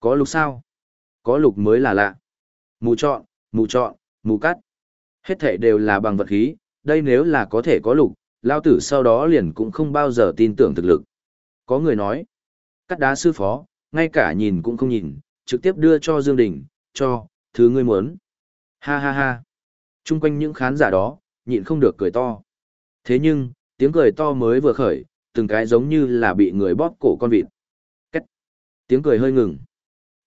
Có lục sao? Có lục mới là lạ. Mù chọn, mù chọn, mù cắt. Hết thể đều là bằng vật khí, đây nếu là có thể có lục, lao tử sau đó liền cũng không bao giờ tin tưởng thực lực. Có người nói, cắt đá sư phó, ngay cả nhìn cũng không nhìn, trực tiếp đưa cho Dương Đình, cho, thứ ngươi muốn. Ha ha ha. Trung quanh những khán giả đó, nhịn không được cười to. Thế nhưng, tiếng cười to mới vừa khởi, từng cái giống như là bị người bóp cổ con vịt. Cách. Tiếng cười hơi ngừng.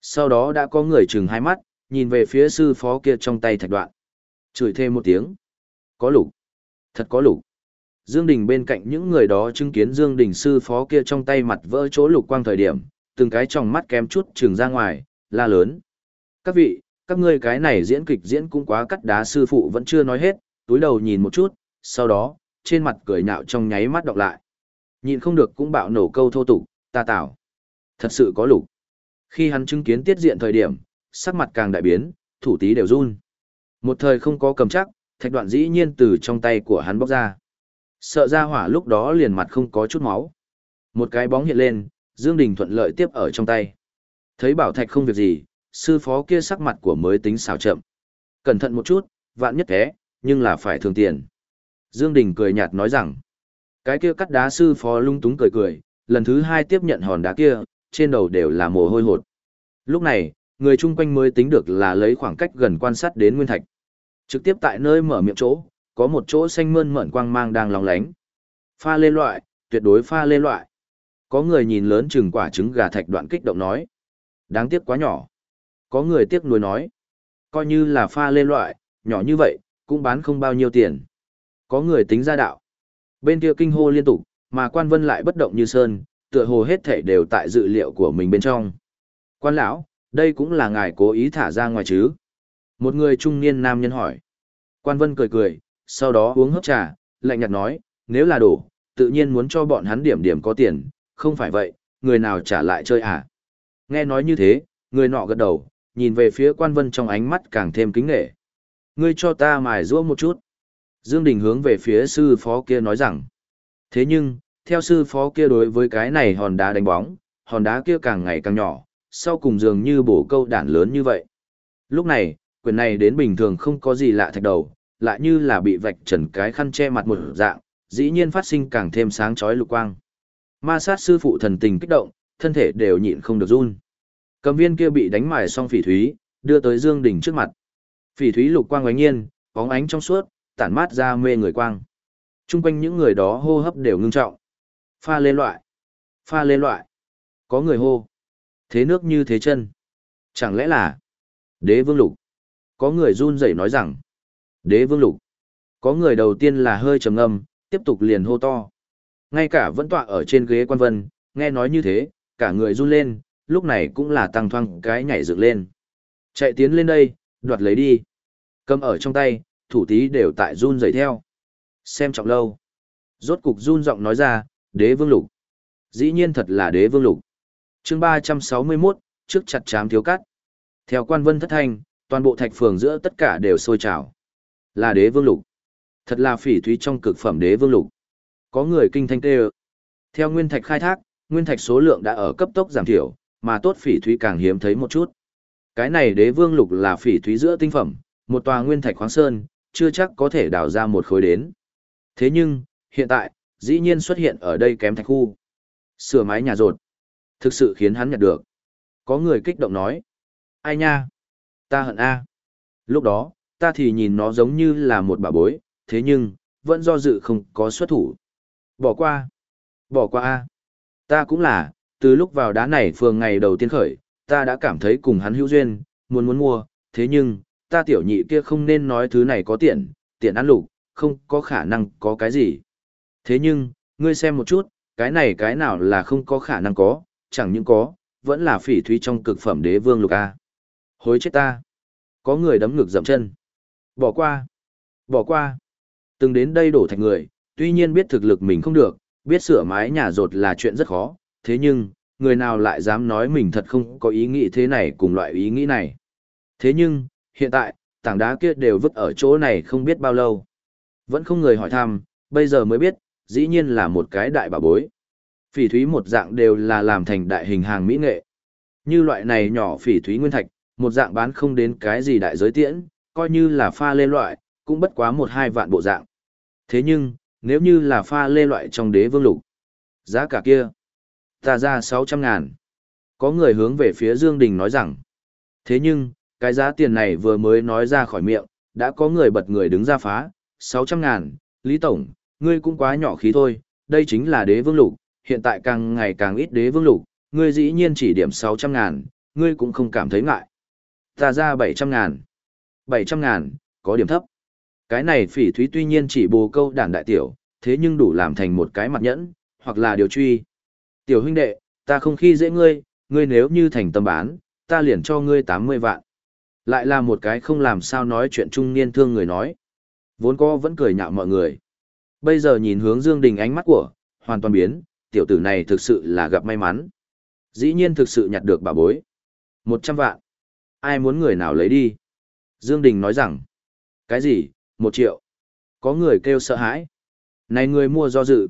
Sau đó đã có người chừng hai mắt, nhìn về phía sư phó kia trong tay thạch đoạn. Chửi thêm một tiếng. Có lục. Thật có lục. Dương Đình bên cạnh những người đó chứng kiến Dương Đình sư phó kia trong tay mặt vỡ chỗ lục quang thời điểm, từng cái tròng mắt kém chút trừng ra ngoài, la lớn. Các vị, các ngươi cái này diễn kịch diễn cũng quá cắt đá sư phụ vẫn chưa nói hết, túi đầu nhìn một chút, sau đó, trên mặt cười nhạo trong nháy mắt đọc lại. Nhìn không được cũng bạo nổ câu thô tục, ta tạo. Thật sự có lục. Khi hắn chứng kiến tiết diện thời điểm, sắc mặt càng đại biến, thủ tí đều run. Một thời không có cầm chắc, thạch đoạn dĩ nhiên từ trong tay của hắn bóc ra. Sợ ra hỏa lúc đó liền mặt không có chút máu. Một cái bóng hiện lên, Dương Đình thuận lợi tiếp ở trong tay. Thấy bảo thạch không việc gì, sư phó kia sắc mặt của mới tính xào chậm. Cẩn thận một chút, vạn nhất thế, nhưng là phải thường tiền. Dương Đình cười nhạt nói rằng, cái kia cắt đá sư phó lung túng cười cười, lần thứ hai tiếp nhận hòn đá kia, trên đầu đều là mồ hôi hột. Lúc này, người chung quanh mới tính được là lấy khoảng cách gần quan sát đến nguyên thạch. Trực tiếp tại nơi mở miệng chỗ, có một chỗ xanh mơn mởn quang mang đang lóng lánh. Pha lê loại, tuyệt đối pha lê loại. Có người nhìn lớn chừng quả trứng gà thạch đoạn kích động nói. Đáng tiếc quá nhỏ. Có người tiếc nuối nói. Coi như là pha lê loại, nhỏ như vậy, cũng bán không bao nhiêu tiền. Có người tính ra đạo. Bên kia kinh hô liên tục, mà quan vân lại bất động như sơn, tựa hồ hết thể đều tại dự liệu của mình bên trong. Quan lão, đây cũng là ngài cố ý thả ra ngoài chứ? Một người trung niên nam nhân hỏi. Quan vân cười cười, sau đó uống hớp trà, lạnh nhạt nói, nếu là đủ, tự nhiên muốn cho bọn hắn điểm điểm có tiền, không phải vậy, người nào trả lại chơi à? Nghe nói như thế, người nọ gật đầu, nhìn về phía quan vân trong ánh mắt càng thêm kính nghệ. Ngươi cho ta mài rũa một chút. Dương Đình hướng về phía sư phó kia nói rằng. Thế nhưng, theo sư phó kia đối với cái này hòn đá đánh bóng, hòn đá kia càng ngày càng nhỏ, sau cùng dường như bổ câu đạn lớn như vậy. Lúc này, quyền này đến bình thường không có gì lạ thạch đầu, lại như là bị vạch trần cái khăn che mặt một dạng, dĩ nhiên phát sinh càng thêm sáng chói lục quang. Ma sát sư phụ thần tình kích động, thân thể đều nhịn không được run. Cầm viên kia bị đánh mài xong phỉ thúy, đưa tới Dương Đình trước mặt. Phỉ thúy lục quang oánh nhiên, bóng ánh trong suốt, tản mát ra mê người quang. Trung quanh những người đó hô hấp đều ngưng trọng. Pha lên loại. Pha lên loại. Có người hô. Thế nước như thế chân. Chẳng lẽ là đế vương lục? Có người run rẩy nói rằng đế vương lục. Có người đầu tiên là hơi trầm ngâm, tiếp tục liền hô to. Ngay cả vẫn tọa ở trên ghế quan vân, nghe nói như thế, cả người run lên, lúc này cũng là tăng thoang cái nhảy dựng lên. Chạy tiến lên đây, đoạt lấy đi. Cầm ở trong tay, thủ tí đều tại run rẩy theo. Xem trọng lâu. Rốt cục run giọng nói ra, đế vương lục. Dĩ nhiên thật là đế vương lục. chương 361, trước chặt chám thiếu cắt. Theo quan vân thất thanh, toàn bộ thạch phường giữa tất cả đều sôi trào. Là đế vương lục. Thật là phỉ thúy trong cực phẩm đế vương lục. Có người kinh thanh tê Theo nguyên thạch khai thác, nguyên thạch số lượng đã ở cấp tốc giảm thiểu, mà tốt phỉ thúy càng hiếm thấy một chút. Cái này đế vương lục là phỉ thúy giữa tinh phẩm, một tòa nguyên thạch khoáng sơn, chưa chắc có thể đào ra một khối đến. Thế nhưng, hiện tại, dĩ nhiên xuất hiện ở đây kém thạch khu. Sửa mái nhà rột. Thực sự khiến hắn nhặt được. Có người kích động nói. Ai nha? Ta hận A. Lúc đó, ta thì nhìn nó giống như là một bà bối, thế nhưng, vẫn do dự không có xuất thủ. Bỏ qua. Bỏ qua A. Ta cũng là, từ lúc vào đá này phường ngày đầu tiên khởi, ta đã cảm thấy cùng hắn hữu duyên, muốn muốn mua, thế nhưng, ta tiểu nhị kia không nên nói thứ này có tiền, tiền ăn lục, không có khả năng có cái gì. Thế nhưng, ngươi xem một chút, cái này cái nào là không có khả năng có, chẳng những có, vẫn là phỉ thúy trong cực phẩm đế vương lục A. Hối chết ta. Có người đấm ngực dậm chân. Bỏ qua. Bỏ qua. Từng đến đây đổ thạch người, tuy nhiên biết thực lực mình không được, biết sửa mái nhà rột là chuyện rất khó, thế nhưng, người nào lại dám nói mình thật không có ý nghĩ thế này cùng loại ý nghĩ này. Thế nhưng, hiện tại, tảng đá kia đều vứt ở chỗ này không biết bao lâu. Vẫn không người hỏi thăm, bây giờ mới biết, dĩ nhiên là một cái đại bà bối. Phỉ thúy một dạng đều là làm thành đại hình hàng mỹ nghệ. Như loại này nhỏ phỉ thúy nguyên thạch, một dạng bán không đến cái gì đại giới tiễn, coi như là pha lê loại, cũng bất quá một hai vạn bộ dạng. Thế nhưng, nếu như là pha lê loại trong đế vương lục, giá cả kia, ta ra 600 ngàn. Có người hướng về phía Dương Đình nói rằng, thế nhưng, cái giá tiền này vừa mới nói ra khỏi miệng, đã có người bật người đứng ra phá, 600 ngàn, Lý Tổng, ngươi cũng quá nhỏ khí thôi, đây chính là đế vương lục, hiện tại càng ngày càng ít đế vương lục, ngươi dĩ nhiên chỉ điểm 600 ngàn, ngươi cũng không cảm thấy ngại. Ta ra 700 ngàn. 700 ngàn, có điểm thấp. Cái này phỉ thúy tuy nhiên chỉ bồ câu đàn đại tiểu, thế nhưng đủ làm thành một cái mặt nhẫn, hoặc là điều truy. Tiểu huynh đệ, ta không khi dễ ngươi, ngươi nếu như thành tâm bán, ta liền cho ngươi 80 vạn. Lại là một cái không làm sao nói chuyện trung niên thương người nói. Vốn có vẫn cười nhạo mọi người. Bây giờ nhìn hướng Dương Đình ánh mắt của, hoàn toàn biến, tiểu tử này thực sự là gặp may mắn. Dĩ nhiên thực sự nhặt được bà bối. 100 vạn. Ai muốn người nào lấy đi? Dương Đình nói rằng. Cái gì? Một triệu. Có người kêu sợ hãi. Này người mua do dự.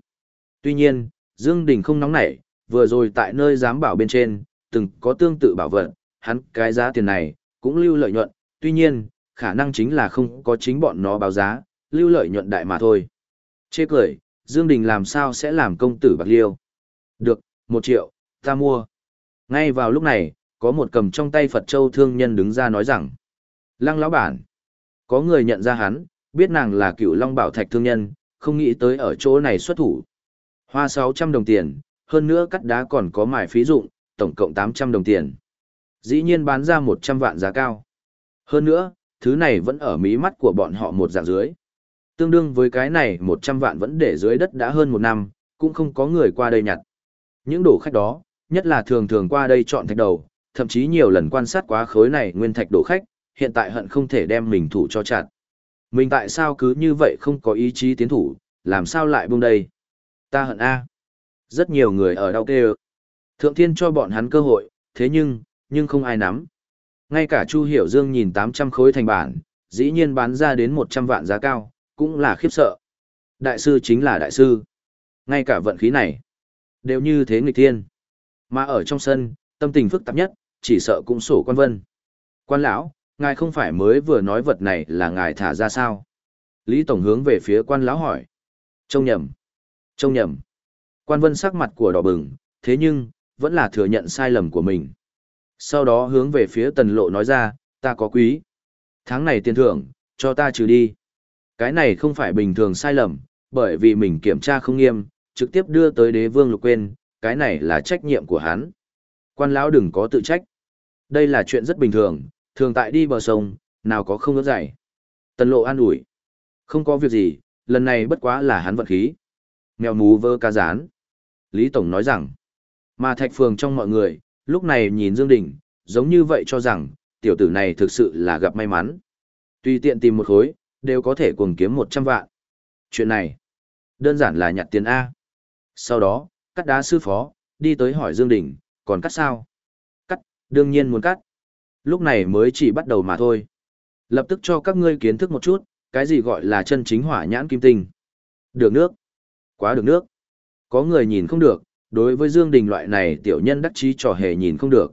Tuy nhiên, Dương Đình không nóng nảy, vừa rồi tại nơi giám bảo bên trên, từng có tương tự bảo vật, hắn cái giá tiền này, cũng lưu lợi nhuận, tuy nhiên, khả năng chính là không có chính bọn nó báo giá, lưu lợi nhuận đại mà thôi. Chê cười, Dương Đình làm sao sẽ làm công tử bạc liêu? Được, một triệu, ta mua. Ngay vào lúc này, có một cầm trong tay Phật Châu thương nhân đứng ra nói rằng, Lăng lão bản. Có người nhận ra hắn, biết nàng là cựu Long Bảo Thạch thương nhân, không nghĩ tới ở chỗ này xuất thủ. Hoa 600 đồng tiền, hơn nữa cắt đá còn có mài phí dụng, tổng cộng 800 đồng tiền. Dĩ nhiên bán ra 100 vạn giá cao. Hơn nữa, thứ này vẫn ở mí mắt của bọn họ một dạng dưới. Tương đương với cái này 100 vạn vẫn để dưới đất đã hơn một năm, cũng không có người qua đây nhặt. Những đồ khách đó, nhất là thường thường qua đây chọn thạch đầu, thậm chí nhiều lần quan sát quá khối này nguyên thạch đồ khách, hiện tại hận không thể đem mình thủ cho chặt. Mình tại sao cứ như vậy không có ý chí tiến thủ, làm sao lại buông đây? Ta hận A. Rất nhiều người ở đau kêu. Thượng thiên cho bọn hắn cơ hội, thế nhưng, nhưng không ai nắm. Ngay cả Chu Hiểu Dương nhìn 800 khối thành bản, dĩ nhiên bán ra đến 100 vạn giá cao, cũng là khiếp sợ. Đại sư chính là đại sư. Ngay cả vận khí này, đều như thế nghịch thiên. Mà ở trong sân, tâm tình phức tạp nhất, chỉ sợ cũng sổ quan vân. Quan lão, ngài không phải mới vừa nói vật này là ngài thả ra sao? Lý Tổng hướng về phía quan lão hỏi. Trông nhầm. Trông nhầm. Quan vân sắc mặt của đỏ bừng, thế nhưng, vẫn là thừa nhận sai lầm của mình. Sau đó hướng về phía tần lộ nói ra, ta có quý. Tháng này tiền thưởng, cho ta trừ đi. Cái này không phải bình thường sai lầm, bởi vì mình kiểm tra không nghiêm, trực tiếp đưa tới đế vương lục quên, cái này là trách nhiệm của hắn. Quan lão đừng có tự trách. Đây là chuyện rất bình thường, thường tại đi bờ sông, nào có không ướt dày. Tần lộ an ủi. Không có việc gì, lần này bất quá là hắn vận khí. Mèo mú vơ ca rán. Lý Tổng nói rằng, mà thạch phường trong mọi người, lúc này nhìn Dương Đình, giống như vậy cho rằng, tiểu tử này thực sự là gặp may mắn. Tùy tiện tìm một khối, đều có thể cuồng kiếm 100 vạn. Chuyện này, đơn giản là nhặt tiền A. Sau đó, cắt đá sư phó, đi tới hỏi Dương Đình, còn cắt sao? Cắt, đương nhiên muốn cắt. Lúc này mới chỉ bắt đầu mà thôi. Lập tức cho các ngươi kiến thức một chút, cái gì gọi là chân chính hỏa nhãn kim tinh. Được nước. Quá được nước. Có người nhìn không được, đối với Dương Đình loại này tiểu nhân đắc chí trò hề nhìn không được.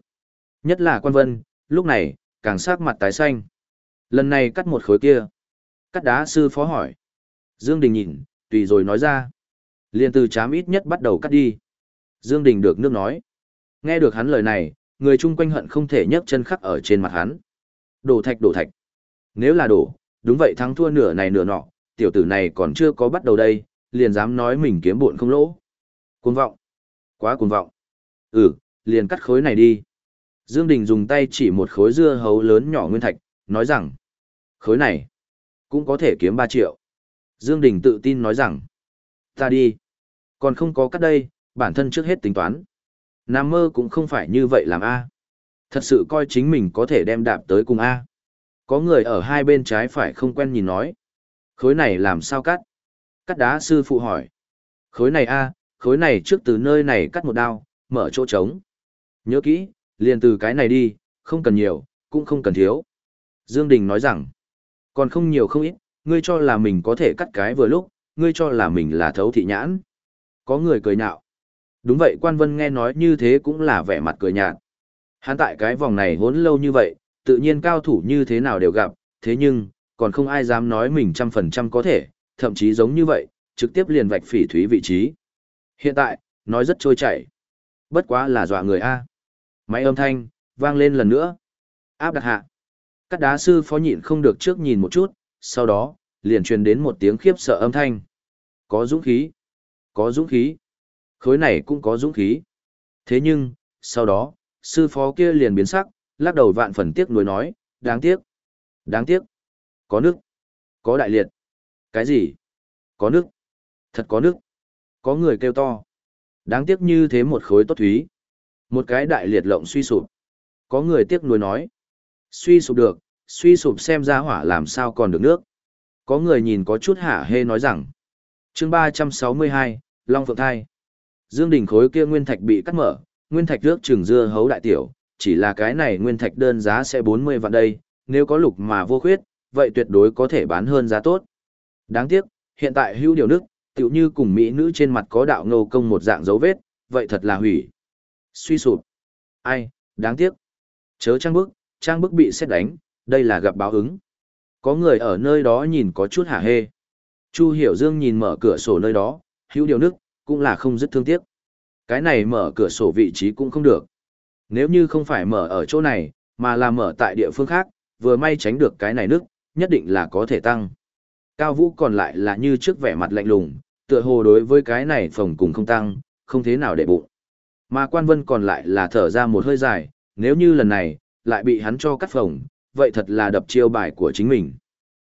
Nhất là quan vân, lúc này, càng sắc mặt tái xanh. Lần này cắt một khối kia. Cắt đá sư phó hỏi. Dương Đình nhìn, tùy rồi nói ra. Liên từ chám ít nhất bắt đầu cắt đi. Dương Đình được nước nói. Nghe được hắn lời này, người chung quanh hận không thể nhấc chân khắc ở trên mặt hắn. Đổ thạch đổ thạch. Nếu là đổ, đúng vậy thắng thua nửa này nửa nọ, tiểu tử này còn chưa có bắt đầu đây, liền dám nói mình kiếm buồn không lỗ. Cuồng vọng. Quá cuồng vọng. Ừ, liền cắt khối này đi. Dương Đình dùng tay chỉ một khối dưa hấu lớn nhỏ nguyên thạch, nói rằng, khối này, cũng có thể kiếm 3 triệu. Dương Đình tự tin nói rằng, ta đi. Còn không có cắt đây, bản thân trước hết tính toán. Nam mơ cũng không phải như vậy làm A. Thật sự coi chính mình có thể đem đạp tới cùng A. Có người ở hai bên trái phải không quen nhìn nói. Khối này làm sao cắt? Cắt đá sư phụ hỏi. Khối này A, khối này trước từ nơi này cắt một đao, mở chỗ trống. Nhớ kỹ, liền từ cái này đi, không cần nhiều, cũng không cần thiếu. Dương Đình nói rằng, còn không nhiều không ít, ngươi cho là mình có thể cắt cái vừa lúc, ngươi cho là mình là thấu thị nhãn. Có người cười nhạo. Đúng vậy quan vân nghe nói như thế cũng là vẻ mặt cười nhạt. Hắn tại cái vòng này hốn lâu như vậy, tự nhiên cao thủ như thế nào đều gặp, thế nhưng, còn không ai dám nói mình trăm phần trăm có thể, thậm chí giống như vậy, trực tiếp liền vạch phỉ thúy vị trí. Hiện tại, nói rất trôi chảy. Bất quá là dọa người A. Máy âm thanh, vang lên lần nữa. Áp đặt hạ. Các đá sư phó nhịn không được trước nhìn một chút, sau đó, liền truyền đến một tiếng khiếp sợ âm thanh. Có dũng khí. Có dũng khí. Khối này cũng có dũng khí. Thế nhưng, sau đó, sư phó kia liền biến sắc, lắc đầu vạn phần tiếc nuối nói, đáng tiếc. Đáng tiếc. Có nước. Có đại liệt. Cái gì? Có nước. Thật có nước. Có người kêu to. Đáng tiếc như thế một khối tốt thúy. Một cái đại liệt lộng suy sụp. Có người tiếc nuối nói. Suy sụp được, suy sụp xem ra hỏa làm sao còn được nước. Có người nhìn có chút hả hê nói rằng. chương ba trăm sáu mươi hai Long Phượng Thai. Dương đỉnh khối kia nguyên thạch bị cắt mở, nguyên thạch nước trừng dưa hấu đại tiểu, chỉ là cái này nguyên thạch đơn giá sẽ bốn mươi vạn đây, nếu có lục mà vô khuyết, vậy tuyệt đối có thể bán hơn giá tốt. Đáng tiếc, hiện tại hữu điều nước, tựu như cùng mỹ nữ trên mặt có đạo ngô công một dạng dấu vết, vậy thật là hủy. Suy sụp. Ai, đáng tiếc. Chớ trang bức, trang bức bị xét đánh, đây là gặp báo ứng. Có người ở nơi đó nhìn có chút hả hê. Chu Hiểu Dương nhìn mở cửa sổ nơi đó, hữu điều nước, cũng là không dứt thương tiếc. Cái này mở cửa sổ vị trí cũng không được. Nếu như không phải mở ở chỗ này, mà là mở tại địa phương khác, vừa may tránh được cái này nước, nhất định là có thể tăng. Cao Vũ còn lại là như trước vẻ mặt lạnh lùng, tựa hồ đối với cái này phòng cùng không tăng, không thế nào để bụng. Mà quan vân còn lại là thở ra một hơi dài, nếu như lần này, lại bị hắn cho cắt phồng, vậy thật là đập chiêu bài của chính mình.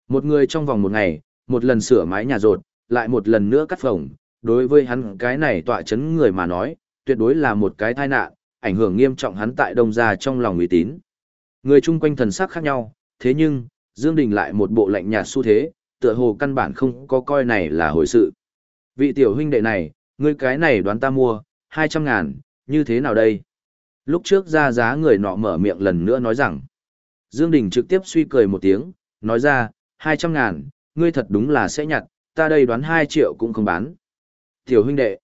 Một người trong vòng một ngày, một lần sửa mái nhà rột, lại một lần nữa cắt phồng. đối với hắn cái này tọa chấn người mà nói, tuyệt đối là một cái tai nạn, ảnh hưởng nghiêm trọng hắn tại đông gia trong lòng uy tín. Người chung quanh thần sắc khác nhau, thế nhưng, Dương Đình lại một bộ lạnh nhạt xu thế, tựa hồ căn bản không có coi này là hồi sự. Vị tiểu huynh đệ này, ngươi cái này đoán ta mua, 200 ngàn, như thế nào đây? Lúc trước ra giá người nọ mở miệng lần nữa nói rằng, Dương Đình trực tiếp suy cười một tiếng, nói ra, 200 ngàn, ngươi thật đúng là sẽ nhặt, ta đây đoán 2 triệu cũng không bán. Tiểu huynh đệ,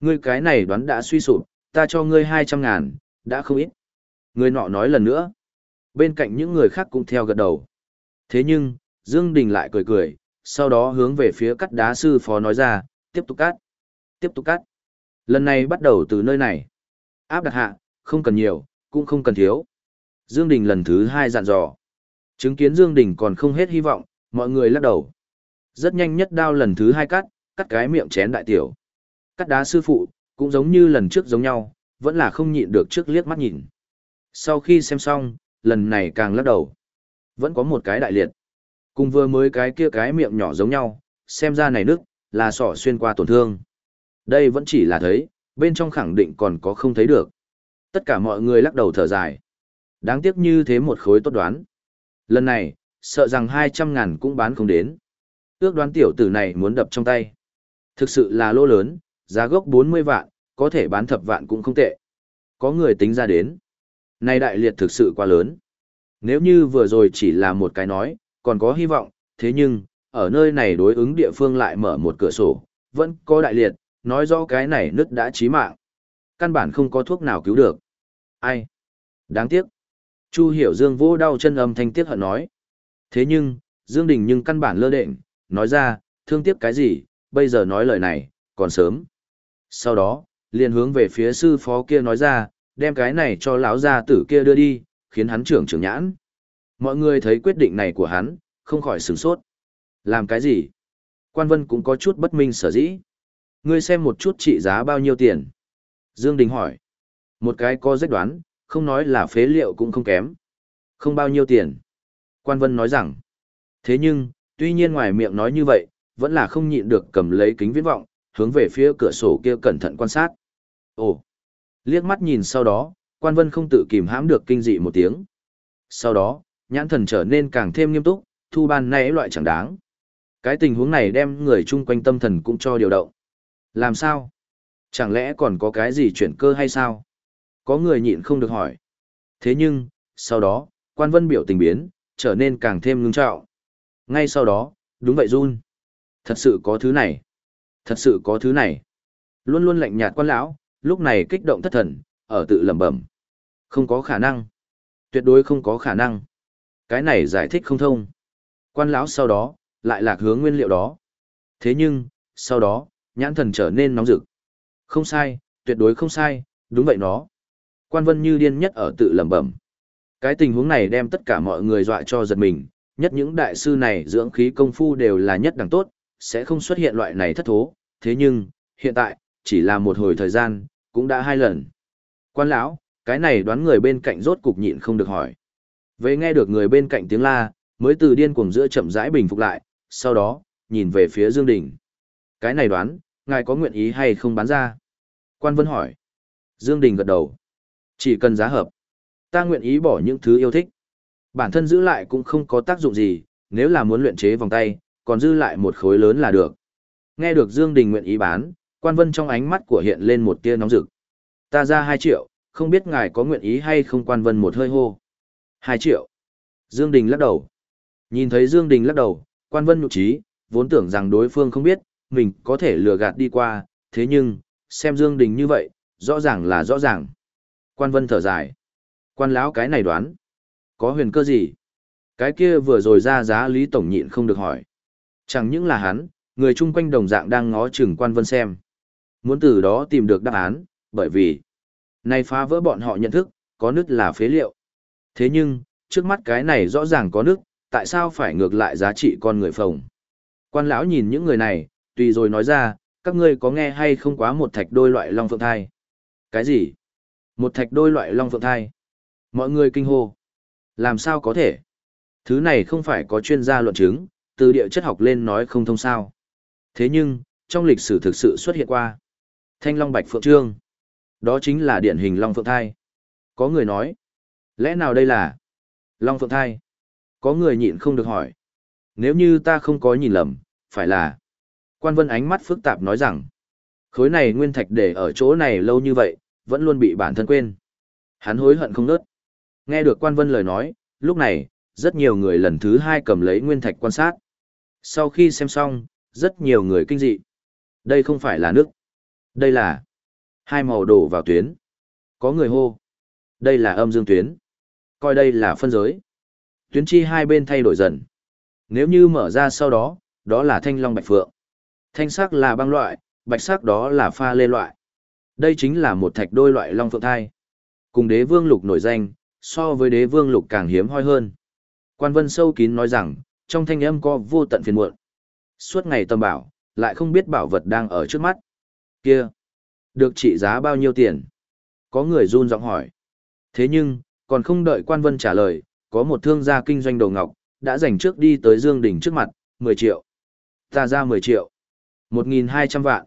ngươi cái này đoán đã suy sụp, ta cho ngươi 200 ngàn, đã không ít. Người nọ nói lần nữa. Bên cạnh những người khác cũng theo gật đầu. Thế nhưng, Dương Đình lại cười cười, sau đó hướng về phía cắt đá sư phó nói ra, tiếp tục cắt, tiếp tục cắt. Lần này bắt đầu từ nơi này. Áp đặt hạ, không cần nhiều, cũng không cần thiếu. Dương Đình lần thứ hai dặn dò. Chứng kiến Dương Đình còn không hết hy vọng, mọi người lắc đầu. Rất nhanh nhất đao lần thứ hai cắt, cắt cái miệng chén đại tiểu. Cắt đá sư phụ, cũng giống như lần trước giống nhau, vẫn là không nhịn được trước liếc mắt nhìn. Sau khi xem xong, lần này càng lắc đầu. Vẫn có một cái đại liệt. Cùng vừa mới cái kia cái miệng nhỏ giống nhau, xem ra này nước, là sỏ xuyên qua tổn thương. Đây vẫn chỉ là thấy, bên trong khẳng định còn có không thấy được. Tất cả mọi người lắc đầu thở dài. Đáng tiếc như thế một khối tốt đoán. Lần này, sợ rằng 200 ngàn cũng bán không đến. Ước đoán tiểu tử này muốn đập trong tay. Thực sự là lỗ lớn, giá gốc 40 vạn, có thể bán thập vạn cũng không tệ. Có người tính ra đến. Này đại liệt thực sự quá lớn. Nếu như vừa rồi chỉ là một cái nói, còn có hy vọng, thế nhưng, ở nơi này đối ứng địa phương lại mở một cửa sổ, vẫn có đại liệt, nói rõ cái này nứt đã chí mạng. Căn bản không có thuốc nào cứu được. Ai? Đáng tiếc. Chu hiểu Dương vỗ đau chân âm thanh tiếc hận nói. Thế nhưng, Dương Đình nhưng căn bản lơ đệnh, nói ra, thương tiếc cái gì, bây giờ nói lời này, còn sớm. Sau đó, liền hướng về phía sư phó kia nói ra, đem cái này cho lão gia tử kia đưa đi, khiến hắn trưởng trưởng nhãn. Mọi người thấy quyết định này của hắn, không khỏi sửng sốt. Làm cái gì? Quan Vân cũng có chút bất minh sở dĩ. Ngươi xem một chút trị giá bao nhiêu tiền? Dương Đình hỏi. Một cái có rách đoán, không nói là phế liệu cũng không kém. Không bao nhiêu tiền. Quan Vân nói rằng. Thế nhưng, tuy nhiên ngoài miệng nói như vậy, vẫn là không nhịn được cầm lấy kính viễn vọng, hướng về phía cửa sổ kia cẩn thận quan sát. Ồ! Liếc mắt nhìn sau đó, quan vân không tự kìm hãm được kinh dị một tiếng. Sau đó, nhãn thần trở nên càng thêm nghiêm túc, thu ban nãy loại chẳng đáng. Cái tình huống này đem người chung quanh tâm thần cũng cho điều động. Làm sao? Chẳng lẽ còn có cái gì chuyển cơ hay sao? Có người nhịn không được hỏi. Thế nhưng, sau đó, quan vân biểu tình biến, trở nên càng thêm ngưng trọng. Ngay sau đó, đúng vậy run. Thật sự có thứ này. Thật sự có thứ này. Luôn luôn lạnh nhạt quan lão, lúc này kích động thất thần, ở tự lẩm bẩm. Không có khả năng. Tuyệt đối không có khả năng. Cái này giải thích không thông. Quan lão sau đó, lại lạc hướng nguyên liệu đó. Thế nhưng, sau đó, nhãn thần trở nên nóng rực. Không sai, tuyệt đối không sai, đúng vậy nó. Quan vân như điên nhất ở tự lẩm bẩm. Cái tình huống này đem tất cả mọi người dọa cho giật mình, nhất những đại sư này dưỡng khí công phu đều là nhất đẳng tốt, sẽ không xuất hiện loại này thất thố, thế nhưng, hiện tại, chỉ là một hồi thời gian, cũng đã hai lần. Quan lão, cái này đoán người bên cạnh rốt cục nhịn không được hỏi. Vậy nghe được người bên cạnh tiếng la, mới từ điên cuồng giữa chậm rãi bình phục lại, sau đó, nhìn về phía Dương Đình. Cái này đoán, ngài có nguyện ý hay không bán ra? Quan Vân hỏi. Dương Đình gật đầu. Chỉ cần giá hợp. Ta nguyện ý bỏ những thứ yêu thích. Bản thân giữ lại cũng không có tác dụng gì, nếu là muốn luyện chế vòng tay, còn dư lại một khối lớn là được. Nghe được Dương Đình nguyện ý bán, Quan Vân trong ánh mắt của hiện lên một tia nóng rực. Ta ra 2 triệu, không biết ngài có nguyện ý hay không Quan Vân một hơi hô. 2 triệu. Dương Đình lắc đầu. Nhìn thấy Dương Đình lắc đầu, Quan Vân nhục trí, vốn tưởng rằng đối phương không biết, mình có thể lừa gạt đi qua, thế nhưng, xem Dương Đình như vậy, rõ ràng là rõ ràng. Quan Vân thở dài. Quan lão cái này đoán. Có huyền cơ gì? Cái kia vừa rồi ra giá Lý Tổng nhịn không được hỏi. Chẳng những là hắn, người chung quanh đồng dạng đang ngó chừng Quan Vân xem. Muốn từ đó tìm được đáp án, bởi vì nay phá vỡ bọn họ nhận thức, có nứt là phế liệu. Thế nhưng, trước mắt cái này rõ ràng có nước, tại sao phải ngược lại giá trị con người phồng? Quan lão nhìn những người này, tùy rồi nói ra, các ngươi có nghe hay không quá một thạch đôi loại long phượng thai? Cái gì? Một thạch đôi loại long phượng thai? Mọi người kinh hô. Làm sao có thể? Thứ này không phải có chuyên gia luận chứng, từ địa chất học lên nói không thông sao. Thế nhưng, trong lịch sử thực sự xuất hiện qua. Thanh long bạch phượng trương. Đó chính là điển hình long phượng thai. Có người nói. Lẽ nào đây là long phượng thai? Có người nhịn không được hỏi. Nếu như ta không có nhìn lầm, phải là... Quan vân ánh mắt phức tạp nói rằng, khối này nguyên thạch để ở chỗ này lâu như vậy, vẫn luôn bị bản thân quên. Hắn hối hận không nớt. Nghe được quan vân lời nói, lúc này, rất nhiều người lần thứ hai cầm lấy nguyên thạch quan sát. Sau khi xem xong, rất nhiều người kinh dị. Đây không phải là nước. Đây là hai màu đổ vào tuyến. Có người hô. Đây là âm dương tuyến. Coi đây là phân giới. Tuyến chi hai bên thay đổi dần. Nếu như mở ra sau đó, đó là thanh long bạch phượng. Thanh sắc là băng loại, bạch sắc đó là pha lê loại. Đây chính là một thạch đôi loại long phượng thai. Cùng đế vương lục nổi danh, so với đế vương lục càng hiếm hoi hơn. Quan vân sâu kín nói rằng, trong thanh âm có vô tận phiền muộn. Suốt ngày tâm bảo, lại không biết bảo vật đang ở trước mắt. Kia, được trị giá bao nhiêu tiền? Có người run giọng hỏi. Thế nhưng, còn không đợi quan vân trả lời, có một thương gia kinh doanh đồ ngọc, đã dành trước đi tới Dương Đình trước mặt, 10 triệu. Ta ra 10 triệu. 1.200 vạn.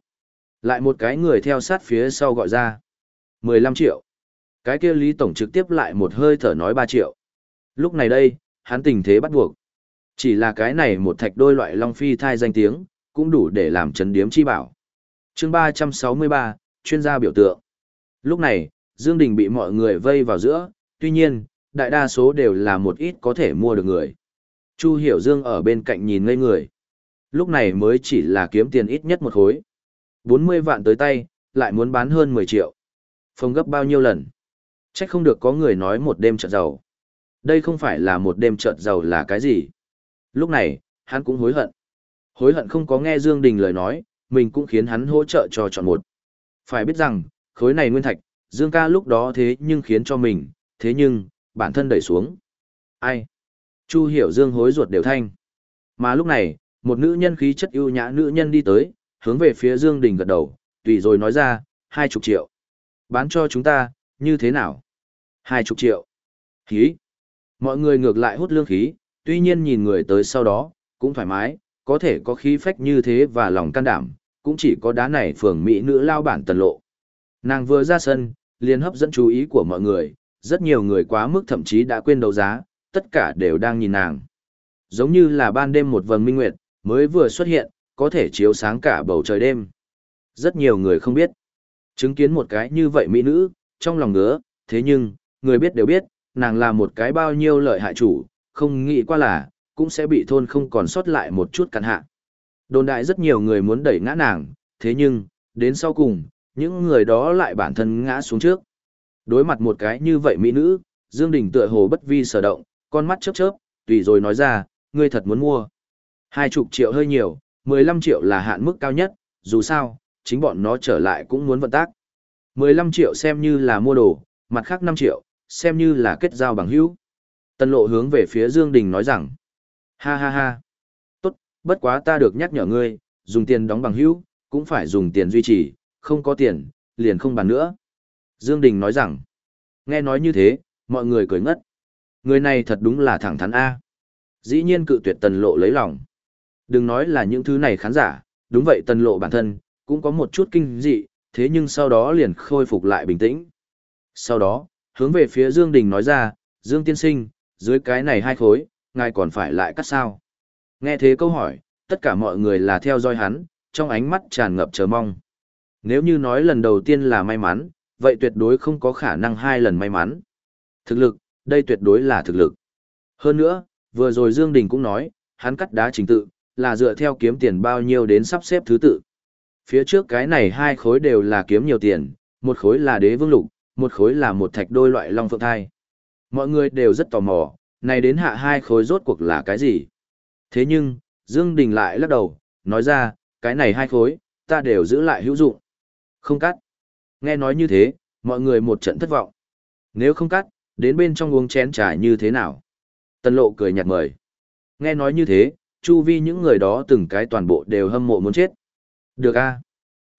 Lại một cái người theo sát phía sau gọi ra. 15 triệu. Cái kia Lý Tổng trực tiếp lại một hơi thở nói ba triệu. Lúc này đây, hắn tình thế bắt buộc. Chỉ là cái này một thạch đôi loại long phi thai danh tiếng, cũng đủ để làm chấn điếm chi bảo. chương 363, chuyên gia biểu tượng. Lúc này, Dương Đình bị mọi người vây vào giữa, tuy nhiên, đại đa số đều là một ít có thể mua được người. Chu Hiểu Dương ở bên cạnh nhìn ngây người. Lúc này mới chỉ là kiếm tiền ít nhất một khối. 40 vạn tới tay, lại muốn bán hơn 10 triệu. Phong gấp bao nhiêu lần? Chắc không được có người nói một đêm chợt giàu. Đây không phải là một đêm chợt giàu là cái gì? Lúc này, hắn cũng hối hận. Hối hận không có nghe Dương Đình lời nói, mình cũng khiến hắn hỗ trợ cho chọn một. Phải biết rằng, khối này nguyên thạch, Dương ca lúc đó thế nhưng khiến cho mình, thế nhưng, bản thân đẩy xuống. Ai? Chu hiểu Dương hối ruột đều thanh. Mà lúc này, một nữ nhân khí chất ưu nhã nữ nhân đi tới, hướng về phía Dương Đình gật đầu, tùy rồi nói ra, hai chục triệu. Bán cho chúng ta, như thế nào? Hai chục triệu. Khí. Mọi người ngược lại hút lương khí, tuy nhiên nhìn người tới sau đó, cũng thoải mái, có thể có khí phách như thế và lòng can đảm, cũng chỉ có đá này phường Mỹ nữ lao bản tần lộ. Nàng vừa ra sân, liền hấp dẫn chú ý của mọi người, rất nhiều người quá mức thậm chí đã quên đấu giá, tất cả đều đang nhìn nàng. Giống như là ban đêm một vầng minh nguyệt, mới vừa xuất hiện, có thể chiếu sáng cả bầu trời đêm. Rất nhiều người không biết. Chứng kiến một cái như vậy mỹ nữ, trong lòng ngứa, thế nhưng, người biết đều biết, nàng là một cái bao nhiêu lợi hại chủ, không nghĩ qua là, cũng sẽ bị thôn không còn sót lại một chút cắn hạ. Đồn đại rất nhiều người muốn đẩy ngã nàng, thế nhưng, đến sau cùng, những người đó lại bản thân ngã xuống trước. Đối mặt một cái như vậy mỹ nữ, Dương Đình tựa hồ bất vi sở động, con mắt chớp chớp, tùy rồi nói ra, ngươi thật muốn mua. Hai chục triệu hơi nhiều, 15 triệu là hạn mức cao nhất, dù sao, chính bọn nó trở lại cũng muốn vận tác. 15 triệu xem như là mua đồ, mặt khác 5 triệu, xem như là kết giao bằng hữu. Tân lộ hướng về phía Dương Đình nói rằng, ha ha ha, tốt, bất quá ta được nhắc nhở ngươi, dùng tiền đóng bằng hữu, cũng phải dùng tiền duy trì, không có tiền, liền không bàn nữa. Dương Đình nói rằng, nghe nói như thế, mọi người cười ngất. Người này thật đúng là thẳng thắn A. Dĩ nhiên cự tuyệt tần lộ lấy lòng. Đừng nói là những thứ này khán giả, đúng vậy tần lộ bản thân, cũng có một chút kinh dị, thế nhưng sau đó liền khôi phục lại bình tĩnh. Sau đó, hướng về phía Dương Đình nói ra, Dương Tiên Sinh, dưới cái này hai khối, ngài còn phải lại cắt sao? Nghe thế câu hỏi, tất cả mọi người là theo dõi hắn, trong ánh mắt tràn ngập chờ mong. Nếu như nói lần đầu tiên là may mắn, vậy tuyệt đối không có khả năng hai lần may mắn. Thực lực, đây tuyệt đối là thực lực. Hơn nữa, vừa rồi Dương Đình cũng nói, hắn cắt đá chính tự, là dựa theo kiếm tiền bao nhiêu đến sắp xếp thứ tự. Phía trước cái này hai khối đều là kiếm nhiều tiền, một khối là đế vương lục, một khối là một thạch đôi loại long phượng thai. Mọi người đều rất tò mò, này đến hạ hai khối rốt cuộc là cái gì? Thế nhưng, Dương Đình lại lắc đầu, nói ra, cái này hai khối, ta đều giữ lại hữu dụng. Không cắt. Nghe nói như thế, mọi người một trận thất vọng. Nếu không cắt, đến bên trong uống chén trà như thế nào? Tân lộ cười nhạt mời. Nghe nói như thế, chu vi những người đó từng cái toàn bộ đều hâm mộ muốn chết. Được a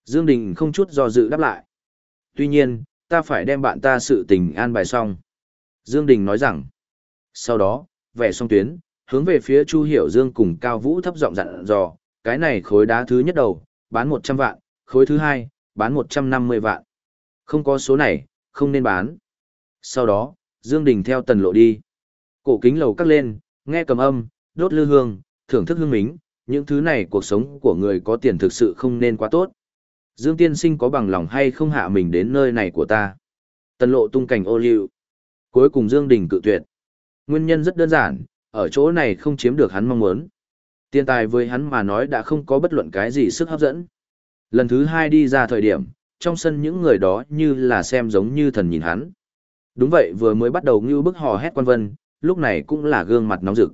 Dương Đình không chút do dự đáp lại. Tuy nhiên, ta phải đem bạn ta sự tình an bài xong. Dương Đình nói rằng. Sau đó, vẻ xong tuyến, hướng về phía Chu Hiểu Dương cùng Cao Vũ thấp giọng dặn dò, cái này khối đá thứ nhất đầu, bán 100 vạn, khối thứ hai, bán 150 vạn. Không có số này, không nên bán. Sau đó, Dương Đình theo tần lộ đi. Cổ kính lầu cắt lên, nghe cầm âm, đốt lư hương, thưởng thức hương mính, những thứ này cuộc sống của người có tiền thực sự không nên quá tốt. Dương tiên sinh có bằng lòng hay không hạ mình đến nơi này của ta. Tần lộ tung cảnh ô liu. Cuối cùng Dương Đình cự tuyệt. Nguyên nhân rất đơn giản, ở chỗ này không chiếm được hắn mong muốn. Tiền tài với hắn mà nói đã không có bất luận cái gì sức hấp dẫn. Lần thứ hai đi ra thời điểm, trong sân những người đó như là xem giống như thần nhìn hắn. Đúng vậy vừa mới bắt đầu như bức hò hét quan vân, lúc này cũng là gương mặt nóng rực.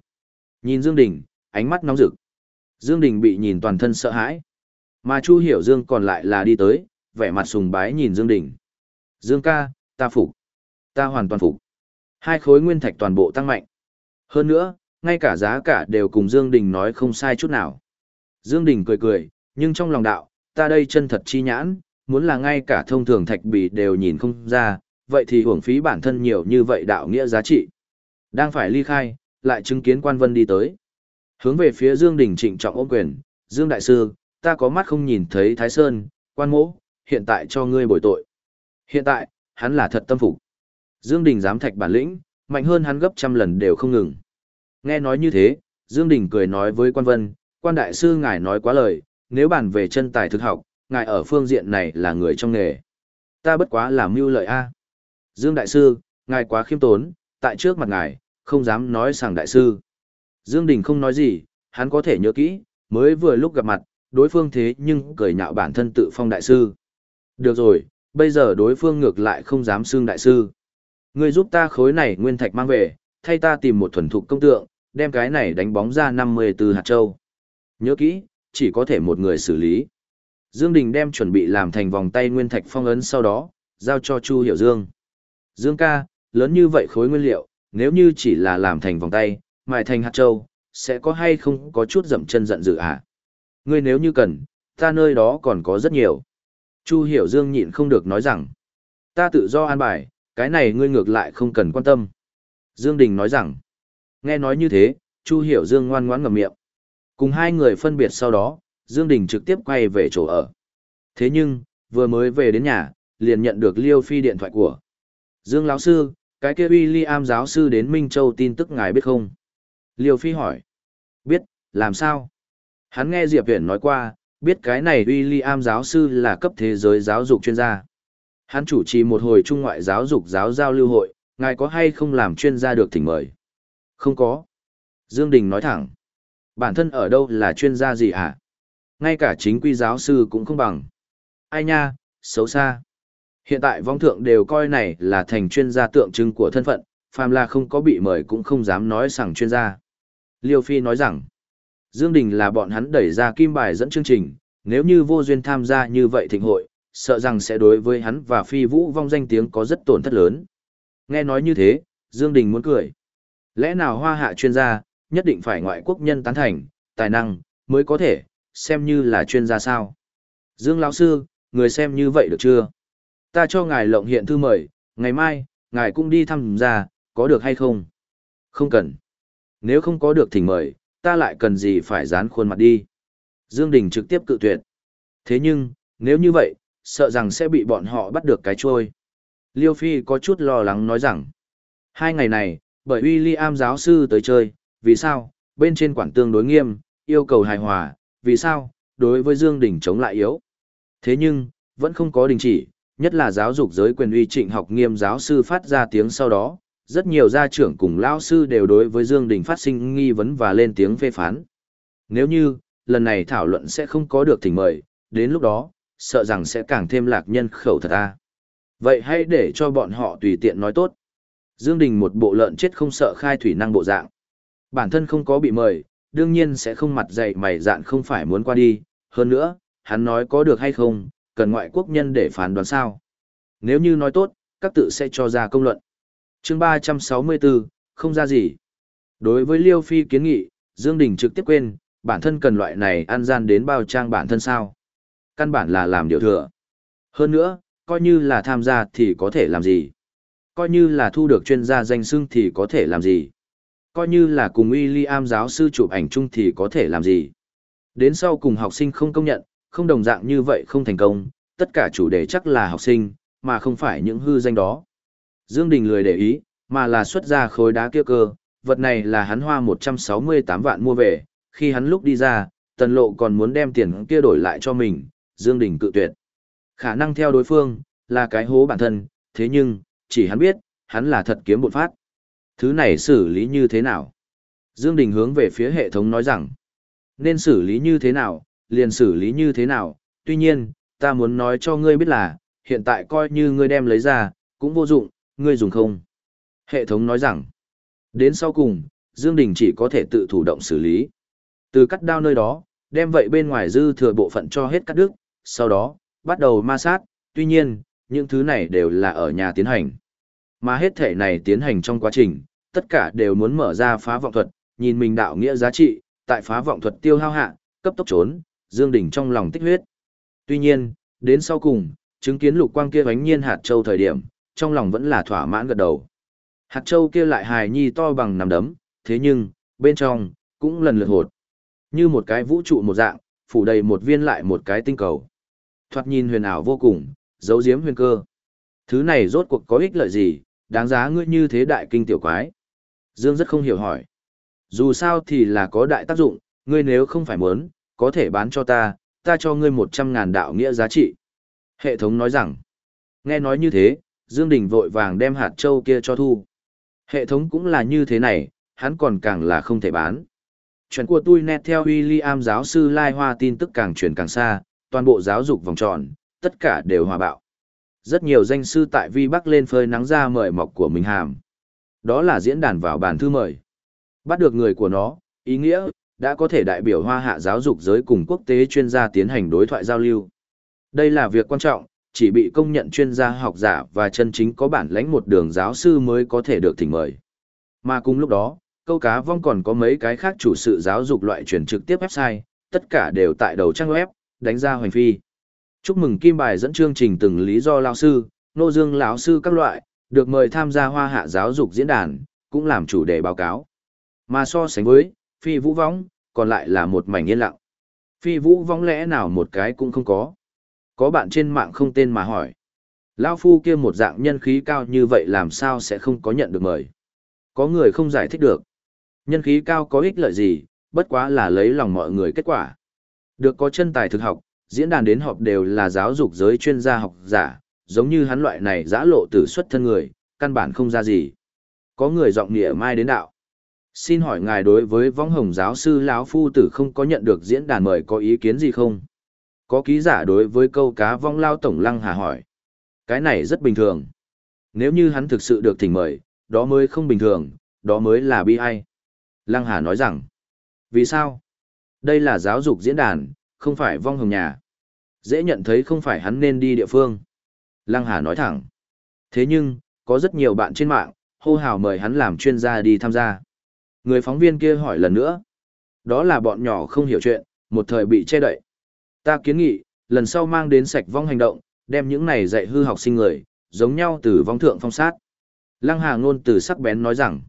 Nhìn Dương Đình, ánh mắt nóng rực. Dương Đình bị nhìn toàn thân sợ hãi. Mà Chu Hiểu Dương còn lại là đi tới, vẻ mặt sùng bái nhìn Dương Đình. Dương ca, ta phục. Ta hoàn toàn phục. Hai khối nguyên thạch toàn bộ tăng mạnh. Hơn nữa, ngay cả giá cả đều cùng Dương Đình nói không sai chút nào. Dương Đình cười cười, nhưng trong lòng đạo, ta đây chân thật chi nhãn, muốn là ngay cả thông thường thạch bì đều nhìn không ra, vậy thì hưởng phí bản thân nhiều như vậy đạo nghĩa giá trị. Đang phải ly khai, lại chứng kiến quan vân đi tới. Hướng về phía Dương Đình trịnh trọng ôm quyền, Dương Đại Sư, ta có mắt không nhìn thấy Thái Sơn, quan mỗ, hiện tại cho ngươi bồi tội. Hiện tại, hắn là thật tâm phục. Dương Đình dám thạch bản lĩnh, mạnh hơn hắn gấp trăm lần đều không ngừng. Nghe nói như thế, Dương Đình cười nói với quan vân, quan đại sư ngài nói quá lời, nếu bàn về chân tài thực học, ngài ở phương diện này là người trong nghề. Ta bất quá làm mưu lợi a. Dương đại sư, ngài quá khiêm tốn, tại trước mặt ngài, không dám nói sảng đại sư. Dương Đình không nói gì, hắn có thể nhớ kỹ, mới vừa lúc gặp mặt, đối phương thế nhưng cười nhạo bản thân tự phong đại sư. Được rồi, bây giờ đối phương ngược lại không dám xưng đại sư. Ngươi giúp ta khối này nguyên thạch mang về, thay ta tìm một thuần thục công tượng, đem cái này đánh bóng ra 54 hạt châu. Nhớ kỹ, chỉ có thể một người xử lý. Dương Đình đem chuẩn bị làm thành vòng tay nguyên thạch phong ấn sau đó, giao cho Chu Hiểu Dương. Dương ca, lớn như vậy khối nguyên liệu, nếu như chỉ là làm thành vòng tay, mài thành hạt châu, sẽ có hay không có chút dậm chân giận dữ à? Ngươi nếu như cần, ta nơi đó còn có rất nhiều. Chu Hiểu Dương nhịn không được nói rằng, ta tự do an bài, cái này ngươi ngược lại không cần quan tâm. Dương Đình nói rằng, nghe nói như thế, Chu Hiểu Dương ngoan ngoãn ngậm miệng. Cùng hai người phân biệt sau đó, Dương Đình trực tiếp quay về chỗ ở. Thế nhưng, vừa mới về đến nhà, liền nhận được Liêu Phi điện thoại của. Dương lão sư, cái kia William giáo sư đến Minh Châu tin tức ngài biết không? Liêu Phi hỏi. Biết, làm sao? Hắn nghe Diệp Viễn nói qua, biết cái này William giáo sư là cấp thế giới giáo dục chuyên gia. Hắn chủ trì một hồi trung ngoại giáo dục giáo giao lưu hội, ngài có hay không làm chuyên gia được thỉnh mời? Không có. Dương Đình nói thẳng. Bản thân ở đâu là chuyên gia gì hả? Ngay cả chính quy giáo sư cũng không bằng. Ai nha, xấu xa. Hiện tại vong thượng đều coi này là thành chuyên gia tượng trưng của thân phận, phàm là không có bị mời cũng không dám nói rằng chuyên gia. Liêu Phi nói rằng, Dương Đình là bọn hắn đẩy ra kim bài dẫn chương trình, nếu như vô duyên tham gia như vậy thịnh hội, sợ rằng sẽ đối với hắn và Phi Vũ vong danh tiếng có rất tổn thất lớn. Nghe nói như thế, Dương Đình muốn cười. Lẽ nào hoa hạ chuyên gia, nhất định phải ngoại quốc nhân tán thành, tài năng, mới có thể, xem như là chuyên gia sao. Dương lão sư, người xem như vậy được chưa? Ta cho ngài lộng hiện thư mời, ngày mai, ngài cũng đi thăm gia, có được hay không? Không cần. Nếu không có được thỉnh mời, ta lại cần gì phải dán khuôn mặt đi. Dương Đình trực tiếp cự tuyệt. Thế nhưng, nếu như vậy, sợ rằng sẽ bị bọn họ bắt được cái trôi. Liêu Phi có chút lo lắng nói rằng, hai ngày này, bởi William giáo sư tới chơi, vì sao, bên trên quản tương đối nghiêm, yêu cầu hài hòa, vì sao, đối với Dương Đình chống lại yếu. Thế nhưng, vẫn không có đình chỉ, nhất là giáo dục giới quyền uy trịnh học nghiêm giáo sư phát ra tiếng sau đó, rất nhiều gia trưởng cùng lao sư đều đối với Dương Đình phát sinh nghi vấn và lên tiếng phê phán. Nếu như, lần này thảo luận sẽ không có được thỉnh mời, đến lúc đó, sợ rằng sẽ càng thêm lạc nhân khẩu thật a. Vậy hãy để cho bọn họ tùy tiện nói tốt. Dương Đình một bộ lợn chết không sợ khai thủy năng bộ dạng. Bản thân không có bị mời, đương nhiên sẽ không mặt dày mày dạn không phải muốn qua đi. Hơn nữa, hắn nói có được hay không, cần ngoại quốc nhân để phán đoán sao. Nếu như nói tốt, các tự sẽ cho ra công luận. Chương 364, không ra gì. Đối với Liêu Phi kiến nghị, Dương Đình trực tiếp quên, bản thân cần loại này ăn gian đến bao trang bản thân sao. Căn bản là làm điều thừa. Hơn nữa, coi như là tham gia thì có thể làm gì. Coi như là thu được chuyên gia danh xưng thì có thể làm gì. Coi như là cùng William giáo sư chụp ảnh chung thì có thể làm gì. Đến sau cùng học sinh không công nhận, không đồng dạng như vậy không thành công, tất cả chủ đề chắc là học sinh, mà không phải những hư danh đó. Dương Đình lười để ý, mà là xuất ra khối đá kia cơ, vật này là hắn hoa 168 vạn mua về, khi hắn lúc đi ra, tần lộ còn muốn đem tiền kia đổi lại cho mình, Dương Đình cự tuyệt. Khả năng theo đối phương, là cái hố bản thân, thế nhưng, chỉ hắn biết, hắn là thật kiếm bột phát. Thứ này xử lý như thế nào? Dương Đình hướng về phía hệ thống nói rằng, nên xử lý như thế nào, liền xử lý như thế nào, tuy nhiên, ta muốn nói cho ngươi biết là, hiện tại coi như ngươi đem lấy ra, cũng vô dụng, ngươi dùng không. Hệ thống nói rằng, đến sau cùng, Dương Đình chỉ có thể tự thủ động xử lý. Từ cắt đao nơi đó, đem vậy bên ngoài dư thừa bộ phận cho hết cắt đứt, sau đó, bắt đầu ma sát, tuy nhiên, những thứ này đều là ở nhà tiến hành. Mà hết thể này tiến hành trong quá trình, tất cả đều muốn mở ra phá vọng thuật, nhìn mình đạo nghĩa giá trị, tại phá vọng thuật tiêu hao hạ, cấp tốc trốn, Dương Đình trong lòng tích huyết. Tuy nhiên, đến sau cùng, chứng kiến lục quang kia bánh nhiên hạt châu thời điểm, trong lòng vẫn là thỏa mãn gật đầu. Hạt châu kia lại hài nhi to bằng nắm đấm, thế nhưng, bên trong, cũng lần lượt hột. Như một cái vũ trụ một dạng, phủ đầy một viên lại một cái tinh cầu. Thoạt nhìn huyền ảo vô cùng, giấu giếm huyền cơ. Thứ này rốt cuộc có ích lợi gì, đáng giá ngươi như thế đại kinh tiểu quái. Dương rất không hiểu hỏi. Dù sao thì là có đại tác dụng, ngươi nếu không phải muốn, có thể bán cho ta, ta cho ngươi một trăm ngàn đạo nghĩa giá trị. Hệ thống nói rằng, nghe nói như thế, Dương Đình vội vàng đem hạt châu kia cho thu. Hệ thống cũng là như thế này, hắn còn càng là không thể bán. Chuyện của tôi nét theo William giáo sư Lai Hoa tin tức càng truyền càng xa, toàn bộ giáo dục vòng tròn, tất cả đều hòa bạo. Rất nhiều danh sư tại Vi Bắc lên phơi nắng ra mời mọc của mình hàm. Đó là diễn đàn vào bàn thư mời. Bắt được người của nó, ý nghĩa, đã có thể đại biểu hoa hạ giáo dục giới cùng quốc tế chuyên gia tiến hành đối thoại giao lưu. Đây là việc quan trọng, chỉ bị công nhận chuyên gia học giả và chân chính có bản lãnh một đường giáo sư mới có thể được thỉnh mời. Mà cùng lúc đó, câu cá vong còn có mấy cái khác chủ sự giáo dục loại truyền trực tiếp website, tất cả đều tại đầu trang web, đánh ra hoành phi. Chúc mừng kim bài dẫn chương trình từng lý do lão sư, nô dương lão sư các loại, được mời tham gia hoa hạ giáo dục diễn đàn, cũng làm chủ đề báo cáo. Mà so sánh với, phi vũ vong, còn lại là một mảnh yên lặng. Phi vũ vong lẽ nào một cái cũng không có. Có bạn trên mạng không tên mà hỏi. Lao phu kia một dạng nhân khí cao như vậy làm sao sẽ không có nhận được mời. Có người không giải thích được. Nhân khí cao có ích lợi gì, bất quá là lấy lòng mọi người kết quả. Được có chân tài thực học, diễn đàn đến họp đều là giáo dục giới chuyên gia học giả, giống như hắn loại này giã lộ tử xuất thân người, căn bản không ra gì. Có người giọng nghĩa mai đến đạo. Xin hỏi ngài đối với võng hồng giáo sư lão phu tử không có nhận được diễn đàn mời có ý kiến gì không? Có ký giả đối với câu cá vong lao tổng lăng hà hỏi. Cái này rất bình thường. Nếu như hắn thực sự được thỉnh mời, đó mới không bình thường, đó mới là bi ai. Lăng Hà nói rằng, vì sao? Đây là giáo dục diễn đàn, không phải vong hồng nhà. Dễ nhận thấy không phải hắn nên đi địa phương. Lăng Hà nói thẳng. Thế nhưng, có rất nhiều bạn trên mạng, hô hào mời hắn làm chuyên gia đi tham gia. Người phóng viên kia hỏi lần nữa. Đó là bọn nhỏ không hiểu chuyện, một thời bị che đậy. Ta kiến nghị, lần sau mang đến sạch vong hành động, đem những này dạy hư học sinh người, giống nhau từ vong thượng phong sát. Lăng Hà ngôn từ sắc bén nói rằng,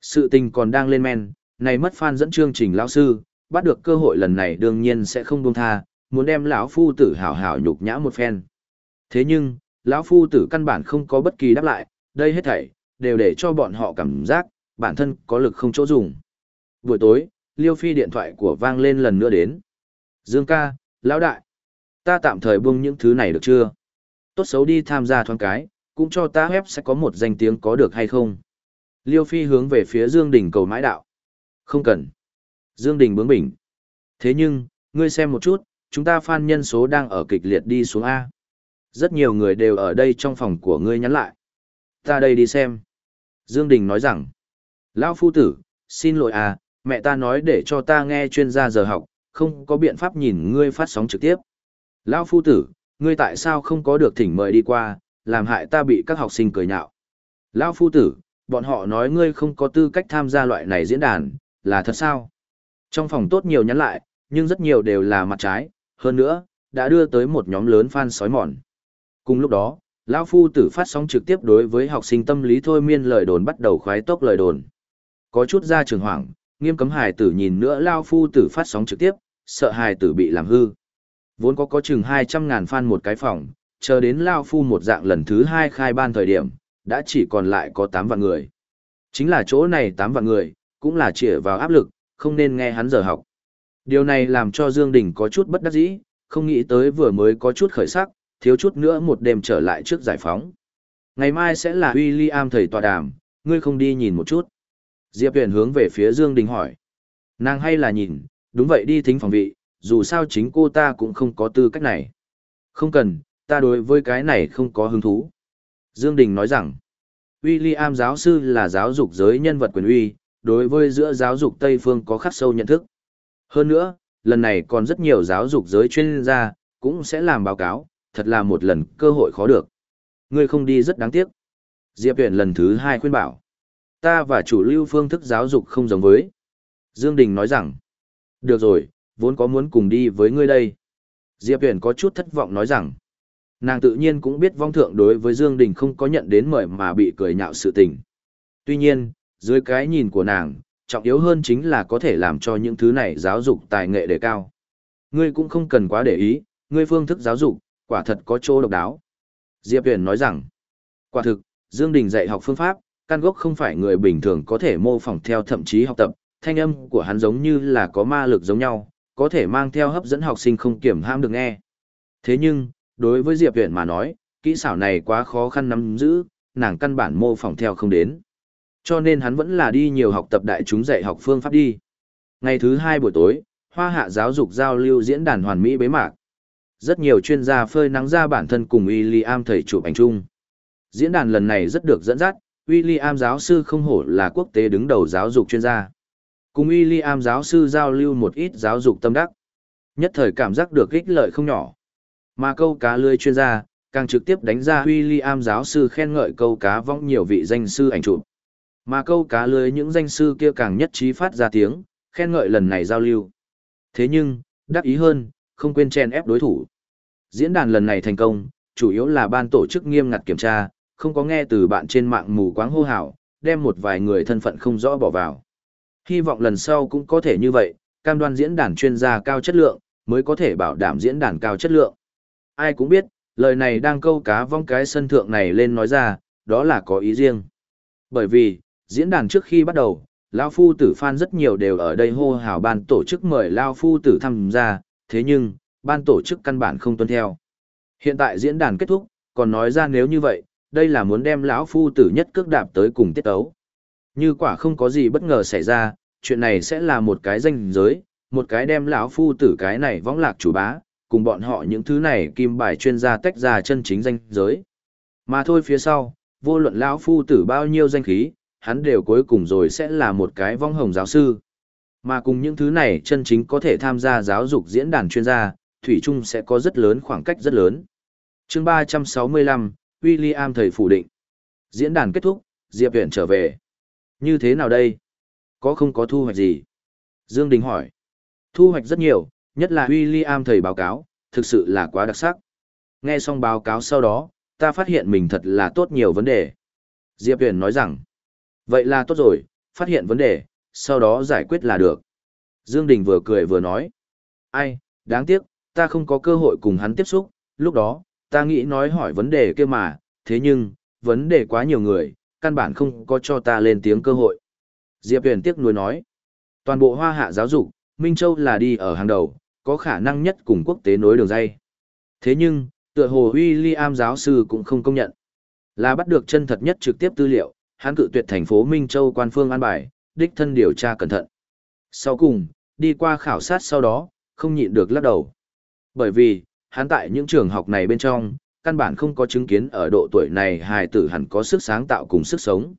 sự tình còn đang lên men, này mất fan dẫn chương trình lão sư, bắt được cơ hội lần này đương nhiên sẽ không buông tha, muốn đem lão phu tử hảo hảo nhục nhã một phen. Thế nhưng, lão phu tử căn bản không có bất kỳ đáp lại, đây hết thảy đều để cho bọn họ cảm giác bản thân có lực không chỗ dùng. Buổi tối, Liêu Phi điện thoại của vang lên lần nữa đến. Dương ca, lão đại, ta tạm thời buông những thứ này được chưa? Tốt xấu đi tham gia thoáng cái, cũng cho ta web sẽ có một danh tiếng có được hay không? Liêu Phi hướng về phía Dương Đình cầu mãi đạo. Không cần. Dương Đình bướng bỉnh. Thế nhưng, ngươi xem một chút, chúng ta fan nhân số đang ở kịch liệt đi xuống A. Rất nhiều người đều ở đây trong phòng của ngươi nhắn lại. Ta đây đi xem. Dương Đình nói rằng, Lão phu tử, xin lỗi à, mẹ ta nói để cho ta nghe chuyên gia giờ học, không có biện pháp nhìn ngươi phát sóng trực tiếp. Lão phu tử, ngươi tại sao không có được thỉnh mời đi qua, làm hại ta bị các học sinh cười nhạo. Lão phu tử, bọn họ nói ngươi không có tư cách tham gia loại này diễn đàn, là thật sao? Trong phòng tốt nhiều nhắn lại, nhưng rất nhiều đều là mặt trái, hơn nữa, đã đưa tới một nhóm lớn fan sói mòn. Cùng lúc đó, lão phu tử phát sóng trực tiếp đối với học sinh tâm lý thôi miên lời đồn bắt đầu khoái tốc lời đồn. Có chút ra trường hoảng, nghiêm cấm hài tử nhìn nữa lão phu tử phát sóng trực tiếp, sợ hài tử bị làm hư. Vốn có có chừng 200 ngàn fan một cái phòng, chờ đến lão phu một dạng lần thứ hai khai ban thời điểm, đã chỉ còn lại có 8 vạn người. Chính là chỗ này 8 vạn người, cũng là chỉ vào áp lực, không nên nghe hắn giờ học. Điều này làm cho Dương Đình có chút bất đắc dĩ, không nghĩ tới vừa mới có chút khởi sắc, thiếu chút nữa một đêm trở lại trước giải phóng. Ngày mai sẽ là William thầy tòa đàm, ngươi không đi nhìn một chút. Diệp Huyền hướng về phía Dương Đình hỏi. Nàng hay là nhìn, đúng vậy đi thính phòng vị, dù sao chính cô ta cũng không có tư cách này. Không cần, ta đối với cái này không có hứng thú. Dương Đình nói rằng, William giáo sư là giáo dục giới nhân vật quyền uy, đối với giữa giáo dục Tây Phương có khắc sâu nhận thức. Hơn nữa, lần này còn rất nhiều giáo dục giới chuyên gia, cũng sẽ làm báo cáo, thật là một lần cơ hội khó được. Ngươi không đi rất đáng tiếc. Diệp Huyền lần thứ hai khuyên bảo. Ta và chủ lưu phương thức giáo dục không giống với. Dương Đình nói rằng. Được rồi, vốn có muốn cùng đi với ngươi đây. Diệp Huyền có chút thất vọng nói rằng. Nàng tự nhiên cũng biết vong thượng đối với Dương Đình không có nhận đến mời mà bị cười nhạo sự tình. Tuy nhiên, dưới cái nhìn của nàng, trọng yếu hơn chính là có thể làm cho những thứ này giáo dục tài nghệ đề cao. Ngươi cũng không cần quá để ý, ngươi phương thức giáo dục, quả thật có chỗ độc đáo. Diệp Huyền nói rằng, quả thực, Dương Đình dạy học phương pháp, căn gốc không phải người bình thường có thể mô phỏng theo thậm chí học tập, thanh âm của hắn giống như là có ma lực giống nhau, có thể mang theo hấp dẫn học sinh không kiểm ham được nghe. Thế nhưng, đối với Diệp Huyền mà nói, kỹ xảo này quá khó khăn nắm giữ, nàng căn bản mô phỏng theo không đến. Cho nên hắn vẫn là đi nhiều học tập đại chúng dạy học phương pháp đi. Ngày thứ hai buổi tối, Hoa Hạ giáo dục giao lưu diễn đàn hoàn mỹ bế mạc. Rất nhiều chuyên gia phơi nắng ra bản thân cùng William thầy chụp ảnh chung. Diễn đàn lần này rất được dẫn dắt, William giáo sư không hổ là quốc tế đứng đầu giáo dục chuyên gia. Cùng William giáo sư giao lưu một ít giáo dục tâm đắc. Nhất thời cảm giác được ích lợi không nhỏ. Mà câu cá lươi chuyên gia, càng trực tiếp đánh ra William giáo sư khen ngợi câu cá vong nhiều vị danh sư ảnh chụp. Mà câu cá lưới những danh sư kia càng nhất trí phát ra tiếng, khen ngợi lần này giao lưu. Thế nhưng, đắc ý hơn, không quên chen ép đối thủ. Diễn đàn lần này thành công, chủ yếu là ban tổ chức nghiêm ngặt kiểm tra, không có nghe từ bạn trên mạng mù quáng hô hào, đem một vài người thân phận không rõ bỏ vào. Hy vọng lần sau cũng có thể như vậy, cam đoan diễn đàn chuyên gia cao chất lượng, mới có thể bảo đảm diễn đàn cao chất lượng. Ai cũng biết, lời này đang câu cá vong cái sân thượng này lên nói ra, đó là có ý riêng. Bởi vì, diễn đàn trước khi bắt đầu, Lao Phu Tử fan rất nhiều đều ở đây hô hào ban tổ chức mời Lao Phu Tử tham gia, thế nhưng, ban tổ chức căn bản không tuân theo. Hiện tại diễn đàn kết thúc, còn nói ra nếu như vậy, đây là muốn đem lão Phu Tử nhất cước đạp tới cùng tiết ấu. Như quả không có gì bất ngờ xảy ra, chuyện này sẽ là một cái danh giới, một cái đem lão Phu Tử cái này võng lạc chủ bá, cùng bọn họ những thứ này kim bài chuyên gia tách ra chân chính danh giới. Mà thôi phía sau, vô luận lão phu tử bao nhiêu danh khí, hắn đều cuối cùng rồi sẽ là một cái vong hồng giáo sư. Mà cùng những thứ này chân chính có thể tham gia giáo dục diễn đàn chuyên gia, Thủy Trung sẽ có rất lớn khoảng cách rất lớn. chương 365, William thầy phủ định. Diễn đàn kết thúc, Diệp Viễn trở về. Như thế nào đây? Có không có thu hoạch gì? Dương Đình hỏi. Thu hoạch rất nhiều, nhất là William thầy báo cáo, thực sự là quá đặc sắc. Nghe xong báo cáo sau đó, ta phát hiện mình thật là tốt nhiều vấn đề. Diệp Huyền nói rằng, vậy là tốt rồi, phát hiện vấn đề, sau đó giải quyết là được. Dương Đình vừa cười vừa nói, ai, đáng tiếc, ta không có cơ hội cùng hắn tiếp xúc, lúc đó, ta nghĩ nói hỏi vấn đề kia mà, thế nhưng, vấn đề quá nhiều người, căn bản không có cho ta lên tiếng cơ hội. Diệp Huyền tiếc nuối nói, toàn bộ hoa hạ giáo dục, Minh Châu là đi ở hàng đầu, có khả năng nhất cùng quốc tế nối đường dây. Thế nhưng, tựa hồ William giáo sư cũng không công nhận. Là bắt được chân thật nhất trực tiếp tư liệu, hắn cự tuyệt thành phố Minh Châu quan phương an bài, đích thân điều tra cẩn thận. Sau cùng, đi qua khảo sát sau đó, không nhịn được lắc đầu. Bởi vì, hắn tại những trường học này bên trong, căn bản không có chứng kiến ở độ tuổi này hài tử hẳn có sức sáng tạo cùng sức sống.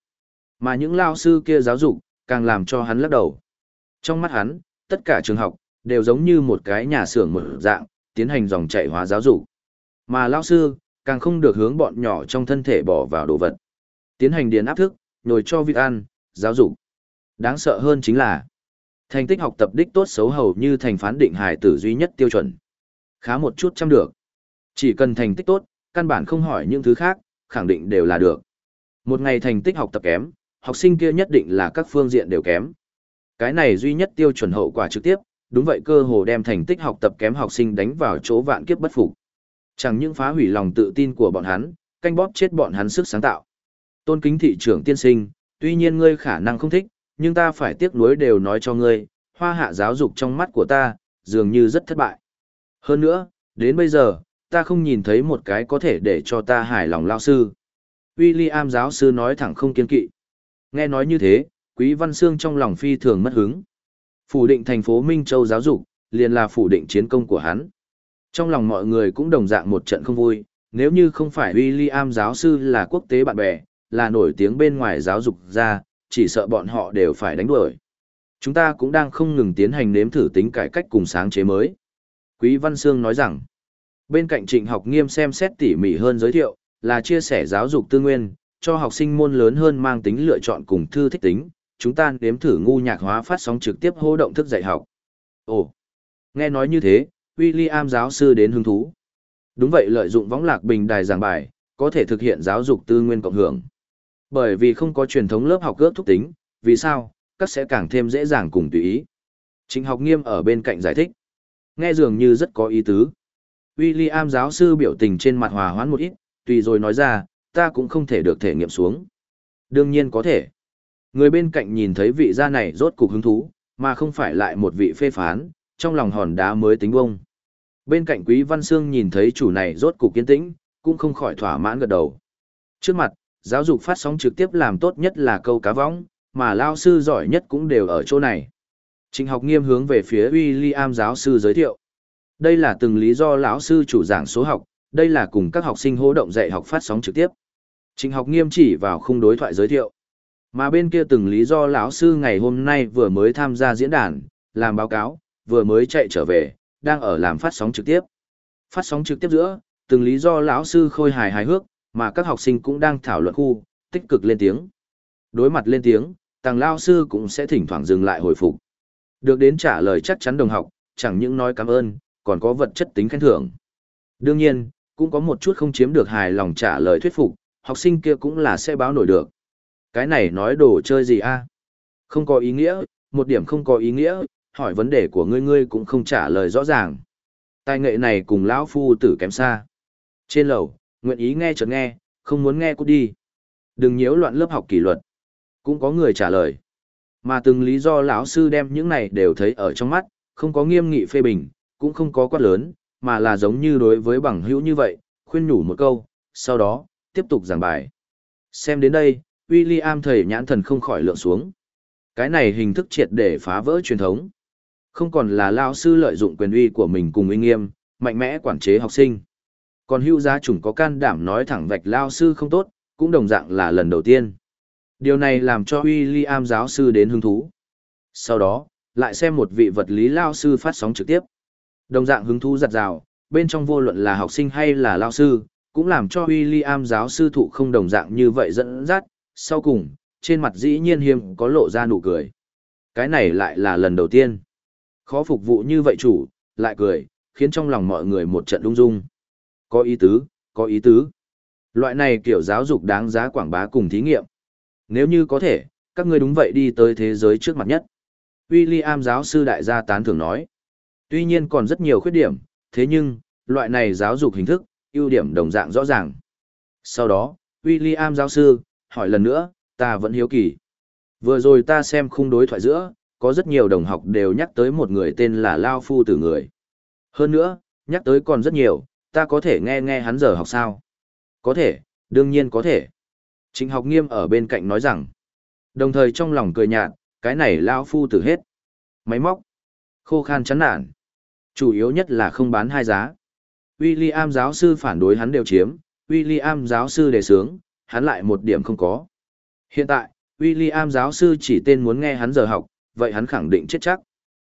Mà những lao sư kia giáo dục, càng làm cho hắn lắc đầu. Trong mắt hắn, tất cả trường học, đều giống như một cái nhà xưởng mở dạng, tiến hành dòng chảy hóa giáo dục. Mà lao sư, càng không được hướng bọn nhỏ trong thân thể bỏ vào đồ vật. Tiến hành điền áp thức, nhồi cho việc ăn, giáo dục. Đáng sợ hơn chính là, thành tích học tập đích tốt xấu hầu như thành phán định hài tử duy nhất tiêu chuẩn. Khá một chút chăm được. Chỉ cần thành tích tốt, căn bản không hỏi những thứ khác, khẳng định đều là được. Một ngày thành tích học tập kém, học sinh kia nhất định là các phương diện đều kém. Cái này duy nhất tiêu chuẩn hậu quả trực tiếp, đúng vậy cơ hồ đem thành tích học tập kém học sinh đánh vào chỗ vạn kiếp bất phục. Chẳng những phá hủy lòng tự tin của bọn hắn, canh bóp chết bọn hắn sức sáng tạo. Tôn kính thị trưởng tiên sinh, tuy nhiên ngươi khả năng không thích, nhưng ta phải tiếc nuối đều nói cho ngươi, hoa hạ giáo dục trong mắt của ta, dường như rất thất bại. Hơn nữa, đến bây giờ, ta không nhìn thấy một cái có thể để cho ta hài lòng lao sư. William giáo sư nói thẳng không kiên kỵ. Nghe nói như thế, Quý Văn Sương trong lòng phi thường mất hứng. Phủ định thành phố Minh Châu giáo dục, liền là phủ định chiến công của hắn. Trong lòng mọi người cũng đồng dạng một trận không vui, nếu như không phải William giáo sư là quốc tế bạn bè, là nổi tiếng bên ngoài giáo dục ra, chỉ sợ bọn họ đều phải đánh đuổi. Chúng ta cũng đang không ngừng tiến hành nếm thử tính cải cách cùng sáng chế mới. Quý Văn Sương nói rằng, bên cạnh trịnh học nghiêm xem xét tỉ mỉ hơn giới thiệu, là chia sẻ giáo dục tư nguyên, cho học sinh môn lớn hơn mang tính lựa chọn cùng thư thích tính, chúng ta nếm thử ngu nhạc hóa phát sóng trực tiếp hô động thức dạy học. Ồ, nghe nói như thế, William giáo sư đến hứng thú. Đúng vậy lợi dụng võng lạc bình đài giảng bài, có thể thực hiện giáo dục tư nguyên cộng hưởng. Bởi vì không có truyền thống lớp học ước thúc tính, vì sao, các sẽ càng thêm dễ dàng cùng tùy ý. Chính học nghiêm ở bên cạnh giải thích. Nghe dường như rất có ý tứ. William giáo sư biểu tình trên mặt hòa hoãn một ít, tùy rồi nói ra, ta cũng không thể được thể nghiệm xuống. Đương nhiên có thể. Người bên cạnh nhìn thấy vị gia này rốt cục hứng thú, mà không phải lại một vị phê phán, trong lòng hòn đá mới tính bông. Bên cạnh Quý Văn Sương nhìn thấy chủ này rốt cục kiên tĩnh, cũng không khỏi thỏa mãn gật đầu. Trước mặt, giáo dục phát sóng trực tiếp làm tốt nhất là câu cá võng, mà lao sư giỏi nhất cũng đều ở chỗ này. Trình học nghiêm hướng về phía William giáo sư giới thiệu. Đây là từng lý do lão sư chủ giảng số học, đây là cùng các học sinh hỗ động dạy học phát sóng trực tiếp. Trình học nghiêm chỉ vào khung đối thoại giới thiệu. Mà bên kia từng lý do lão sư ngày hôm nay vừa mới tham gia diễn đàn, làm báo cáo, vừa mới chạy trở về, đang ở làm phát sóng trực tiếp. Phát sóng trực tiếp giữa, từng lý do lão sư khôi hài hài hước, mà các học sinh cũng đang thảo luận khu, tích cực lên tiếng. Đối mặt lên tiếng, tàng lao sư cũng sẽ thỉnh thoảng dừng lại hồi phục. Được đến trả lời chắc chắn đồng học, chẳng những nói cảm ơn, còn có vật chất tính khen thưởng. Đương nhiên, cũng có một chút không chiếm được hài lòng trả lời thuyết phục, học sinh kia cũng là sẽ báo nổi được. Cái này nói đồ chơi gì a? Không có ý nghĩa, một điểm không có ý nghĩa, hỏi vấn đề của ngươi ngươi cũng không trả lời rõ ràng. Tài nghệ này cùng lão phu tử kém xa. Trên lầu, nguyện ý nghe chợt nghe, không muốn nghe cút đi. Đừng nhiễu loạn lớp học kỷ luật. Cũng có người trả lời. Mà từng lý do lão sư đem những này đều thấy ở trong mắt, không có nghiêm nghị phê bình, cũng không có quát lớn, mà là giống như đối với bằng hữu như vậy, khuyên nhủ một câu, sau đó, tiếp tục giảng bài. Xem đến đây, William thầy nhãn thần không khỏi lượng xuống. Cái này hình thức triệt để phá vỡ truyền thống. Không còn là lao sư lợi dụng quyền uy của mình cùng uy nghiêm, mạnh mẽ quản chế học sinh. Còn hữu gia chủng có can đảm nói thẳng vạch lao sư không tốt, cũng đồng dạng là lần đầu tiên. Điều này làm cho William giáo sư đến hứng thú. Sau đó, lại xem một vị vật lý lao sư phát sóng trực tiếp. Đồng dạng hứng thú giặt rào, bên trong vô luận là học sinh hay là lao sư, cũng làm cho William giáo sư thụ không đồng dạng như vậy dẫn dắt, sau cùng, trên mặt dĩ nhiên hiếm có lộ ra nụ cười. Cái này lại là lần đầu tiên. Khó phục vụ như vậy chủ, lại cười, khiến trong lòng mọi người một trận đung dung. Có ý tứ, có ý tứ. Loại này kiểu giáo dục đáng giá quảng bá cùng thí nghiệm. Nếu như có thể, các ngươi đúng vậy đi tới thế giới trước mặt nhất. William giáo sư đại gia tán thưởng nói. Tuy nhiên còn rất nhiều khuyết điểm, thế nhưng, loại này giáo dục hình thức, ưu điểm đồng dạng rõ ràng. Sau đó, William giáo sư, hỏi lần nữa, ta vẫn hiếu kỳ. Vừa rồi ta xem khung đối thoại giữa, có rất nhiều đồng học đều nhắc tới một người tên là Lao Phu Tử người. Hơn nữa, nhắc tới còn rất nhiều, ta có thể nghe nghe hắn giờ học sao? Có thể, đương nhiên có thể. Trịnh học nghiêm ở bên cạnh nói rằng, đồng thời trong lòng cười nhạt, cái này Lao Phu Tử hết. Máy móc, khô khan chán nản. Chủ yếu nhất là không bán hai giá. William giáo sư phản đối hắn đều chiếm, William giáo sư đề sướng, hắn lại một điểm không có. Hiện tại, William giáo sư chỉ tên muốn nghe hắn giờ học, vậy hắn khẳng định chết chắc.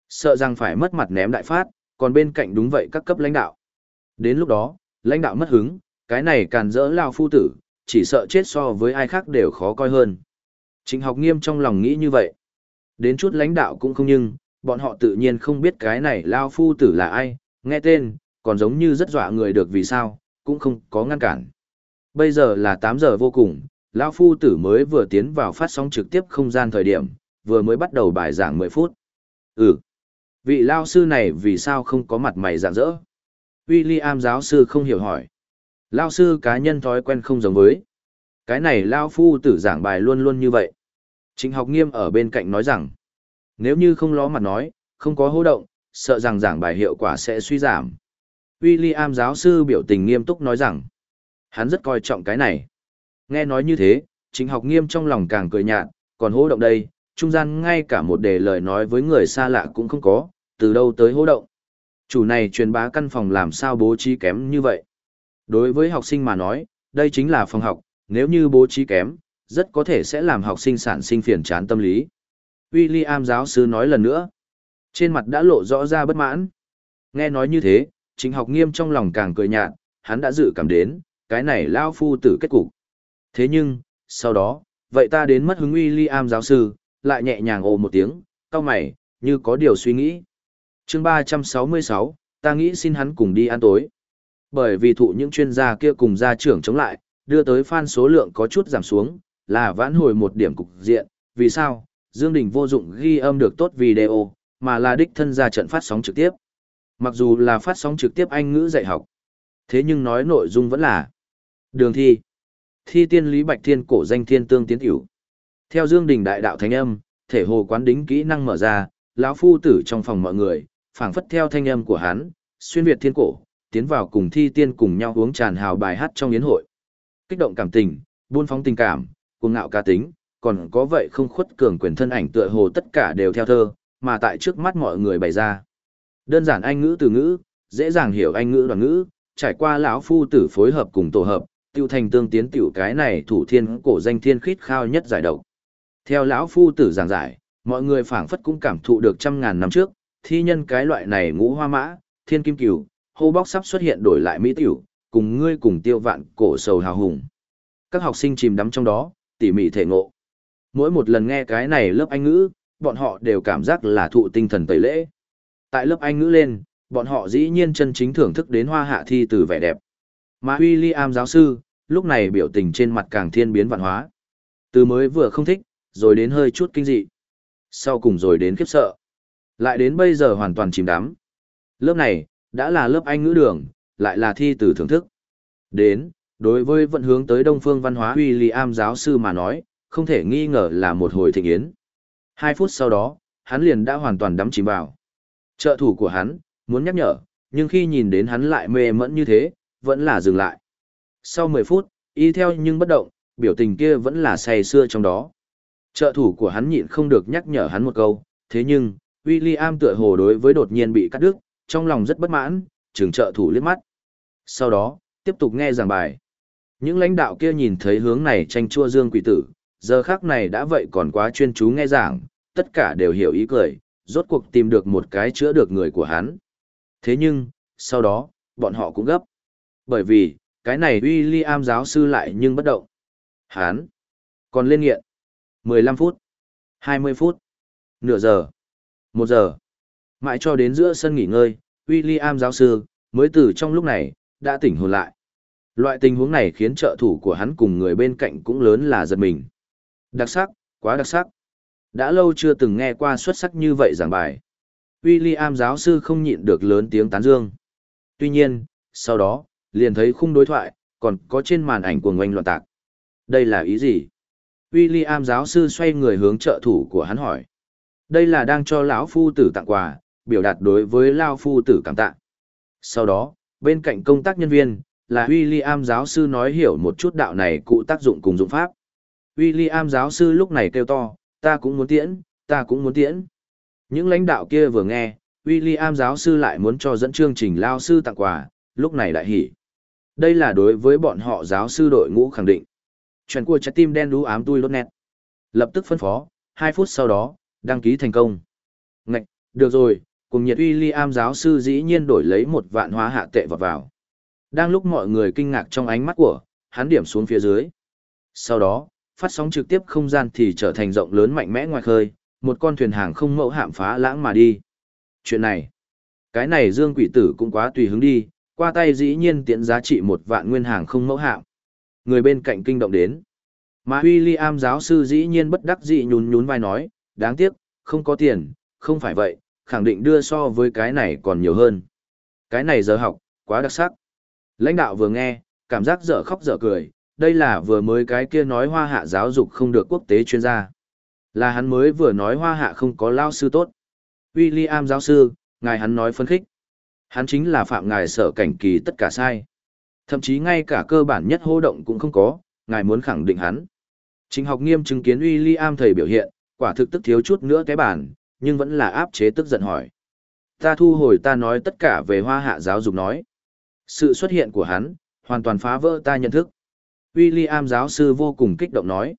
Sợ rằng phải mất mặt ném đại phát, còn bên cạnh đúng vậy các cấp lãnh đạo. Đến lúc đó, lãnh đạo mất hứng, cái này càn dỡ lao phu tử, chỉ sợ chết so với ai khác đều khó coi hơn. Trịnh học nghiêm trong lòng nghĩ như vậy. Đến chút lãnh đạo cũng không nhưng, bọn họ tự nhiên không biết cái này lao phu tử là ai, nghe tên, còn giống như rất dọa người được vì sao, cũng không có ngăn cản. Bây giờ là 8 giờ vô cùng, lão phu tử mới vừa tiến vào phát sóng trực tiếp không gian thời điểm, vừa mới bắt đầu bài giảng 10 phút. Ừ. Vị lao sư này vì sao không có mặt mày dạng dỡ? William giáo sư không hiểu hỏi. Lao sư cá nhân thói quen không giống với. Cái này lao phu tử giảng bài luôn luôn như vậy. Trịnh học nghiêm ở bên cạnh nói rằng, nếu như không ló mặt nói, không có hô động, sợ rằng giảng bài hiệu quả sẽ suy giảm. William giáo sư biểu tình nghiêm túc nói rằng, hắn rất coi trọng cái này. Nghe nói như thế, chính học nghiêm trong lòng càng cười nhạt, còn hô động đây, trung gian ngay cả một đề lời nói với người xa lạ cũng không có, từ đâu tới hô động. Chủ này truyền bá căn phòng làm sao bố trí kém như vậy. Đối với học sinh mà nói, đây chính là phòng học, nếu như bố trí kém, rất có thể sẽ làm học sinh sản sinh phiền chán tâm lý. William giáo sư nói lần nữa. Trên mặt đã lộ rõ ra bất mãn. Nghe nói như thế, chính học nghiêm trong lòng càng cười nhạt, hắn đã dự cảm đến, cái này lao phu tử kết cục. Thế nhưng, sau đó, vậy ta đến mất hứng William giáo sư, lại nhẹ nhàng ồ một tiếng, cao mày, như có điều suy nghĩ. chương 366, ta nghĩ xin hắn cùng đi ăn tối. Bởi vì thụ những chuyên gia kia cùng gia trưởng chống lại, đưa tới fan số lượng có chút giảm xuống, là vãn hồi một điểm cục diện, vì sao? Dương Đình vô dụng ghi âm được tốt video, mà là đích thân ra trận phát sóng trực tiếp. Mặc dù là phát sóng trực tiếp Anh ngữ dạy học, thế nhưng nói nội dung vẫn là đường thi. Thi tiên Lý Bạch Thiên cổ danh thiên tương tiến tiểu. Theo Dương Đình đại đạo thánh âm, thể hồ quán đính kỹ năng mở ra, lão phu tử trong phòng mọi người, phảng phất theo thanh âm của hắn, xuyên việt thiên cổ, tiến vào cùng thi tiên cùng nhau uống tràn hào bài hát trong yến hội. Kích động cảm tình, buôn phóng tình cảm, cuồng ngạo ca tính, còn có vậy không khuất cường quyền thân ảnh tựa hồ tất cả đều theo thơ, mà tại trước mắt mọi người bày ra. Đơn giản anh ngữ từ ngữ, dễ dàng hiểu anh ngữ đoàn ngữ, trải qua lão phu tử phối hợp cùng tổ hợp, tiêu thành tương tiến tiểu cái này thủ thiên cổ danh thiên khít khao nhất giải độc. Theo lão phu tử giảng giải, mọi người phảng phất cũng cảm thụ được trăm ngàn năm trước, thi nhân cái loại này ngũ hoa mã, thiên kim cửu, hô bóc sắp xuất hiện đổi lại mỹ tiểu, cùng ngươi cùng tiêu vạn cổ sầu hào hùng. Các học sinh chìm đắm trong đó, tỉ mỉ thể ngộ. Mỗi một lần nghe cái này lớp Anh ngữ, bọn họ đều cảm giác là thụ tinh thần tẩy lễ. Tại lớp Anh ngữ lên, bọn họ dĩ nhiên chân chính thưởng thức đến hoa hạ thi từ vẻ đẹp. Mà William giáo sư, lúc này biểu tình trên mặt càng thiên biến vạn hóa. Từ mới vừa không thích, rồi đến hơi chút kinh dị. Sau cùng rồi đến khiếp sợ. Lại đến bây giờ hoàn toàn chìm đắm. Lớp này, đã là lớp Anh ngữ đường, lại là thi từ thưởng thức. Đến, đối với vận hướng tới đông phương văn hóa William giáo sư mà nói, không thể nghi ngờ là một hồi thịnh yến. Hai phút sau đó, hắn liền đã hoàn toàn đắm chìm vào. Trợ thủ của hắn, muốn nhắc nhở, nhưng khi nhìn đến hắn lại mê mẫn như thế, vẫn là dừng lại. Sau 10 phút, y theo nhưng bất động, biểu tình kia vẫn là say xưa trong đó. Trợ thủ của hắn nhịn không được nhắc nhở hắn một câu, thế nhưng, William tựa hồ đối với đột nhiên bị cắt đứt, trong lòng rất bất mãn, trừng trợ thủ liếc mắt. Sau đó, tiếp tục nghe giảng bài. Những lãnh đạo kia nhìn thấy hướng này tranh chua dương quỷ tử, giờ khác này đã vậy còn quá chuyên chú nghe giảng, tất cả đều hiểu ý cười, rốt cuộc tìm được một cái chữa được người của hắn. Thế nhưng, sau đó, bọn họ cũng gấp. Bởi vì, cái này William giáo sư lại nhưng bất động. Hắn, còn lên nghiện. 15 phút, 20 phút, nửa giờ, một giờ. Mãi cho đến giữa sân nghỉ ngơi, William giáo sư, mới từ trong lúc này, đã tỉnh hồn lại. Loại tình huống này khiến trợ thủ của hắn cùng người bên cạnh cũng lớn là giật mình. Đặc sắc, quá đặc sắc. Đã lâu chưa từng nghe qua xuất sắc như vậy giảng bài. William giáo sư không nhịn được lớn tiếng tán dương. Tuy nhiên, sau đó, liền thấy khung đối thoại, còn có trên màn ảnh của ngoanh loạn tạc. Đây là ý gì? William giáo sư xoay người hướng trợ thủ của hắn hỏi. Đây là đang cho lão phu tử tặng quà, biểu đạt đối với lao phu tử cảm tạ. Sau đó, bên cạnh công tác nhân viên, là William giáo sư nói hiểu một chút đạo này cụ tác dụng cùng dụng pháp. William giáo sư lúc này kêu to, ta cũng muốn tiễn, ta cũng muốn tiễn. Những lãnh đạo kia vừa nghe, William giáo sư lại muốn cho dẫn chương trình lao sư tặng quà, lúc này đại hỉ. Đây là đối với bọn họ giáo sư đội ngũ khẳng định. Chuyện của trái tim đen đú ám tui lốt nét. Lập tức phân phó, 2 phút sau đó, đăng ký thành công. Ngạch, được rồi, cùng nhiệt William giáo sư dĩ nhiên đổi lấy một vạn hóa hạ tệ vào vào. Đang lúc mọi người kinh ngạc trong ánh mắt của, hắn điểm xuống phía dưới. Sau đó, phát sóng trực tiếp không gian thì trở thành rộng lớn mạnh mẽ ngoài khơi, một con thuyền hàng không mẫu hạm phá lãng mà đi. Chuyện này, cái này Dương Quỷ Tử cũng quá tùy hứng đi, qua tay dĩ nhiên tiện giá trị một vạn nguyên hàng không mẫu hạm. Người bên cạnh kinh động đến. Mà William giáo sư dĩ nhiên bất đắc dĩ nhún nhún vai nói, đáng tiếc, không có tiền, không phải vậy, khẳng định đưa so với cái này còn nhiều hơn. Cái này giờ học, quá đặc sắc. Lãnh đạo vừa nghe, cảm giác dở khóc dở cười, đây là vừa mới cái kia nói hoa hạ giáo dục không được quốc tế chuyên gia. Là hắn mới vừa nói hoa hạ không có lao sư tốt. William giáo sư, ngài hắn nói phân khích. Hắn chính là phạm ngài sở cảnh kỳ tất cả sai. Thậm chí ngay cả cơ bản nhất hô động cũng không có, ngài muốn khẳng định hắn. Trình học nghiêm chứng kiến William thầy biểu hiện, quả thực tức thiếu chút nữa cái bản, nhưng vẫn là áp chế tức giận hỏi. Ta thu hồi ta nói tất cả về hoa hạ giáo dục nói. Sự xuất hiện của hắn, hoàn toàn phá vỡ ta nhận thức. William giáo sư vô cùng kích động nói.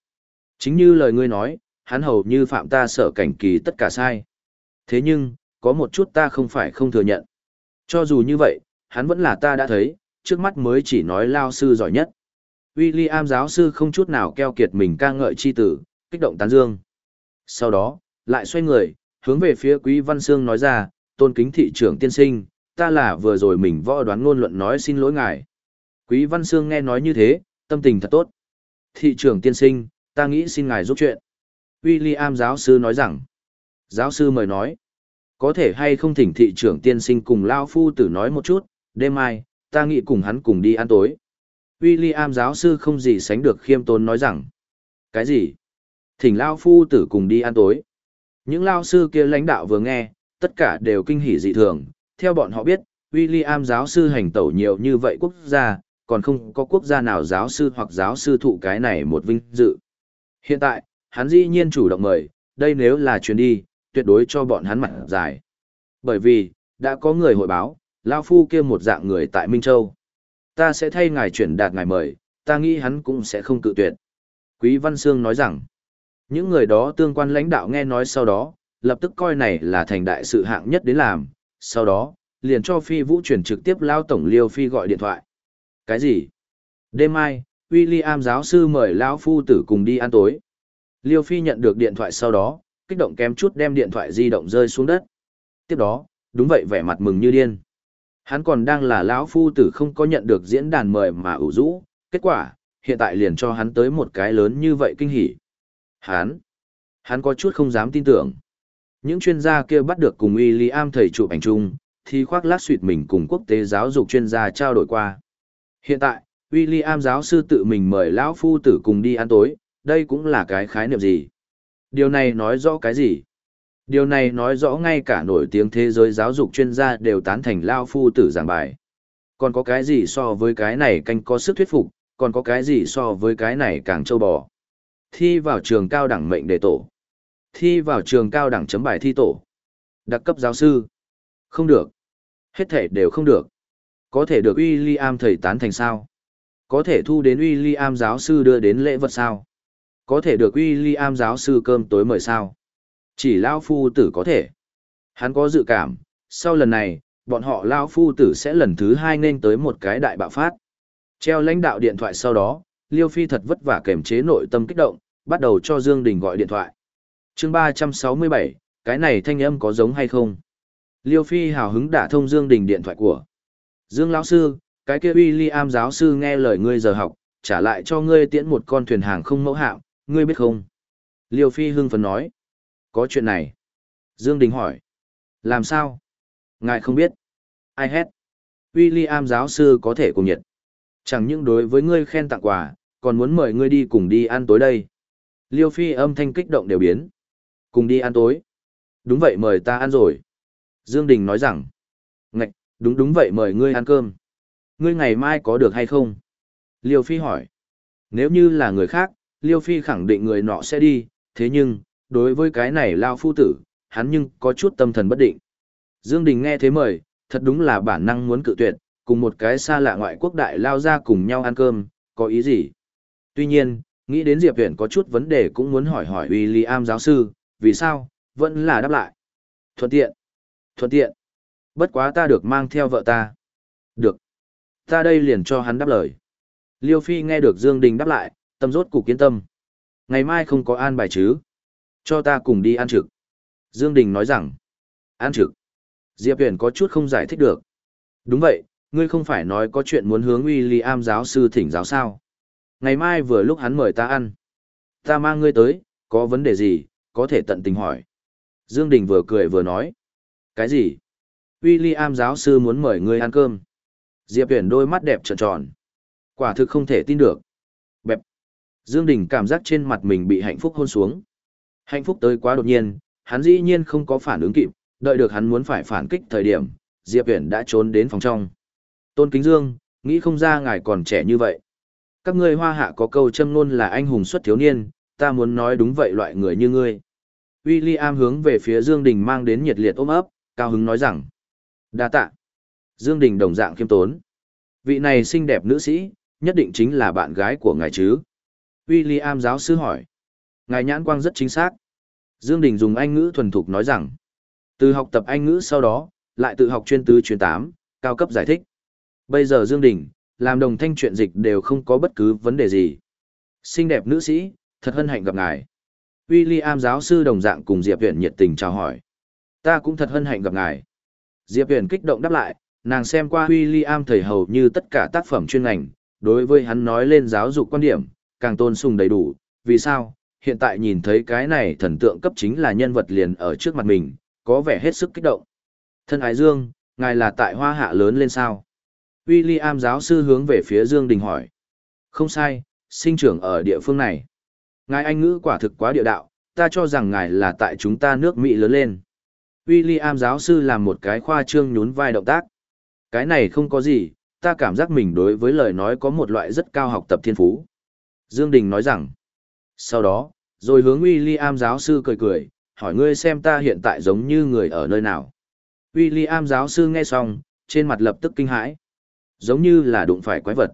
Chính như lời ngươi nói, hắn hầu như phạm ta sở cảnh kỳ tất cả sai. Thế nhưng, có một chút ta không phải không thừa nhận. Cho dù như vậy, hắn vẫn là ta đã thấy, trước mắt mới chỉ nói lao sư giỏi nhất. William giáo sư không chút nào keo kiệt mình ca ngợi chi tử, kích động tán dương. Sau đó, lại xoay người, hướng về phía Quý Văn Sương nói ra, tôn kính thị trưởng tiên sinh, ta là vừa rồi mình võ đoán ngôn luận nói xin lỗi ngài. Quý Văn Sương nghe nói như thế, tâm tình thật tốt. Thị trưởng tiên sinh, ta nghĩ xin ngài giúp chuyện. William giáo sư nói rằng, giáo sư mời nói, có thể hay không thỉnh thị trưởng tiên sinh cùng Lao Phu tử nói một chút, đêm mai, ta nghĩ cùng hắn cùng đi ăn tối. William giáo sư không gì sánh được khiêm tốn nói rằng, cái gì? Thỉnh Lao Phu tử cùng đi ăn tối. Những Lao sư kia lãnh đạo vừa nghe, tất cả đều kinh hỉ dị thường, theo bọn họ biết, William giáo sư hành tẩu nhiều như vậy quốc gia, còn không có quốc gia nào giáo sư hoặc giáo sư thụ cái này một vinh dự. Hiện tại, hắn dĩ nhiên chủ động mời, đây nếu là chuyến đi, tuyệt đối cho bọn hắn mặt dài. Bởi vì, đã có người hội báo, Lao Phu kia một dạng người tại Minh Châu. Ta sẽ thay ngài chuyển đạt ngài mời, ta nghĩ hắn cũng sẽ không cự tuyệt. Quý Văn Sương nói rằng, những người đó tương quan lãnh đạo nghe nói sau đó, lập tức coi này là thành đại sự hạng nhất đến làm, sau đó, liền cho Phi Vũ chuyển trực tiếp Lao Tổng Liêu Phi gọi điện thoại. Cái gì? Đêm mai, William giáo sư mời lão phu tử cùng đi ăn tối. Liêu Phi nhận được điện thoại sau đó, kích động kém chút đem điện thoại di động rơi xuống đất. Tiếp đó, đúng vậy vẻ mặt mừng như điên. Hắn còn đang là lão phu tử không có nhận được diễn đàn mời mà ủ rũ, kết quả, hiện tại liền cho hắn tới một cái lớn như vậy kinh hỉ. Hắn, hắn có chút không dám tin tưởng. Những chuyên gia kia bắt được cùng William thầy chụp ảnh chung, thì khoác lác suyệt mình cùng quốc tế giáo dục chuyên gia trao đổi qua. Hiện tại, William giáo sư tự mình mời lão phu tử cùng đi ăn tối, đây cũng là cái khái niệm gì? Điều này nói rõ cái gì? Điều này nói rõ ngay cả nổi tiếng thế giới giáo dục chuyên gia đều tán thành lão phu tử giảng bài. Còn có cái gì so với cái này canh có sức thuyết phục, còn có cái gì so với cái này càng trâu bò. Thi vào trường cao đẳng mệnh đề tổ. Thi vào trường cao đẳng chấm bài thi tổ. Đặc cấp giáo sư. Không được. Hết thể đều không được. Có thể được William thầy tán thành sao? Có thể thu đến William giáo sư đưa đến lễ vật sao? Có thể được William giáo sư cơm tối mời sao? Chỉ Lao Phu tử có thể. Hắn có dự cảm, sau lần này, bọn họ Lao Phu tử sẽ lần thứ hai nên tới một cái đại bạo phát. Treo lãnh đạo điện thoại sau đó, Liêu Phi thật vất vả kềm chế nội tâm kích động, bắt đầu cho Dương Đình gọi điện thoại. chương 367, cái này thanh âm có giống hay không? Liêu Phi hào hứng đả thông Dương Đình điện thoại của. Dương lão sư, cái kia William giáo sư nghe lời ngươi giờ học, trả lại cho ngươi tiễn một con thuyền hàng không mẫu hạm, ngươi biết không? Liêu Phi hưng phấn nói. Có chuyện này. Dương Đình hỏi. Làm sao? Ngài không biết. Ai hết? William giáo sư có thể cùng nhiệt. Chẳng những đối với ngươi khen tặng quà, còn muốn mời ngươi đi cùng đi ăn tối đây. Liêu Phi âm thanh kích động đều biến. Cùng đi ăn tối. Đúng vậy mời ta ăn rồi. Dương Đình nói rằng. Ngạch, đúng đúng vậy mời ngươi ăn cơm. Ngươi ngày mai có được hay không? Liêu Phi hỏi. Nếu như là người khác, Liêu Phi khẳng định người nọ sẽ đi, thế nhưng, đối với cái này lao phu tử, hắn nhưng có chút tâm thần bất định. Dương Đình nghe thế mời, thật đúng là bản năng muốn cự tuyệt, cùng một cái xa lạ ngoại quốc đại lao ra cùng nhau ăn cơm, có ý gì? Tuy nhiên, nghĩ đến Diệp Viễn có chút vấn đề cũng muốn hỏi hỏi William giáo sư, vì sao, vẫn là đáp lại. Thuận tiện. Thuận tiện. Bất quá ta được mang theo vợ ta. Được. Ta đây liền cho hắn đáp lời. Liêu Phi nghe được Dương Đình đáp lại, tâm rốt cục kiên tâm. Ngày mai không có an bài chứ. Cho ta cùng đi ăn trực. Dương Đình nói rằng. Ăn trực. Diệp Huyền có chút không giải thích được. Đúng vậy, ngươi không phải nói có chuyện muốn hướng William giáo sư thỉnh giáo sao. Ngày mai vừa lúc hắn mời ta ăn. Ta mang ngươi tới, có vấn đề gì, có thể tận tình hỏi. Dương Đình vừa cười vừa nói. Cái gì? William giáo sư muốn mời ngươi ăn cơm. Diệp Viễn đôi mắt đẹp tròn tròn. Quả thực không thể tin được. Bẹp. Dương Đình cảm giác trên mặt mình bị hạnh phúc hôn xuống. Hạnh phúc tới quá đột nhiên, hắn dĩ nhiên không có phản ứng kịp, đợi được hắn muốn phải phản kích thời điểm, Diệp Viễn đã trốn đến phòng trong. Tôn Kính Dương, nghĩ không ra ngài còn trẻ như vậy. Các ngươi hoa hạ có câu châm ngôn là anh hùng xuất thiếu niên, ta muốn nói đúng vậy loại người như ngươi. William hướng về phía Dương Đình mang đến nhiệt liệt ôm ấp, cao hứng nói rằng đa tạ. Dương Đình đồng dạng khiêm tốn. Vị này xinh đẹp nữ sĩ, nhất định chính là bạn gái của ngài chứ. William giáo sư hỏi. Ngài nhãn quang rất chính xác. Dương Đình dùng Anh ngữ thuần thục nói rằng. Từ học tập Anh ngữ sau đó, lại tự học chuyên tứ chuyên tám, cao cấp giải thích. Bây giờ Dương Đình, làm đồng thanh chuyện dịch đều không có bất cứ vấn đề gì. Xinh đẹp nữ sĩ, thật hân hạnh gặp ngài. William giáo sư đồng dạng cùng Diệp Huyền nhiệt tình chào hỏi. Ta cũng thật hân hạnh gặp ngài. Diệp Huyền kích động đáp lại, nàng xem qua William thầy hầu như tất cả tác phẩm chuyên ngành, đối với hắn nói lên giáo dục quan điểm, càng tôn sùng đầy đủ. Vì sao? Hiện tại nhìn thấy cái này thần tượng cấp chính là nhân vật liền ở trước mặt mình, có vẻ hết sức kích động. Thân ái Dương, ngài là tại hoa hạ lớn lên sao? William giáo sư hướng về phía Dương Đình hỏi. Không sai, sinh trưởng ở địa phương này. Ngài Anh ngữ quả thực quá địa đạo, ta cho rằng ngài là tại chúng ta nước Mỹ lớn lên. William giáo sư làm một cái khoa trương nhún vai động tác. Cái này không có gì, ta cảm giác mình đối với lời nói có một loại rất cao học tập thiên phú. Dương Đình nói rằng. Sau đó, rồi hướng William giáo sư cười cười, hỏi ngươi xem ta hiện tại giống như người ở nơi nào. William giáo sư nghe xong, trên mặt lập tức kinh hãi giống như là đụng phải quái vật.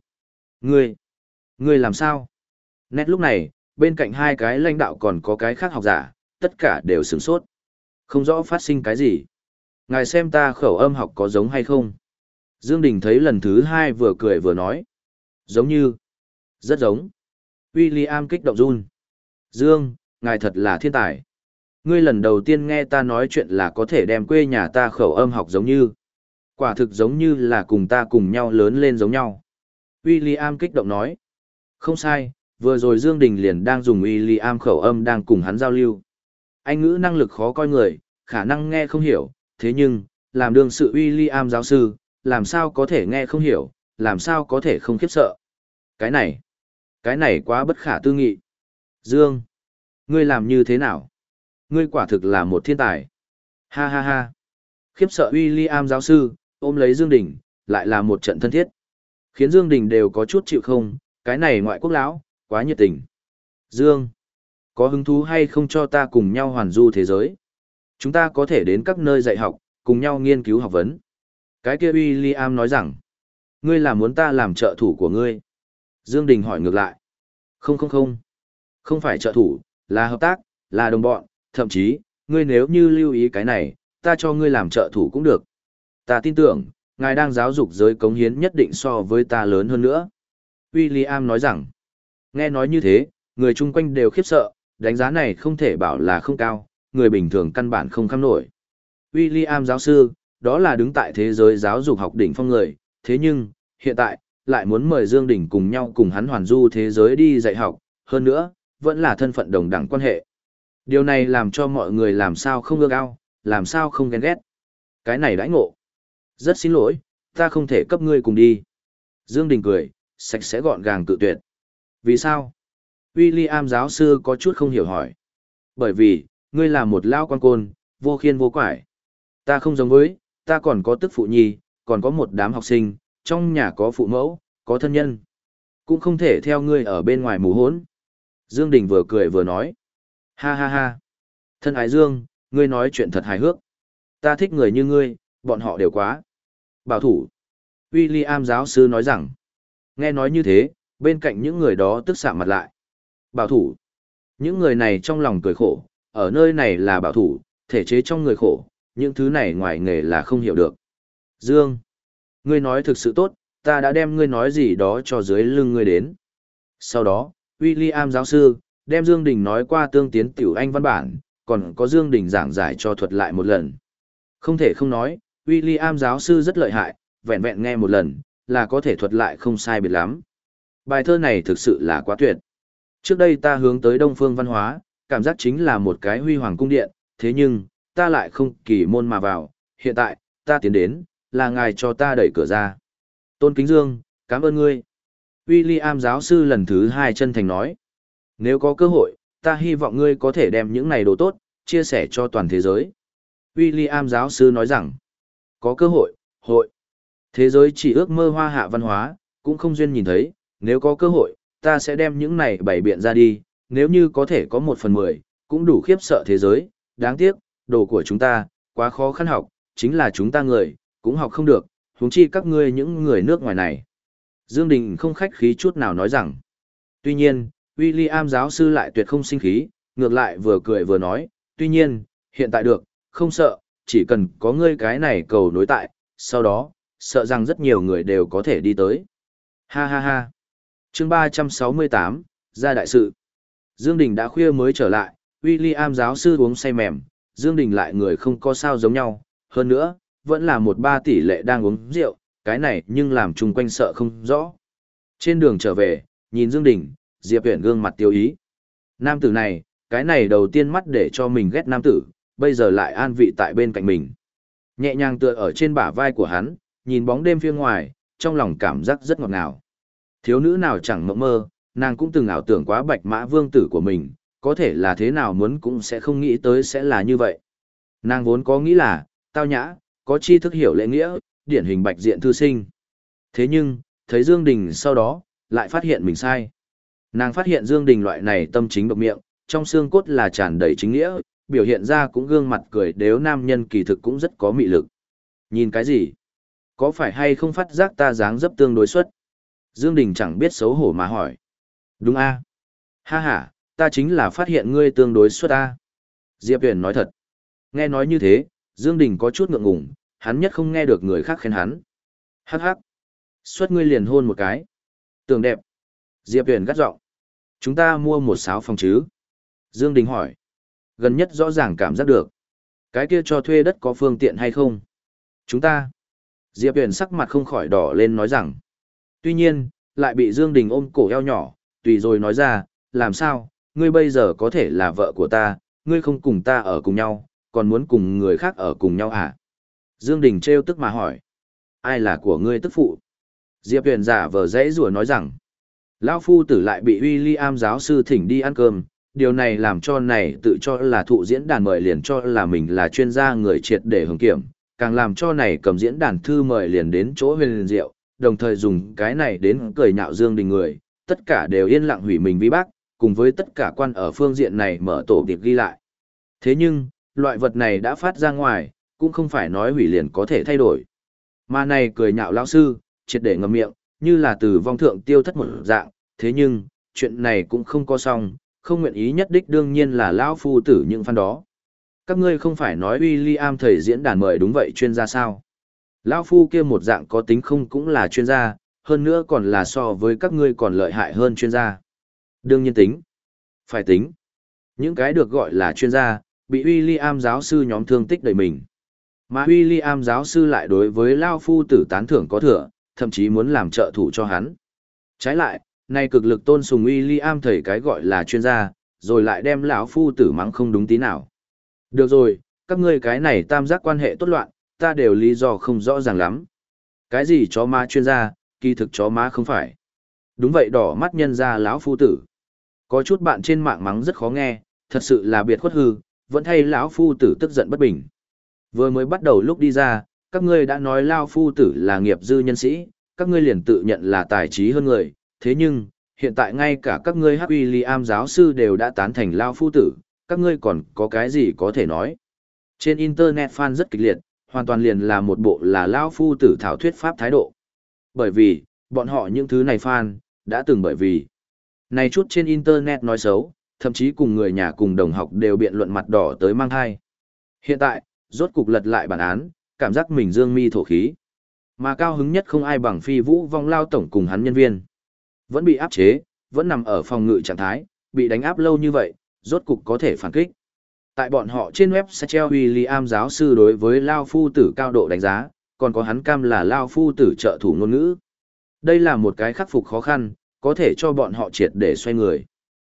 Ngươi, ngươi làm sao? Nét lúc này, bên cạnh hai cái lãnh đạo còn có cái khác học giả, tất cả đều sửng sốt. Không rõ phát sinh cái gì. Ngài xem ta khẩu âm học có giống hay không? Dương Đình thấy lần thứ hai vừa cười vừa nói. Giống như. Rất giống. William kích động run. Dương, ngài thật là thiên tài. Ngươi lần đầu tiên nghe ta nói chuyện là có thể đem quê nhà ta khẩu âm học giống như. Quả thực giống như là cùng ta cùng nhau lớn lên giống nhau. William kích động nói. Không sai, vừa rồi Dương Đình liền đang dùng William khẩu âm đang cùng hắn giao lưu. Anh ngữ năng lực khó coi người, khả năng nghe không hiểu, thế nhưng, làm đương sự William giáo sư, làm sao có thể nghe không hiểu, làm sao có thể không khiếp sợ. Cái này, cái này quá bất khả tư nghị. Dương, ngươi làm như thế nào? Ngươi quả thực là một thiên tài. Ha ha ha. Khiếp sợ William giáo sư, ôm lấy Dương Đình, lại là một trận thân thiết. Khiến Dương Đình đều có chút chịu không, cái này ngoại quốc lão, quá nhiệt tình. Dương, có hứng thú hay không cho ta cùng nhau hoàn du thế giới? Chúng ta có thể đến các nơi dạy học, cùng nhau nghiên cứu học vấn. Cái kia William nói rằng, Ngươi là muốn ta làm trợ thủ của ngươi? Dương Đình hỏi ngược lại. Không không không. Không phải trợ thủ, là hợp tác, là đồng bọn, thậm chí, ngươi nếu như lưu ý cái này, ta cho ngươi làm trợ thủ cũng được. Ta tin tưởng, ngài đang giáo dục giới cống hiến nhất định so với ta lớn hơn nữa. William nói rằng, nghe nói như thế, người chung quanh đều khiếp sợ, đánh giá này không thể bảo là không cao, người bình thường căn bản không kham nổi. William giáo sư, đó là đứng tại thế giới giáo dục học đỉnh phong người, thế nhưng, hiện tại, lại muốn mời Dương Đình cùng nhau cùng hắn hoàn du thế giới đi dạy học, hơn nữa, vẫn là thân phận đồng đẳng quan hệ. Điều này làm cho mọi người làm sao không ưa ao, làm sao không ghen ghét. Cái này đãi ngộ. Rất xin lỗi, ta không thể cấp ngươi cùng đi. Dương Đình cười, sạch sẽ gọn gàng tự tuyệt. Vì sao? William giáo sư có chút không hiểu hỏi. Bởi vì, ngươi là một lao quan côn, vô khiên vô quải. Ta không giống với, ta còn có tức phụ nhi, còn có một đám học sinh, trong nhà có phụ mẫu, có thân nhân. Cũng không thể theo ngươi ở bên ngoài mù hốn. Dương Đình vừa cười vừa nói. Ha ha ha. Thân ái Dương, ngươi nói chuyện thật hài hước. Ta thích người như ngươi, bọn họ đều quá. Bảo thủ. William giáo sư nói rằng. Nghe nói như thế, bên cạnh những người đó tức sạm mặt lại. Bảo thủ. Những người này trong lòng cười khổ, ở nơi này là bảo thủ, thể chế trong người khổ, những thứ này ngoài nghề là không hiểu được. Dương. Ngươi nói thực sự tốt, ta đã đem ngươi nói gì đó cho dưới lưng ngươi đến. Sau đó, William giáo sư, đem Dương Đình nói qua tương tiến tiểu anh văn bản, còn có Dương Đình giảng giải cho thuật lại một lần. Không thể không nói, William giáo sư rất lợi hại, vẹn vẹn nghe một lần, là có thể thuật lại không sai biệt lắm. Bài thơ này thực sự là quá tuyệt. Trước đây ta hướng tới Đông Phương văn hóa, cảm giác chính là một cái huy hoàng cung điện, thế nhưng, ta lại không kỳ môn mà vào, hiện tại, ta tiến đến, là ngài cho ta đẩy cửa ra. Tôn Kính Dương, cảm ơn ngươi. William giáo sư lần thứ hai chân thành nói. Nếu có cơ hội, ta hy vọng ngươi có thể đem những này đồ tốt, chia sẻ cho toàn thế giới. William giáo sư nói rằng, có cơ hội, hội. Thế giới chỉ ước mơ hoa hạ văn hóa, cũng không duyên nhìn thấy, nếu có cơ hội, ta sẽ đem những này bày biện ra đi, nếu như có thể có một phần mười, cũng đủ khiếp sợ thế giới, đáng tiếc, đồ của chúng ta, quá khó khăn học, chính là chúng ta người, cũng học không được, huống chi các ngươi những người nước ngoài này. Dương Đình không khách khí chút nào nói rằng. Tuy nhiên, William giáo sư lại tuyệt không sinh khí, ngược lại vừa cười vừa nói, tuy nhiên, hiện tại được, không sợ, chỉ cần có ngươi cái này cầu nối tại, sau đó, sợ rằng rất nhiều người đều có thể đi tới. Ha ha ha. Chương 368, ra đại sự. Dương Đình đã khuya mới trở lại, William giáo sư uống say mềm, Dương Đình lại người không có sao giống nhau, hơn nữa, vẫn là một ba tỷ lệ đang uống rượu, cái này nhưng làm chung quanh sợ không rõ. Trên đường trở về, nhìn Dương Đình, Diệp Huyền gương mặt tiêu ý. Nam tử này, cái này đầu tiên mắt để cho mình ghét nam tử, bây giờ lại an vị tại bên cạnh mình. Nhẹ nhàng tựa ở trên bả vai của hắn, nhìn bóng đêm phía ngoài, trong lòng cảm giác rất ngọt ngào. Thiếu nữ nào chẳng mộng mơ, nàng cũng từng ảo tưởng quá bạch mã vương tử của mình, có thể là thế nào muốn cũng sẽ không nghĩ tới sẽ là như vậy. Nàng vốn có nghĩ là, tao nhã, có chi thức hiểu lễ nghĩa, điển hình bạch diện thư sinh. Thế nhưng, thấy Dương Đình sau đó, lại phát hiện mình sai. Nàng phát hiện Dương Đình loại này tâm chính độc miệng, trong xương cốt là tràn đầy chính nghĩa, biểu hiện ra cũng gương mặt cười đếu nam nhân kỳ thực cũng rất có mị lực. Nhìn cái gì? Có phải hay không phát giác ta dáng dấp tương đối xuất? Dương Đình chẳng biết xấu hổ mà hỏi. Đúng a. Ha ha, ta chính là phát hiện ngươi tương đối xuất a. Diệp Huyền nói thật. Nghe nói như thế, Dương Đình có chút ngượng ngùng, hắn nhất không nghe được người khác khen hắn. Hắc hắc. Xuất ngươi liền hôn một cái. Tường đẹp. Diệp Huyền gắt giọng. Chúng ta mua một sáo phòng chứ? Dương Đình hỏi. Gần nhất rõ ràng cảm giác được. Cái kia cho thuê đất có phương tiện hay không? Chúng ta. Diệp Huyền sắc mặt không khỏi đỏ lên nói rằng. Tuy nhiên, lại bị Dương Đình ôm cổ eo nhỏ, tùy rồi nói ra, làm sao, ngươi bây giờ có thể là vợ của ta, ngươi không cùng ta ở cùng nhau, còn muốn cùng người khác ở cùng nhau à? Dương Đình treo tức mà hỏi. Ai là của ngươi tức phụ? Diệp Huyền giả vờ dễ rủa nói rằng. Lão phu tử lại bị William giáo sư thỉnh đi ăn cơm, điều này làm cho này tự cho là thụ diễn đàn mời liền cho là mình là chuyên gia người triệt để hưởng kiểm, càng làm cho này cầm diễn đàn thư mời liền đến chỗ huyền diệu, đồng thời dùng cái này đến cười nhạo Dương Đình người, tất cả đều yên lặng hủy mình vi bác, cùng với tất cả quan ở phương diện này mở tổ điệp ghi lại. Thế nhưng, loại vật này đã phát ra ngoài, cũng không phải nói hủy liền có thể thay đổi. Mà này cười nhạo lão sư, triệt để ngậm miệng, như là từ vong thượng tiêu thất một dạng, thế nhưng, chuyện này cũng không có xong, không nguyện ý nhất đích đương nhiên là lão phu tử những fan đó. Các ngươi không phải nói William thầy diễn đàn mời đúng vậy chuyên gia sao? Lão phu kia một dạng có tính không cũng là chuyên gia, hơn nữa còn là so với các ngươi còn lợi hại hơn chuyên gia. Đương nhiên tính. Phải tính. Những cái được gọi là chuyên gia, bị William giáo sư nhóm thương tích đầy mình. Mà William giáo sư lại đối với Lao Phu tử tán thưởng có thừa, thậm chí muốn làm trợ thủ cho hắn. Trái lại, nay cực lực tôn sùng William thầy cái gọi là chuyên gia, rồi lại đem lão Phu tử mắng không đúng tí nào. Được rồi, các ngươi cái này tam giác quan hệ tốt loạn, ta đều lý do không rõ ràng lắm. Cái gì chó má chuyên gia, kỳ thực chó má không phải. Đúng vậy đỏ mắt nhân ra lão phu tử. Có chút bạn trên mạng mắng rất khó nghe, thật sự là biệt khuất hư, vẫn thay lão phu tử tức giận bất bình. Vừa mới bắt đầu lúc đi ra, các ngươi đã nói lao phu tử là nghiệp dư nhân sĩ, các ngươi liền tự nhận là tài trí hơn người, thế nhưng, hiện tại ngay cả các ngươi hắc uy giáo sư đều đã tán thành lao phu tử, các ngươi còn có cái gì có thể nói. Trên Internet fan rất kịch liệt, hoàn toàn liền là một bộ là lao phu tử thảo thuyết pháp thái độ. Bởi vì, bọn họ những thứ này fan, đã từng bởi vì. Này chút trên Internet nói xấu, thậm chí cùng người nhà cùng đồng học đều biện luận mặt đỏ tới mang thai. Hiện tại, rốt cục lật lại bản án, cảm giác mình dương mi thổ khí. Mà cao hứng nhất không ai bằng phi vũ vong lao tổng cùng hắn nhân viên. Vẫn bị áp chế, vẫn nằm ở phòng ngự trạng thái, bị đánh áp lâu như vậy, rốt cục có thể phản kích. Tại bọn họ trên web sẽ treo William giáo sư đối với Lao Phu tử cao độ đánh giá, còn có hắn cam là Lao Phu tử trợ thủ ngôn ngữ. Đây là một cái khắc phục khó khăn, có thể cho bọn họ triệt để xoay người.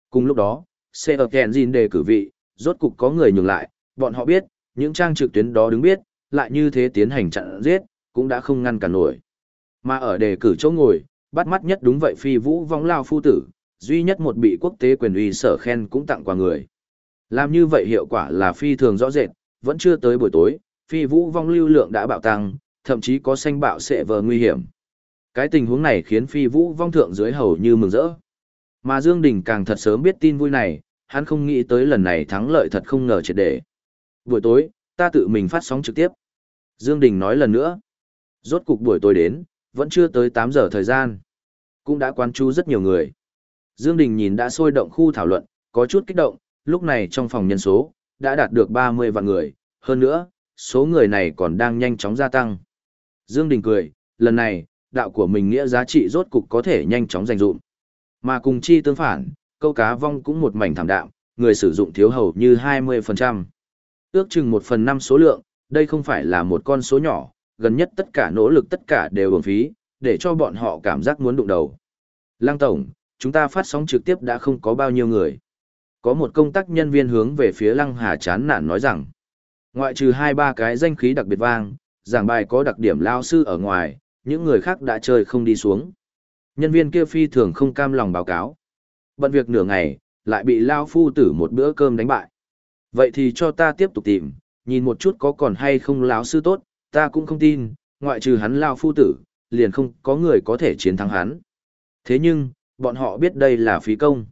Cùng lúc đó, xe ở kèn gìn đề cử vị, rốt cục có người nhường lại, bọn họ biết, những trang trực tuyến đó đứng biết, lại như thế tiến hành chặn giết, cũng đã không ngăn cản nổi. Mà ở đề cử chỗ ngồi, bắt mắt nhất đúng vậy phi vũ vong lao phu tử, duy nhất một bị quốc tế quyền uy sở khen cũng tặng quà người. Làm như vậy hiệu quả là phi thường rõ rệt, vẫn chưa tới buổi tối, phi vũ vong lưu lượng đã bạo tăng, thậm chí có xanh bạo sẽ vờ nguy hiểm. Cái tình huống này khiến phi vũ vong thượng dưới hầu như mừng rỡ. Mà Dương Đình càng thật sớm biết tin vui này, hắn không nghĩ tới lần này thắng lợi thật không ngờ triệt để. Buổi tối, ta tự mình phát sóng trực tiếp. Dương Đình nói lần nữa. Rốt cục buổi tối đến, vẫn chưa tới 8 giờ thời gian. Cũng đã quan chú rất nhiều người. Dương Đình nhìn đã sôi động khu thảo luận, có chút kích động, lúc này trong phòng nhân số, đã đạt được 30 vạn người, hơn nữa, số người này còn đang nhanh chóng gia tăng. Dương Đình cười, lần này, đạo của mình nghĩa giá trị rốt cục có thể nhanh chóng giành dụng. Mà cùng chi tương phản, câu cá vong cũng một mảnh thảm đạm, người sử dụng thiếu hầu như 20%. Ước chừng 1 phần 5 số lượng, đây không phải là một con số nhỏ, gần nhất tất cả nỗ lực tất cả đều uổng phí, để cho bọn họ cảm giác muốn đụng đầu. Lăng Tổng, chúng ta phát sóng trực tiếp đã không có bao nhiêu người. Có một công tác nhân viên hướng về phía Lăng Hà chán nản nói rằng, ngoại trừ hai ba cái danh khí đặc biệt vang, giảng bài có đặc điểm lao sư ở ngoài, những người khác đã chơi không đi xuống. Nhân viên kia phi thường không cam lòng báo cáo. Bận việc nửa ngày, lại bị lao phu tử một bữa cơm đánh bại. Vậy thì cho ta tiếp tục tìm, nhìn một chút có còn hay không lão sư tốt, ta cũng không tin, ngoại trừ hắn lao phu tử, liền không có người có thể chiến thắng hắn. Thế nhưng, bọn họ biết đây là phí công.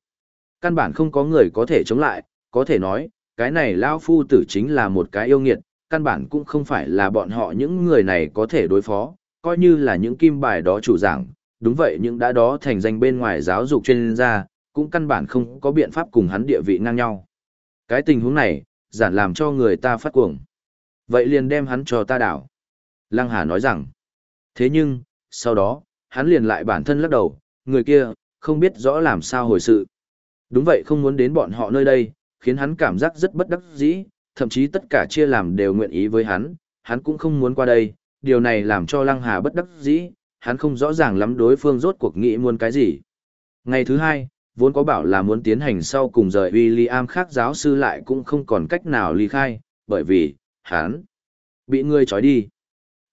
Căn bản không có người có thể chống lại, có thể nói, cái này Lão phu tử chính là một cái yêu nghiệt, căn bản cũng không phải là bọn họ những người này có thể đối phó, coi như là những kim bài đó chủ giảng, đúng vậy những đã đó thành danh bên ngoài giáo dục chuyên gia, cũng căn bản không có biện pháp cùng hắn địa vị ngang nhau. Cái tình huống này, giản làm cho người ta phát cuồng. Vậy liền đem hắn cho ta đảo. Lăng Hà nói rằng, thế nhưng, sau đó, hắn liền lại bản thân lắc đầu, người kia, không biết rõ làm sao hồi sự. Đúng vậy không muốn đến bọn họ nơi đây, khiến hắn cảm giác rất bất đắc dĩ, thậm chí tất cả chia làm đều nguyện ý với hắn, hắn cũng không muốn qua đây, điều này làm cho Lăng Hà bất đắc dĩ, hắn không rõ ràng lắm đối phương rốt cuộc nghĩ muốn cái gì. Ngày thứ hai, vốn có bảo là muốn tiến hành sau cùng rời William khác giáo sư lại cũng không còn cách nào ly khai, bởi vì, hắn bị người trói đi.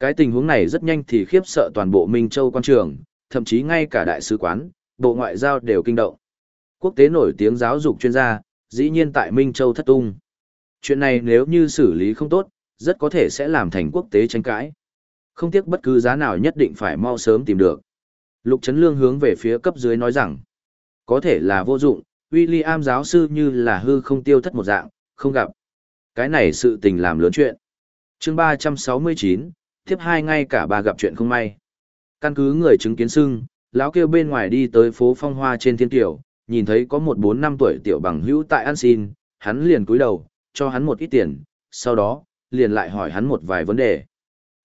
Cái tình huống này rất nhanh thì khiếp sợ toàn bộ Minh Châu quan trường, thậm chí ngay cả đại sứ quán, bộ ngoại giao đều kinh động. Quốc tế nổi tiếng giáo dục chuyên gia, dĩ nhiên tại Minh Châu thất tung. Chuyện này nếu như xử lý không tốt, rất có thể sẽ làm thành quốc tế tranh cãi. Không tiếc bất cứ giá nào nhất định phải mau sớm tìm được. Lục Trấn Lương hướng về phía cấp dưới nói rằng, có thể là vô dụng, William giáo sư như là hư không tiêu thất một dạng, không gặp. Cái này sự tình làm lớn chuyện. chương 369, tiếp hai ngay cả bà gặp chuyện không may. Căn cứ người chứng kiến xưng, lão kêu bên ngoài đi tới phố phong hoa trên thiên tiểu, nhìn thấy có một bốn năm tuổi tiểu bằng hữu tại ăn xin, hắn liền cúi đầu, cho hắn một ít tiền, sau đó, liền lại hỏi hắn một vài vấn đề.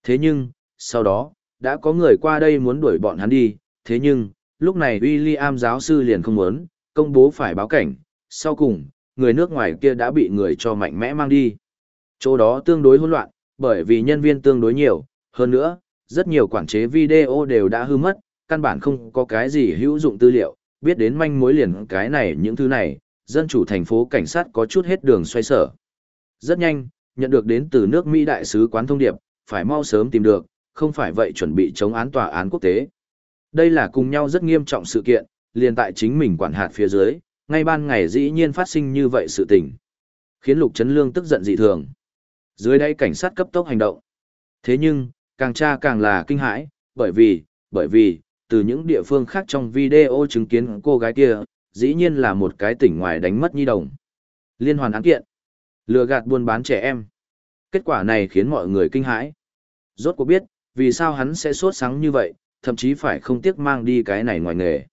Thế nhưng, sau đó, đã có người qua đây muốn đuổi bọn hắn đi, thế nhưng, lúc này William giáo sư liền không muốn, công bố phải báo cảnh, sau cùng, người nước ngoài kia đã bị người cho mạnh mẽ mang đi. Chỗ đó tương đối hỗn loạn, bởi vì nhân viên tương đối nhiều, hơn nữa, rất nhiều quản chế video đều đã hư mất, căn bản không có cái gì hữu dụng tư liệu, biết đến manh mối liền cái này những thứ này, dân chủ thành phố cảnh sát có chút hết đường xoay sở. Rất nhanh, nhận được đến từ nước Mỹ đại sứ quán thông điệp, phải mau sớm tìm được, không phải vậy chuẩn bị chống án tòa án quốc tế. Đây là cùng nhau rất nghiêm trọng sự kiện, liền tại chính mình quản hạt phía dưới, ngay ban ngày dĩ nhiên phát sinh như vậy sự tình. Khiến Lục Trấn Lương tức giận dị thường. Dưới đây cảnh sát cấp tốc hành động. Thế nhưng, càng tra càng là kinh hãi, bởi vì, bởi vì, từ những địa phương khác trong video chứng kiến cô gái kia, dĩ nhiên là một cái tỉnh ngoài đánh mất nhi đồng. Liên hoàn án kiện. Lừa gạt buôn bán trẻ em. Kết quả này khiến mọi người kinh hãi. Rốt cuộc biết, vì sao hắn sẽ sốt sáng như vậy, thậm chí phải không tiếc mang đi cái này ngoài nghề.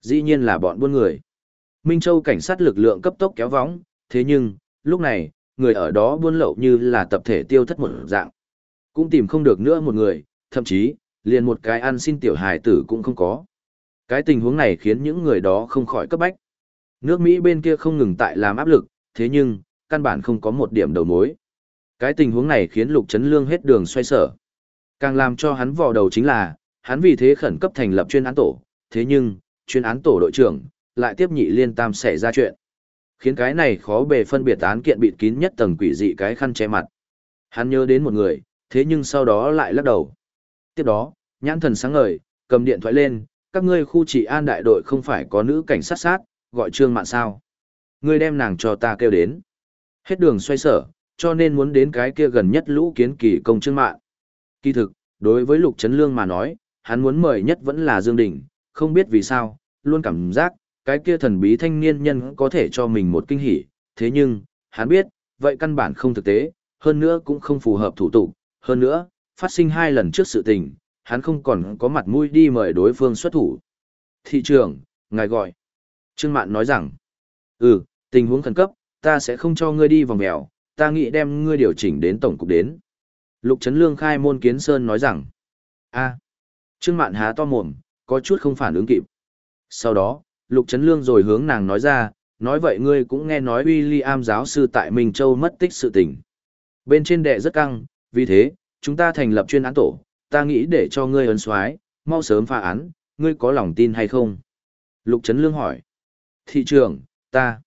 Dĩ nhiên là bọn buôn người. Minh Châu cảnh sát lực lượng cấp tốc kéo vóng thế nhưng, lúc này, người ở đó buôn lậu như là tập thể tiêu thất một dạng. Cũng tìm không được nữa một người, thậm chí, liền một cái ăn xin tiểu hài tử cũng không có. Cái tình huống này khiến những người đó không khỏi cấp bách. Nước Mỹ bên kia không ngừng tại làm áp lực, thế nhưng, căn bản không có một điểm đầu mối. Cái tình huống này khiến Lục Trấn Lương hết đường xoay sở. Càng làm cho hắn vò đầu chính là, hắn vì thế khẩn cấp thành lập chuyên án tổ, thế nhưng, chuyên án tổ đội trưởng, lại tiếp nhị liên tam xảy ra chuyện. Khiến cái này khó bề phân biệt án kiện bịt kín nhất tầng quỷ dị cái khăn che mặt. Hắn nhớ đến một người, thế nhưng sau đó lại lắc đầu. Tiếp đó, nhãn thần sáng ngời, cầm điện thoại lên, các ngươi khu trị an đại đội không phải có nữ cảnh sát sát, gọi trương mạn sao. Ngươi đem nàng cho ta kêu đến. Hết đường xoay sở, cho nên muốn đến cái kia gần nhất lũ kiến kỳ công trương mạn. Kỳ thực, đối với Lục Trấn Lương mà nói, hắn muốn mời nhất vẫn là Dương Đình, không biết vì sao, luôn cảm giác, cái kia thần bí thanh niên nhân có thể cho mình một kinh hỉ, thế nhưng, hắn biết, vậy căn bản không thực tế, hơn nữa cũng không phù hợp thủ tục, hơn nữa, phát sinh hai lần trước sự tình, hắn không còn có mặt mũi đi mời đối phương xuất thủ. Thị trường, ngài gọi. Trương Mạn nói rằng, ừ, tình huống khẩn cấp, ta sẽ không cho ngươi đi vòng mèo, ta nghĩ đem ngươi điều chỉnh đến tổng cục đến. Lục Trấn Lương khai môn kiến sơn nói rằng, a Trương Mạn há to mồm, có chút không phản ứng kịp. Sau đó, Lục Trấn Lương rồi hướng nàng nói ra, nói vậy ngươi cũng nghe nói William giáo sư tại Minh Châu mất tích sự tình. Bên trên đệ rất căng, vì thế, chúng ta thành lập chuyên án tổ, ta nghĩ để cho ngươi ấn xoái, mau sớm phá án, ngươi có lòng tin hay không? Lục Trấn Lương hỏi. Thị trưởng, ta.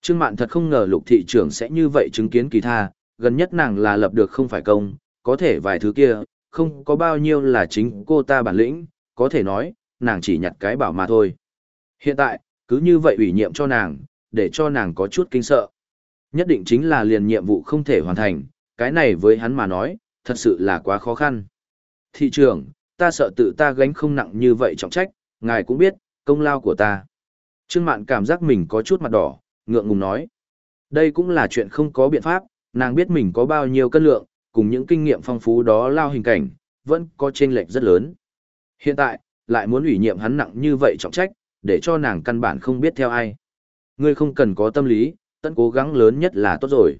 Trương Mạn thật không ngờ lục thị trưởng sẽ như vậy chứng kiến kỳ tha, gần nhất nàng là lập được không phải công, có thể vài thứ kia, không có bao nhiêu là chính cô ta bản lĩnh, có thể nói, nàng chỉ nhặt cái bảo mà thôi. Hiện tại, cứ như vậy ủy nhiệm cho nàng, để cho nàng có chút kinh sợ. Nhất định chính là liền nhiệm vụ không thể hoàn thành, cái này với hắn mà nói, thật sự là quá khó khăn. Thị trưởng, ta sợ tự ta gánh không nặng như vậy trọng trách, ngài cũng biết, công lao của ta. Trương Mạn cảm giác mình có chút mặt đỏ, ngượng ngùng nói. Đây cũng là chuyện không có biện pháp, nàng biết mình có bao nhiêu cân lượng, cùng những kinh nghiệm phong phú đó lao hình cảnh, vẫn có chênh lệch rất lớn. Hiện tại, lại muốn ủy nhiệm hắn nặng như vậy trọng trách, để cho nàng căn bản không biết theo ai. Ngươi không cần có tâm lý, tận cố gắng lớn nhất là tốt rồi.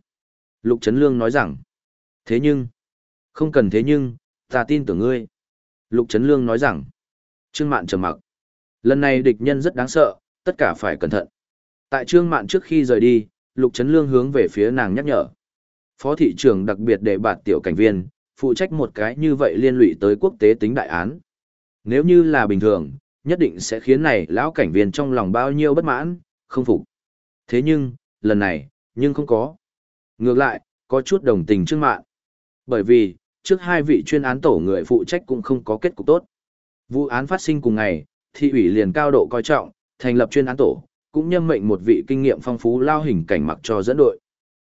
Lục Trấn Lương nói rằng, thế nhưng, không cần thế nhưng, ta tin tưởng ngươi. Lục Trấn Lương nói rằng, Trương Mạn trầm mặc. Lần này địch nhân rất đáng sợ, tất cả phải cẩn thận. Tại Trương Mạn trước khi rời đi, Lục Trấn Lương hướng về phía nàng nhắc nhở. Phó thị trưởng đặc biệt để bạt tiểu cảnh viên, phụ trách một cái như vậy liên lụy tới quốc tế tính đại án. Nếu như là bình thường, nhất định sẽ khiến này lão cảnh viên trong lòng bao nhiêu bất mãn, không phục. Thế nhưng, lần này, nhưng không có. Ngược lại, có chút đồng tình Trương Mạn. Bởi vì, trước hai vị chuyên án tổ người phụ trách cũng không có kết cục tốt. Vụ án phát sinh cùng ngày, thị ủy liền cao độ coi trọng, thành lập chuyên án tổ, cũng nhâm mệnh một vị kinh nghiệm phong phú lao hình cảnh mặc cho dẫn đội.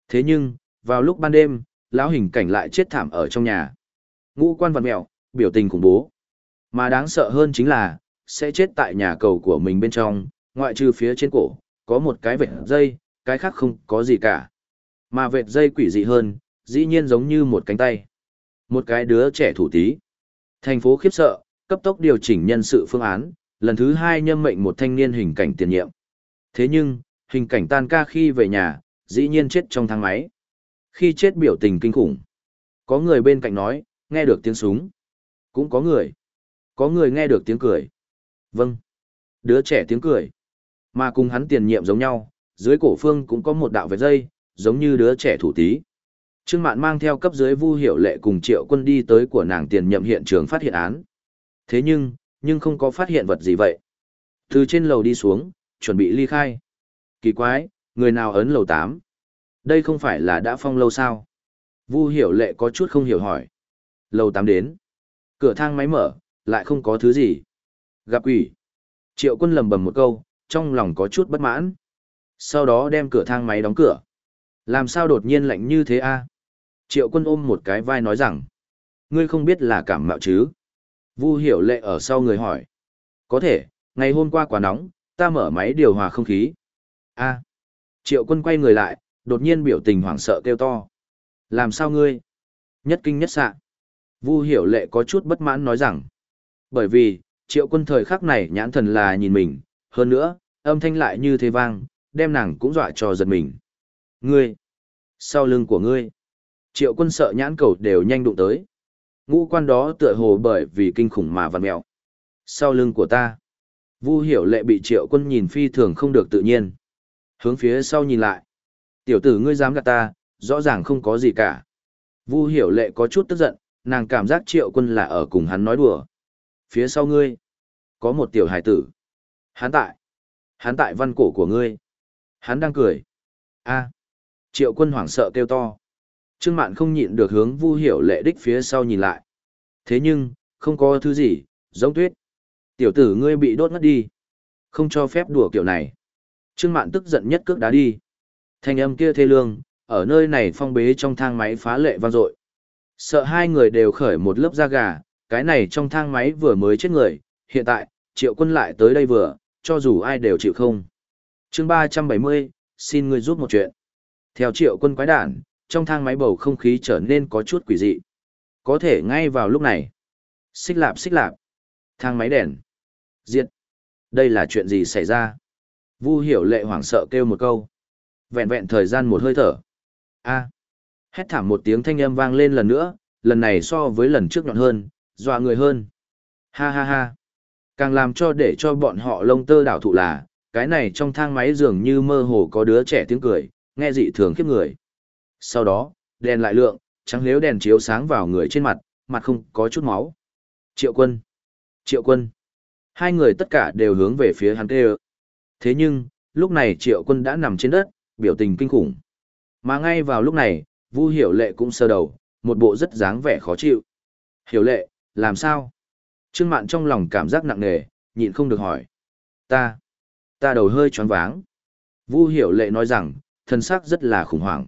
Thế nhưng, vào lúc ban đêm, lão hình cảnh lại chết thảm ở trong nhà. Ngũ quan vật mèo, biểu tình khủng bố. Mà đáng sợ hơn chính là, sẽ chết tại nhà cầu của mình bên trong, ngoại trừ phía trên cổ, có một cái vệt dây, cái khác không có gì cả. Mà vệt dây quỷ dị hơn, dĩ nhiên giống như một cánh tay. Một cái đứa trẻ thủ tí. Thành phố khiếp sợ, cấp tốc điều chỉnh nhân sự phương án, lần thứ hai nhâm mệnh một thanh niên hình cảnh tiền nhiệm. Thế nhưng, hình cảnh tan ca khi về nhà, dĩ nhiên chết trong thang máy. Khi chết biểu tình kinh khủng. Có người bên cạnh nói, nghe được tiếng súng. Cũng có người. Có người nghe được tiếng cười. Vâng. Đứa trẻ tiếng cười. Mà cùng hắn tiền nhiệm giống nhau, dưới cổ phương cũng có một đạo vết dây, giống như đứa trẻ thủ tí. Trương Mạn mang theo cấp dưới Vu Hiểu Lệ cùng Triệu Quân đi tới của nàng tiền nhậm hiện trường phát hiện án. Thế nhưng, nhưng không có phát hiện vật gì vậy. Từ trên lầu đi xuống, chuẩn bị ly khai. Kỳ quái, người nào ấn lầu 8? Đây không phải là đã phong lâu sao? Vu Hiểu Lệ có chút không hiểu hỏi. Lầu 8 đến. Cửa thang máy mở, lại không có thứ gì. Gặp quỷ. Triệu Quân lầm bầm một câu, trong lòng có chút bất mãn. Sau đó đem cửa thang máy đóng cửa. Làm sao đột nhiên lạnh như thế a? Triệu quân ôm một cái vai nói rằng, ngươi không biết là cảm mạo chứ. Vu hiểu lệ ở sau người hỏi. Có thể, ngày hôm qua quá nóng, ta mở máy điều hòa không khí. a Triệu quân quay người lại, đột nhiên biểu tình hoảng sợ kêu to. Làm sao ngươi? Nhất kinh nhất sạ. Vu hiểu lệ có chút bất mãn nói rằng. Bởi vì, triệu quân thời khắc này nhãn thần là nhìn mình, hơn nữa, âm thanh lại như thế vang, đem nàng cũng dọa cho giật mình. Ngươi! Sau lưng của ngươi! Triệu quân sợ nhãn cầu đều nhanh đụng tới. Ngũ quan đó tựa hồ bởi vì kinh khủng mà vằn mẹo. Sau lưng của ta! Vu hiểu lệ bị triệu quân nhìn phi thường không được tự nhiên. Hướng phía sau nhìn lại. Tiểu tử ngươi dám gạt ta, rõ ràng không có gì cả. Vu hiểu lệ có chút tức giận, nàng cảm giác triệu quân là ở cùng hắn nói đùa. Phía sau ngươi, có một tiểu hải tử. Hắn tại. Hắn tại văn cổ của ngươi. Hắn đang cười. a Triệu quân hoảng sợ kêu to. Trương Mạn không nhịn được hướng Vu Hiểu Lệ đích phía sau nhìn lại. Thế nhưng, không có thứ gì, giống tuyết. Tiểu tử ngươi bị đốt ngất đi. Không cho phép đùa kiểu này. Trương Mạn tức giận nhất cước đá đi. Thanh âm kia thê lương, ở nơi này phong bế trong thang máy phá lệ vang dội. Sợ hai người đều khởi một lớp da gà, cái này trong thang máy vừa mới chết người, hiện tại, triệu quân lại tới đây vừa, cho dù ai đều chịu không. chương ba trăm bảy mươi, xin ngươi giúp một chuyện. Theo triệu quân quái đản, trong thang máy bầu không khí trở nên có chút quỷ dị. Có thể ngay vào lúc này. Xích lạp xích lạp. Thang máy đèn. Diệt. Đây là chuyện gì xảy ra? Vu hiểu lệ hoảng sợ kêu một câu. Vẹn vẹn thời gian một hơi thở. a Hét thảm một tiếng thanh âm vang lên lần nữa, lần này so với lần trước nhọn hơn, dọa người hơn. Ha ha ha. Càng làm cho để cho bọn họ lông tơ đảo thụ là, cái này trong thang máy dường như mơ hồ có đứa trẻ tiếng cười, nghe dị thường khiếp người. Sau đó, đèn lại lượng, trắng nếu đèn chiếu sáng vào người trên mặt, mặt không có chút máu. Triệu quân! Triệu quân! Hai người tất cả đều hướng về phía hắn kêu. Thế nhưng, lúc này triệu quân đã nằm trên đất, biểu tình kinh khủng. Mà ngay vào lúc này, Vu Hiểu Lệ cũng sơ đầu, một bộ rất dáng vẻ khó chịu. Hiểu Lệ, làm sao? Trương Mạn trong lòng cảm giác nặng nề, nhịn không được hỏi. Ta, ta đầu hơi choáng váng. Vu Hiểu Lệ nói rằng, thân xác rất là khủng hoảng.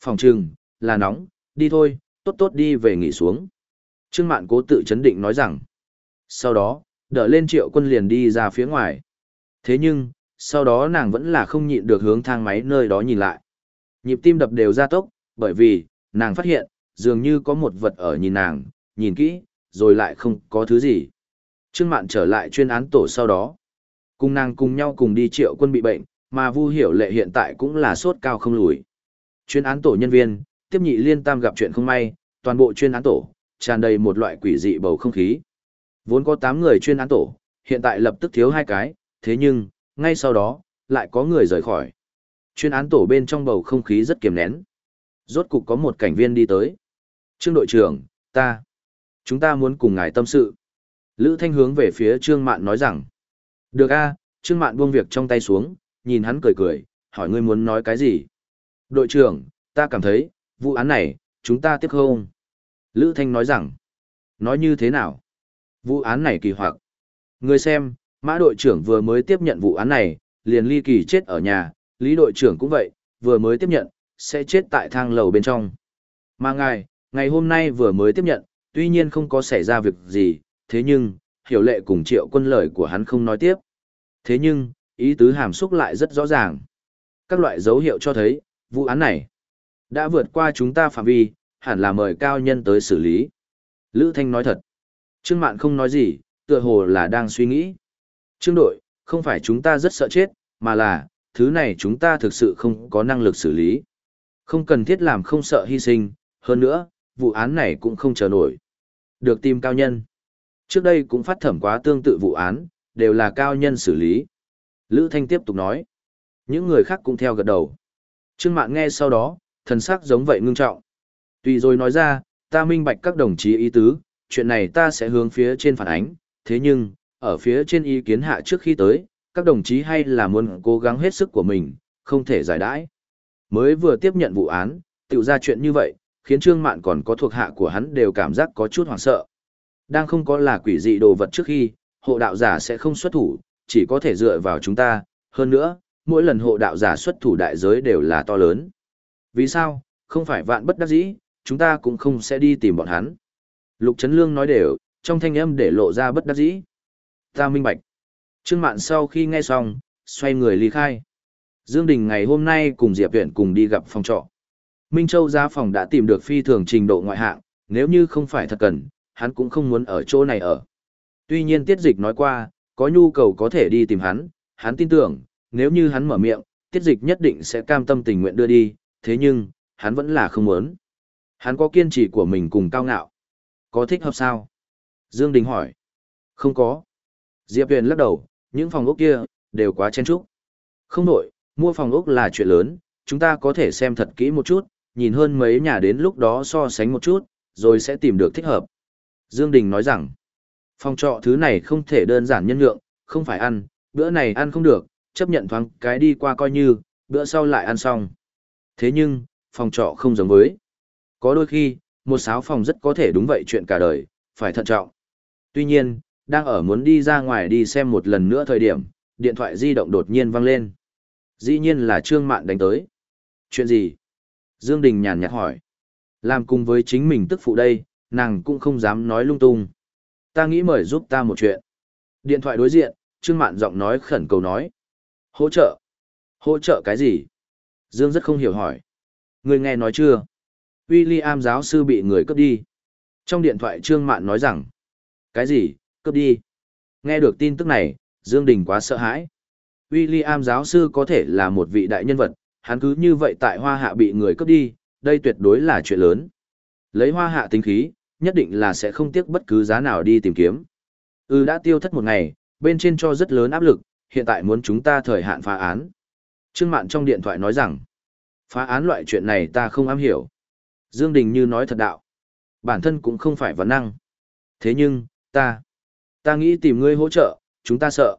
Phòng trừng, là nóng, đi thôi, tốt tốt đi về nghỉ xuống. Trương Mạn cố tự chấn định nói rằng. Sau đó, đỡ lên triệu quân liền đi ra phía ngoài. Thế nhưng, sau đó nàng vẫn là không nhịn được hướng thang máy nơi đó nhìn lại. Nhịp tim đập đều ra tốc, bởi vì, nàng phát hiện, dường như có một vật ở nhìn nàng, nhìn kỹ, rồi lại không có thứ gì. Trương Mạn trở lại chuyên án tổ sau đó. Cùng nàng cùng nhau cùng đi triệu quân bị bệnh, mà Vu Hiểu Lệ hiện tại cũng là sốt cao không lùi. Chuyên án tổ nhân viên, tiếp nhị liên tam gặp chuyện không may, toàn bộ chuyên án tổ, tràn đầy một loại quỷ dị bầu không khí. Vốn có 8 người chuyên án tổ, hiện tại lập tức thiếu hai cái, thế nhưng, ngay sau đó, lại có người rời khỏi. Chuyên án tổ bên trong bầu không khí rất kiềm nén. Rốt cục có một cảnh viên đi tới. Trương đội trưởng, ta, chúng ta muốn cùng ngài tâm sự. Lữ Thanh hướng về phía Trương Mạn nói rằng, được a Trương Mạn buông việc trong tay xuống, nhìn hắn cười cười, hỏi ngươi muốn nói cái gì. Đội trưởng, ta cảm thấy, vụ án này, chúng ta tiếp không? Lữ Thanh nói rằng, nói như thế nào? Vụ án này kỳ hoặc. Người xem, mã đội trưởng vừa mới tiếp nhận vụ án này, liền ly kỳ chết ở nhà, lý đội trưởng cũng vậy, vừa mới tiếp nhận, sẽ chết tại thang lầu bên trong. Mà ngài, ngày hôm nay vừa mới tiếp nhận, tuy nhiên không có xảy ra việc gì, thế nhưng, hiểu lệ cùng triệu quân lời của hắn không nói tiếp. Thế nhưng, ý tứ hàm xúc lại rất rõ ràng. Các loại dấu hiệu cho thấy, vụ án này đã vượt qua chúng ta phạm vi, hẳn là mời cao nhân tới xử lý. Lữ Thanh nói thật. Trương Mạn không nói gì, tựa hồ là đang suy nghĩ. Trương đội, không phải chúng ta rất sợ chết, mà là, thứ này chúng ta thực sự không có năng lực xử lý. Không cần thiết làm không sợ hy sinh, hơn nữa, vụ án này cũng không chờ nổi. Được tìm cao nhân. Trước đây cũng phát thẩm quá tương tự vụ án, đều là cao nhân xử lý. Lữ Thanh tiếp tục nói. Những người khác cũng theo gật đầu. Trương Mạn nghe sau đó, thần sắc giống vậy ngưng trọng. Tùy rồi nói ra, ta minh bạch các đồng chí ý tứ, chuyện này ta sẽ hướng phía trên phản ánh, thế nhưng, ở phía trên ý kiến hạ trước khi tới, các đồng chí hay là muốn cố gắng hết sức của mình, không thể giải đãi. Mới vừa tiếp nhận vụ án, tự ra chuyện như vậy, khiến Trương Mạn còn có thuộc hạ của hắn đều cảm giác có chút hoảng sợ. Đang không có là quỷ dị đồ vật trước khi, hộ đạo giả sẽ không xuất thủ, chỉ có thể dựa vào chúng ta, hơn nữa, mỗi lần hộ đạo giả xuất thủ đại giới đều là to lớn. Vì sao, không phải vạn bất đắc dĩ, chúng ta cũng không sẽ đi tìm bọn hắn. Lục Trấn Lương nói đều, trong thanh âm để lộ ra bất đắc dĩ. Ta minh bạch. Trương Mạn sau khi nghe xong, xoay người ly khai. Dương Đình ngày hôm nay cùng Diệp Viện cùng đi gặp phòng trọ. Minh Châu ra phòng đã tìm được phi thường trình độ ngoại hạng, nếu như không phải thật cần, hắn cũng không muốn ở chỗ này ở. Tuy nhiên tiết dịch nói qua, có nhu cầu có thể đi tìm hắn, hắn tin tưởng, nếu như hắn mở miệng, tiết dịch nhất định sẽ cam tâm tình nguyện đưa đi, thế nhưng, hắn vẫn là không muốn. Hắn có kiên trì của mình cùng cao ngạo. Có thích hợp sao? Dương Đình hỏi. Không có. Diệp Huyền lắc đầu, những phòng ốc kia, đều quá chen chúc. Không nổi, mua phòng ốc là chuyện lớn, chúng ta có thể xem thật kỹ một chút, nhìn hơn mấy nhà đến lúc đó so sánh một chút, rồi sẽ tìm được thích hợp. Dương Đình nói rằng, phòng trọ thứ này không thể đơn giản nhân lượng, không phải ăn, bữa này ăn không được, chấp nhận thoáng cái đi qua coi như, bữa sau lại ăn xong. Thế nhưng, phòng trọ không giống với. Có đôi khi, một sáu phòng rất có thể đúng vậy chuyện cả đời, phải thận trọng. Tuy nhiên, đang ở muốn đi ra ngoài đi xem một lần nữa thời điểm, điện thoại di động đột nhiên vang lên. Dĩ nhiên là Trương Mạn đánh tới. Chuyện gì? Dương Đình nhàn nhạt hỏi. Làm cùng với chính mình tức phụ đây, nàng cũng không dám nói lung tung. Ta nghĩ mời giúp ta một chuyện. Điện thoại đối diện, Trương Mạn giọng nói khẩn cầu nói. Hỗ trợ. Hỗ trợ cái gì? Dương rất không hiểu hỏi. Người nghe nói chưa? William giáo sư bị người cướp đi. Trong điện thoại Trương Mạn nói rằng. Cái gì? Cướp đi. Nghe được tin tức này, Dương Đình quá sợ hãi. William giáo sư có thể là một vị đại nhân vật, hắn cứ như vậy tại hoa hạ bị người cướp đi, đây tuyệt đối là chuyện lớn. Lấy hoa hạ tính khí, nhất định là sẽ không tiếc bất cứ giá nào đi tìm kiếm. Ừ đã tiêu thất một ngày, bên trên cho rất lớn áp lực, hiện tại muốn chúng ta thời hạn phá án. Trương Mạn trong điện thoại nói rằng, phá án loại chuyện này ta không am hiểu. Dương Đình như nói thật đạo. Bản thân cũng không phải vấn năng. Thế nhưng, ta, ta nghĩ tìm ngươi hỗ trợ, chúng ta sợ.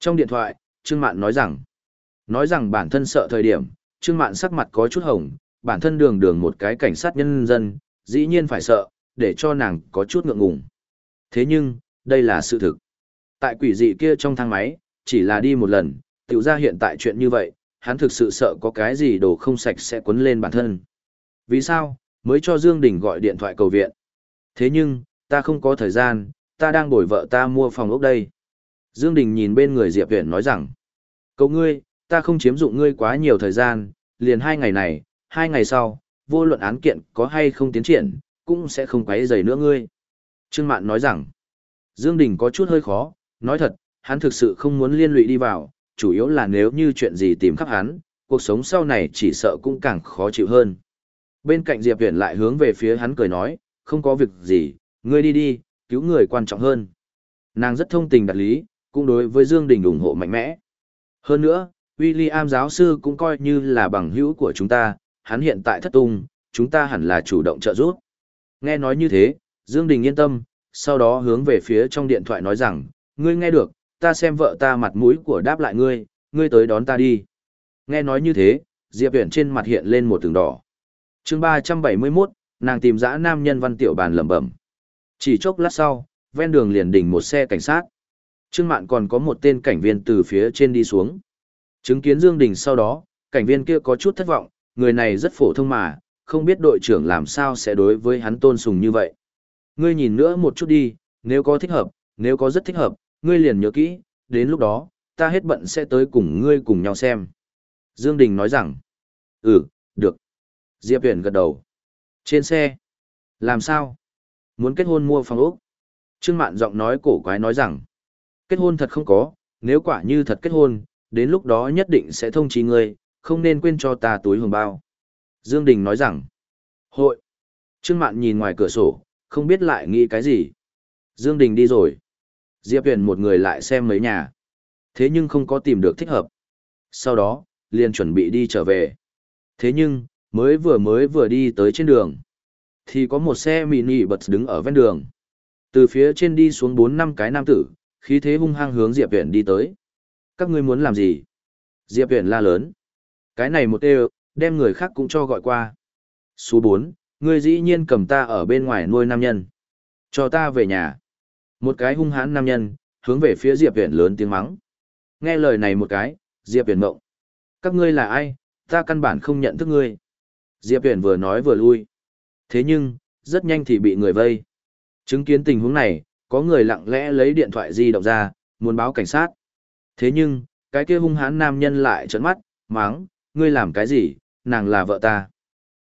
Trong điện thoại, Trương Mạn nói rằng, nói rằng bản thân sợ thời điểm, Trương Mạn sắc mặt có chút hồng, bản thân đường đường một cái cảnh sát nhân dân, dĩ nhiên phải sợ, để cho nàng có chút ngượng ngùng. Thế nhưng, đây là sự thực. Tại quỷ dị kia trong thang máy, chỉ là đi một lần, tiểu ra hiện tại chuyện như vậy, hắn thực sự sợ có cái gì đồ không sạch sẽ quấn lên bản thân. Vì sao, mới cho Dương Đình gọi điện thoại cầu viện. Thế nhưng, ta không có thời gian, ta đang bồi vợ ta mua phòng ốc đây. Dương Đình nhìn bên người Diệp Viễn nói rằng, cậu ngươi, ta không chiếm dụng ngươi quá nhiều thời gian, liền hai ngày này, hai ngày sau, vô luận án kiện có hay không tiến triển, cũng sẽ không quấy rầy nữa ngươi. Trương Mạn nói rằng, Dương Đình có chút hơi khó, nói thật, hắn thực sự không muốn liên lụy đi vào, chủ yếu là nếu như chuyện gì tìm khắp hắn, cuộc sống sau này chỉ sợ cũng càng khó chịu hơn. Bên cạnh Diệp Viễn lại hướng về phía hắn cười nói, không có việc gì, ngươi đi đi, cứu người quan trọng hơn. Nàng rất thông tình đạt lý, cũng đối với Dương Đình ủng hộ mạnh mẽ. Hơn nữa, William giáo sư cũng coi như là bằng hữu của chúng ta, hắn hiện tại thất tung, chúng ta hẳn là chủ động trợ giúp. Nghe nói như thế, Dương Đình yên tâm, sau đó hướng về phía trong điện thoại nói rằng, ngươi nghe được, ta xem vợ ta mặt mũi của đáp lại ngươi, ngươi tới đón ta đi. Nghe nói như thế, Diệp Viễn trên mặt hiện lên một tường đỏ. Chương 371, nàng tìm dã nam nhân văn tiểu bàn lẩm bẩm. Chỉ chốc lát sau, ven đường liền đỉnh một xe cảnh sát. Trương Mạn còn có một tên cảnh viên từ phía trên đi xuống. Chứng kiến Dương Đình sau đó, cảnh viên kia có chút thất vọng, người này rất phổ thông mà, không biết đội trưởng làm sao sẽ đối với hắn tôn sùng như vậy. Ngươi nhìn nữa một chút đi, nếu có thích hợp, nếu có rất thích hợp, ngươi liền nhớ kỹ, đến lúc đó, ta hết bận sẽ tới cùng ngươi cùng nhau xem. Dương Đình nói rằng, ừ, được. Diệp Huyền gật đầu. Trên xe, làm sao? Muốn kết hôn mua phòng ốc. Trương Mạn giọng nói cổ quái nói rằng, kết hôn thật không có, nếu quả như thật kết hôn, đến lúc đó nhất định sẽ thông chí ngươi, không nên quên cho ta túi hồng bao. Dương Đình nói rằng, hội. Trương Mạn nhìn ngoài cửa sổ, không biết lại nghĩ cái gì. Dương Đình đi rồi. Diệp Huyền một người lại xem mấy nhà. Thế nhưng không có tìm được thích hợp. Sau đó, liền chuẩn bị đi trở về. Thế nhưng, mới vừa mới vừa đi tới trên đường. Thì có một xe mini bật đứng ở ven đường. Từ phía trên đi xuống bốn năm cái nam tử, khí thế hung hăng hướng Diệp Huyền đi tới. Các ngươi muốn làm gì? Diệp Huyền la lớn. Cái này một đều, đem người khác cũng cho gọi qua. Số 4, ngươi dĩ nhiên cầm ta ở bên ngoài nuôi nam nhân. Cho ta về nhà. Một cái hung hãn nam nhân, hướng về phía Diệp Huyền lớn tiếng mắng. Nghe lời này một cái, Diệp Huyền mộng. Các ngươi là ai, ta căn bản không nhận thức ngươi. Diệp Huyền vừa nói vừa lui. Thế nhưng, rất nhanh thì bị người vây. Chứng kiến tình huống này, có người lặng lẽ lấy điện thoại di động ra, muốn báo cảnh sát. Thế nhưng, cái kia hung hãn nam nhân lại trợn mắt, mắng, ngươi làm cái gì, nàng là vợ ta.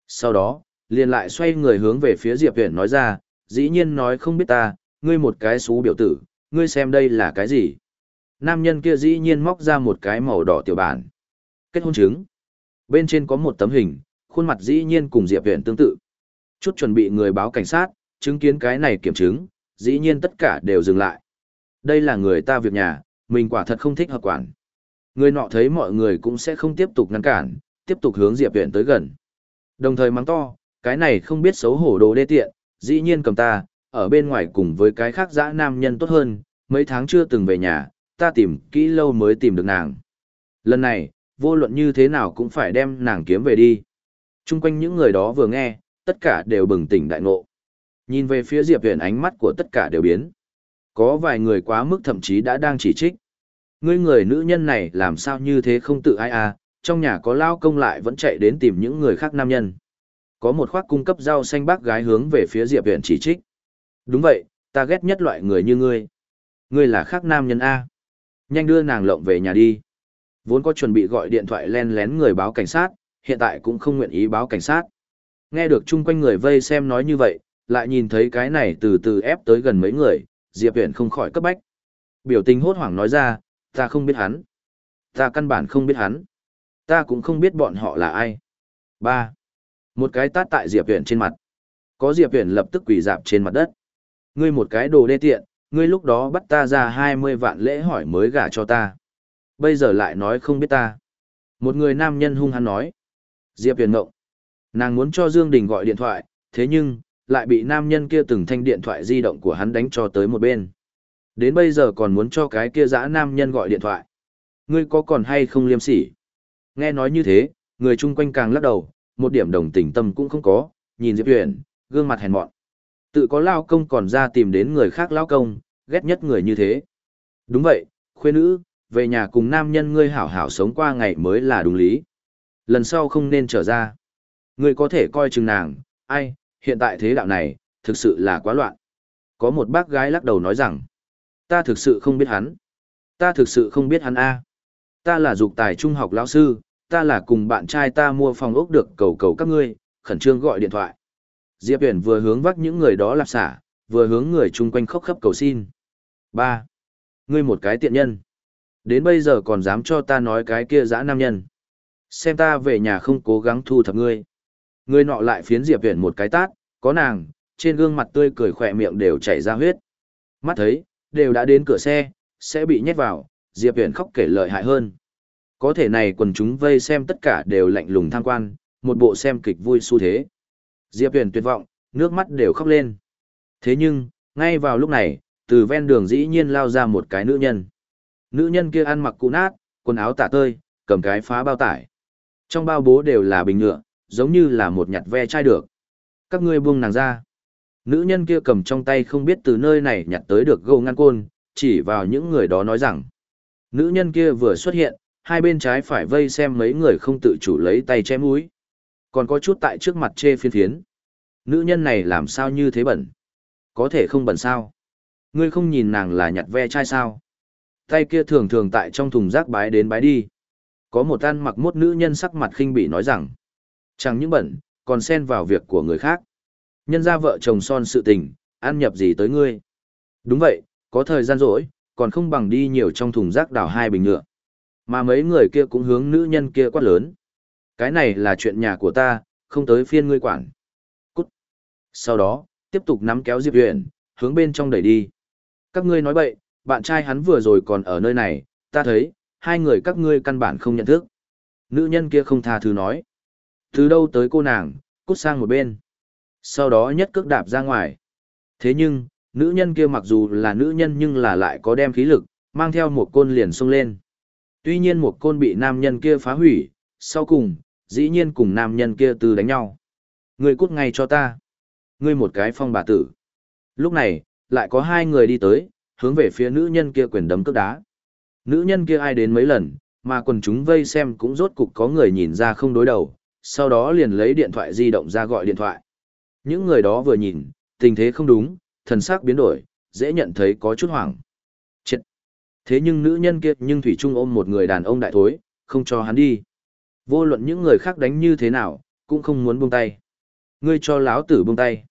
Sau đó, liền lại xoay người hướng về phía Diệp Huyền nói ra, dĩ nhiên nói không biết ta, ngươi một cái xú biểu tử, ngươi xem đây là cái gì. Nam nhân kia dĩ nhiên móc ra một cái màu đỏ tiểu bản. Kết hôn chứng. Bên trên có một tấm hình, khuôn mặt dĩ nhiên cùng Diệp Viễn tương tự. Chút chuẩn bị người báo cảnh sát, chứng kiến cái này kiểm chứng, dĩ nhiên tất cả đều dừng lại. Đây là người ta việc nhà, mình quả thật không thích hợp quản. Người nọ thấy mọi người cũng sẽ không tiếp tục ngăn cản, tiếp tục hướng Diệp Viễn tới gần. Đồng thời mắng to, cái này không biết xấu hổ đồ đê tiện, dĩ nhiên cầm ta, ở bên ngoài cùng với cái khác dã nam nhân tốt hơn, mấy tháng chưa từng về nhà, ta tìm kỹ lâu mới tìm được nàng. Lần này, vô luận như thế nào cũng phải đem nàng kiếm về đi. Trung quanh những người đó vừa nghe, tất cả đều bừng tỉnh đại ngộ. Nhìn về phía Diệp Huyền ánh mắt của tất cả đều biến. Có vài người quá mức thậm chí đã đang chỉ trích. Ngươi người nữ nhân này làm sao như thế không tự ai à, trong nhà có lao công lại vẫn chạy đến tìm những người khác nam nhân. Có một khoác cung cấp rau xanh bác gái hướng về phía Diệp Huyền chỉ trích. Đúng vậy, ta ghét nhất loại người như ngươi. Ngươi là khác nam nhân A. Nhanh đưa nàng lộng về nhà đi. Vốn có chuẩn bị gọi điện thoại len lén người báo cảnh sát, hiện tại cũng không nguyện ý báo cảnh sát. Nghe được chung quanh người vây xem nói như vậy, lại nhìn thấy cái này từ từ ép tới gần mấy người, Diệp Huyền không khỏi cấp bách. Biểu tình hốt hoảng nói ra, ta không biết hắn. Ta căn bản không biết hắn. Ta cũng không biết bọn họ là ai. Ba. Một cái tát tại Diệp Huyền trên mặt. Có Diệp Huyền lập tức quỳ dạp trên mặt đất. Ngươi một cái đồ đê tiện, ngươi lúc đó bắt ta ra 20 vạn lễ hỏi mới gả cho ta. Bây giờ lại nói không biết ta. Một người nam nhân hung hăng nói. Diệp Huyền ngộng. Nàng muốn cho Dương Đình gọi điện thoại, thế nhưng, lại bị nam nhân kia từng thanh điện thoại di động của hắn đánh cho tới một bên. Đến bây giờ còn muốn cho cái kia dã nam nhân gọi điện thoại. Ngươi có còn hay không liêm sỉ? Nghe nói như thế, người chung quanh càng lắc đầu, một điểm đồng tình tâm cũng không có, nhìn Diệp Huyền, gương mặt hèn mọn. Tự có lao công còn ra tìm đến người khác lao công, ghét nhất người như thế. Đúng vậy, khuê nữ, về nhà cùng nam nhân ngươi hảo hảo sống qua ngày mới là đúng lý. Lần sau không nên trở ra. Ngươi có thể coi chừng nàng, ai, hiện tại thế đạo này, thực sự là quá loạn. Có một bác gái lắc đầu nói rằng, ta thực sự không biết hắn. Ta thực sự không biết hắn A. Ta là dục tài trung học lão sư, ta là cùng bạn trai ta mua phòng ốc được cầu cầu các ngươi, khẩn trương gọi điện thoại. Diệp Huyền vừa hướng vác những người đó lạp xả, vừa hướng người chung quanh khóc khóc cầu xin. Ba, Ngươi một cái tiện nhân. Đến bây giờ còn dám cho ta nói cái kia dã nam nhân. Xem ta về nhà không cố gắng thu thập ngươi. Ngươi nọ lại phiến Diệp Huyền một cái tát, có nàng, trên gương mặt tươi cười khỏe miệng đều chảy ra huyết. Mắt thấy, đều đã đến cửa xe, sẽ bị nhét vào, Diệp Huyền khóc kể lợi hại hơn. Có thể này quần chúng vây xem tất cả đều lạnh lùng tham quan, một bộ xem kịch vui xu thế. Diệp Huyền tuyệt vọng, nước mắt đều khóc lên. Thế nhưng, ngay vào lúc này, từ ven đường dĩ nhiên lao ra một cái nữ nhân. Nữ nhân kia ăn mặc cũ nát, quần áo tả tơi, cầm cái phá bao tải. Trong bao bố đều là bình nhựa, giống như là một nhặt ve chai được. Các ngươi buông nàng ra. Nữ nhân kia cầm trong tay không biết từ nơi này nhặt tới được gâu ngăn côn, chỉ vào những người đó nói rằng. Nữ nhân kia vừa xuất hiện, hai bên trái phải vây xem mấy người không tự chủ lấy tay chém mũi. Còn có chút tại trước mặt chê phiên phiến. Nữ nhân này làm sao như thế bẩn? Có thể không bẩn sao? Ngươi không nhìn nàng là nhặt ve chai sao? Tay kia thường thường tại trong thùng rác bái đến bái đi. Có một ăn mặc mốt nữ nhân sắc mặt khinh bị nói rằng, chẳng những bẩn, còn xen vào việc của người khác. Nhân ra vợ chồng son sự tình, ăn nhập gì tới ngươi? Đúng vậy, có thời gian rỗi, còn không bằng đi nhiều trong thùng rác đảo hai bình nhựa. Mà mấy người kia cũng hướng nữ nhân kia quát lớn. Cái này là chuyện nhà của ta, không tới phiên ngươi quản. Cút. Sau đó, tiếp tục nắm kéo Diệp Huyền, hướng bên trong đẩy đi. Các ngươi nói bậy, bạn trai hắn vừa rồi còn ở nơi này, ta thấy, hai người các ngươi căn bản không nhận thức. Nữ nhân kia không tha thứ nói. Từ đâu tới cô nàng, cút sang một bên. Sau đó nhất cước đạp ra ngoài. Thế nhưng, nữ nhân kia mặc dù là nữ nhân nhưng là lại có đem khí lực, mang theo một côn liền xông lên. Tuy nhiên một côn bị nam nhân kia phá hủy, sau cùng, dĩ nhiên cùng nam nhân kia từ đánh nhau. Ngươi cút ngay cho ta. Ngươi một cái phong bà tử. Lúc này, lại có hai người đi tới, hướng về phía nữ nhân kia quyền đấm cước đá. Nữ nhân kia ai đến mấy lần, mà quần chúng vây xem cũng rốt cục có người nhìn ra không đối đầu, sau đó liền lấy điện thoại di động ra gọi điện thoại. Những người đó vừa nhìn, tình thế không đúng, thần sắc biến đổi, dễ nhận thấy có chút hoảng. Chết! Thế nhưng nữ nhân kia nhưng Thủy Trung ôm một người đàn ông đại thối, không cho hắn đi. Vô luận những người khác đánh như thế nào, cũng không muốn buông tay. Ngươi cho láo tử buông tay.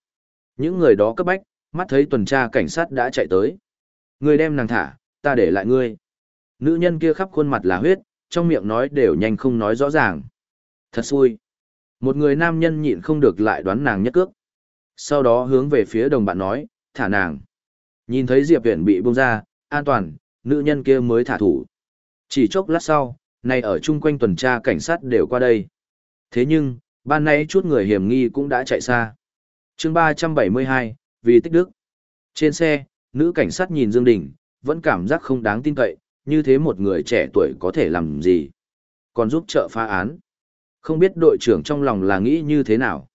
Những người đó cấp bách, mắt thấy tuần tra cảnh sát đã chạy tới. Ngươi đem nàng thả, ta để lại ngươi. Nữ nhân kia khắp khuôn mặt là huyết, trong miệng nói đều nhanh không nói rõ ràng. Thật xui. Một người nam nhân nhịn không được lại đoán nàng nhất cước. Sau đó hướng về phía đồng bạn nói, thả nàng. Nhìn thấy Diệp Viễn bị buông ra, an toàn, nữ nhân kia mới thả thủ. Chỉ chốc lát sau, này ở chung quanh tuần tra cảnh sát đều qua đây. Thế nhưng, ban nãy chút người hiểm nghi cũng đã chạy xa. chương 372, vì tích đức. Trên xe, nữ cảnh sát nhìn Dương Đình, vẫn cảm giác không đáng tin cậy, như thế một người trẻ tuổi có thể làm gì. Còn giúp trợ phá án. Không biết đội trưởng trong lòng là nghĩ như thế nào.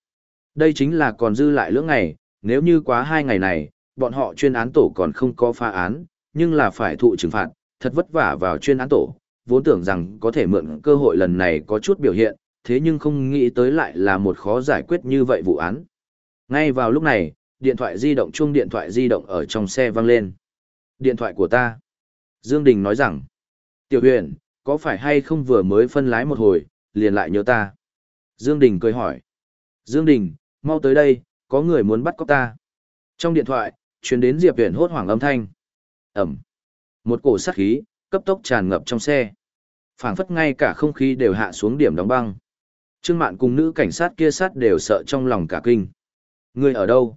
Đây chính là còn dư lại lưỡng ngày, nếu như quá hai ngày này, bọn họ chuyên án tổ còn không có phá án, nhưng là phải thụ trừng phạt, thật vất vả vào chuyên án tổ, vốn tưởng rằng có thể mượn cơ hội lần này có chút biểu hiện, thế nhưng không nghĩ tới lại là một khó giải quyết như vậy vụ án. Ngay vào lúc này, điện thoại di động chuông điện thoại di động ở trong xe vang lên. Điện thoại của ta. Dương Đình nói rằng, Tiểu huyền, có phải hay không vừa mới phân lái một hồi, liền lại nhớ ta. Dương Đình cười hỏi. Dương Đình, mau tới đây, có người muốn bắt cóc ta. Trong điện thoại, truyền đến Diệp Huyền hốt hoảng âm thanh. Ẩm. Một cổ sát khí, cấp tốc tràn ngập trong xe phảng phất ngay cả không khí đều hạ xuống điểm đóng băng. Trương Mạn cùng nữ cảnh sát kia sát đều sợ trong lòng cả kinh. Người ở đâu?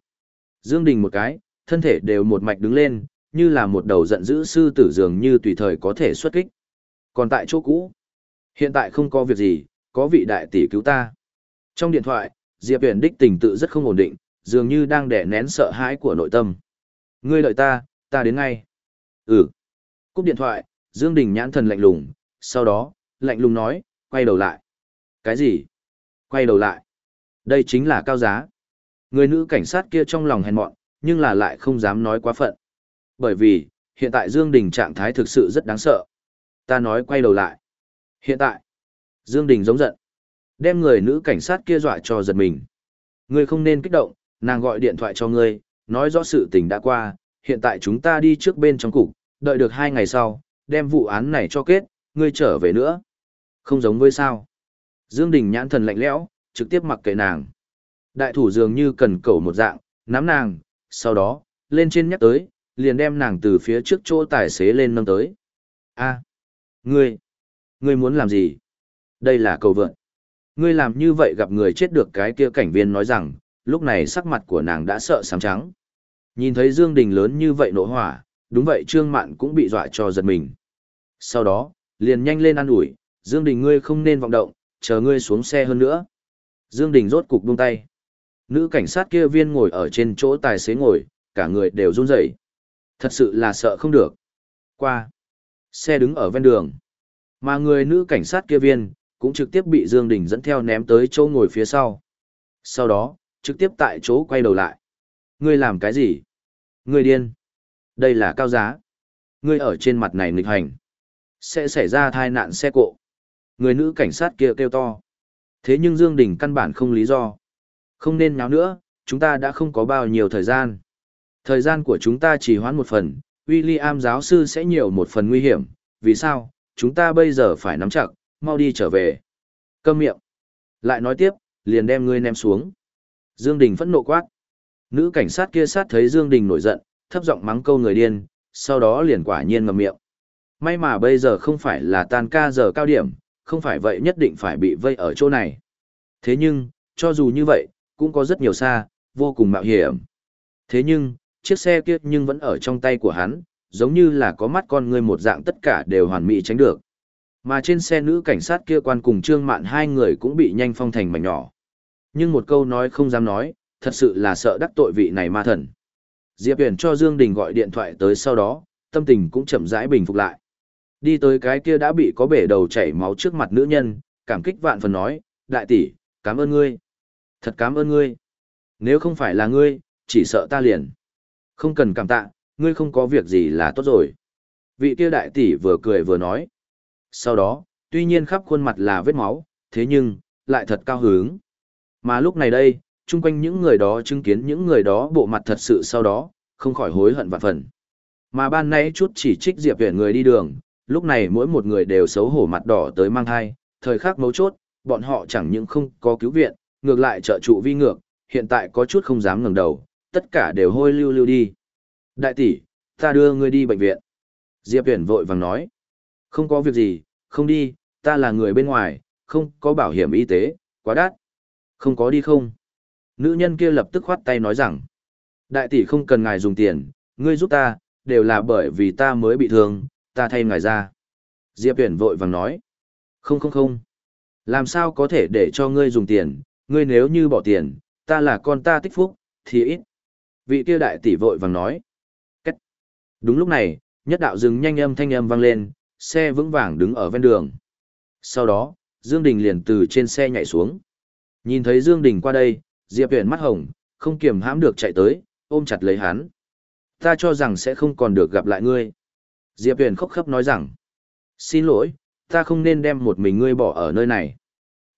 Dương Đình một cái, thân thể đều một mạch đứng lên, như là một đầu giận dữ sư tử dường như tùy thời có thể xuất kích. Còn tại chỗ cũ, hiện tại không có việc gì, có vị đại tỷ cứu ta. Trong điện thoại, Diệp Huyền đích tình tự rất không ổn định, dường như đang đè nén sợ hãi của nội tâm. Ngươi đợi ta, ta đến ngay. Ừ. Cúp điện thoại, Dương Đình nhãn thần lạnh lùng, sau đó, lạnh lùng nói, quay đầu lại. Cái gì? Quay đầu lại. Đây chính là cao giá. Người nữ cảnh sát kia trong lòng hèn mọn, nhưng là lại không dám nói quá phận. Bởi vì, hiện tại Dương Đình trạng thái thực sự rất đáng sợ. Ta nói quay đầu lại. Hiện tại, Dương Đình giống giận. Đem người nữ cảnh sát kia dọa cho giật mình. Ngươi không nên kích động, nàng gọi điện thoại cho ngươi, nói rõ sự tình đã qua, hiện tại chúng ta đi trước bên trong cục, đợi được hai ngày sau, đem vụ án này cho kết, ngươi trở về nữa. Không giống với sao. Dương Đình nhãn thần lạnh lẽo, trực tiếp mặc kệ nàng. Đại thủ dường như cần cầu một dạng, nắm nàng, sau đó, lên trên nhắc tới, liền đem nàng từ phía trước chỗ tài xế lên nâng tới. a ngươi, ngươi muốn làm gì? Đây là cầu vượn. Ngươi làm như vậy gặp người chết được cái kia cảnh viên nói rằng, lúc này sắc mặt của nàng đã sợ sám trắng. Nhìn thấy Dương Đình lớn như vậy nổ hỏa, đúng vậy Trương Mạn cũng bị dọa cho giật mình. Sau đó, liền nhanh lên ăn ủi, Dương Đình ngươi không nên vọng động, chờ ngươi xuống xe hơn nữa. Dương Đình rốt cục buông tay. Nữ cảnh sát kia viên ngồi ở trên chỗ tài xế ngồi, cả người đều run rẩy. Thật sự là sợ không được. Qua. Xe đứng ở ven đường. Mà người nữ cảnh sát kia viên, cũng trực tiếp bị Dương Đình dẫn theo ném tới chỗ ngồi phía sau. Sau đó, trực tiếp tại chỗ quay đầu lại. Ngươi làm cái gì? Ngươi điên. Đây là cao giá. Ngươi ở trên mặt này nghịch hành. Sẽ xảy ra tai nạn xe cộ. Người nữ cảnh sát kia kêu to. Thế nhưng Dương Đình căn bản không lý do. Không nên nháo nữa, chúng ta đã không có bao nhiêu thời gian. Thời gian của chúng ta chỉ hoãn một phần, William giáo sư sẽ nhiều một phần nguy hiểm. Vì sao? Chúng ta bây giờ phải nắm chặt, mau đi trở về. Câm miệng. Lại nói tiếp, liền đem ngươi ném xuống. Dương Đình phẫn nộ quát. Nữ cảnh sát kia sát thấy Dương Đình nổi giận, thấp giọng mắng câu người điên, sau đó liền quả nhiên ngậm miệng. May mà bây giờ không phải là tan ca giờ cao điểm, không phải vậy nhất định phải bị vây ở chỗ này. Thế nhưng, cho dù như vậy, cũng có rất nhiều xa, vô cùng mạo hiểm. Thế nhưng, chiếc xe kia nhưng vẫn ở trong tay của hắn, giống như là có mắt con người một dạng tất cả đều hoàn mỹ tránh được. Mà trên xe nữ cảnh sát kia quan cùng Trương Mạn hai người cũng bị nhanh phong thành mảnh nhỏ. Nhưng một câu nói không dám nói, thật sự là sợ đắc tội vị này ma thần. Diệp Huyền cho Dương Đình gọi điện thoại tới sau đó, tâm tình cũng chậm rãi bình phục lại. Đi tới cái kia đã bị có bể đầu chảy máu trước mặt nữ nhân, cảm kích vạn phần nói, đại tỷ, cảm ơn ngươi. Thật cảm ơn ngươi. Nếu không phải là ngươi, chỉ sợ ta liền. Không cần cảm tạ, ngươi không có việc gì là tốt rồi. Vị kia đại tỷ vừa cười vừa nói. Sau đó, tuy nhiên khắp khuôn mặt là vết máu, thế nhưng, lại thật cao hứng. Mà lúc này đây, chung quanh những người đó chứng kiến những người đó bộ mặt thật sự sau đó, không khỏi hối hận vạn phần. Mà ban nay chút chỉ trích Diệp Huyền người đi đường, lúc này mỗi một người đều xấu hổ mặt đỏ tới mang thai, thời khắc mấu chốt, bọn họ chẳng những không có cứu viện, ngược lại trợ trụ vi ngược, hiện tại có chút không dám ngẩng đầu, tất cả đều hôi lưu lưu đi. Đại tỷ, ta đưa ngươi đi bệnh viện. Diệp Huyền vội vàng nói. Không có việc gì, không đi, ta là người bên ngoài, không có bảo hiểm y tế, quá đắt. Không có đi không? Nữ nhân kia lập tức khoát tay nói rằng. Đại tỷ không cần ngài dùng tiền, ngươi giúp ta, đều là bởi vì ta mới bị thương, ta thay ngài ra. Diệp Huyền vội vàng nói. Không không không. Làm sao có thể để cho ngươi dùng tiền, ngươi nếu như bỏ tiền, ta là con ta tích phúc, thì ít. Vị kia đại tỷ vội vàng nói. Cách. Đúng lúc này, nhất đạo dừng nhanh âm thanh âm vang lên, xe vững vàng đứng ở ven đường. Sau đó, Dương Đình liền từ trên xe nhảy xuống. Nhìn thấy Dương Đình qua đây, Diệp Huyền mắt hồng, không kiềm hãm được chạy tới, ôm chặt lấy hắn. Ta cho rằng sẽ không còn được gặp lại ngươi. Diệp Huyền khóc khóc nói rằng, xin lỗi, ta không nên đem một mình ngươi bỏ ở nơi này.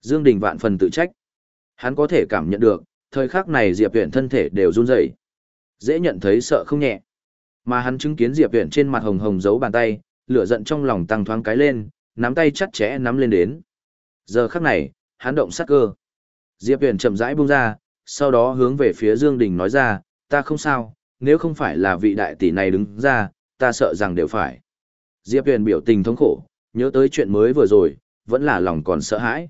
Dương Đình vạn phần tự trách. Hắn có thể cảm nhận được, thời khắc này Diệp Huyền thân thể đều run rẩy, dễ nhận thấy sợ không nhẹ. Mà hắn chứng kiến Diệp Huyền trên mặt hồng hồng giấu bàn tay, lửa giận trong lòng tăng thoáng cái lên, nắm tay chặt chẽ nắm lên đến. Giờ khắc này, hắn động sát cơ. Diệp Huyền chậm rãi buông ra, sau đó hướng về phía Dương Đình nói ra, ta không sao, nếu không phải là vị đại tỷ này đứng ra, ta sợ rằng đều phải. Diệp Huyền biểu tình thống khổ, nhớ tới chuyện mới vừa rồi, vẫn là lòng còn sợ hãi.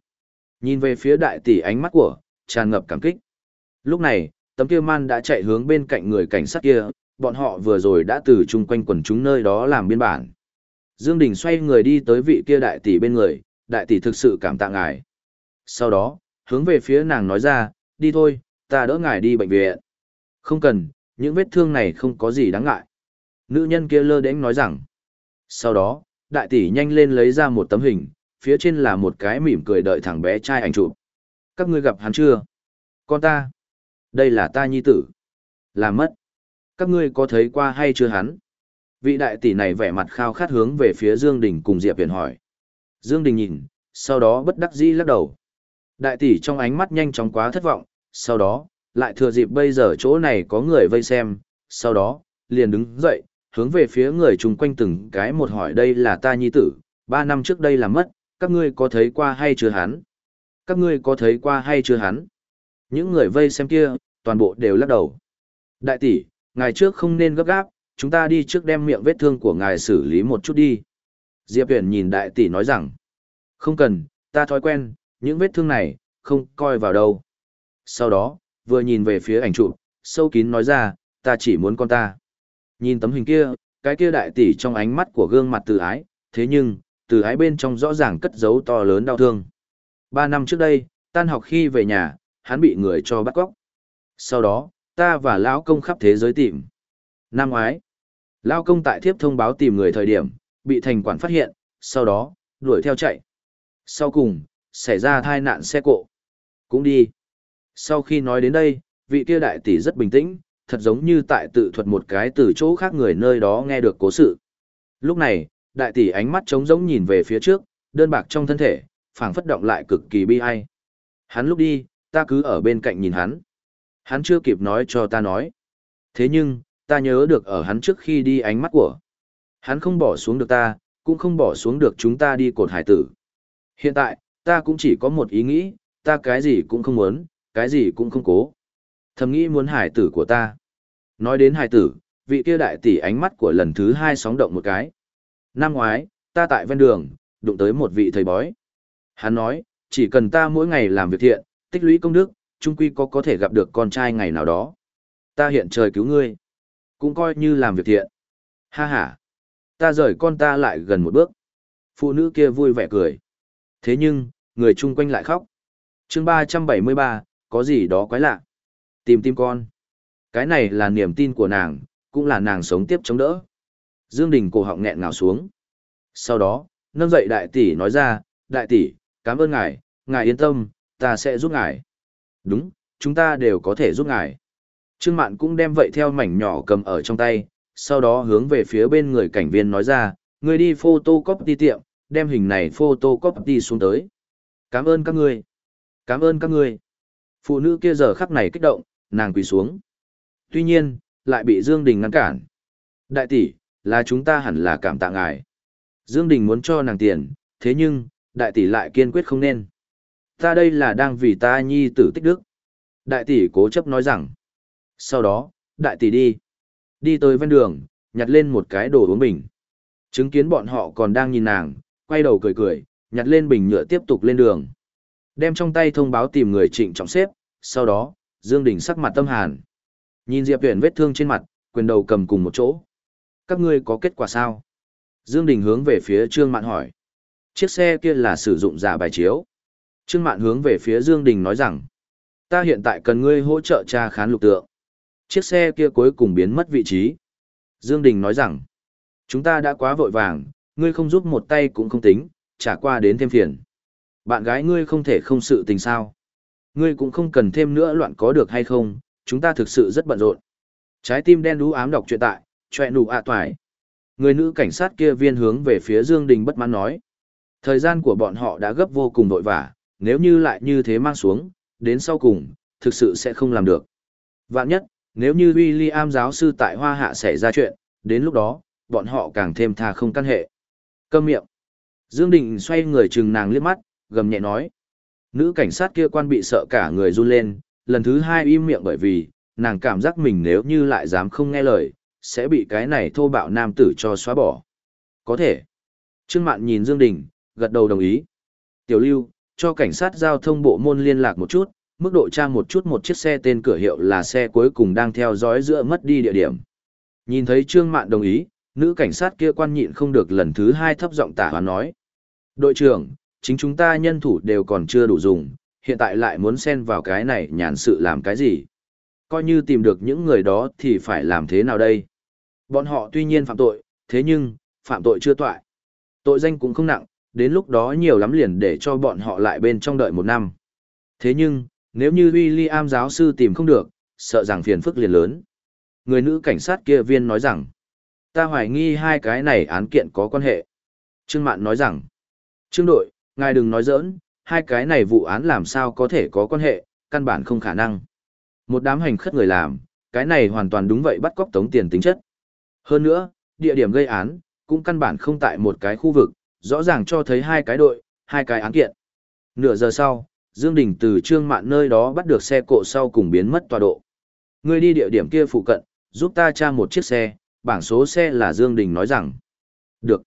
Nhìn về phía đại tỷ ánh mắt của, tràn ngập cảm kích. Lúc này, tấm kia man đã chạy hướng bên cạnh người cảnh sát kia, bọn họ vừa rồi đã từ chung quanh quần chúng nơi đó làm biên bản. Dương Đình xoay người đi tới vị kia đại tỷ bên người, đại tỷ thực sự cảm tạ ngài. Sau đó, hướng về phía nàng nói ra, đi thôi, ta đỡ ngài đi bệnh viện. Không cần, những vết thương này không có gì đáng ngại. Nữ nhân kia lơ đễnh nói rằng. Sau đó, đại tỷ nhanh lên lấy ra một tấm hình, phía trên là một cái mỉm cười đợi thằng bé trai ảnh chụp. Các ngươi gặp hắn chưa? Con ta. Đây là ta nhi tử. Là mất. Các ngươi có thấy qua hay chưa hắn? Vị đại tỷ này vẻ mặt khao khát hướng về phía Dương Đình cùng Diệp Viễn hỏi. Dương Đình nhìn, sau đó bất đắc dĩ lắc đầu. Đại tỷ trong ánh mắt nhanh chóng quá thất vọng, sau đó, lại thừa dịp bây giờ chỗ này có người vây xem, sau đó, liền đứng dậy, hướng về phía người chung quanh từng cái một hỏi đây là ta nhi tử, ba năm trước đây là mất, các ngươi có thấy qua hay chưa hắn? Các ngươi có thấy qua hay chưa hắn? Những người vây xem kia, toàn bộ đều lắc đầu. Đại tỷ, ngài trước không nên gấp gáp, chúng ta đi trước đem miệng vết thương của ngài xử lý một chút đi. Diệp Huyền nhìn đại tỷ nói rằng, không cần, ta thói quen, những vết thương này, không coi vào đâu. Sau đó, vừa nhìn về phía ảnh chụp, sâu kín nói ra, ta chỉ muốn con ta. Nhìn tấm hình kia, cái kia đại tỷ trong ánh mắt của gương mặt từ ái, thế nhưng, từ ái bên trong rõ ràng cất giấu to lớn đau thương. Ba năm trước đây, tan học khi về nhà, hắn bị người cho bắt cóc. Sau đó, ta và lão công khắp thế giới tìm. Năm ngoái, lão công tại thiếp thông báo tìm người thời điểm, bị thành quản phát hiện, sau đó, đuổi theo chạy. Sau cùng, xảy ra thai nạn xe cộ. Cũng đi. Sau khi nói đến đây, vị kia đại tỷ rất bình tĩnh, thật giống như tại tự thuật một cái từ chỗ khác người nơi đó nghe được cố sự. Lúc này, đại tỷ ánh mắt trống rỗng nhìn về phía trước, đơn bạc trong thân thể, phảng phất động lại cực kỳ bi ai. Hắn lúc đi, ta cứ ở bên cạnh nhìn hắn. Hắn chưa kịp nói cho ta nói. Thế nhưng, ta nhớ được ở hắn trước khi đi ánh mắt của. Hắn không bỏ xuống được ta, cũng không bỏ xuống được chúng ta đi cột hải tử. Hiện tại, ta cũng chỉ có một ý nghĩ, ta cái gì cũng không muốn, cái gì cũng không cố. Thầm nghĩ muốn hải tử của ta. Nói đến hải tử, vị kia đại tỷ ánh mắt của lần thứ hai sóng động một cái. Năm ngoái, ta tại ven đường, đụng tới một vị thầy bói. Hắn nói, chỉ cần ta mỗi ngày làm việc thiện, tích lũy công đức, chung quy có có thể gặp được con trai ngày nào đó. Ta hiện trời cứu ngươi, cũng coi như làm việc thiện. Ha ha, ta rời con ta lại gần một bước. Phụ nữ kia vui vẻ cười. Thế nhưng, người chung quanh lại khóc. chương 373, có gì đó quái lạ. Tìm tim con. Cái này là niềm tin của nàng, cũng là nàng sống tiếp chống đỡ. Dương Đình cổ họng nghẹn ngào xuống. Sau đó, nâng dậy đại tỷ nói ra, đại tỷ, cảm ơn ngài, ngài yên tâm, ta sẽ giúp ngài. Đúng, chúng ta đều có thể giúp ngài. Trương Mạn cũng đem vậy theo mảnh nhỏ cầm ở trong tay, sau đó hướng về phía bên người cảnh viên nói ra, người đi photocopy tiệm, đem hình này photocopy xuống tới. Cảm ơn các ngươi. Cảm ơn các ngươi. Phụ nữ kia giờ khắc này kích động, nàng quỳ xuống. Tuy nhiên, lại bị Dương Đình ngăn cản. Đại tỷ, là chúng ta hẳn là cảm tạ ngài. Dương Đình muốn cho nàng tiền, thế nhưng, đại tỷ lại kiên quyết không nên. Ta đây là đang vì ta nhi tử tích đức. Đại tỷ cố chấp nói rằng. Sau đó, đại tỷ đi. Đi tới ven đường, nhặt lên một cái đồ uống bình. Chứng kiến bọn họ còn đang nhìn nàng, quay đầu cười cười, nhặt lên bình nhựa tiếp tục lên đường. Đem trong tay thông báo tìm người trịnh trọng xếp, sau đó, Dương Đình sắc mặt tâm hàn. Nhìn Diệp Huyền vết thương trên mặt, quyền đầu cầm cùng một chỗ. Các ngươi có kết quả sao? Dương Đình hướng về phía Trương Mạn hỏi. Chiếc xe kia là sử dụng giả bài chiếu. Trương Mạn hướng về phía Dương Đình nói rằng. Ta hiện tại cần ngươi hỗ trợ tra khán lục tượng. Chiếc xe kia cuối cùng biến mất vị trí. Dương Đình nói rằng. Chúng ta đã quá vội vàng, ngươi không giúp một tay cũng không tính, trả qua đến thêm phiền. Bạn gái ngươi không thể không sự tình sao. Ngươi cũng không cần thêm nữa loạn có được hay không, chúng ta thực sự rất bận rộn. Trái tim đen đú ám đọc truyện tại, chọe nụ ạ à toài. Người nữ cảnh sát kia viên hướng về phía Dương Đình bất mãn nói. Thời gian của bọn họ đã gấp vô cùng vội vả, nếu như lại như thế mang xuống, đến sau cùng, thực sự sẽ không làm được. Vạn nhất, nếu như William giáo sư tại Hoa Hạ xảy ra chuyện, đến lúc đó, bọn họ càng thêm thà không căn hệ. Câm miệng. Dương Đình xoay người chừng nàng liếc mắt, gầm nhẹ nói. Nữ cảnh sát kia quan bị sợ cả người run lên, lần thứ hai im miệng bởi vì, nàng cảm giác mình nếu như lại dám không nghe lời, sẽ bị cái này thô bạo nam tử cho xóa bỏ. Có thể. Trương Mạn nhìn Dương Đình, gật đầu đồng ý. Tiểu Lưu, cho cảnh sát giao thông bộ môn liên lạc một chút, mức độ tra một chút một chiếc xe tên cửa hiệu là xe cuối cùng đang theo dõi giữa mất đi địa điểm. Nhìn thấy Trương Mạn đồng ý, nữ cảnh sát kia quan nhịn không được lần thứ hai thấp giọng tả hoán nói. Đội trưởng, chính chúng ta nhân thủ đều còn chưa đủ dùng, hiện tại lại muốn xen vào cái này nhàn sự làm cái gì. Coi như tìm được những người đó thì phải làm thế nào đây? Bọn họ tuy nhiên phạm tội, thế nhưng, phạm tội chưa toại. Tội danh cũng không nặng, đến lúc đó nhiều lắm liền để cho bọn họ lại bên trong đợi một năm. Thế nhưng, nếu như William giáo sư tìm không được, sợ rằng phiền phức liền lớn. Người nữ cảnh sát kia viên nói rằng, ta hoài nghi hai cái này án kiện có quan hệ. Trương Mạn nói rằng, Trương đội, ngài đừng nói giỡn, hai cái này vụ án làm sao có thể có quan hệ, căn bản không khả năng. Một đám hành khất người làm, cái này hoàn toàn đúng vậy bắt cóc tống tiền tính chất. Hơn nữa, địa điểm gây án, cũng căn bản không tại một cái khu vực, rõ ràng cho thấy hai cái đội, hai cái án kiện. Nửa giờ sau, Dương Đình từ trương mạn nơi đó bắt được xe cộ sau cùng biến mất tọa độ. Người đi địa điểm kia phụ cận, giúp ta tra một chiếc xe, bảng số xe là Dương Đình nói rằng. Được.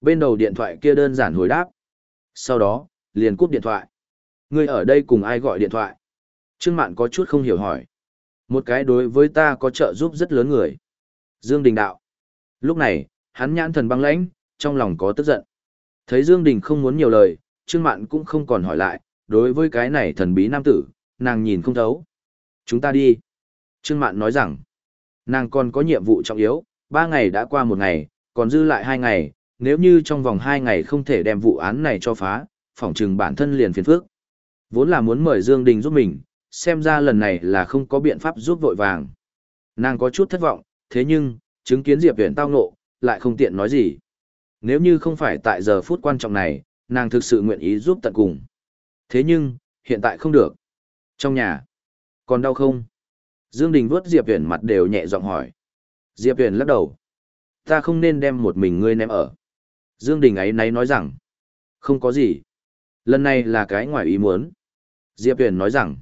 Bên đầu điện thoại kia đơn giản hồi đáp. Sau đó, liền cúp điện thoại. Ngươi ở đây cùng ai gọi điện thoại? Trương Mạn có chút không hiểu hỏi. Một cái đối với ta có trợ giúp rất lớn người. Dương Đình đạo. Lúc này, hắn nhãn thần băng lãnh, trong lòng có tức giận. Thấy Dương Đình không muốn nhiều lời, Trương Mạn cũng không còn hỏi lại, đối với cái này thần bí nam tử, nàng nhìn không thấu. Chúng ta đi. Trương Mạn nói rằng, nàng còn có nhiệm vụ trọng yếu, ba ngày đã qua một ngày, còn dư lại hai ngày, nếu như trong vòng hai ngày không thể đem vụ án này cho phá, phỏng chừng bản thân liền phiền phức. Vốn là muốn mời Dương Đình giúp mình, xem ra lần này là không có biện pháp giúp vội vàng. Nàng có chút thất vọng, thế nhưng, chứng kiến Diệp Viễn tao ngộ, lại không tiện nói gì. Nếu như không phải tại giờ phút quan trọng này, nàng thực sự nguyện ý giúp tận cùng. Thế nhưng, hiện tại không được. Trong nhà, còn đau không? Dương Đình vuốt Diệp Viễn mặt đều nhẹ giọng hỏi. Diệp Viễn lắc đầu. Ta không nên đem một mình ngươi ném ở. Dương Đình ấy nấy nói rằng. Không có gì. Lần này là cái ngoài ý muốn. Diệp Huyền nói rằng.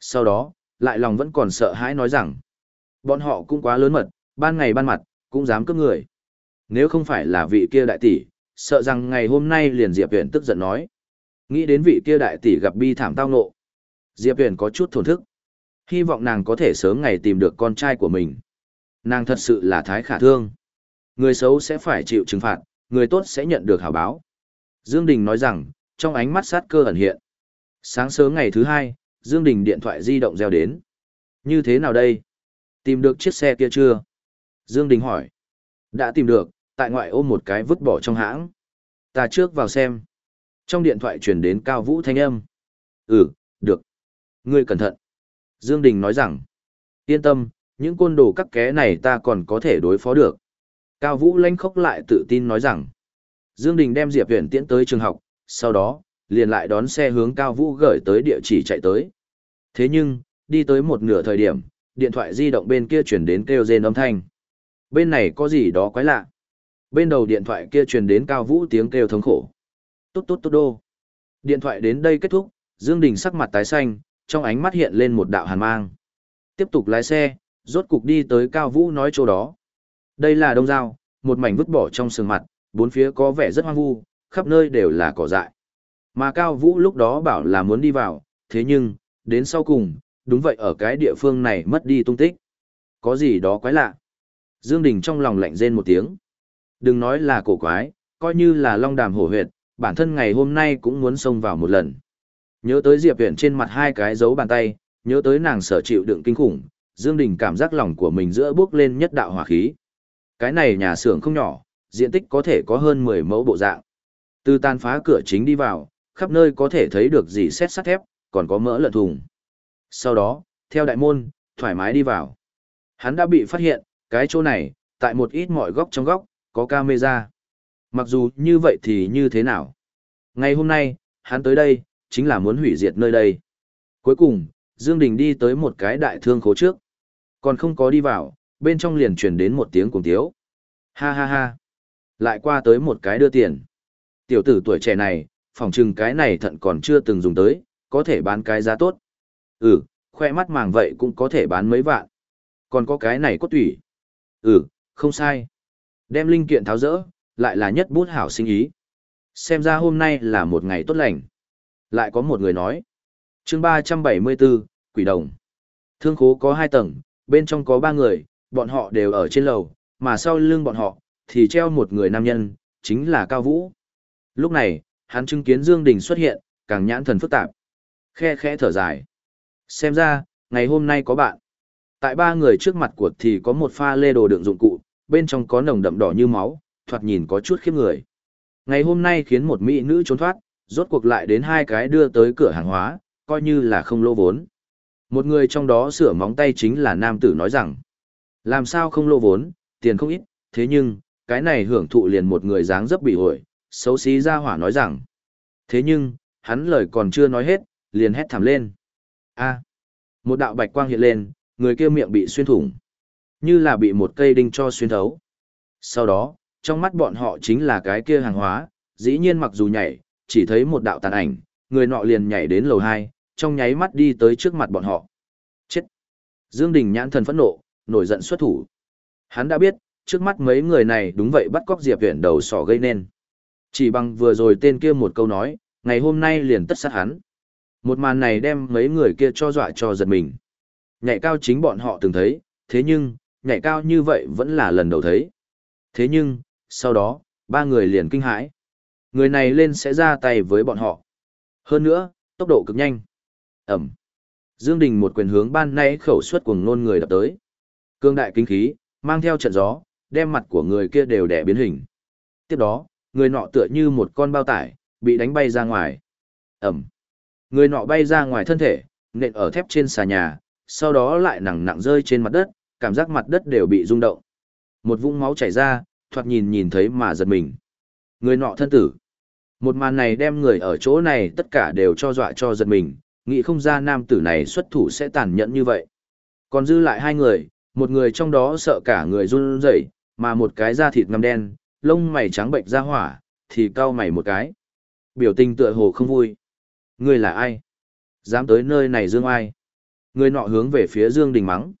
Sau đó, lại lòng vẫn còn sợ hãi nói rằng. Bọn họ cũng quá lớn mật, ban ngày ban mặt, cũng dám cướp người. Nếu không phải là vị kia đại tỷ, sợ rằng ngày hôm nay liền Diệp Huyền tức giận nói. Nghĩ đến vị kia đại tỷ gặp bi thảm tao ngộ. Diệp Huyền có chút thổn thức. Hy vọng nàng có thể sớm ngày tìm được con trai của mình. Nàng thật sự là thái khả thương. Người xấu sẽ phải chịu trừng phạt, người tốt sẽ nhận được hảo báo. Dương Đình nói rằng, trong ánh mắt sát cơ ẩn hiện. Sáng sớm ngày thứ hai, Dương Đình điện thoại di động reo đến. Như thế nào đây? Tìm được chiếc xe kia chưa? Dương Đình hỏi. Đã tìm được, tại ngoại ôm một cái vứt bỏ trong hãng. Ta trước vào xem. Trong điện thoại truyền đến Cao Vũ thanh âm. Ừ, được. Ngươi cẩn thận. Dương Đình nói rằng. Yên tâm, những côn đồ các ké này ta còn có thể đối phó được. Cao Vũ lanh khốc lại tự tin nói rằng. Dương Đình đem Diệp Huyền tiễn tới trường học, sau đó, liền lại đón xe hướng Cao Vũ gửi tới địa chỉ chạy tới. Thế nhưng, đi tới một nửa thời điểm, điện thoại di động bên kia truyền đến kêu rên âm thanh. Bên này có gì đó quái lạ. Bên đầu điện thoại kia truyền đến Cao Vũ tiếng kêu thống khổ. Tốt tốt tốt đô. Điện thoại đến đây kết thúc, Dương Đình sắc mặt tái xanh, trong ánh mắt hiện lên một đạo hàn mang. Tiếp tục lái xe, rốt cục đi tới Cao Vũ nói chỗ đó. Đây là đông dao, một mảnh vứt bỏ trong sườn mặt, bốn phía có vẻ rất hoang vu, khắp nơi đều là cỏ dại. Mà Cao Vũ lúc đó bảo là muốn đi vào, thế nhưng, đến sau cùng, đúng vậy ở cái địa phương này mất đi tung tích. Có gì đó quái lạ. Dương Đình trong lòng lạnh rên một tiếng. Đừng nói là cổ quái, coi như là long đàm hổ huyệt, bản thân ngày hôm nay cũng muốn xông vào một lần. Nhớ tới Diệp Viễn trên mặt hai cái dấu bàn tay, nhớ tới nàng sở chịu đựng kinh khủng, Dương Đình cảm giác lòng của mình giữa bước lên nhất đạo hỏa khí. Cái này nhà xưởng không nhỏ, diện tích có thể có hơn 10 mẫu bộ dạng. Từ tan phá cửa chính đi vào, khắp nơi có thể thấy được gì xét sắt thép, còn có mỡ lợn thùng. Sau đó, theo đại môn, thoải mái đi vào. Hắn đã bị phát hiện, cái chỗ này, tại một ít mọi góc trong góc, có camera. Mặc dù như vậy thì như thế nào? Ngày hôm nay, hắn tới đây, chính là muốn hủy diệt nơi đây. Cuối cùng, Dương Đình đi tới một cái đại thương khố trước. Còn không có đi vào, bên trong liền truyền đến một tiếng cùng tiếu. Ha ha ha. Lại qua tới một cái đưa tiền. Tiểu tử tuổi trẻ này, phòng trừng cái này thận còn chưa từng dùng tới, có thể bán cái giá tốt. Ừ, khoe mắt màng vậy cũng có thể bán mấy vạn. Còn có cái này cốt tủy. Ừ, không sai. Đem linh kiện tháo rỡ, lại là nhất bút hảo sinh ý. Xem ra hôm nay là một ngày tốt lành. Lại có một người nói. chương 374, Quỷ Đồng. Thương khố có hai tầng, bên trong có ba người, bọn họ đều ở trên lầu, mà sau lưng bọn họ, thì treo một người nam nhân, chính là Cao Vũ. Lúc này, hắn chứng kiến Dương Đình xuất hiện, càng nhãn thần phức tạp. Khe khẽ thở dài. Xem ra, ngày hôm nay có bạn. Tại ba người trước mặt của thì có một pha lê đồ đựng dụng cụ, bên trong có nồng đậm đỏ như máu, thoạt nhìn có chút khiếp người. Ngày hôm nay khiến một mỹ nữ trốn thoát, rốt cuộc lại đến hai cái đưa tới cửa hàng hóa, coi như là không lô vốn. Một người trong đó sửa móng tay chính là nam tử nói rằng, làm sao không lô vốn, tiền không ít, thế nhưng, cái này hưởng thụ liền một người dáng dấp bị hội, xấu xí ra hỏa nói rằng. Thế nhưng, hắn lời còn chưa nói hết, liền hét thảm lên. a một đạo bạch quang hiện lên, người kia miệng bị xuyên thủng. Như là bị một cây đinh cho xuyên thấu. Sau đó, trong mắt bọn họ chính là cái kia hàng hóa, dĩ nhiên mặc dù nhảy, chỉ thấy một đạo tàn ảnh, người nọ liền nhảy đến lầu 2, trong nháy mắt đi tới trước mặt bọn họ. Chết! Dương Đình nhãn thần phẫn nộ, nổi giận xuất thủ. Hắn đã biết, trước mắt mấy người này đúng vậy bắt cóc Diệp Viễn đầu sỏ gây nên. Chỉ bằng vừa rồi tên kia một câu nói, ngày hôm nay liền tất sát hắn. Một màn này đem mấy người kia cho dọa cho giật mình. Nhảy cao chính bọn họ từng thấy, thế nhưng, nhảy cao như vậy vẫn là lần đầu thấy. Thế nhưng, sau đó, ba người liền kinh hãi. Người này lên sẽ ra tay với bọn họ. Hơn nữa, tốc độ cực nhanh. Ẩm. Dương Đình một quyền hướng ban nãy khẩu suất cuồng nôn người đập tới. Cương đại kinh khí, mang theo trận gió, đem mặt của người kia đều đẻ biến hình. Tiếp đó, người nọ tựa như một con bao tải, bị đánh bay ra ngoài. Ẩm. Người nọ bay ra ngoài thân thể, nện ở thép trên xà nhà, sau đó lại nặng nặng rơi trên mặt đất, cảm giác mặt đất đều bị rung động. Một vũng máu chảy ra, thoạt nhìn nhìn thấy mà giật mình. Người nọ thân tử. Một màn này đem người ở chỗ này tất cả đều cho dọa cho giật mình, nghĩ không ra nam tử này xuất thủ sẽ tàn nhẫn như vậy. Còn dư lại hai người, một người trong đó sợ cả người run rẩy, mà một cái da thịt ngăm đen, lông mày trắng bệnh ra hỏa, thì cau mày một cái. Biểu tình tựa hồ không vui. Người là ai? Dám tới nơi này dương ai? Người nọ hướng về phía Dương Đình mắng.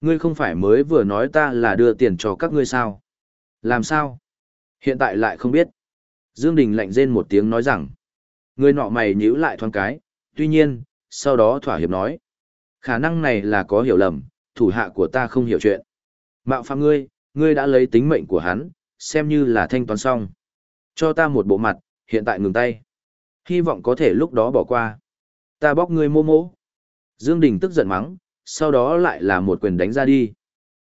Ngươi không phải mới vừa nói ta là đưa tiền cho các ngươi sao? Làm sao? Hiện tại lại không biết. Dương Đình lạnh rên một tiếng nói rằng. Người nọ mày nhíu lại thoáng cái, tuy nhiên, sau đó thỏa hiệp nói. Khả năng này là có hiểu lầm, thủ hạ của ta không hiểu chuyện. Mạo phạm ngươi, ngươi đã lấy tính mệnh của hắn, xem như là thanh toán xong. Cho ta một bộ mặt, hiện tại ngừng tay. Hy vọng có thể lúc đó bỏ qua. Ta bóc ngươi mô mô. Dương Đình tức giận mắng, sau đó lại là một quyền đánh ra đi.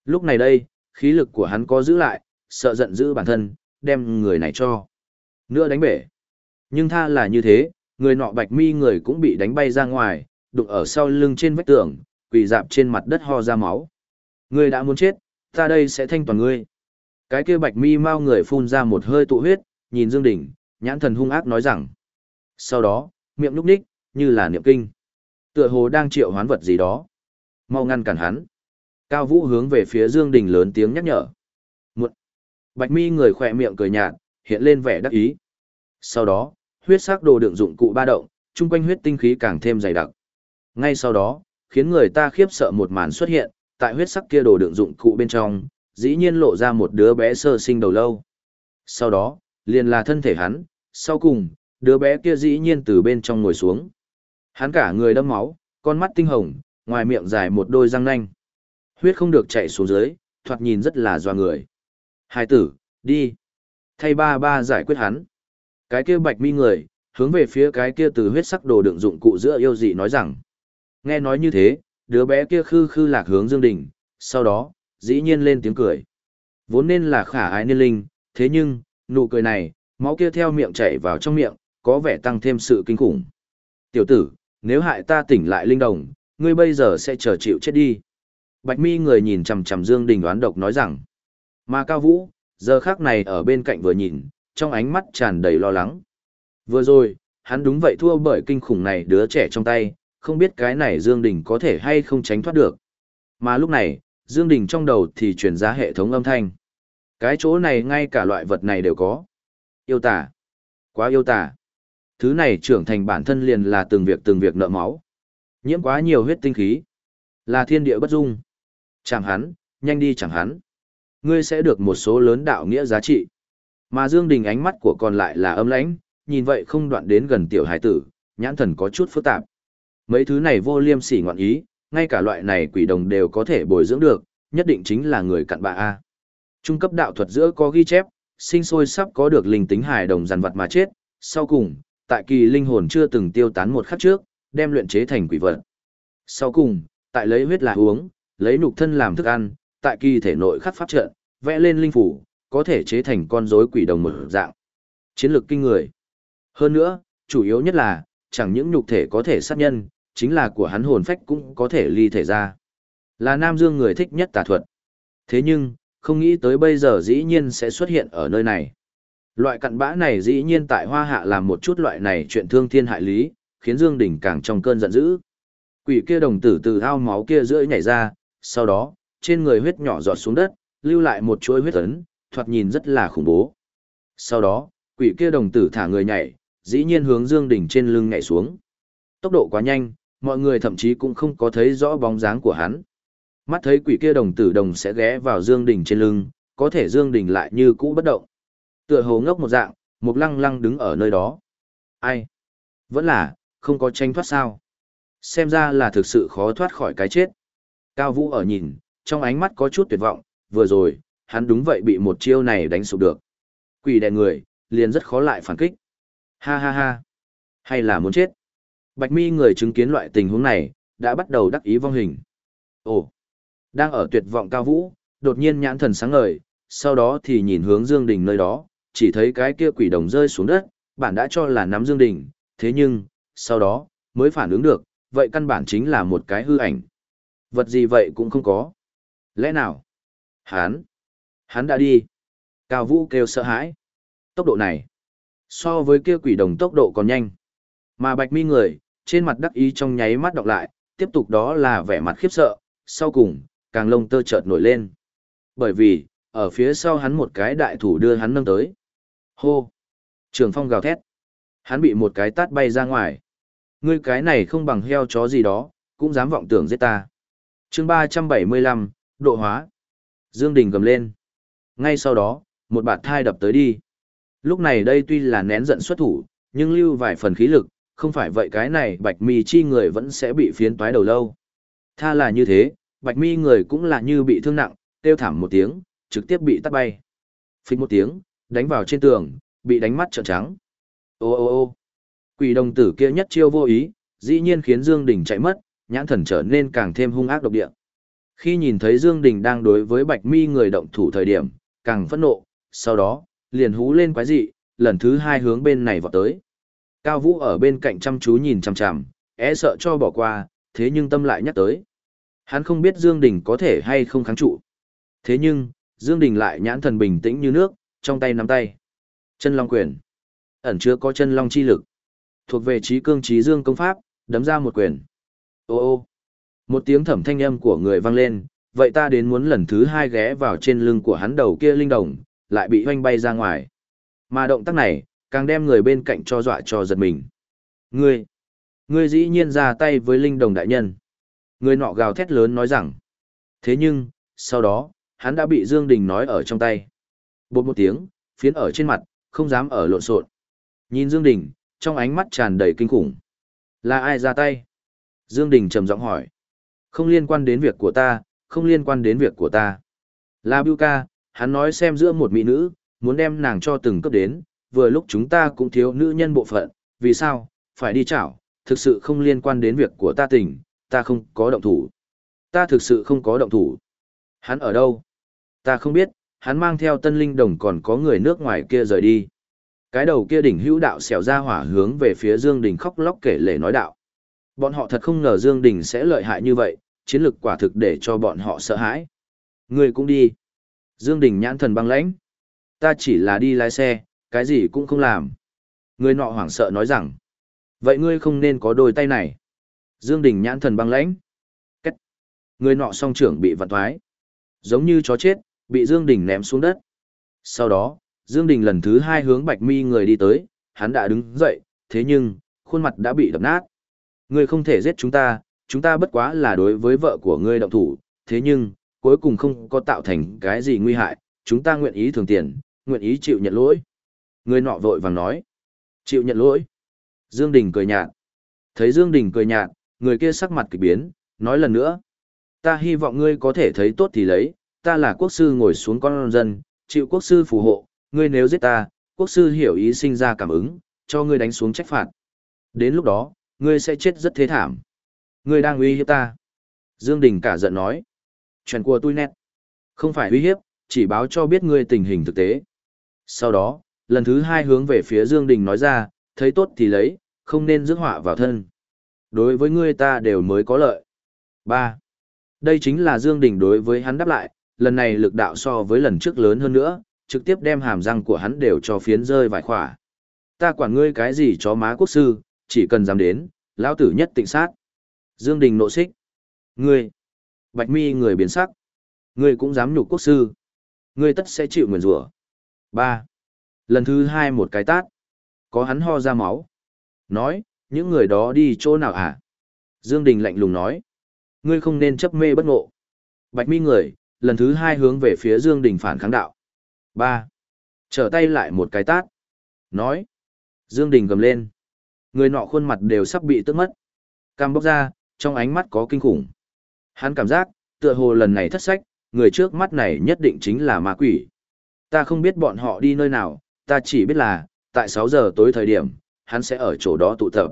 Lúc này đây, khí lực của hắn có giữ lại, sợ giận giữ bản thân, đem người này cho. Nữa đánh bể. Nhưng tha là như thế, người nọ bạch mi người cũng bị đánh bay ra ngoài, đụng ở sau lưng trên vách tường, quỳ dạp trên mặt đất ho ra máu. Ngươi đã muốn chết, ta đây sẽ thanh toàn ngươi. Cái kia bạch mi mau người phun ra một hơi tụ huyết, nhìn Dương Đình, nhãn thần hung ác nói rằng. Sau đó, miệng núp ních, như là niệm kinh. Tựa hồ đang triệu hoán vật gì đó. Mau ngăn cản hắn. Cao Vũ hướng về phía Dương Đình lớn tiếng nhắc nhở. Muộn. Bạch mi người khỏe miệng cười nhạt, hiện lên vẻ đắc ý. Sau đó, huyết sắc đồ đựng dụng cụ ba động, chung quanh huyết tinh khí càng thêm dày đặc. Ngay sau đó, khiến người ta khiếp sợ một màn xuất hiện, tại huyết sắc kia đồ đựng dụng cụ bên trong, dĩ nhiên lộ ra một đứa bé sơ sinh đầu lâu. Sau đó, liền là thân thể hắn, sau cùng, đứa bé kia dĩ nhiên từ bên trong ngồi xuống. Hắn cả người đâm máu, con mắt tinh hồng, ngoài miệng dài một đôi răng nanh. Huyết không được chạy xuống dưới, thoạt nhìn rất là doa người. Hai tử, đi. Thay ba ba giải quyết hắn. Cái kia bạch mi người, hướng về phía cái kia từ huyết sắc đồ đựng dụng cụ giữa yêu dị nói rằng. Nghe nói như thế, đứa bé kia khư khư lạc hướng Dương Đình, sau đó, dĩ nhiên lên tiếng cười. Vốn nên là khả ái niên linh, thế nhưng, nụ cười này, máu kia theo miệng chảy vào trong miệng, có vẻ tăng thêm sự kinh khủng. Tiểu tử, nếu hại ta tỉnh lại linh đồng, ngươi bây giờ sẽ chờ chịu chết đi. Bạch mi người nhìn chằm chằm Dương Đình đoán độc nói rằng, mà Cao Vũ, giờ khắc này ở bên cạnh vừa nhìn, trong ánh mắt tràn đầy lo lắng. Vừa rồi, hắn đúng vậy thua bởi kinh khủng này đứa trẻ trong tay, không biết cái này Dương Đình có thể hay không tránh thoát được. Mà lúc này, Dương Đình trong đầu thì truyền ra hệ thống âm thanh. Cái chỗ này ngay cả loại vật này đều có. Yêu tả. Quá yêu tả. Thứ này trưởng thành bản thân liền là từng việc từng việc nợ máu. Nhiễm quá nhiều huyết tinh khí. Là thiên địa bất dung. Chẳng hắn, nhanh đi chẳng hắn. Ngươi sẽ được một số lớn đạo nghĩa giá trị. Mà Dương Đình ánh mắt của còn lại là âm lãnh, nhìn vậy không đoạn đến gần tiểu hải tử, nhãn thần có chút phức tạp. Mấy thứ này vô liêm sỉ ngoạn ý, ngay cả loại này quỷ đồng đều có thể bồi dưỡng được, nhất định chính là người cặn bạ A. Trung cấp đạo thuật giữa có ghi chép, sinh sôi sắp có được linh tính hài đồng dàn vật mà chết, sau cùng, tại kỳ linh hồn chưa từng tiêu tán một khắc trước, đem luyện chế thành quỷ vật. Sau cùng, tại lấy huyết là uống, lấy nục thân làm thức ăn, tại kỳ thể nội khắc pháp trận, vẽ lên linh phủ, có thể chế thành con rối quỷ đồng mở dạng. Chiến lược kinh người. Hơn nữa, chủ yếu nhất là, chẳng những nhục thể có thể sát nhân, chính là của hắn hồn phách cũng có thể ly thể ra. Là Nam Dương người thích nhất tà thuật. Thế nhưng, không nghĩ tới bây giờ dĩ nhiên sẽ xuất hiện ở nơi này. Loại cặn bã này dĩ nhiên tại hoa hạ làm một chút loại này chuyện thương thiên hại lý, khiến Dương Đình càng trong cơn giận dữ. Quỷ kia đồng tử từ ao máu kia rưỡi nhảy ra, sau đó, trên người huyết nhỏ giọt xuống đất, lưu lại một chuỗi huyết ấn, thoạt nhìn rất là khủng bố. Sau đó, quỷ kia đồng tử thả người nhảy, dĩ nhiên hướng Dương Đình trên lưng nhảy xuống. Tốc độ quá nhanh, mọi người thậm chí cũng không có thấy rõ bóng dáng của hắn. Mắt thấy quỷ kia đồng tử đồng sẽ ghé vào Dương Đình trên lưng, có thể Dương Đình lại như cũ bất động. Tựa hồ ngốc một dạng, một lăng lăng đứng ở nơi đó. Ai? Vẫn là, không có tranh thoát sao? Xem ra là thực sự khó thoát khỏi cái chết. Cao Vũ ở nhìn, trong ánh mắt có chút tuyệt vọng, vừa rồi, hắn đúng vậy bị một chiêu này đánh sụp được. Quỷ đè người, liền rất khó lại phản kích. Ha ha ha. Hay là muốn chết? Bạch mi người chứng kiến loại tình huống này, đã bắt đầu đắc ý vong hình. Ồ, đang ở tuyệt vọng cao vũ, đột nhiên nhãn thần sáng ngời, sau đó thì nhìn hướng Dương Đình nơi đó, chỉ thấy cái kia quỷ đồng rơi xuống đất, bản đã cho là nắm Dương Đình, thế nhưng, sau đó, mới phản ứng được, vậy căn bản chính là một cái hư ảnh. Vật gì vậy cũng không có. Lẽ nào? Hán! Hắn đã đi. Cao Vũ kêu sợ hãi. Tốc độ này, so với kia quỷ đồng tốc độ còn nhanh. Mà bạch mi người, trên mặt đắc ý trong nháy mắt đọc lại, tiếp tục đó là vẻ mặt khiếp sợ, sau cùng, càng lông tơ chợt nổi lên. Bởi vì, ở phía sau hắn một cái đại thủ đưa hắn nâng tới. Hô! Trường phong gào thét. Hắn bị một cái tát bay ra ngoài. Ngươi cái này không bằng heo chó gì đó, cũng dám vọng tưởng giết ta. chương 375, độ hóa. Dương Đình gầm lên. Ngay sau đó, một bạt thai đập tới đi. Lúc này đây tuy là nén giận xuất thủ, nhưng lưu vài phần khí lực, không phải vậy cái này bạch mi chi người vẫn sẽ bị phiến toái đầu lâu. Tha là như thế, bạch mi người cũng là như bị thương nặng, kêu thảm một tiếng, trực tiếp bị tắt bay. Phích một tiếng, đánh vào trên tường, bị đánh mắt trợn trắng. Ô ô ô quỷ đồng tử kia nhất chiêu vô ý, dĩ nhiên khiến Dương Đình chạy mất, nhãn thần trở nên càng thêm hung ác độc địa. Khi nhìn thấy Dương Đình đang đối với bạch mi người động thủ thời điểm, càng phẫn nộ, sau đó, liền hú lên quái dị, lần thứ hai hướng bên này vọt tới. Cao Vũ ở bên cạnh chăm chú nhìn chằm chằm, é e sợ cho bỏ qua, thế nhưng tâm lại nhắc tới. Hắn không biết Dương Đình có thể hay không kháng trụ. Thế nhưng, Dương Đình lại nhãn thần bình tĩnh như nước, trong tay nắm tay. Chân Long quyền. Ẩn chứa có chân long chi lực. Thuộc về trí cương trí dương công pháp, đấm ra một quyền. Ô ô. Một tiếng thẩm thanh âm của người vang lên, vậy ta đến muốn lần thứ hai ghé vào trên lưng của hắn đầu kia linh đồng, lại bị hoanh bay ra ngoài. Mà động tác này, càng đem người bên cạnh cho dọa cho giật mình. Ngươi, ngươi dĩ nhiên ra tay với linh đồng đại nhân. Người nọ gào thét lớn nói rằng. Thế nhưng, sau đó, hắn đã bị Dương Đình nói ở trong tay. Bột một tiếng, phiến ở trên mặt, không dám ở lộn xộn. Nhìn Dương Đình, trong ánh mắt tràn đầy kinh khủng. Là ai ra tay? Dương Đình trầm giọng hỏi. Không liên quan đến việc của ta, không liên quan đến việc của ta. Là biu ca, hắn nói xem giữa một mỹ nữ, muốn đem nàng cho từng cấp đến, vừa lúc chúng ta cũng thiếu nữ nhân bộ phận, vì sao, phải đi chảo, thực sự không liên quan đến việc của ta tình, ta không có động thủ. Ta thực sự không có động thủ. Hắn ở đâu? Ta không biết, hắn mang theo tân linh đồng còn có người nước ngoài kia rời đi. Cái đầu kia đỉnh hữu đạo xẻo ra hỏa hướng về phía Dương Đình khóc lóc kể lể nói đạo. Bọn họ thật không ngờ Dương Đình sẽ lợi hại như vậy, chiến lực quả thực để cho bọn họ sợ hãi. Người cũng đi. Dương Đình nhãn thần băng lãnh. Ta chỉ là đi lái xe, cái gì cũng không làm. Người nọ hoảng sợ nói rằng. Vậy ngươi không nên có đôi tay này. Dương Đình nhãn thần băng lãnh. Cách. Người nọ song trưởng bị vặn thoái. Giống như chó chết, bị Dương Đình ném xuống đất. Sau đó, Dương Đình lần thứ hai hướng Bạch Mi người đi tới, hắn đã đứng dậy, thế nhưng, khuôn mặt đã bị đập nát. Ngươi không thể giết chúng ta, chúng ta bất quá là đối với vợ của ngươi động thủ, thế nhưng, cuối cùng không có tạo thành cái gì nguy hại, chúng ta nguyện ý thường tiền, nguyện ý chịu nhận lỗi. Người nọ vội vàng nói, chịu nhận lỗi. Dương Đình cười nhạt. Thấy Dương Đình cười nhạt, người kia sắc mặt kỳ biến, nói lần nữa. Ta hy vọng ngươi có thể thấy tốt thì lấy, ta là quốc sư ngồi xuống con dân, chịu quốc sư phù hộ, ngươi nếu giết ta, quốc sư hiểu ý sinh ra cảm ứng, cho ngươi đánh xuống trách phạt. Đến lúc đó, ngươi sẽ chết rất thế thảm. Ngươi đang uy hiếp ta. Dương Đình cả giận nói. Chuyện của tôi nét. Không phải uy hiếp, chỉ báo cho biết ngươi tình hình thực tế. Sau đó, lần thứ hai hướng về phía Dương Đình nói ra, thấy tốt thì lấy, không nên rước họa vào thân. Đối với ngươi ta đều mới có lợi. 3. Đây chính là Dương Đình đối với hắn đáp lại, lần này lực đạo so với lần trước lớn hơn nữa, trực tiếp đem hàm răng của hắn đều cho phiến rơi vài khỏa. Ta quản ngươi cái gì chó má quốc sư, chỉ cần dám đến, lão tử nhất tịnh sát. Dương Đình nộ xích. Ngươi. Bạch mi người biến sắc. Ngươi cũng dám nhục quốc sư. Ngươi tất sẽ chịu nguyền rủa. Ba. Lần thứ hai một cái tát. Có hắn ho ra máu. Nói, những người đó đi chỗ nào hả? Dương Đình lạnh lùng nói. Ngươi không nên chấp mê bất ngộ. Bạch mi người, lần thứ hai hướng về phía Dương Đình phản kháng đạo. Ba. Trở tay lại một cái tát. Nói. Dương Đình gầm lên. Người nọ khuôn mặt đều sắp bị tức mất. Cam bốc ra, trong ánh mắt có kinh khủng. Hắn cảm giác, tựa hồ lần này thất sách, người trước mắt này nhất định chính là ma quỷ. Ta không biết bọn họ đi nơi nào, ta chỉ biết là, tại 6 giờ tối thời điểm, hắn sẽ ở chỗ đó tụ tập.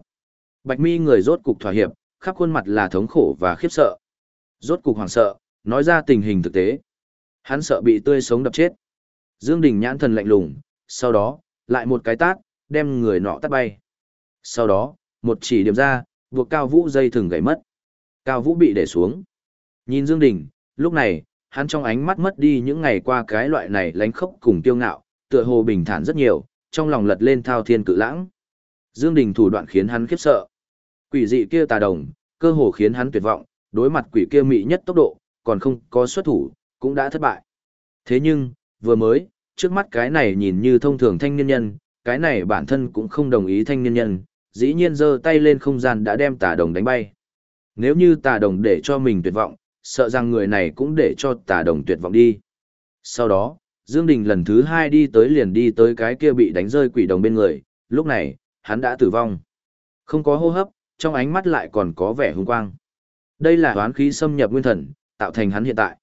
Bạch mi người rốt cục thỏa hiệp, khắp khuôn mặt là thống khổ và khiếp sợ. Rốt cục hoảng sợ, nói ra tình hình thực tế. Hắn sợ bị tươi sống đập chết. Dương Đình nhãn thần lạnh lùng, sau đó, lại một cái tát, đem người nọ tát bay. Sau đó, một chỉ điểm ra, buộc Cao Vũ dây thừng gãy mất. Cao Vũ bị để xuống. Nhìn Dương Đình, lúc này, hắn trong ánh mắt mất đi những ngày qua cái loại này lánh khốc cùng tiêu ngạo, tựa hồ bình thản rất nhiều, trong lòng lật lên thao thiên cự lãng. Dương Đình thủ đoạn khiến hắn khiếp sợ. Quỷ dị kia tà đồng, cơ hồ khiến hắn tuyệt vọng, đối mặt quỷ kia mị nhất tốc độ, còn không có xuất thủ, cũng đã thất bại. Thế nhưng, vừa mới, trước mắt cái này nhìn như thông thường thanh niên nhân, cái này bản thân cũng không đồng ý thanh niên nhân, dĩ nhiên giơ tay lên không gian đã đem tà đồng đánh bay. Nếu như tà đồng để cho mình tuyệt vọng, sợ rằng người này cũng để cho tà đồng tuyệt vọng đi. Sau đó, Dương Đình lần thứ hai đi tới liền đi tới cái kia bị đánh rơi quỷ đồng bên người, lúc này, hắn đã tử vong. Không có hô hấp, trong ánh mắt lại còn có vẻ hung quang. Đây là hoán khí xâm nhập nguyên thần, tạo thành hắn hiện tại.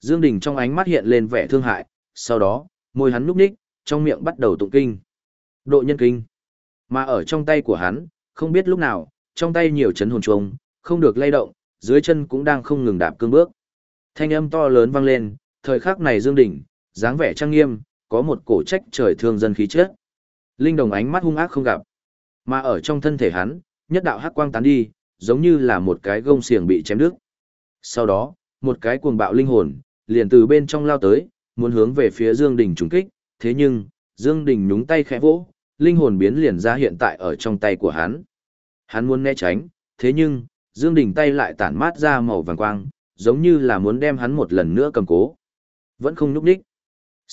Dương Đình trong ánh mắt hiện lên vẻ thương hại, sau đó, môi hắn nhúc nhích, trong miệng bắt đầu tụng kinh. Độ nhân kinh. Mà ở trong tay của hắn, không biết lúc nào, trong tay nhiều chấn hồn trùng, không được lay động, dưới chân cũng đang không ngừng đạp cương bước. Thanh âm to lớn vang lên, thời khắc này Dương Đình, dáng vẻ trang nghiêm, có một cổ trách trời thương dân khí chất. Linh đồng ánh mắt hung ác không gặp. Mà ở trong thân thể hắn, nhất đạo hắc quang tán đi, giống như là một cái gông xiềng bị chém đứt. Sau đó, một cái cuồng bạo linh hồn, liền từ bên trong lao tới, muốn hướng về phía Dương Đình trùng kích, thế nhưng, Dương Đình nhúng tay khẽ vỗ, linh hồn biến liền ra hiện tại ở trong tay của hắn. Hắn muốn né tránh, thế nhưng, Dương Đình tay lại tản mát ra màu vàng quang, giống như là muốn đem hắn một lần nữa cầm cố. Vẫn không nhúc nhích.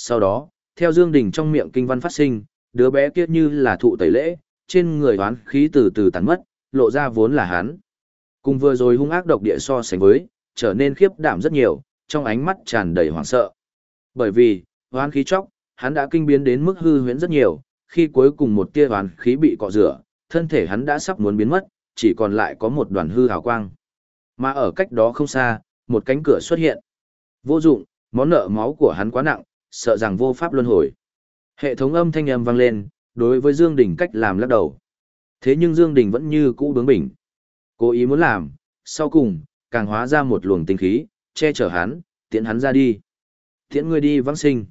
Sau đó, theo Dương Đình trong miệng kinh văn phát sinh, đứa bé kia như là thụ tẩy lễ, trên người đoán khí từ từ tàn mất, lộ ra vốn là hắn. Cùng vừa rồi hung ác độc địa so sánh với, trở nên khiếp đảm rất nhiều, trong ánh mắt tràn đầy hoảng sợ. Bởi vì, hoán khí chóc, hắn đã kinh biến đến mức hư huyễn rất nhiều, khi cuối cùng một tia hoán khí bị cọ rửa, thân thể hắn đã sắp muốn biến mất, chỉ còn lại có một đoàn hư hào quang. Mà ở cách đó không xa, một cánh cửa xuất hiện. Vô dụng, món nợ máu của hắn quá nặng, sợ rằng vô pháp luân hồi. Hệ thống âm thanh âm vang lên, đối với Dương Đình cách làm lắc đầu. Thế nhưng Dương Đình vẫn như cũ bướng bỉnh. Cố ý muốn làm, sau cùng, càng hóa ra một luồng tinh khí, che chở hắn, tiễn hắn ra đi. Tiễn ngươi đi vãng sinh.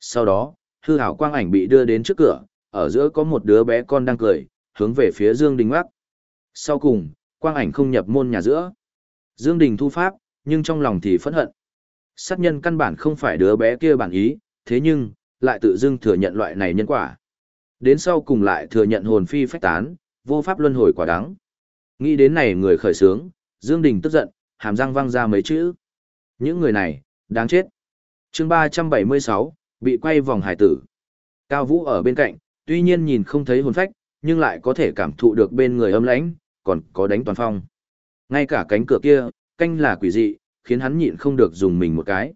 Sau đó, hư hảo quang ảnh bị đưa đến trước cửa, ở giữa có một đứa bé con đang cười, hướng về phía Dương Đình ngoắc. Sau cùng, quang ảnh không nhập môn nhà giữa. Dương Đình thu pháp, nhưng trong lòng thì phẫn hận. Sát nhân căn bản không phải đứa bé kia bản ý, thế nhưng, lại tự dưng thừa nhận loại này nhân quả. Đến sau cùng lại thừa nhận hồn phi phách tán, vô pháp luân hồi quả đáng. Nghĩ đến này người khởi sướng, Dương Đình tức giận, hàm răng văng ra mấy chữ. Những người này, đáng chết. Chương 376, bị quay vòng hải tử. Cao Vũ ở bên cạnh, tuy nhiên nhìn không thấy hồn phách, nhưng lại có thể cảm thụ được bên người âm lãnh, còn có đánh toàn phong. Ngay cả cánh cửa kia, canh là quỷ dị, khiến hắn nhịn không được dùng mình một cái.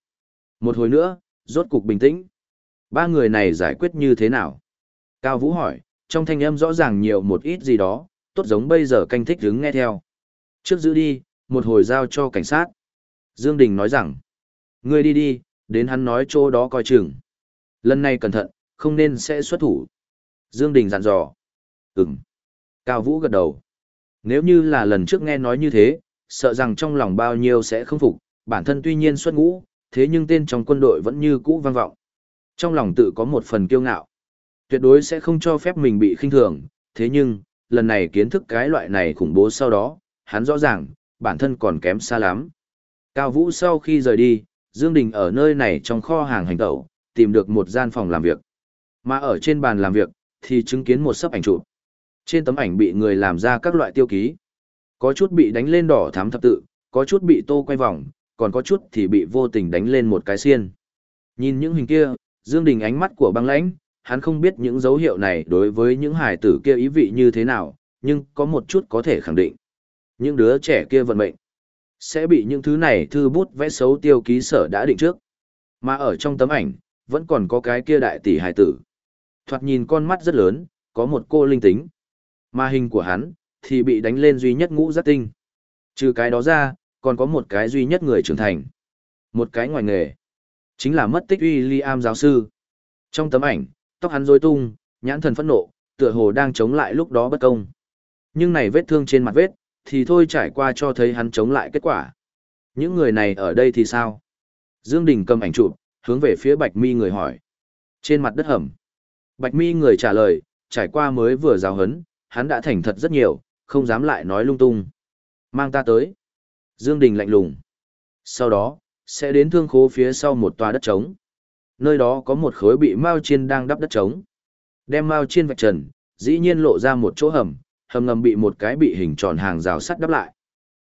Một hồi nữa, rốt cục bình tĩnh. Ba người này giải quyết như thế nào? Cao Vũ hỏi, trong thanh âm rõ ràng nhiều một ít gì đó, tốt giống bây giờ canh thích đứng nghe theo. Trước giữ đi, một hồi giao cho cảnh sát. Dương Đình nói rằng, ngươi đi đi, đến hắn nói chỗ đó coi chừng. Lần này cẩn thận, không nên sẽ xuất thủ. Dương Đình dặn dò. Ừm. Cao Vũ gật đầu. Nếu như là lần trước nghe nói như thế, sợ rằng trong lòng bao nhiêu sẽ không phục, bản thân tuy nhiên xuất ngũ, thế nhưng tên trong quân đội vẫn như cũ vang vọng. Trong lòng tự có một phần kiêu ngạo. Tuyệt đối sẽ không cho phép mình bị khinh thường, thế nhưng, lần này kiến thức cái loại này khủng bố sau đó, hắn rõ ràng, bản thân còn kém xa lắm. Cao Vũ sau khi rời đi, Dương Đình ở nơi này trong kho hàng hành tẩu, tìm được một gian phòng làm việc. Mà ở trên bàn làm việc, thì chứng kiến một sấp ảnh chụp. Trên tấm ảnh bị người làm ra các loại tiêu ký. Có chút bị đánh lên đỏ thắm thập tự, có chút bị tô quay vòng, còn có chút thì bị vô tình đánh lên một cái xiên. Nhìn những hình kia, Dương Đình ánh mắt của băng lãnh, hắn không biết những dấu hiệu này đối với những hải tử kia ý vị như thế nào, nhưng có một chút có thể khẳng định. Những đứa trẻ kia vận mệnh, sẽ bị những thứ này thư bút vẽ xấu tiêu ký sở đã định trước. Mà ở trong tấm ảnh, vẫn còn có cái kia đại tỷ hải tử. Thoạt nhìn con mắt rất lớn, có một cô linh tính. Mà hình của hắn, thì bị đánh lên duy nhất ngũ giác tinh. Trừ cái đó ra, còn có một cái duy nhất người trưởng thành. Một cái ngoài nghề. Chính là mất tích William giáo sư. Trong tấm ảnh, tóc hắn rối tung, nhãn thần phẫn nộ, tựa hồ đang chống lại lúc đó bất công. Nhưng này vết thương trên mặt vết, thì thôi trải qua cho thấy hắn chống lại kết quả. Những người này ở đây thì sao? Dương Đình cầm ảnh chụp, hướng về phía Bạch Mi người hỏi. Trên mặt đất hầm. Bạch Mi người trả lời, trải qua mới vừa giáo hấn, hắn đã thành thật rất nhiều, không dám lại nói lung tung. Mang ta tới. Dương Đình lạnh lùng. Sau đó, sẽ đến thương khố phía sau một tòa đất trống. Nơi đó có một khối bị Mao Chiên đang đắp đất trống. Đem Mao Chiên vạch trần, dĩ nhiên lộ ra một chỗ hầm, hầm ngầm bị một cái bị hình tròn hàng rào sắt đắp lại.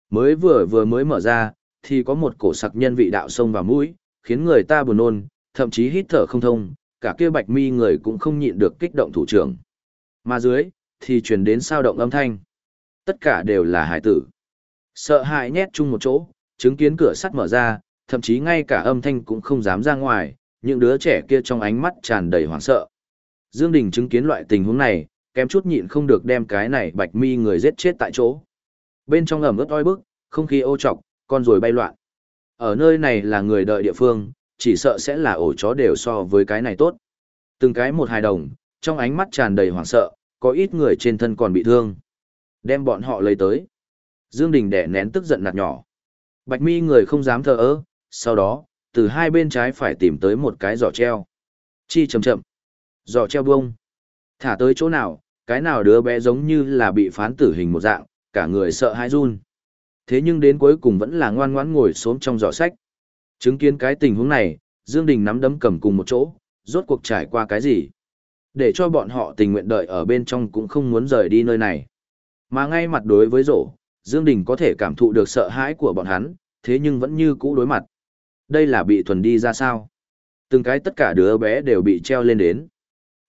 Mới vừa vừa mới mở ra, thì có một cổ sặc nhân vị đạo sông vào mũi, khiến người ta buồn nôn, thậm chí hít thở không thông, cả kia bạch mi người cũng không nhịn được kích động thủ trưởng. Mà dưới, thì truyền đến sao động âm thanh. Tất cả đều là hải tử. Sợ hãi nhét chung một chỗ, chứng kiến cửa sắt mở ra, thậm chí ngay cả âm thanh cũng không dám ra ngoài, những đứa trẻ kia trong ánh mắt tràn đầy hoảng sợ. Dương Đình chứng kiến loại tình huống này, kém chút nhịn không được đem cái này bạch mi người giết chết tại chỗ. Bên trong ẩm ướt oi bức, không khí ô trọc, con rồi bay loạn. Ở nơi này là người đợi địa phương, chỉ sợ sẽ là ổ chó đều so với cái này tốt. Từng cái một hài đồng, trong ánh mắt tràn đầy hoảng sợ, có ít người trên thân còn bị thương. Đem bọn họ lấy tới. Dương Đình đẻ nén tức giận nạt nhỏ. Bạch mi người không dám thờ ơ, sau đó, từ hai bên trái phải tìm tới một cái giỏ treo. Chi chậm chậm. Giỏ treo bông. Thả tới chỗ nào, cái nào đứa bé giống như là bị phán tử hình một dạng, cả người sợ hãi run. Thế nhưng đến cuối cùng vẫn là ngoan ngoãn ngồi xuống trong giỏ sách. Chứng kiến cái tình huống này, Dương Đình nắm đấm cầm cùng một chỗ, rốt cuộc trải qua cái gì? Để cho bọn họ tình nguyện đợi ở bên trong cũng không muốn rời đi nơi này. Mà ngay mặt đối với rổ, Dương Đình có thể cảm thụ được sợ hãi của bọn hắn, thế nhưng vẫn như cũ đối mặt. Đây là bị thuần đi ra sao? Từng cái tất cả đứa bé đều bị treo lên đến.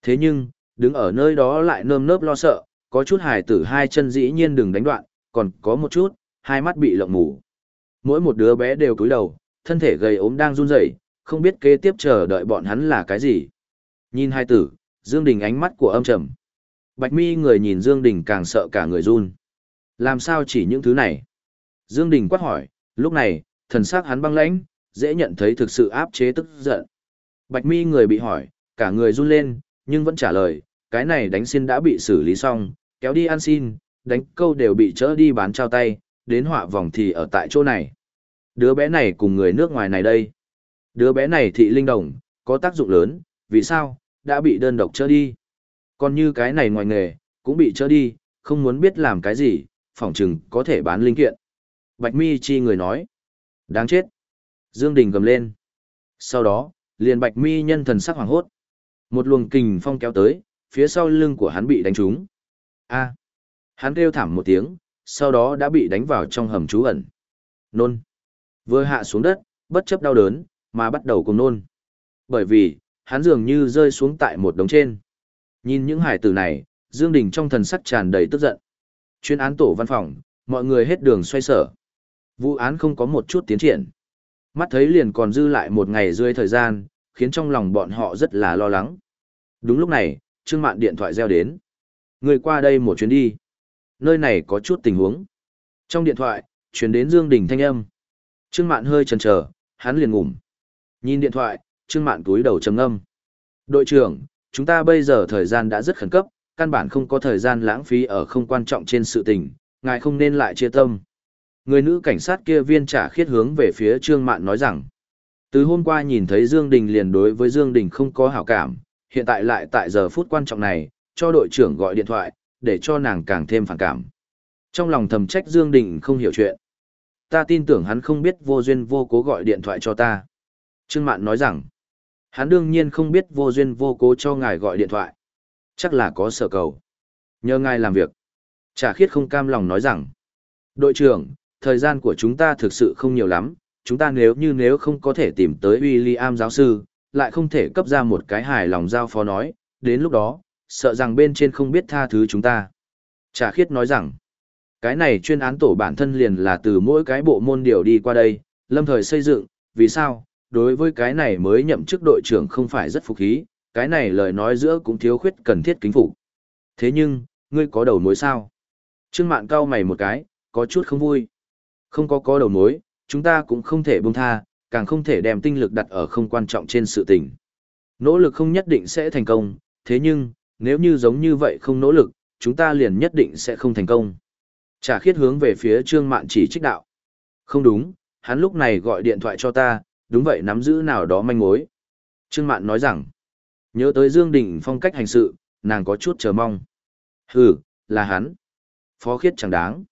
Thế nhưng, đứng ở nơi đó lại nơm nớp lo sợ, có chút hài tử hai chân dĩ nhiên đừng đánh đoạn, còn có một chút, hai mắt bị lộng mù. Mỗi một đứa bé đều cúi đầu, thân thể gầy ốm đang run rẩy, không biết kế tiếp chờ đợi bọn hắn là cái gì. Nhìn hai tử, Dương Đình ánh mắt của âm trầm. Bạch mi người nhìn Dương Đình càng sợ cả người run. Làm sao chỉ những thứ này? Dương Đình quát hỏi, lúc này, thần sắc hắn băng lãnh, dễ nhận thấy thực sự áp chế tức giận. Bạch mi người bị hỏi, cả người run lên, nhưng vẫn trả lời, cái này đánh xin đã bị xử lý xong, kéo đi ăn xin, đánh câu đều bị chỡ đi bán trao tay, đến họa vòng thì ở tại chỗ này. Đứa bé này cùng người nước ngoài này đây. Đứa bé này thị linh đồng, có tác dụng lớn, vì sao, đã bị đơn độc chỡ đi. Còn như cái này ngoài nghề, cũng bị chỡ đi, không muốn biết làm cái gì, phỏng chừng có thể bán linh kiện. Bạch mi chi người nói. Đáng chết. Dương Đình gầm lên. Sau đó, liền bạch mi nhân thần sắc hoàng hốt. Một luồng kình phong kéo tới, phía sau lưng của hắn bị đánh trúng. A. Hắn kêu thảm một tiếng, sau đó đã bị đánh vào trong hầm trú ẩn. Nôn. Vừa hạ xuống đất, bất chấp đau đớn, mà bắt đầu cùng nôn. Bởi vì, hắn dường như rơi xuống tại một đống trên. Nhìn những hải tử này, Dương Đình trong thần sắc tràn đầy tức giận. Chuyên án tổ văn phòng, mọi người hết đường xoay sở. Vụ án không có một chút tiến triển. Mắt thấy liền còn dư lại một ngày rơi thời gian, khiến trong lòng bọn họ rất là lo lắng. Đúng lúc này, Trương Mạn điện thoại reo đến. Người qua đây một chuyến đi. Nơi này có chút tình huống. Trong điện thoại, chuyển đến Dương Đình thanh âm. Trương Mạn hơi chần chờ, hắn liền ngủm. Nhìn điện thoại, Trương Mạn cúi đầu trầm ngâm. Đội trưởng, chúng ta bây giờ thời gian đã rất khẩn cấp, căn bản không có thời gian lãng phí ở không quan trọng trên sự tình, ngài không nên lại chia tâm. Người nữ cảnh sát kia viên trả khiết hướng về phía Trương Mạn nói rằng, từ hôm qua nhìn thấy Dương Đình liền đối với Dương Đình không có hảo cảm, hiện tại lại tại giờ phút quan trọng này, cho đội trưởng gọi điện thoại, để cho nàng càng thêm phản cảm. Trong lòng thầm trách Dương Đình không hiểu chuyện. Ta tin tưởng hắn không biết vô duyên vô cố gọi điện thoại cho ta. Trương Mạn nói rằng, hắn đương nhiên không biết vô duyên vô cố cho ngài gọi điện thoại. Chắc là có sở cầu. Nhờ ngài làm việc. Trả khiết không cam lòng nói rằng, đội trưởng, thời gian của chúng ta thực sự không nhiều lắm, chúng ta nếu như nếu không có thể tìm tới William giáo sư, lại không thể cấp ra một cái hài lòng giao phó nói, đến lúc đó, sợ rằng bên trên không biết tha thứ chúng ta. Trà khiết nói rằng, cái này chuyên án tổ bản thân liền là từ mỗi cái bộ môn điều đi qua đây, lâm thời xây dựng, vì sao, đối với cái này mới nhậm chức đội trưởng không phải rất phục khí, cái này lời nói giữa cũng thiếu khuyết cần thiết kính phục. Thế nhưng, ngươi có đầu mối sao? Trương Mạn cao mày một cái, có chút không vui. Không có có đầu mối, chúng ta cũng không thể buông tha, càng không thể đem tinh lực đặt ở không quan trọng trên sự tình. Nỗ lực không nhất định sẽ thành công, thế nhưng, nếu như giống như vậy không nỗ lực, chúng ta liền nhất định sẽ không thành công. Trả khiết hướng về phía Trương Mạn chỉ trích đạo. Không đúng, hắn lúc này gọi điện thoại cho ta, đúng vậy nắm giữ nào đó manh mối. Trương Mạn nói rằng, nhớ tới Dương Đình phong cách hành sự, nàng có chút chờ mong. Hừ, là hắn. Phó khiết chẳng đáng.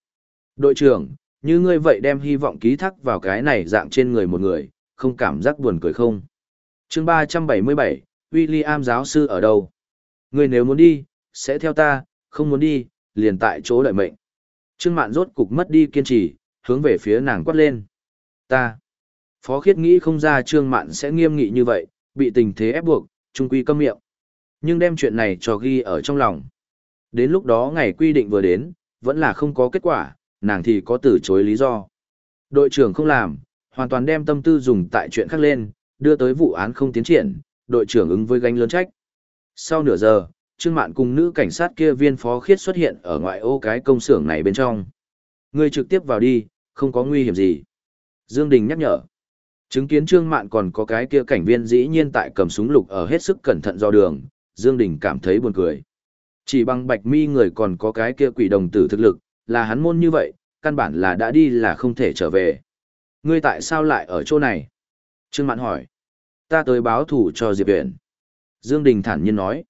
Đội trưởng, như ngươi vậy đem hy vọng ký thác vào cái này dạng trên người một người, không cảm giác buồn cười không? chương 377, William giáo sư ở đâu? Ngươi nếu muốn đi, sẽ theo ta, không muốn đi, liền tại chỗ đợi mệnh. Trương Mạn rốt cục mất đi kiên trì, hướng về phía nàng quát lên. Ta. Phó khiết nghĩ không ra Trương Mạn sẽ nghiêm nghị như vậy, bị tình thế ép buộc, trung quy câm miệng. Nhưng đem chuyện này cho ghi ở trong lòng. Đến lúc đó ngày quy định vừa đến, vẫn là không có kết quả, nàng thì có từ chối lý do. Đội trưởng không làm, hoàn toàn đem tâm tư dùng tại chuyện khác lên, đưa tới vụ án không tiến triển, đội trưởng ứng với gánh lớn trách. Sau nửa giờ, Trương Mạn cùng nữ cảnh sát kia viên phó khiết xuất hiện ở ngoại ô cái công xưởng này bên trong. Người trực tiếp vào đi, không có nguy hiểm gì. Dương Đình nhắc nhở. Chứng kiến Trương Mạn còn có cái kia cảnh viên dĩ nhiên tại cầm súng lục ở hết sức cẩn thận do đường, Dương Đình cảm thấy buồn cười. Chỉ bằng bạch mi người còn có cái kia quỷ đồng tử thực lực, là hắn môn như vậy, căn bản là đã đi là không thể trở về. Ngươi tại sao lại ở chỗ này? Trương Mạn hỏi. Ta tới báo thủ cho Diệp Viễn. Dương Đình thản nhiên nói.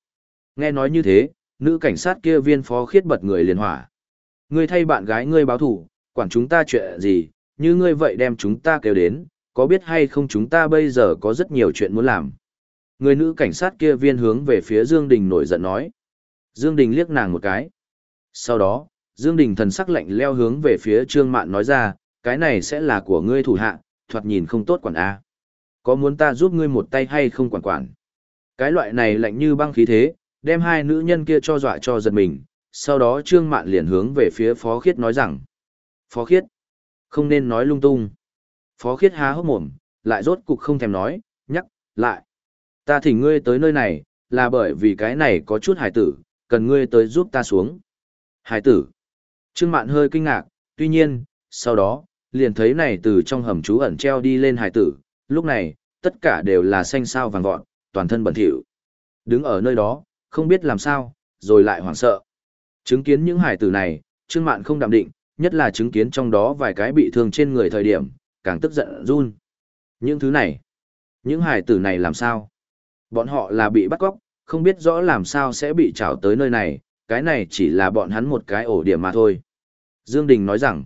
Nghe nói như thế, nữ cảnh sát kia viên phó khiết bật người liền hỏa. Ngươi thay bạn gái ngươi báo thủ, quản chúng ta chuyện gì, như ngươi vậy đem chúng ta kêu đến, có biết hay không chúng ta bây giờ có rất nhiều chuyện muốn làm. Người nữ cảnh sát kia viên hướng về phía Dương Đình nổi giận nói. Dương Đình liếc nàng một cái. Sau đó, Dương Đình thần sắc lạnh leo hướng về phía Trương Mạn nói ra, cái này sẽ là của ngươi thủ hạ, thoạt nhìn không tốt quản a. Có muốn ta giúp ngươi một tay hay không quản quản? Cái loại này lạnh như băng khí thế, đem hai nữ nhân kia cho dọa cho giật mình, sau đó Trương Mạn liền hướng về phía Phó Khiết nói rằng, Phó Khiết, không nên nói lung tung. Phó Khiết há hốc mồm, lại rốt cục không thèm nói, nhắc, lại. Ta thỉnh ngươi tới nơi này, là bởi vì cái này có chút hải tử, cần ngươi tới giúp ta xuống. Hải tử. Trương Mạn hơi kinh ngạc, tuy nhiên, sau đó, liền thấy này từ trong hầm trú ẩn treo đi lên hải tử, lúc này, tất cả đều là xanh sao vàng vọt, toàn thân bẩn thỉu. Đứng ở nơi đó, không biết làm sao, rồi lại hoảng sợ. Chứng kiến những hải tử này, Trương Mạn không đạm định, nhất là chứng kiến trong đó vài cái bị thương trên người thời điểm, càng tức giận run. Những thứ này, những hải tử này làm sao? Bọn họ là bị bắt cóc, không biết rõ làm sao sẽ bị trảo tới nơi này, cái này chỉ là bọn hắn một cái ổ điểm mà thôi. Dương Đình nói rằng,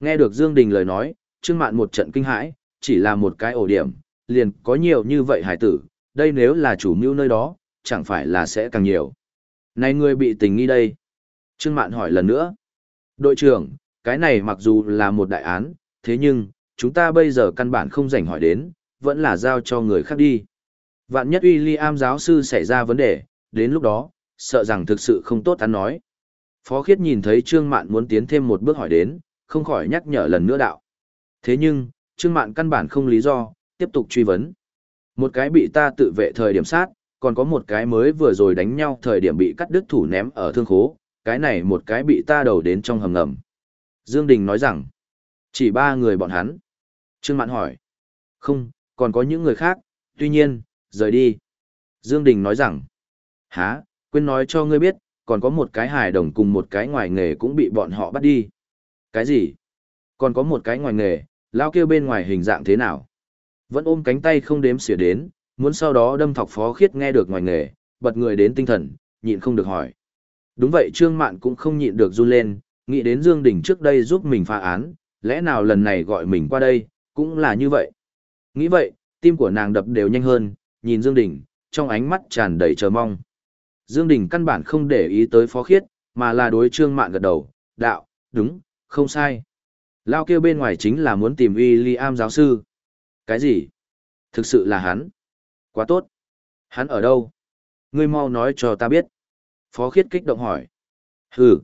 nghe được Dương Đình lời nói, Trương Mạn một trận kinh hãi, chỉ là một cái ổ điểm, liền có nhiều như vậy hải tử, đây nếu là chủ mưu nơi đó, chẳng phải là sẽ càng nhiều. Này người bị tình nghi đây. Trương Mạn hỏi lần nữa. Đội trưởng, cái này mặc dù là một đại án, thế nhưng, chúng ta bây giờ căn bản không rảnh hỏi đến, vẫn là giao cho người khác đi. Vạn nhất William giáo sư xảy ra vấn đề, đến lúc đó, sợ rằng thực sự không tốt ăn nói. Phó khiết nhìn thấy Trương Mạn muốn tiến thêm một bước hỏi đến, không khỏi nhắc nhở lần nữa đạo. Thế nhưng, Trương Mạn căn bản không lý do, tiếp tục truy vấn. Một cái bị ta tự vệ thời điểm sát, còn có một cái mới vừa rồi đánh nhau thời điểm bị cắt đứt thủ ném ở thương khố, cái này một cái bị ta đầu đến trong hầm ngầm. Dương Đình nói rằng, chỉ ba người bọn hắn. Trương Mạn hỏi, không, còn có những người khác, tuy nhiên, rời đi. Dương Đình nói rằng, há, quên nói cho ngươi biết, còn có một cái hài đồng cùng một cái ngoài nghề cũng bị bọn họ bắt đi. Cái gì? Còn có một cái ngoài nghề, lao kêu bên ngoài hình dạng thế nào? Vẫn ôm cánh tay không đếm xỉa đến, muốn sau đó đâm thọc phó khiết nghe được ngoài nghề, bật người đến tinh thần, nhịn không được hỏi. Đúng vậy Trương Mạn cũng không nhịn được run lên, nghĩ đến Dương Đình trước đây giúp mình phá án, lẽ nào lần này gọi mình qua đây, cũng là như vậy. Nghĩ vậy, tim của nàng đập đều nhanh hơn, nhìn Dương Đình, trong ánh mắt tràn đầy chờ mong. Dương Đình căn bản không để ý tới phó khiết, mà là đối Trương Mạn gật đầu, đạo, đúng, không sai. Lao kêu bên ngoài chính là muốn tìm William giáo sư. Cái gì? Thực sự là hắn. Quá tốt. Hắn ở đâu? Ngươi mau nói cho ta biết. Phó khiết kích động hỏi. Hừ.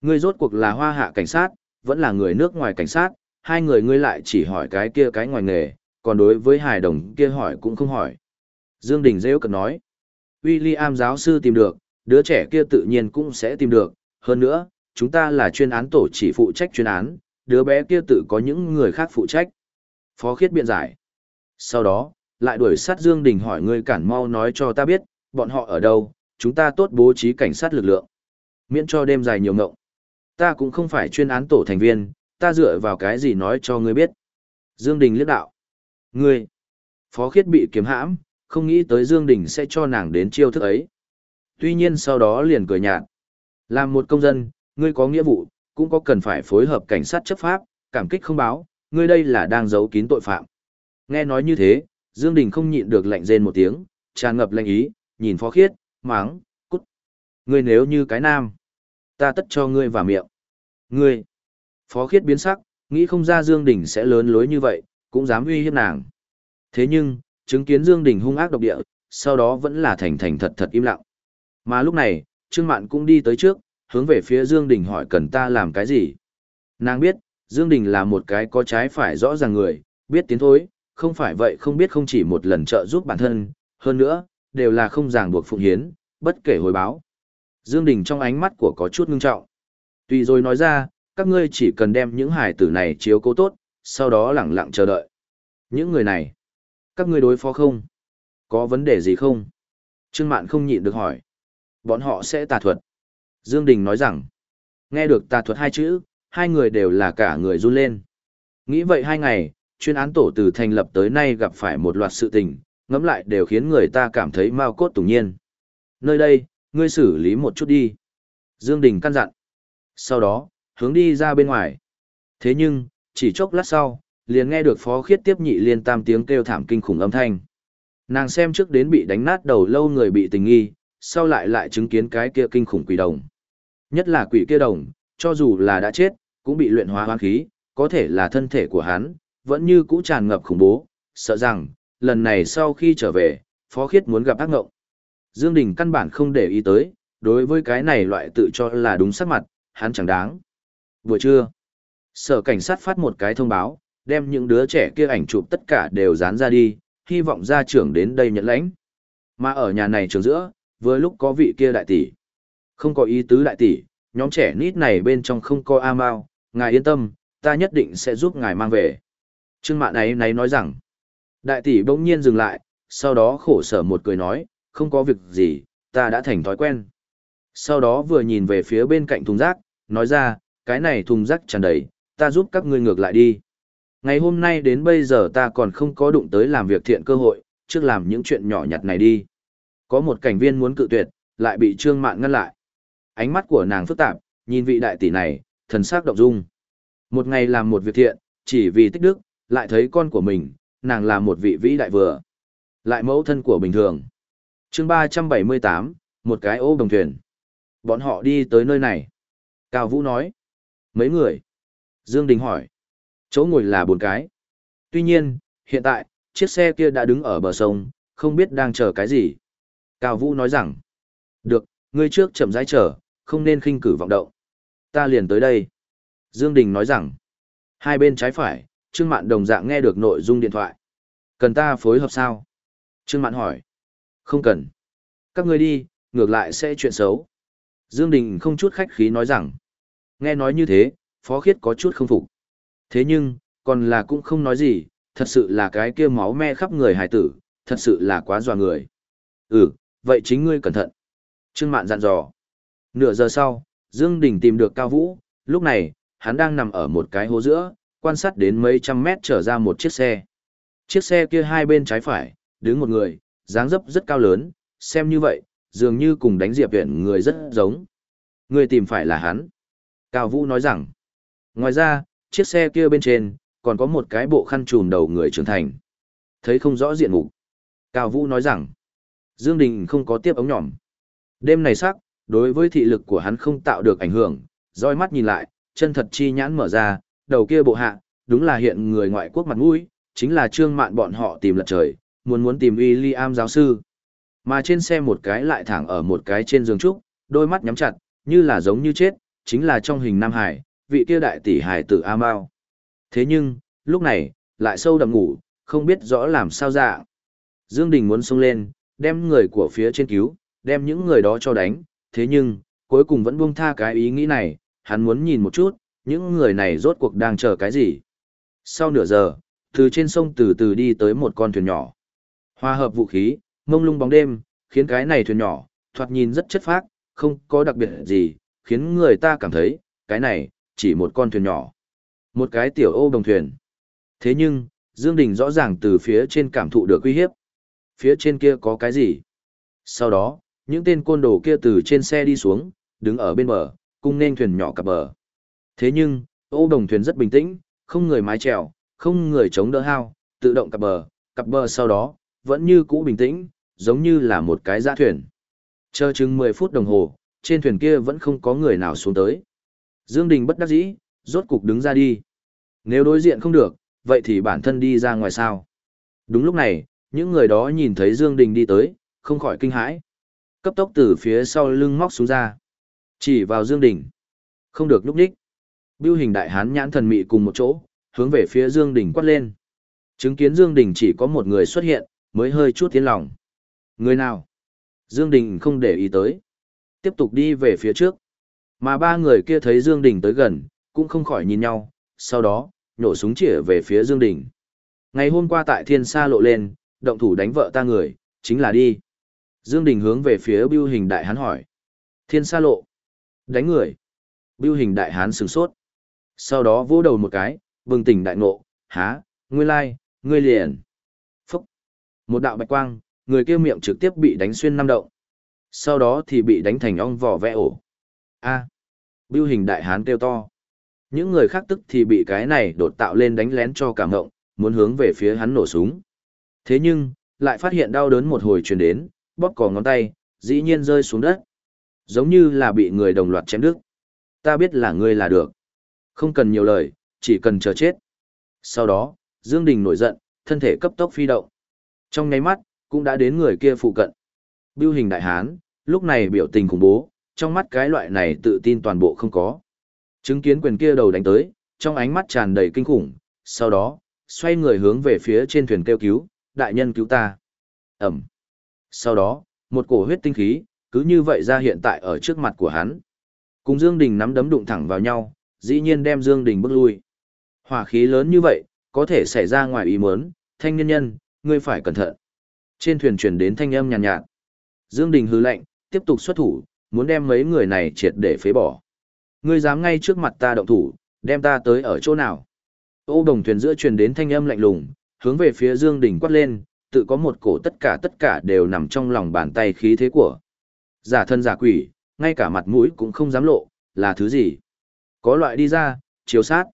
Ngươi rốt cuộc là hoa hạ cảnh sát, vẫn là người nước ngoài cảnh sát, hai người ngươi lại chỉ hỏi cái kia cái ngoài nghề, còn đối với hài đồng kia hỏi cũng không hỏi. Dương Đình rêu cực nói. William giáo sư tìm được, đứa trẻ kia tự nhiên cũng sẽ tìm được. Hơn nữa, chúng ta là chuyên án tổ chỉ phụ trách chuyên án, đứa bé kia tự có những người khác phụ trách. Phó khiết biện giải. Sau đó, lại đuổi sát Dương Đình hỏi người cản mau nói cho ta biết, bọn họ ở đâu, chúng ta tốt bố trí cảnh sát lực lượng. Miễn cho đêm dài nhiều ngộng. Ta cũng không phải chuyên án tổ thành viên, ta dựa vào cái gì nói cho ngươi biết. Dương Đình liếc đạo. Ngươi. Phó khiết bị kiếm hãm, không nghĩ tới Dương Đình sẽ cho nàng đến chiêu thức ấy. Tuy nhiên sau đó liền cười nhạt. Làm một công dân, ngươi có nghĩa vụ, cũng có cần phải phối hợp cảnh sát chấp pháp, cảm kích không báo, ngươi đây là đang giấu kín tội phạm. Nghe nói như thế, Dương Đình không nhịn được lạnh rên một tiếng, tràn ngập lạnh ý, nhìn Phó Khiết, máng, cút. Ngươi nếu như cái nam, ta tất cho ngươi vào miệng. Ngươi. Phó Khiết biến sắc, nghĩ không ra Dương Đình sẽ lớn lối như vậy, cũng dám uy hiếp nàng. Thế nhưng, chứng kiến Dương Đình hung ác độc địa, sau đó vẫn là thành thành thật thật im lặng. Mà lúc này, Trương Mạn cũng đi tới trước, hướng về phía Dương Đình hỏi cần ta làm cái gì. Nàng biết, Dương Đình là một cái có trái phải rõ ràng người, biết tiến thối, không phải vậy không biết không chỉ một lần trợ giúp bản thân, hơn nữa, đều là không ràng buộc phụng hiến, bất kể hồi báo. Dương Đình trong ánh mắt của có chút ngưng trọng. Tùy rồi nói ra, các ngươi chỉ cần đem những hải tử này chiếu cố tốt, sau đó lặng lặng chờ đợi. Những người này, các ngươi đối phó không? Có vấn đề gì không? Trương Mạn không nhịn được hỏi. Bọn họ sẽ tà thuật. Dương Đình nói rằng, nghe được tà thuật hai chữ, hai người đều là cả người run lên. Nghĩ vậy hai ngày, chuyên án tổ từ thành lập tới nay gặp phải một loạt sự tình, ngẫm lại đều khiến người ta cảm thấy mau cốt tủng nhiên. Nơi đây, ngươi xử lý một chút đi. Dương Đình căn dặn. Sau đó, hướng đi ra bên ngoài. Thế nhưng, chỉ chốc lát sau, liền nghe được phó khiết tiếp nhị liên tam tiếng kêu thảm kinh khủng âm thanh. Nàng xem trước đến bị đánh nát đầu lâu người bị tình nghi, sau lại lại chứng kiến cái kia kinh khủng quỷ đồng. Nhất là quỷ kia đồng, cho dù là đã chết, cũng bị luyện hóa hoang khí, có thể là thân thể của hắn, vẫn như cũ tràn ngập khủng bố, sợ rằng, lần này sau khi trở về, Phó Khiết muốn gặp ác ngộng. Dương Đình căn bản không để ý tới, đối với cái này loại tự cho là đúng sắc mặt, hắn chẳng đáng. Vừa trưa, sở cảnh sát phát một cái thông báo, đem những đứa trẻ kia ảnh chụp tất cả đều dán ra đi, hy vọng gia trưởng đến đây nhận lãnh. Mà ở nhà này trường giữa, vừa lúc có vị kia đại tỷ. Không có ý tứ đại tỷ, nhóm trẻ nít này bên trong không có A Mao, ngài yên tâm, ta nhất định sẽ giúp ngài mang về. Trương mạn ấy nấy nói rằng, đại tỷ bỗng nhiên dừng lại, sau đó khổ sở một cười nói, không có việc gì, ta đã thành thói quen. Sau đó vừa nhìn về phía bên cạnh thùng rác, nói ra, cái này thùng rác tràn đầy, ta giúp các ngươi ngược lại đi. Ngày hôm nay đến bây giờ ta còn không có đụng tới làm việc thiện cơ hội, trước làm những chuyện nhỏ nhặt này đi. Có một cảnh viên muốn cự tuyệt, lại bị Trương Mạn ngăn lại. Ánh mắt của nàng phức tạp, nhìn vị đại tỷ này, thần sắc động dung. Một ngày làm một việc thiện, chỉ vì tích đức, lại thấy con của mình, nàng là một vị vĩ đại vừa. Lại mẫu thân của bình thường chương 378, một cái ô đồng thuyền. Bọn họ đi tới nơi này. Cao Vũ nói. Mấy người? Dương Đình hỏi. Chỗ ngồi là bốn cái. Tuy nhiên, hiện tại, chiếc xe kia đã đứng ở bờ sông, không biết đang chờ cái gì. Cao Vũ nói rằng. Được, ngươi trước chậm rãi chờ, không nên khinh cử vọng động. Ta liền tới đây. Dương Đình nói rằng. Hai bên trái phải, Trương Mạn đồng dạng nghe được nội dung điện thoại. Cần ta phối hợp sao? Trương Mạn hỏi. Không cần. Các ngươi đi, ngược lại sẽ chuyện xấu. Dương Đình không chút khách khí nói rằng. Nghe nói như thế, Phó Khiết có chút không phục. Thế nhưng, còn là cũng không nói gì, thật sự là cái kia máu me khắp người hải tử, thật sự là quá dọa người. Ừ, vậy chính ngươi cẩn thận. Trương Mạn dặn dò. Nửa giờ sau, Dương Đình tìm được Cao Vũ, lúc này, hắn đang nằm ở một cái hố giữa, quan sát đến mấy trăm mét trở ra một chiếc xe. Chiếc xe kia hai bên trái phải, đứng một người, dáng dấp rất cao lớn, xem như vậy, dường như cùng đánh Diệp viện người rất giống. Người tìm phải là hắn. Cao Vũ nói rằng, ngoài ra, chiếc xe kia bên trên, còn có một cái bộ khăn trùm đầu người trưởng thành. Thấy không rõ diện mục. Cao Vũ nói rằng, Dương Đình không có tiếp ống nhỏm. Đêm này sắc, đối với thị lực của hắn không tạo được ảnh hưởng, roi mắt nhìn lại, chân thật chi nhãn mở ra, đầu kia bộ hạ, đúng là hiện người ngoại quốc mặt mũi, chính là trương mạn bọn họ tìm lật trời, muốn muốn tìm William giáo sư. Mà trên xe một cái lại thẳng ở một cái trên giường trúc, đôi mắt nhắm chặt, như là giống như chết, chính là trong hình Nam Hải, vị kia đại tỷ hải tử A Mao. Thế nhưng, lúc này, lại sâu đậm ngủ, không biết rõ làm sao dạ. Dương Đình muốn xông lên, đem người của phía trên cứu, đem những người đó cho đánh, thế nhưng, cuối cùng vẫn buông tha cái ý nghĩ này, hắn muốn nhìn một chút, những người này rốt cuộc đang chờ cái gì. Sau nửa giờ, từ trên sông từ từ đi tới một con thuyền nhỏ. Hòa hợp vũ khí, mông lung bóng đêm, khiến cái này thuyền nhỏ, thoạt nhìn rất chất phác, không có đặc biệt gì, khiến người ta cảm thấy, cái này, chỉ một con thuyền nhỏ. Một cái tiểu ô đồng thuyền. Thế nhưng, Dương Đình rõ ràng từ phía trên cảm thụ được uy hiếp. Phía trên kia có cái gì? Sau đó, những tên côn đồ kia từ trên xe đi xuống, đứng ở bên bờ, cung nên thuyền nhỏ cập bờ. Thế nhưng, ô đồng thuyền rất bình tĩnh, không người mái chèo, không người chống đỡ hao, tự động cập bờ, cập bờ sau đó, vẫn như cũ bình tĩnh, giống như là một cái giã thuyền. Chờ chừng 10 phút đồng hồ, trên thuyền kia vẫn không có người nào xuống tới. Dương Đình bất đắc dĩ, rốt cục đứng ra đi. Nếu đối diện không được, vậy thì bản thân đi ra ngoài sao. Đúng lúc này, những người đó nhìn thấy Dương Đình đi tới, không khỏi kinh hãi. Cấp tốc từ phía sau lưng móc xuống ra. Chỉ vào Dương Đình. Không được núp đích. Biêu hình đại hán nhãn thần mị cùng một chỗ, hướng về phía Dương Đình quát lên. Chứng kiến Dương Đình chỉ có một người xuất hiện, mới hơi chút tiến lòng. Người nào? Dương Đình không để ý tới. Tiếp tục đi về phía trước. Mà ba người kia thấy Dương Đình tới gần, cũng không khỏi nhìn nhau, sau đó, nổ súng chĩa về phía Dương Đình. Ngày hôm qua tại thiên sa lộ lên, động thủ đánh vợ ta người, chính là đi. Dương Đình hướng về phía Biêu hình đại hán hỏi. Thiên sa lộ. Đánh người. Biêu hình đại hán sừng sốt. Sau đó vỗ đầu một cái, bừng tỉnh đại ngộ, há, ngươi lai, ngươi liền. Một đạo bạch quang, người kia miệng trực tiếp bị đánh xuyên năm động. Sau đó thì bị đánh thành ong vỏ vẽ ổ. A. À. Hình đại hán kêu to. Những người khác tức thì bị cái này đột tạo lên đánh lén cho cảm ngộng, muốn hướng về phía hắn nổ súng. Thế nhưng, lại phát hiện đau đớn một hồi truyền đến, bóp cò ngón tay, dĩ nhiên rơi xuống đất. Giống như là bị người đồng loạt chém đứt. Ta biết là ngươi là được. Không cần nhiều lời, chỉ cần chờ chết. Sau đó, Dương Đình nổi giận, thân thể cấp tốc phi động. Trong nháy mắt, cũng đã đến người kia phụ cận. Biêu hình đại hán, lúc này biểu tình khủng bố, trong mắt cái loại này tự tin toàn bộ không có. Chứng kiến quyền kia đầu đánh tới, trong ánh mắt tràn đầy kinh khủng, sau đó, xoay người hướng về phía trên thuyền kêu cứu, đại nhân cứu ta. Ẩm. Sau đó, một cổ huyết tinh khí, cứ như vậy ra hiện tại ở trước mặt của hắn. Cùng Dương Đình nắm đấm đụng thẳng vào nhau, dĩ nhiên đem Dương Đình bước lui. Hỏa khí lớn như vậy, có thể xảy ra ngoài ý muốn, thanh nhân nhân, ngươi phải cẩn thận. Trên thuyền truyền đến thanh âm nhàn nhạt, nhạt. Dương Đình hừ lạnh, tiếp tục xuất thủ, muốn đem mấy người này triệt để phế bỏ. Ngươi dám ngay trước mặt ta động thủ, đem ta tới ở chỗ nào? Ô đồng thuyền giữa truyền đến thanh âm lạnh lùng, hướng về phía Dương Đình quát lên, tự có một cổ tất cả tất cả đều nằm trong lòng bàn tay khí thế của. Giả thân giả quỷ, ngay cả mặt mũi cũng không dám lộ, là thứ gì? Có loại đi ra, chiếu sát.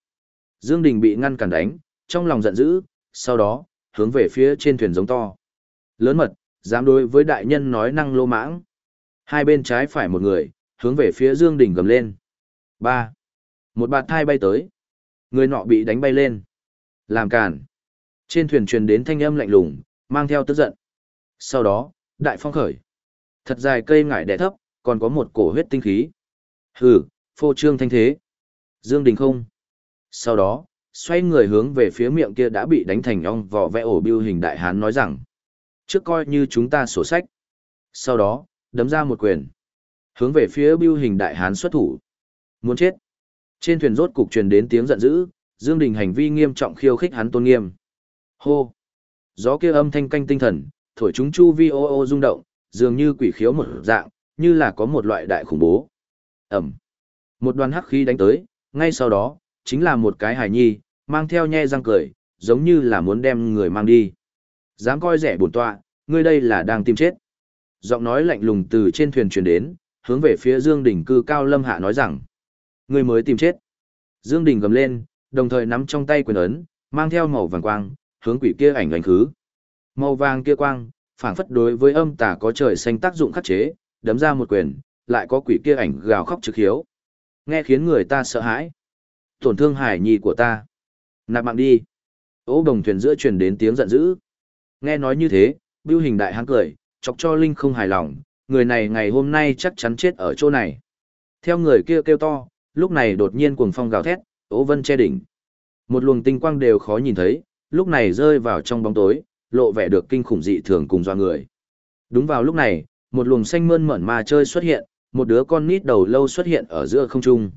Dương Đình bị ngăn cản đánh, trong lòng giận dữ, sau đó, hướng về phía trên thuyền giống to. Lớn mật, dám đối với đại nhân nói năng lô mãng. Hai bên trái phải một người, hướng về phía Dương Đình gầm lên. ba Một bạt thai bay tới. Người nọ bị đánh bay lên. Làm cản. Trên thuyền truyền đến thanh âm lạnh lùng, mang theo tức giận. Sau đó, đại phong khởi. Thật dài cây ngải đẻ thấp, còn có một cổ huyết tinh khí. Hừ, phô trương thanh thế. Dương Đình không. Sau đó, xoay người hướng về phía miệng kia đã bị đánh thành ong vỏ vẽ ổ biêu hình đại hán nói rằng. Trước coi như chúng ta sổ sách. Sau đó, đấm ra một quyền. Hướng về phía biêu hình đại hán xuất thủ. Muốn chết. Trên thuyền rốt cục truyền đến tiếng giận dữ, Dương Đình hành vi nghiêm trọng khiêu khích hắn tôn nghiêm. Hô. Gió kia âm thanh canh tinh thần, thổi chúng chu vi ô ô rung động, dường như quỷ khiếu một dạng, như là có một loại đại khủng bố. Ẩm. Một đoàn hắc khí đánh tới, ngay sau đó, chính là một cái hài nhi, mang theo nhe răng cười, giống như là muốn đem người mang đi. Dám coi rẻ bổn tọa, ngươi đây là đang tìm chết. Giọng nói lạnh lùng từ trên thuyền truyền đến, hướng về phía Dương Đình cư cao lâm hạ nói rằng, ngươi mới tìm chết. Dương Đình gầm lên, đồng thời nắm trong tay quyền ấn, mang theo màu vàng quang, hướng quỷ kia ảnh đánh khứ. Màu vàng kia quang, phảng phất đối với âm tà có trời xanh tác dụng khắc chế, đấm ra một quyền, lại có quỷ kia ảnh gào khóc trực hiếu. Nghe khiến người ta sợ hãi. Tổn thương hải nhi của ta. Nạp mạng đi. Ô đồng thuyền giữa truyền đến tiếng giận dữ. Nghe nói như thế, bưu hình đại hán cười, chọc cho Linh không hài lòng, người này ngày hôm nay chắc chắn chết ở chỗ này. Theo người kia kêu to, lúc này đột nhiên cuồng phong gào thét, ố vân che đỉnh. Một luồng tinh quang đều khó nhìn thấy, lúc này rơi vào trong bóng tối, lộ vẻ được kinh khủng dị thường cùng doa người. Đúng vào lúc này, một luồng xanh mơn mởn ma chơi xuất hiện, một đứa con nít đầu lâu xuất hiện ở giữa không trung.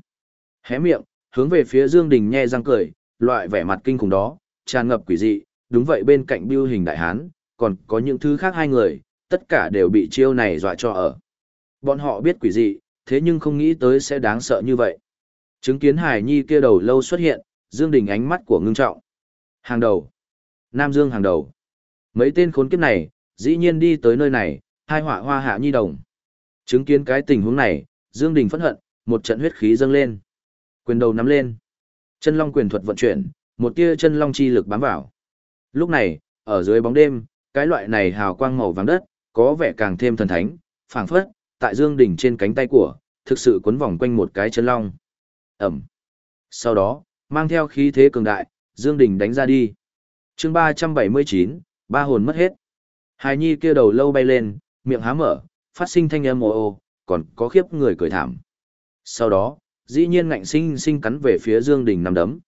Hé miệng, hướng về phía Dương Đình nhe răng cười, loại vẻ mặt kinh khủng đó, tràn ngập quỷ dị, đúng vậy bên cạnh biêu hình đại hán, còn có những thứ khác hai người, tất cả đều bị chiêu này dọa cho ở. Bọn họ biết quỷ dị, thế nhưng không nghĩ tới sẽ đáng sợ như vậy. Chứng kiến Hải Nhi kia đầu lâu xuất hiện, Dương Đình ánh mắt của ngưng trọng. Hàng đầu. Nam Dương hàng đầu. Mấy tên khốn kiếp này, dĩ nhiên đi tới nơi này, hai họa hoa hạ nhi đồng. Chứng kiến cái tình huống này, Dương Đình phẫn hận, một trận huyết khí dâng lên. Quyền đầu nắm lên. Chân long quyền thuật vận chuyển, một tia chân long chi lực bám vào. Lúc này, ở dưới bóng đêm, cái loại này hào quang màu vàng đất, có vẻ càng thêm thần thánh, phảng phất, tại Dương đỉnh trên cánh tay của, thực sự quấn vòng quanh một cái chân long. Ẩm. Sau đó, mang theo khí thế cường đại, Dương Đình đánh ra đi. Chương 379, ba hồn mất hết. Hài nhi kia đầu lâu bay lên, miệng há mở, phát sinh thanh âm ồ ồ, còn có khiếp người cười thảm. Sau đó, Dĩ nhiên ngạnh sinh sinh cắn về phía Dương Đình nằm đấm.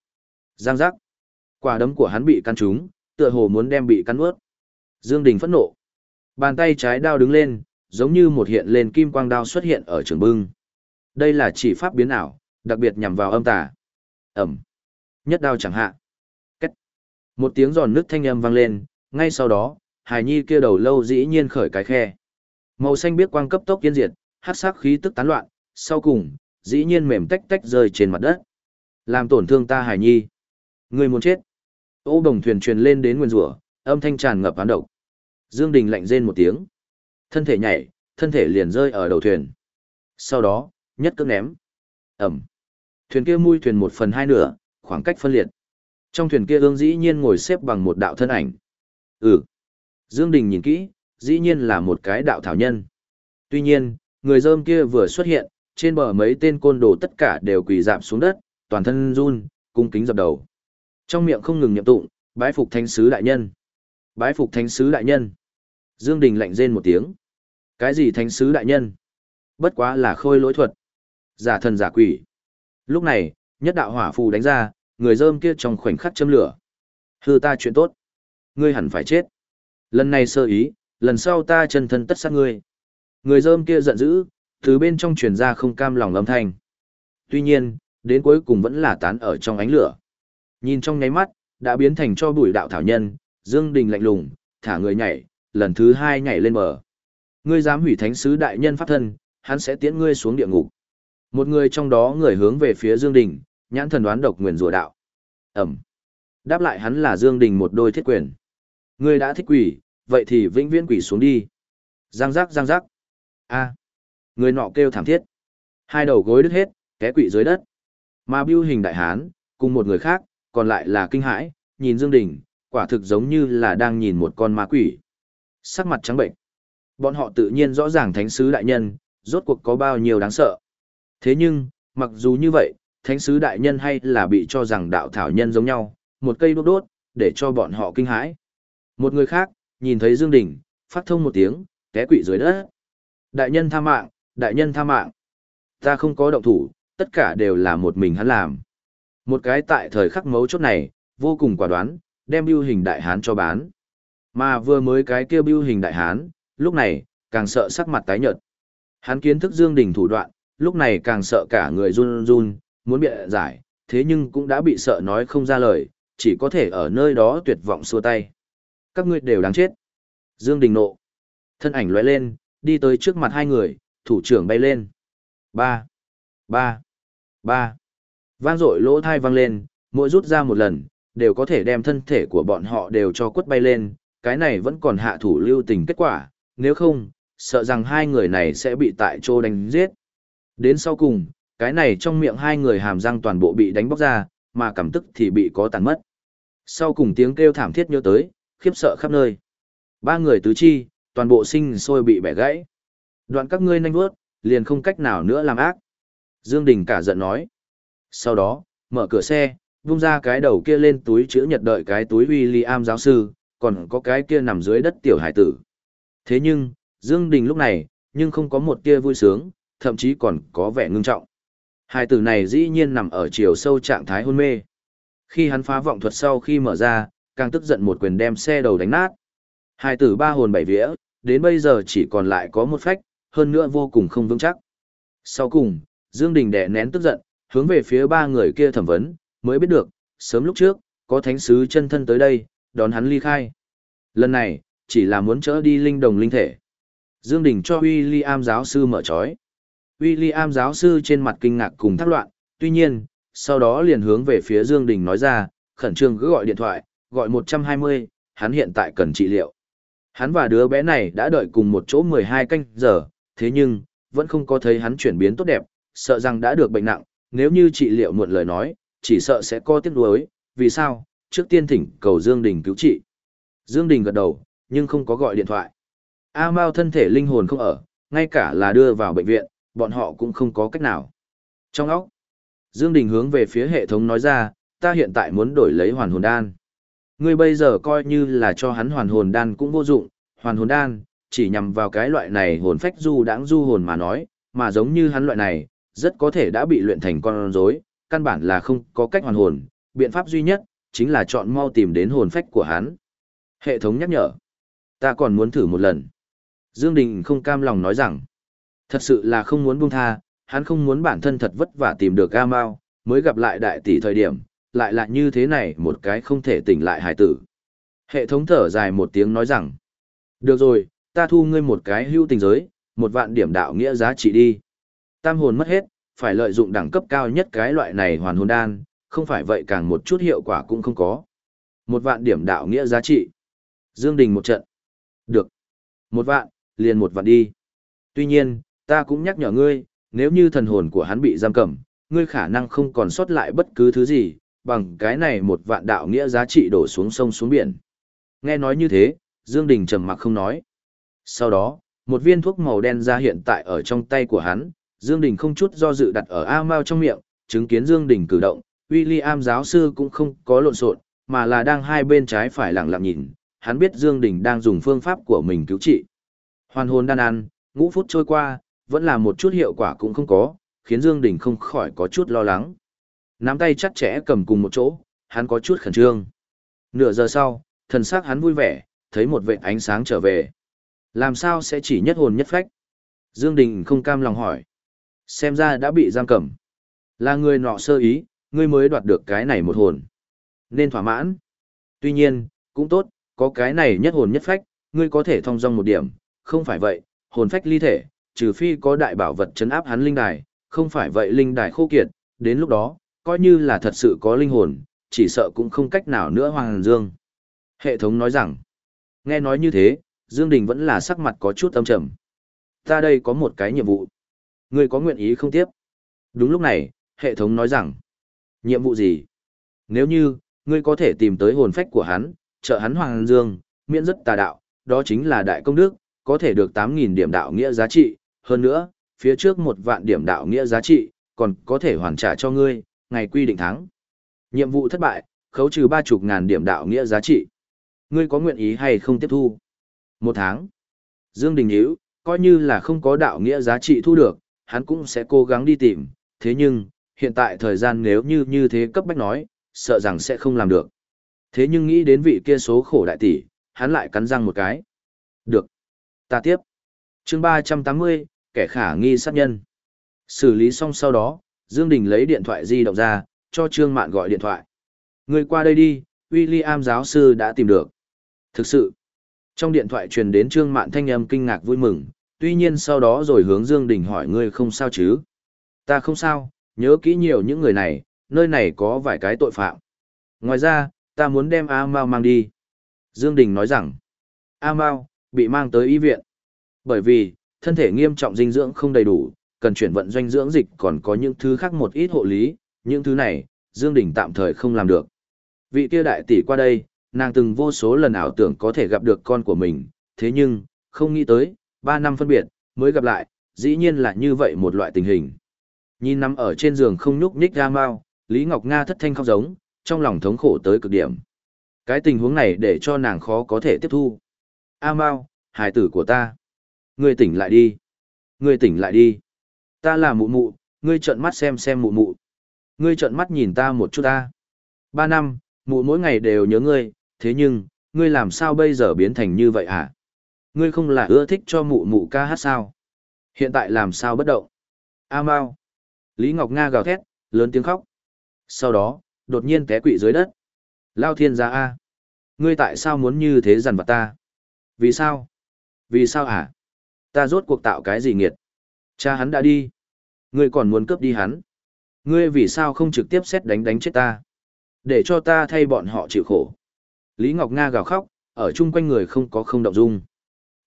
Giang giác. Quả đấm của hắn bị cắn trúng, tựa hồ muốn đem bị cắn ướt. Dương Đình phẫn nộ. Bàn tay trái đao đứng lên, giống như một hiện lên kim quang đao xuất hiện ở trường bưng. Đây là chỉ pháp biến ảo, đặc biệt nhằm vào âm tà. Ẩm. Nhất đao chẳng hạ. Cách. Một tiếng giòn nước thanh âm vang lên, ngay sau đó, hài nhi kia đầu lâu dĩ nhiên khởi cái khe. Màu xanh biết quang cấp tốc yên diệt, hắc sắc khí tức tán loạn, sau cùng, dĩ nhiên mềm tách tách rơi trên mặt đất. Làm tổn thương ta hài nhi. Người muốn chết. Ô đồng thuyền truyền lên đến nguyên rủa, âm thanh tràn ngập hán độc. Dương Đình lạnh rên một tiếng. Thân thể nhảy, thân thể liền rơi ở đầu thuyền. Sau đó, nhất cước ném. Ẩm. Thuyền kia mui thuyền một phần hai nửa, khoảng cách phân liệt. Trong thuyền kia ương dĩ nhiên ngồi xếp bằng một đạo thân ảnh. Ừ. Dương Đình nhìn kỹ, dĩ nhiên là một cái đạo thảo nhân. Tuy nhiên, người dơm kia vừa xuất hiện, trên bờ mấy tên côn đồ tất cả đều quỳ dạp xuống đất, toàn thân run, cung kính dập đầu. Trong miệng không ngừng nhậm tụng, bái phục thánh sứ đại nhân. Bái phục thánh sứ đại nhân. Dương Đình lạnh rên một tiếng. Cái gì thánh sứ đại nhân? Bất quá là khôi lỗi thuật. Giả thần giả quỷ. Lúc này, nhất đạo hỏa phù đánh ra, người dơm kia trong khoảnh khắc châm lửa. Hư ta chuyện tốt. Ngươi hẳn phải chết. Lần này sơ ý, lần sau ta chân thân tất sát ngươi. Người dơm kia giận dữ, từ bên trong truyền ra không cam lòng âm thanh. Tuy nhiên, đến cuối cùng vẫn là tán ở trong ánh lửa. Nhìn trong nháy mắt, đã biến thành cho bụi đạo thảo nhân, Dương Đình lạnh lùng, thả người nhảy, lần thứ hai nhảy lên bờ. Ngươi dám hủy thánh sứ đại nhân pháp thân, hắn sẽ tiễn ngươi xuống địa ngục. Một người trong đó người hướng về phía Dương Đình, nhãn thần đoán độc nguyền rủa đạo. Ẩm. Đáp lại hắn là Dương Đình một đôi thiết quyền. Ngươi đã thích quỷ, vậy thì vĩnh viễn quỷ xuống đi. Giang giác giang giác. A. Người nọ kêu thảm thiết. Hai đầu gối đứt hết, té quỵ dưới đất. Mà biêu hình đại hán, cùng một người khác, còn lại là kinh hãi, nhìn Dương Đình, quả thực giống như là đang nhìn một con ma quỷ. Sắc mặt trắng bệnh. Bọn họ tự nhiên rõ ràng thánh sứ đại nhân, rốt cuộc có bao nhiêu đáng sợ. Thế nhưng, mặc dù như vậy, thánh sứ đại nhân hay là bị cho rằng đạo thảo nhân giống nhau, một cây đốt đốt, để cho bọn họ kinh hãi. Một người khác, nhìn thấy Dương Đình, phát thông một tiếng, té quỵ dưới đất. Đại nhân tha mạng, đại nhân tha mạng. Ta không có động thủ, tất cả đều là một mình hắn làm. Một cái tại thời khắc mấu chốt này, vô cùng quả đoán, đem bưu hình đại hán cho bán. Mà vừa mới cái kia bưu hình đại hán, lúc này, càng sợ sắc mặt tái nhợt. Hắn kiến thức Dương Đình thủ đoạn, lúc này càng sợ cả người run run, muốn bịa giải, thế nhưng cũng đã bị sợ nói không ra lời, chỉ có thể ở nơi đó tuyệt vọng xua tay. Các ngươi đều đáng chết. Dương Đình nộ. Thân ảnh lóe lên, đi tới trước mặt hai người, thủ trưởng bay lên. Ba, ba, ba. Vang dội lỗ thai vang lên, mỗi rút ra một lần, đều có thể đem thân thể của bọn họ đều cho quất bay lên, cái này vẫn còn hạ thủ lưu tình kết quả, nếu không, sợ rằng hai người này sẽ bị tại chỗ đánh giết. Đến sau cùng, cái này trong miệng hai người hàm răng toàn bộ bị đánh bóc ra, mà cảm tức thì bị có tàn mất. Sau cùng tiếng kêu thảm thiết nhớ tới, khiếp sợ khắp nơi. Ba người tứ chi, toàn bộ sinh sôi bị bẻ gãy. Đoạn các ngươi nhanh vớt liền không cách nào nữa làm ác. Dương Đình cả giận nói. Sau đó, mở cửa xe, vung ra cái đầu kia lên túi chữ nhật đợi cái túi William giáo sư, còn có cái kia nằm dưới đất tiểu hải tử. Thế nhưng, Dương Đình lúc này, nhưng không có một tia vui sướng, thậm chí còn có vẻ ngưng trọng. Hải tử này dĩ nhiên nằm ở chiều sâu trạng thái hôn mê. Khi hắn phá vọng thuật sau khi mở ra, càng tức giận một quyền đem xe đầu đánh nát. Hải tử ba hồn bảy vía, đến bây giờ chỉ còn lại có một phách, hơn nữa vô cùng không vững chắc. Sau cùng, Dương Đình đè nén tức giận, hướng về phía ba người kia thẩm vấn, mới biết được, sớm lúc trước, có thánh sứ chân thân tới đây, đón hắn ly khai. Lần này, chỉ là muốn trở đi linh đồng linh thể. Dương Đình cho William giáo sư mở trói. William giáo sư trên mặt kinh ngạc cùng thắc loạn, tuy nhiên, sau đó liền hướng về phía Dương Đình nói ra, khẩn trương cứ gọi điện thoại, gọi 120, hắn hiện tại cần trị liệu. Hắn và đứa bé này đã đợi cùng một chỗ 12 canh giờ, thế nhưng, vẫn không có thấy hắn chuyển biến tốt đẹp, sợ rằng đã được bệnh nặng, nếu như trị liệu muộn lời nói, chỉ sợ sẽ có tiếc nuối, vì sao? Trước tiên thỉnh cầu Dương Đình cứu trị. Dương Đình gật đầu, nhưng không có gọi điện thoại. A Mao thân thể linh hồn không ở, ngay cả là đưa vào bệnh viện, bọn họ cũng không có cách nào. Trong óc, Dương Đình hướng về phía hệ thống nói ra, ta hiện tại muốn đổi lấy hoàn hồn đan. Ngươi bây giờ coi như là cho hắn hoàn hồn đan cũng vô dụng, hoàn hồn đan, chỉ nhằm vào cái loại này hồn phách du đãng du hồn mà nói, mà giống như hắn loại này, rất có thể đã bị luyện thành con rối, căn bản là không có cách hoàn hồn, biện pháp duy nhất chính là chọn mau tìm đến hồn phách của hắn. Hệ thống nhắc nhở. Ta còn muốn thử một lần. Dương Đình không cam lòng nói rằng, thật sự là không muốn buông tha, hắn không muốn bản thân thật vất vả tìm được A Mao, mới gặp lại đại tỷ thời điểm, lại là như thế này một cái không thể tỉnh lại hải tử. Hệ thống thở dài một tiếng nói rằng, được rồi, ta thu ngươi một cái hưu tình giới, một vạn điểm đạo nghĩa giá trị đi. Tam hồn mất hết, phải lợi dụng đẳng cấp cao nhất cái loại này hoàn hồn đan, không phải vậy càng một chút hiệu quả cũng không có. Một vạn điểm đạo nghĩa giá trị. Dương Đình một trận. Được. Một vạn, liền một vạn đi. Tuy nhiên, ta cũng nhắc nhở ngươi, nếu như thần hồn của hắn bị giam cầm, ngươi khả năng không còn sót lại bất cứ thứ gì, bằng cái này một vạn đạo nghĩa giá trị đổ xuống sông xuống biển. Nghe nói như thế, Dương Đình trầm mặc không nói. Sau đó, một viên thuốc màu đen ra hiện tại ở trong tay của hắn, Dương Đình không chút do dự đặt ở A Mao trong miệng, chứng kiến Dương Đình cử động, William giáo sư cũng không có lộn xộn, mà là đang hai bên trái phải lặng lặng nhìn, hắn biết Dương Đình đang dùng phương pháp của mình cứu trị. Hoàn hồn đan ăn, ngũ phút trôi qua, vẫn là một chút hiệu quả cũng không có, khiến Dương Đình không khỏi có chút lo lắng. Nắm tay chặt chẽ cầm cùng một chỗ, hắn có chút khẩn trương. Nửa giờ sau, thần sắc hắn vui vẻ, thấy một vệt ánh sáng trở về. Làm sao sẽ chỉ nhất hồn nhất phách? Dương Đình không cam lòng hỏi. Xem ra đã bị giam cầm. Là người nọ sơ ý, ngươi mới đoạt được cái này một hồn. Nên thỏa mãn. Tuy nhiên, cũng tốt, có cái này nhất hồn nhất phách, ngươi có thể thông dong một điểm, không phải vậy, hồn phách ly thể, trừ phi có đại bảo vật chấn áp hắn linh đài, không phải vậy linh đài khô kiệt, đến lúc đó, coi như là thật sự có linh hồn, chỉ sợ cũng không cách nào nữa Hoàng Dương. Hệ thống nói rằng, nghe nói như thế, Dương Đình vẫn là sắc mặt có chút âm trầm. Ta đây có một cái nhiệm vụ. Ngươi có nguyện ý không tiếp? Đúng lúc này, hệ thống nói rằng, nhiệm vụ gì? Nếu như, ngươi có thể tìm tới hồn phách của hắn, trợ hắn Hoàng Dương, miễn rất tà đạo, đó chính là đại công đức, có thể được 8.000 điểm đạo nghĩa giá trị, hơn nữa, phía trước một vạn điểm đạo nghĩa giá trị, còn có thể hoàn trả cho ngươi, ngày quy định thắng. Nhiệm vụ thất bại, khấu trừ ba chục ngàn điểm đạo nghĩa giá trị. Ngươi có nguyện ý hay không tiếp thu? Một tháng. Dương Đình Hiếu, coi như là không có đạo nghĩa giá trị thu được, hắn cũng sẽ cố gắng đi tìm, thế nhưng, hiện tại thời gian nếu như như thế cấp bách nói, sợ rằng sẽ không làm được. Thế nhưng nghĩ đến vị kia số khổ đại tỷ, hắn lại cắn răng một cái. Được. Ta tiếp. chương 380, kẻ khả nghi sát nhân. Xử lý xong sau đó, Dương Đình lấy điện thoại di động ra, cho Trương Mạn gọi điện thoại. Người qua đây đi, William giáo sư đã tìm được. Thực sự, trong điện thoại truyền đến Trương Mạn thanh âm kinh ngạc vui mừng, tuy nhiên sau đó rồi hướng Dương Đình hỏi ngươi không sao chứ. Ta không sao, nhớ kỹ nhiều những người này, nơi này có vài cái tội phạm. Ngoài ra, ta muốn đem A Mao mang đi. Dương Đình nói rằng, A Mao, bị mang tới y viện. Bởi vì, thân thể nghiêm trọng dinh dưỡng không đầy đủ, cần chuyển vận doanh dưỡng dịch còn có những thứ khác một ít hộ lý, những thứ này, Dương Đình tạm thời không làm được. Vị kia đại tỷ qua đây, nàng từng vô số lần ảo tưởng có thể gặp được con của mình, thế nhưng, không nghĩ tới, ba năm phân biệt, mới gặp lại, dĩ nhiên là như vậy một loại tình hình. Nhìn nằm ở trên giường không nhúc nhích ra mau, Lý Ngọc Nga thất thanh khóc giống, trong lòng thống khổ tới cực điểm. Cái tình huống này để cho nàng khó có thể tiếp thu. A Mao, hài tử của ta. Ngươi tỉnh lại đi. Ngươi tỉnh lại đi. Ta là mụ mụ, ngươi trợn mắt xem xem mụ mụ. Ngươi trợn mắt nhìn ta một chút ta. Ba năm, mụ mỗi ngày đều nhớ ngươi, thế nhưng, ngươi làm sao bây giờ biến thành như vậy hả? Ngươi không là ưa thích cho mụ mụ ca hát sao? Hiện tại làm sao bất động? A Mao. Lý Ngọc Nga gào thét, lớn tiếng khóc. Sau đó, đột nhiên té quỵ dưới đất. Lao thiên gia A. Ngươi tại sao muốn như thế dằn vặt ta? Vì sao? Vì sao hả? Ta rốt cuộc tạo cái gì nghiệt? Cha hắn đã đi. Ngươi còn muốn cướp đi hắn. Ngươi vì sao không trực tiếp xét đánh đánh chết ta? Để cho ta thay bọn họ chịu khổ. Lý Ngọc Nga gào khóc, ở chung quanh người không có không động dung.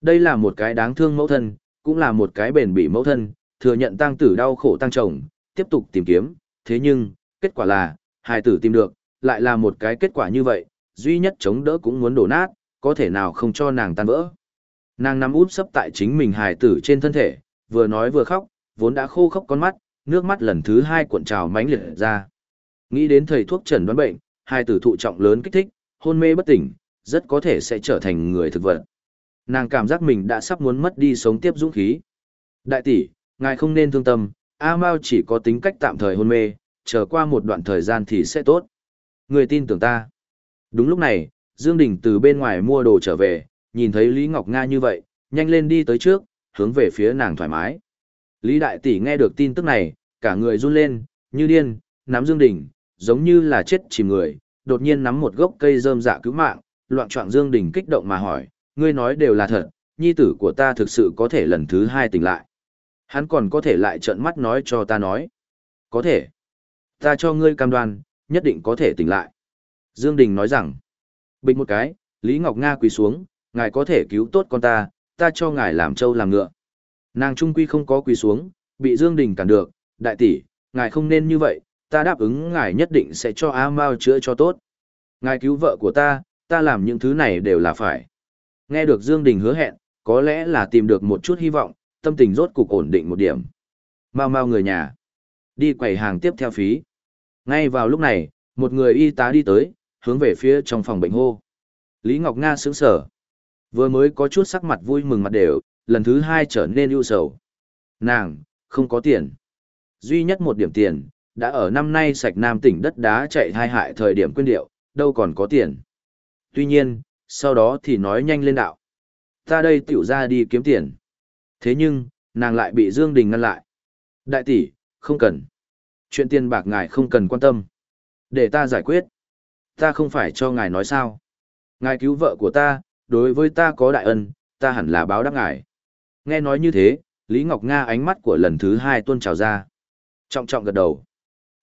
Đây là một cái đáng thương mẫu thân, cũng là một cái bền bỉ mẫu thân, thừa nhận tăng tử đau khổ tăng chồng, tiếp tục tìm kiếm, thế nhưng, kết quả là, hài tử tìm được, lại là một cái kết quả như vậy, duy nhất chống đỡ cũng muốn đổ nát, có thể nào không cho nàng tan vỡ. Nàng nằm út sấp tại chính mình hài tử trên thân thể, vừa nói vừa khóc, vốn đã khô khốc con mắt, nước mắt lần thứ hai cuộn trào mãnh liệt ra. Nghĩ đến thầy thuốc trần đoán bệnh, hài tử thụ trọng lớn kích thích, hôn mê bất tỉnh, rất có thể sẽ trở thành người thực vật. Nàng cảm giác mình đã sắp muốn mất đi sống tiếp dũng khí. Đại tỷ, ngài không nên thương tâm, A Mao chỉ có tính cách tạm thời hôn mê, chờ qua một đoạn thời gian thì sẽ tốt. Người tin tưởng ta. Đúng lúc này, Dương Đình từ bên ngoài mua đồ trở về, nhìn thấy Lý Ngọc Nga như vậy, nhanh lên đi tới trước, hướng về phía nàng thoải mái. Lý Đại Tỷ nghe được tin tức này, cả người run lên, như điên, nắm Dương Đình, giống như là chết chìm người, đột nhiên nắm một gốc cây rơm dạ cứu mạng, loạn trọng Dương Đình kích động mà hỏi, ngươi nói đều là thật, nhi tử của ta thực sự có thể lần thứ hai tỉnh lại. Hắn còn có thể lại trợn mắt nói cho ta nói. Có thể. Ta cho ngươi cam đoan, nhất định có thể tỉnh lại. Dương Đình nói rằng, bình một cái, Lý Ngọc Nga quỳ xuống, ngài có thể cứu tốt con ta, ta cho ngài làm trâu làm ngựa. Nàng trung quy không có quỳ xuống, bị Dương Đình cản được, đại tỷ, ngài không nên như vậy, ta đáp ứng ngài nhất định sẽ cho A Mao chữa cho tốt. Ngài cứu vợ của ta, ta làm những thứ này đều là phải. Nghe được Dương Đình hứa hẹn, có lẽ là tìm được một chút hy vọng, tâm tình rốt cục ổn định một điểm. Mau mau người nhà. Đi quầy hàng tiếp theo phí. Ngay vào lúc này, một người y tá đi tới, hướng về phía trong phòng bệnh hô. Lý Ngọc Nga sững sờ. Vừa mới có chút sắc mặt vui mừng mặt đều, lần thứ hai trở nên ưu sầu. Nàng, không có tiền. Duy nhất một điểm tiền, đã ở năm nay sạch nam tỉnh đất đá chạy hai hại thời điểm quyên điệu, đâu còn có tiền. Tuy nhiên, sau đó thì nói nhanh lên đạo. Ta đây tiểu ra đi kiếm tiền. Thế nhưng, nàng lại bị Dương Đình ngăn lại. Đại tỷ, không cần. Chuyện tiền bạc ngài không cần quan tâm. Để ta giải quyết. Ta không phải cho ngài nói sao. Ngài cứu vợ của ta, đối với ta có đại ân, ta hẳn là báo đáp ngài. Nghe nói như thế, Lý Ngọc Nga ánh mắt của lần thứ hai tuôn trào ra. Trọng trọng gật đầu.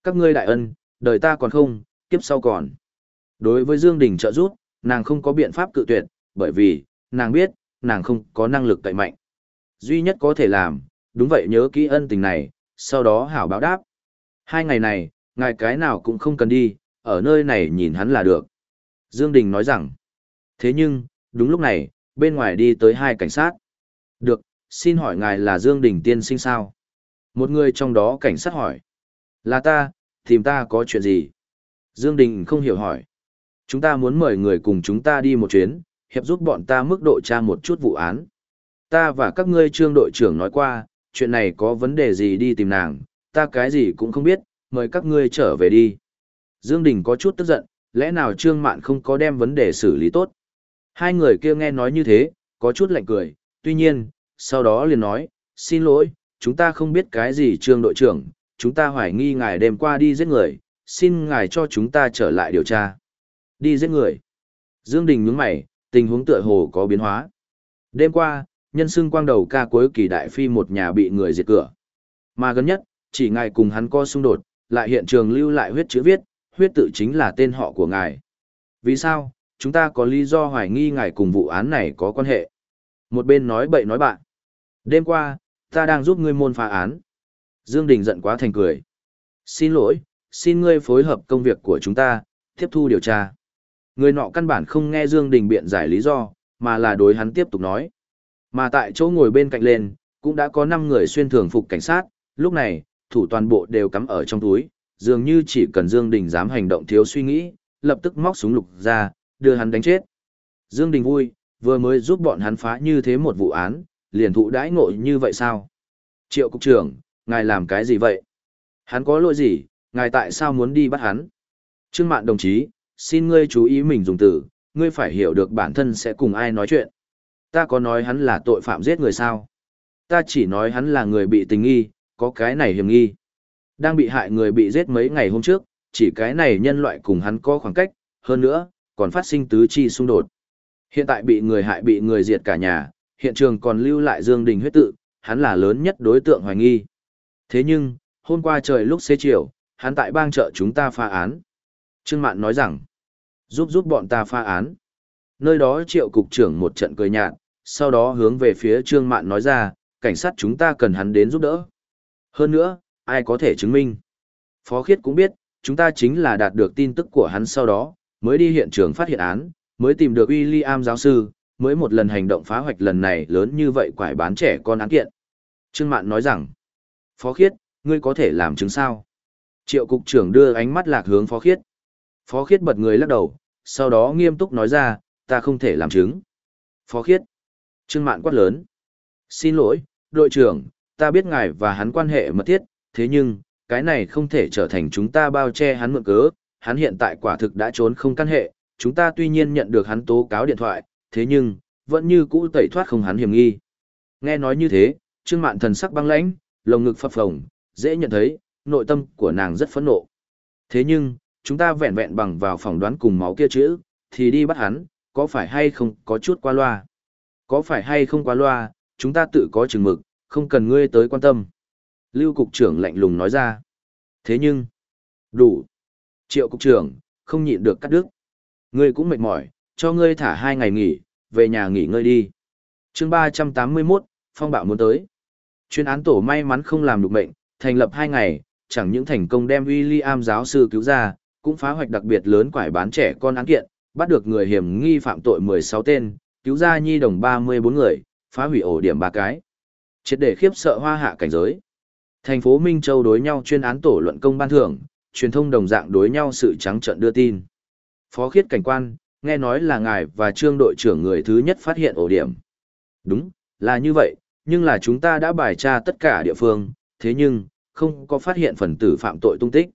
Các ngươi đại ân, đời ta còn không, kiếp sau còn. Đối với Dương Đình trợ giúp, nàng không có biện pháp cự tuyệt, bởi vì, nàng biết, nàng không có năng lực cậy mạnh. Duy nhất có thể làm, đúng vậy nhớ kỹ ân tình này, sau đó hảo báo đáp. Hai ngày này, ngài cái nào cũng không cần đi, ở nơi này nhìn hắn là được. Dương Đình nói rằng, thế nhưng, đúng lúc này, bên ngoài đi tới hai cảnh sát. Được, xin hỏi ngài là Dương Đình tiên sinh sao? Một người trong đó cảnh sát hỏi. Là ta, tìm ta có chuyện gì? Dương Đình không hiểu hỏi. Chúng ta muốn mời người cùng chúng ta đi một chuyến, hiệp giúp bọn ta mức độ tra một chút vụ án. Ta và các ngươi trương đội trưởng nói qua, chuyện này có vấn đề gì đi tìm nàng, ta cái gì cũng không biết, mời các ngươi trở về đi. Dương Đình có chút tức giận, lẽ nào trương mạn không có đem vấn đề xử lý tốt. Hai người kia nghe nói như thế, có chút lạnh cười, tuy nhiên, sau đó liền nói, xin lỗi, chúng ta không biết cái gì trương đội trưởng, chúng ta hoài nghi ngài đêm qua đi giết người, xin ngài cho chúng ta trở lại điều tra. Đi giết người. Dương Đình nhướng mày, tình huống tựa hồ có biến hóa. Đêm qua, nhân xưng quang đầu ca cuối kỳ đại phi một nhà bị người diệt cửa. Mà gần nhất, chỉ ngài cùng hắn co xung đột, lại hiện trường lưu lại huyết chữ viết, huyết tự chính là tên họ của ngài. Vì sao, chúng ta có lý do hoài nghi ngài cùng vụ án này có quan hệ. Một bên nói bậy nói bạn. Đêm qua, ta đang giúp ngươi môn phá án. Dương Đình giận quá thành cười. Xin lỗi, xin ngươi phối hợp công việc của chúng ta, tiếp thu điều tra. Người nọ căn bản không nghe Dương Đình biện giải lý do, mà là đối hắn tiếp tục nói. Mà tại chỗ ngồi bên cạnh lên, cũng đã có 5 người xuyên thường phục cảnh sát, lúc này, thủ toàn bộ đều cắm ở trong túi, dường như chỉ cần Dương Đình dám hành động thiếu suy nghĩ, lập tức móc súng lục ra, đưa hắn đánh chết. Dương Đình vui, vừa mới giúp bọn hắn phá như thế một vụ án, liền thụ đãi ngộ như vậy sao? Triệu cục trưởng, ngài làm cái gì vậy? Hắn có lỗi gì, ngài tại sao muốn đi bắt hắn? Trương Mạn đồng chí, xin ngươi chú ý mình dùng từ, ngươi phải hiểu được bản thân sẽ cùng ai nói chuyện. Ta có nói hắn là tội phạm giết người sao? Ta chỉ nói hắn là người bị tình nghi, có cái này hiểm nghi. Đang bị hại người bị giết mấy ngày hôm trước, chỉ cái này nhân loại cùng hắn có khoảng cách, hơn nữa, còn phát sinh tứ chi xung đột. Hiện tại bị người hại bị người diệt cả nhà, hiện trường còn lưu lại Dương Đình huyết tự, hắn là lớn nhất đối tượng hoài nghi. Thế nhưng, hôm qua trời lúc xế chiều, hắn tại bang chợ chúng ta pha án. Trương Mạn nói rằng, giúp giúp bọn ta pha án. Nơi đó triệu cục trưởng một trận cười nhạt, sau đó hướng về phía Trương Mạn nói ra, cảnh sát chúng ta cần hắn đến giúp đỡ. Hơn nữa, ai có thể chứng minh. Phó Khiết cũng biết, chúng ta chính là đạt được tin tức của hắn sau đó, mới đi hiện trường phát hiện án, mới tìm được William giáo sư, mới một lần hành động phá hoạch lần này lớn như vậy quải bán trẻ con án kiện. Trương Mạn nói rằng, Phó Khiết, ngươi có thể làm chứng sao? Triệu cục trưởng đưa ánh mắt lạc hướng Phó Khiết. Phó Khiết bật người lắc đầu, sau đó nghiêm túc nói ra, ta không thể làm chứng. Phó Khiết. Trương Mạn quát lớn. Xin lỗi, đội trưởng, ta biết ngài và hắn quan hệ mật thiết, thế nhưng, cái này không thể trở thành chúng ta bao che hắn mượn cớ, hắn hiện tại quả thực đã trốn không căn hệ, chúng ta tuy nhiên nhận được hắn tố cáo điện thoại, thế nhưng, vẫn như cũ tẩy thoát không hắn hiểm nghi. Nghe nói như thế, Trương Mạn thần sắc băng lãnh, lồng ngực phập phồng, dễ nhận thấy, nội tâm của nàng rất phẫn nộ. Thế nhưng, chúng ta vẹn vẹn bằng vào phỏng đoán cùng máu kia chữ, thì đi bắt hắn, có phải hay không có chút qua loa? Có phải hay không qua loa, chúng ta tự có chừng mực, không cần ngươi tới quan tâm. Lưu cục trưởng lạnh lùng nói ra. Thế nhưng, đủ. Triệu cục trưởng, không nhịn được cắt đứt. Ngươi cũng mệt mỏi, cho ngươi thả hai ngày nghỉ, về nhà nghỉ ngơi đi. chương 381, phong bạo muốn tới. Chuyên án tổ may mắn không làm được mệnh, thành lập hai ngày, chẳng những thành công đem William giáo sư cứu ra, cũng phá hoạch đặc biệt lớn quải bán trẻ con án kiện, bắt được người hiểm nghi phạm tội 16 tên, cứu ra nhi đồng 34 người, phá hủy ổ điểm ba cái. Triệt để khiếp sợ hoa hạ cảnh giới. Thành phố Minh Châu đối nhau chuyên án tổ luận công ban thưởng, truyền thông đồng dạng đối nhau sự trắng trợn đưa tin. Phó khiết cảnh quan, nghe nói là ngài và trương đội trưởng người thứ nhất phát hiện ổ điểm. Đúng, là như vậy, nhưng là chúng ta đã bài tra tất cả địa phương, thế nhưng, không có phát hiện phần tử phạm tội tung tích.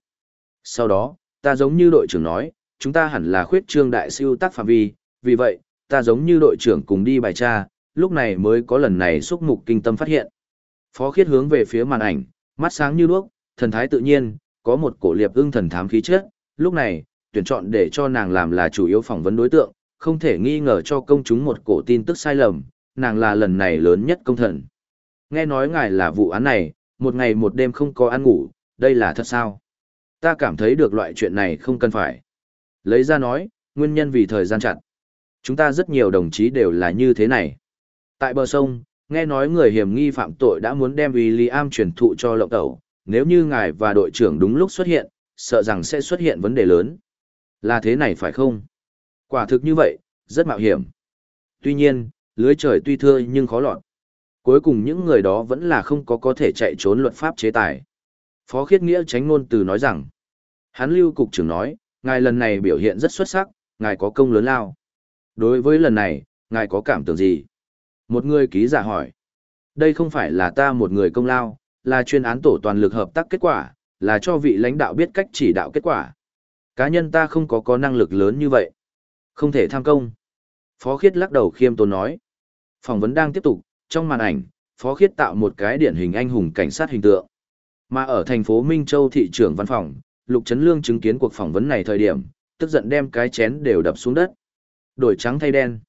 Sau đó, ta giống như đội trưởng nói, chúng ta hẳn là khuyết trương đại siêu tác phạm vi, vì vậy, ta giống như đội trưởng cùng đi bài tra, lúc này mới có lần này xúc mục kinh tâm phát hiện. Phó khiết hướng về phía màn ảnh, mắt sáng như đuốc, thần thái tự nhiên, có một cổ liệp ưng thần thám khí chất, lúc này, tuyển chọn để cho nàng làm là chủ yếu phỏng vấn đối tượng, không thể nghi ngờ cho công chúng một cổ tin tức sai lầm, nàng là lần này lớn nhất công thần. Nghe nói ngài là vụ án này, một ngày một đêm không có ăn ngủ, đây là thật sao? Ta cảm thấy được loại chuyện này không cần phải. Lấy ra nói, nguyên nhân vì thời gian chặt. Chúng ta rất nhiều đồng chí đều là như thế này. Tại bờ sông, nghe nói người hiểm nghi phạm tội đã muốn đem William truyền thụ cho lộng tẩu, nếu như ngài và đội trưởng đúng lúc xuất hiện, sợ rằng sẽ xuất hiện vấn đề lớn. Là thế này phải không? Quả thực như vậy, rất mạo hiểm. Tuy nhiên, lưới trời tuy thưa nhưng khó lọt. Cuối cùng những người đó vẫn là không có có thể chạy trốn luật pháp chế tài. Phó Khiết Nghĩa tránh ngôn từ nói rằng, hắn lưu cục trưởng nói, ngài lần này biểu hiện rất xuất sắc, ngài có công lớn lao. Đối với lần này, ngài có cảm tưởng gì? Một người ký giả hỏi. Đây không phải là ta một người công lao, là chuyên án tổ toàn lực hợp tác kết quả, là cho vị lãnh đạo biết cách chỉ đạo kết quả. Cá nhân ta không có có năng lực lớn như vậy. Không thể tham công. Phó Khiết lắc đầu khiêm tốn nói. Phỏng vấn đang tiếp tục, trong màn ảnh, Phó Khiết tạo một cái điển hình anh hùng cảnh sát hình tượng. Mà ở thành phố Minh Châu thị trưởng văn phòng, Lục Trấn Lương chứng kiến cuộc phỏng vấn này thời điểm, tức giận đem cái chén đều đập xuống đất. Đổi trắng thay đen.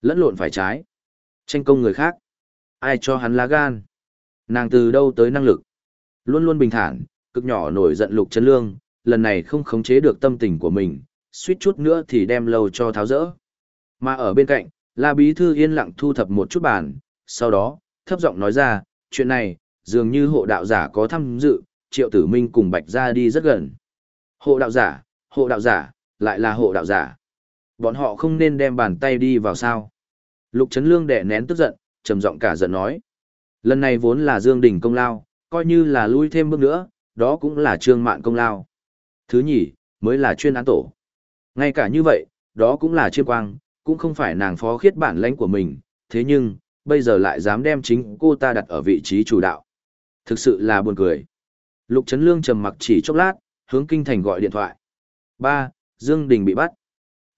Lẫn lộn phải trái. Tranh công người khác. Ai cho hắn lá gan? Nàng từ đâu tới năng lực? Luôn luôn bình thản, cực nhỏ nổi giận Lục Trấn Lương, lần này không khống chế được tâm tình của mình, suýt chút nữa thì đem lâu cho tháo rỡ. Mà ở bên cạnh, La Bí Thư yên lặng thu thập một chút bản, sau đó, thấp giọng nói ra, chuyện này, dường như hộ đạo giả có tham dự, Triệu Tử Minh cùng Bạch ra đi rất gần. Hộ đạo giả, hộ đạo giả, lại là hộ đạo giả. Bọn họ không nên đem bàn tay đi vào sao. Lục Trấn Lương đẻ nén tức giận, trầm giọng cả giận nói. Lần này vốn là Dương Đình công lao, coi như là lui thêm bước nữa, đó cũng là trương mạn công lao. Thứ nhì, mới là chuyên án tổ. Ngay cả như vậy, đó cũng là chiêm quang, cũng không phải nàng phó khiết bản lãnh của mình, thế nhưng, bây giờ lại dám đem chính cô ta đặt ở vị trí chủ đạo. Thực sự là buồn cười. Lục Trấn Lương trầm mặc chỉ chốc lát, hướng kinh thành gọi điện thoại. Ba, Dương Đình bị bắt.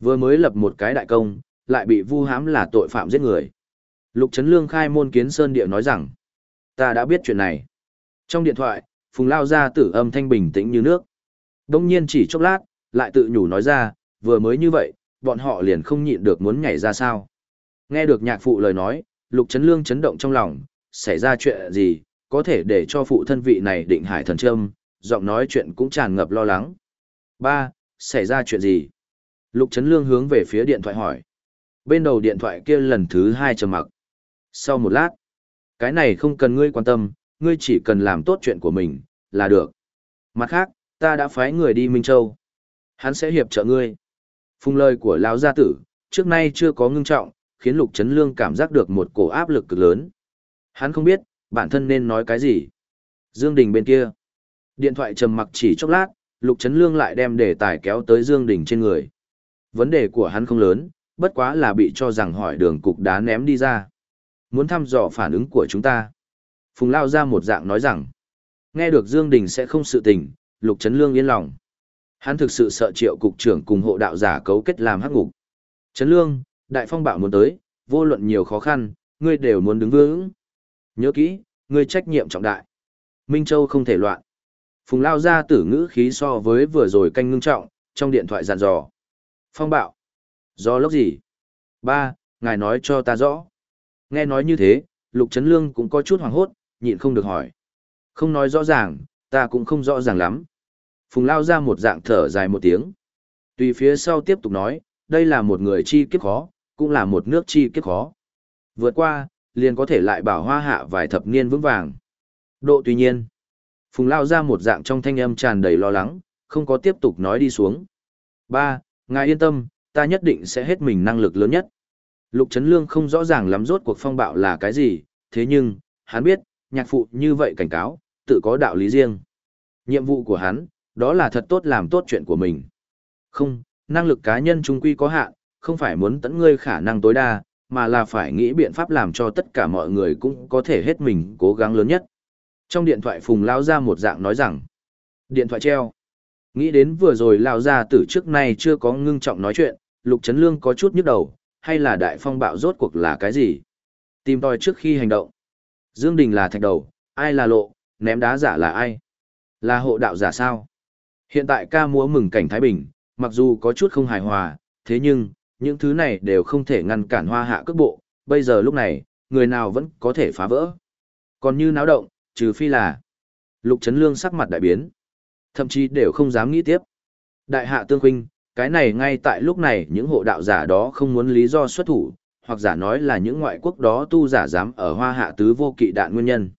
Vừa mới lập một cái đại công, lại bị vu hãm là tội phạm giết người. Lục Trấn Lương khai môn kiến sơn địa nói rằng, ta đã biết chuyện này. Trong điện thoại, Phùng Lao ra tử âm thanh bình tĩnh như nước. Đông nhiên chỉ chốc lát, lại tự nhủ nói ra, vừa mới như vậy, bọn họ liền không nhịn được muốn nhảy ra sao. Nghe được nhạc phụ lời nói, Lục Trấn Lương chấn động trong lòng, xảy ra chuyện gì, có thể để cho phụ thân vị này định hải thần trâm, giọng nói chuyện cũng tràn ngập lo lắng. Ba, xảy ra chuyện gì? Lục Trấn Lương hướng về phía điện thoại hỏi. Bên đầu điện thoại kia lần thứ hai trầm mặc. Sau một lát, cái này không cần ngươi quan tâm, ngươi chỉ cần làm tốt chuyện của mình, là được. Mặt khác, ta đã phái người đi Minh Châu. Hắn sẽ hiệp trợ ngươi. Phùng lời của lão gia tử, trước nay chưa có ngưng trọng, khiến Lục Trấn Lương cảm giác được một cổ áp lực cực lớn. Hắn không biết, bản thân nên nói cái gì. Dương Đình bên kia. Điện thoại trầm mặc chỉ chốc lát, Lục Trấn Lương lại đem đề tài kéo tới Dương Đình trên người. Vấn đề của hắn không lớn, bất quá là bị cho rằng hỏi đường cục đá ném đi ra. Muốn thăm dò phản ứng của chúng ta. Phùng Lao ra một dạng nói rằng, Nghe được Dương Đình sẽ không sự tình, Lục Trấn Lương yên lòng. Hắn thực sự sợ triệu cục trưởng cùng hộ đạo giả cấu kết làm hắc ngục. Trấn Lương, đại phong bạo muốn tới, vô luận nhiều khó khăn, ngươi đều muốn đứng vững. Nhớ kỹ, ngươi trách nhiệm trọng đại. Minh Châu không thể loạn. Phùng lao ra tử ngữ khí so với vừa rồi canh ngưng trọng, trong điện thoại dặn dò. Phong bạo. Do lốc gì? Ba, ngài nói cho ta rõ. Nghe nói như thế, Lục Trấn Lương cũng có chút hoảng hốt, nhịn không được hỏi. Không nói rõ ràng, ta cũng không rõ ràng lắm. Phùng lao ra một dạng thở dài một tiếng. Tùy phía sau tiếp tục nói, đây là một người chi kiếp khó, cũng là một nước chi kiếp khó. Vượt qua, liền có thể lại bảo hoa hạ vài thập niên vững vàng. Độ tuy nhiên, Phùng lao ra một dạng trong thanh âm tràn đầy lo lắng, không có tiếp tục nói đi xuống. Ba, ngài yên tâm, ta nhất định sẽ hết mình năng lực lớn nhất. Lục Trấn Lương không rõ ràng lắm rốt cuộc phong bạo là cái gì, thế nhưng, hắn biết, nhạc phụ như vậy cảnh cáo, tự có đạo lý riêng. Nhiệm vụ của hắn, đó là thật tốt làm tốt chuyện của mình. Không, năng lực cá nhân trung quy có hạn, không phải muốn tận ngươi khả năng tối đa, mà là phải nghĩ biện pháp làm cho tất cả mọi người cũng có thể hết mình cố gắng lớn nhất. Trong điện thoại Phùng Lao ra một dạng nói rằng, điện thoại treo. Nghĩ đến vừa rồi Lao ra từ trước nay chưa có ngưng trọng nói chuyện, Lục Trấn Lương có chút nhức đầu, hay là đại phong bạo rốt cuộc là cái gì? Tìm tòi trước khi hành động. Dương Đình là thạch đầu, ai là lộ, ném đá giả là ai? Là hộ đạo giả sao? Hiện tại ca múa mừng cảnh Thái Bình, mặc dù có chút không hài hòa, thế nhưng, những thứ này đều không thể ngăn cản hoa hạ cước bộ, bây giờ lúc này, người nào vẫn có thể phá vỡ. Còn như náo động, trừ phi là Lục Trấn Lương sắc mặt đại biến, thậm chí đều không dám nghĩ tiếp. Đại hạ tương huynh, cái này ngay tại lúc này những hộ đạo giả đó không muốn lý do xuất thủ, hoặc giả nói là những ngoại quốc đó tu giả dám ở hoa hạ tứ vô kỵ đạn nguyên nhân.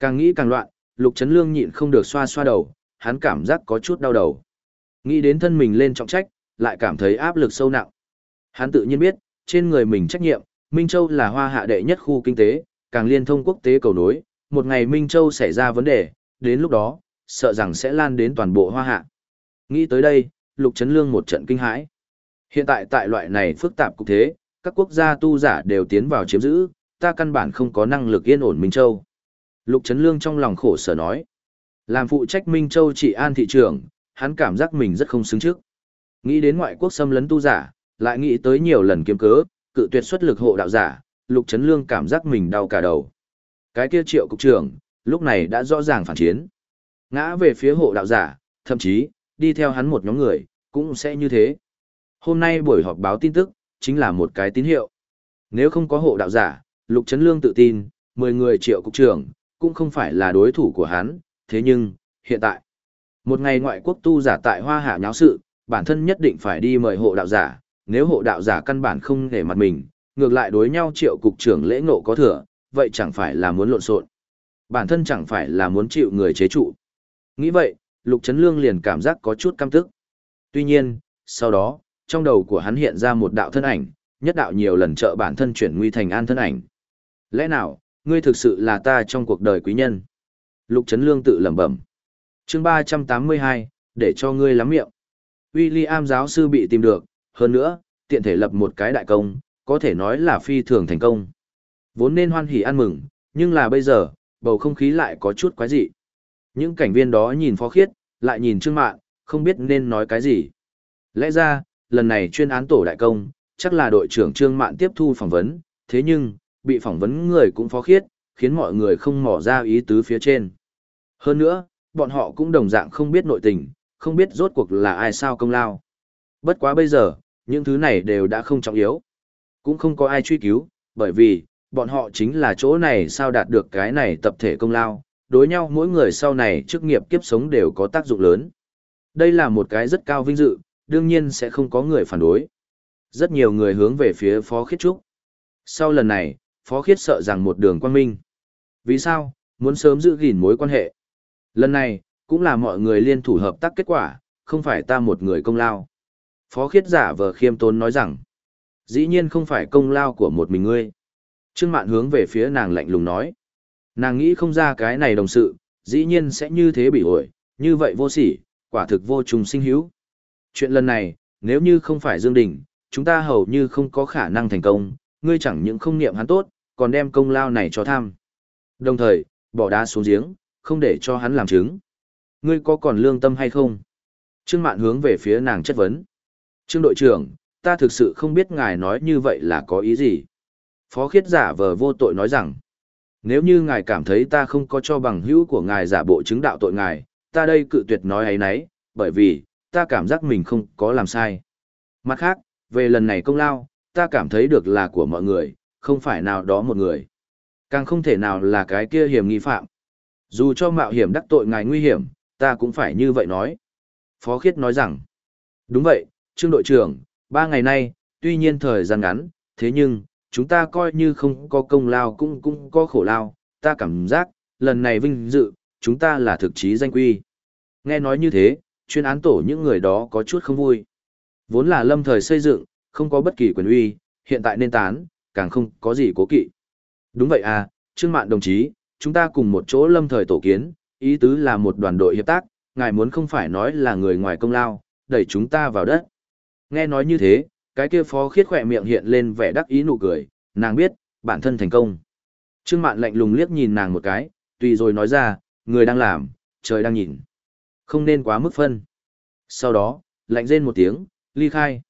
Càng nghĩ càng loạn, Lục Trấn Lương nhịn không được xoa xoa đầu, hắn cảm giác có chút đau đầu. Nghĩ đến thân mình lên trọng trách, lại cảm thấy áp lực sâu nặng. Hắn tự nhiên biết, trên người mình trách nhiệm, Minh Châu là hoa hạ đệ nhất khu kinh tế, càng liên thông quốc tế cầu nối, một ngày Minh Châu xảy ra vấn đề, đến lúc đó, sợ rằng sẽ lan đến toàn bộ hoa hạ. Nghĩ tới đây, Lục Trấn Lương một trận kinh hãi. Hiện tại tại loại này phức tạp cục thế, các quốc gia tu giả đều tiến vào chiếm giữ, ta căn bản không có năng lực yên ổn Minh Châu. Lục Trấn Lương trong lòng khổ sở nói. Làm phụ trách Minh Châu trị an thị trường, hắn cảm giác mình rất không xứng trước. Nghĩ đến ngoại quốc xâm lấn tu giả, lại nghĩ tới nhiều lần kiếm cớ, cự tuyệt xuất lực hộ đạo giả, Lục Trấn Lương cảm giác mình đau cả đầu. Cái kia triệu cục trưởng, lúc này đã rõ ràng phản chiến. Ngã về phía hộ đạo giả, thậm chí, đi theo hắn một nhóm người, cũng sẽ như thế. Hôm nay buổi họp báo tin tức, chính là một cái tín hiệu. Nếu không có hộ đạo giả, Lục Trấn Lương tự tin, 10 người triệu cục trưởng, cũng không phải là đối thủ của hắn, thế nhưng, hiện tại, một ngày ngoại quốc tu giả tại hoa hạ nháo sự, bản thân nhất định phải đi mời hộ đạo giả, nếu hộ đạo giả căn bản không để mặt mình, ngược lại đối nhau triệu cục trưởng lễ ngộ có thừa, vậy chẳng phải là muốn lộn xộn. Bản thân chẳng phải là muốn chịu người chế trụ. Nghĩ vậy, Lục Trấn Lương liền cảm giác có chút căm tức. Tuy nhiên, sau đó, trong đầu của hắn hiện ra một đạo thân ảnh, nhất đạo nhiều lần trợ bản thân chuyển nguy thành an thân ảnh. Lẽ nào, ngươi thực sự là ta trong cuộc đời quý nhân? Lục Trấn Lương tự lẩm bẩm. Chương 382, để cho ngươi lắm miệng. William giáo sư bị tìm được, hơn nữa, tiện thể lập một cái đại công, có thể nói là phi thường thành công. Vốn nên hoan hỉ ăn mừng, nhưng là bây giờ, bầu không khí lại có chút quái dị. Những cảnh viên đó nhìn phó khiết, lại nhìn trương mạn, không biết nên nói cái gì. Lẽ ra, lần này chuyên án tổ đại công, chắc là đội trưởng trương mạn tiếp thu phỏng vấn, thế nhưng, bị phỏng vấn người cũng phó khiết, khiến mọi người không mỏ ra ý tứ phía trên. Hơn nữa, bọn họ cũng đồng dạng không biết nội tình, không biết rốt cuộc là ai sao công lao. Bất quá bây giờ, những thứ này đều đã không trọng yếu. Cũng không có ai truy cứu, bởi vì, bọn họ chính là chỗ này sao đạt được cái này tập thể công lao, đối nhau mỗi người sau này chức nghiệp kiếp sống đều có tác dụng lớn. Đây là một cái rất cao vinh dự, đương nhiên sẽ không có người phản đối. Rất nhiều người hướng về phía Phó Khiết Trúc. Sau lần này, Phó Khiết sợ rằng một đường quan minh. Vì sao? Muốn sớm giữ gìn mối quan hệ. Lần này, cũng là mọi người liên thủ hợp tác kết quả, không phải ta một người công lao. Phó Khiết giả vờ khiêm tốn nói rằng, dĩ nhiên không phải công lao của một mình ngươi. Trương Mạn hướng về phía nàng lạnh lùng nói. Nàng nghĩ không ra cái này đồng sự, dĩ nhiên sẽ như thế bị ổi, như vậy vô sỉ, quả thực vô trùng sinh hữu. Chuyện lần này, nếu như không phải Dương Đình, chúng ta hầu như không có khả năng thành công, ngươi chẳng những không niệm hắn tốt, còn đem công lao này cho tham. Đồng thời, bỏ đá xuống giếng, không để cho hắn làm chứng. Ngươi có còn lương tâm hay không? Trương Mạn hướng về phía nàng chất vấn. Trương đội trưởng, ta thực sự không biết ngài nói như vậy là có ý gì. Phó khiết giả vờ vô tội nói rằng, nếu như ngài cảm thấy ta không có cho bằng hữu của ngài giả bộ chứng đạo tội ngài, ta đây cự tuyệt nói ấy nấy, bởi vì, ta cảm giác mình không có làm sai. Mặt khác, về lần này công lao, ta cảm thấy được là của mọi người, không phải nào đó một người. Càng không thể nào là cái kia hiểm nghi phạm. Dù cho mạo hiểm đắc tội ngài nguy hiểm, ta cũng phải như vậy nói. Phó Khiết nói rằng, đúng vậy, Trương đội trưởng, ba ngày nay, tuy nhiên thời gian ngắn, thế nhưng, chúng ta coi như không có công lao cũng cũng có khổ lao, ta cảm giác, lần này vinh dự, chúng ta là thực chí danh quy. Nghe nói như thế, chuyên án tổ những người đó có chút không vui. Vốn là lâm thời xây dựng, không có bất kỳ quyền uy, hiện tại nên tán, càng không có gì cố kỵ. Đúng vậy à, Trương Mạn đồng chí, chúng ta cùng một chỗ lâm thời tổ kiến, ý tứ là một đoàn đội hiệp tác, ngài muốn không phải nói là người ngoài công lao, đẩy chúng ta vào đất. Nghe nói như thế, cái kia phó khiết khỏe miệng hiện lên vẻ đắc ý nụ cười, nàng biết, bản thân thành công. Trương Mạn lạnh lùng liếc nhìn nàng một cái, tùy rồi nói ra, người đang làm, trời đang nhìn. Không nên quá mức phân. Sau đó, lạnh rên một tiếng, ly khai.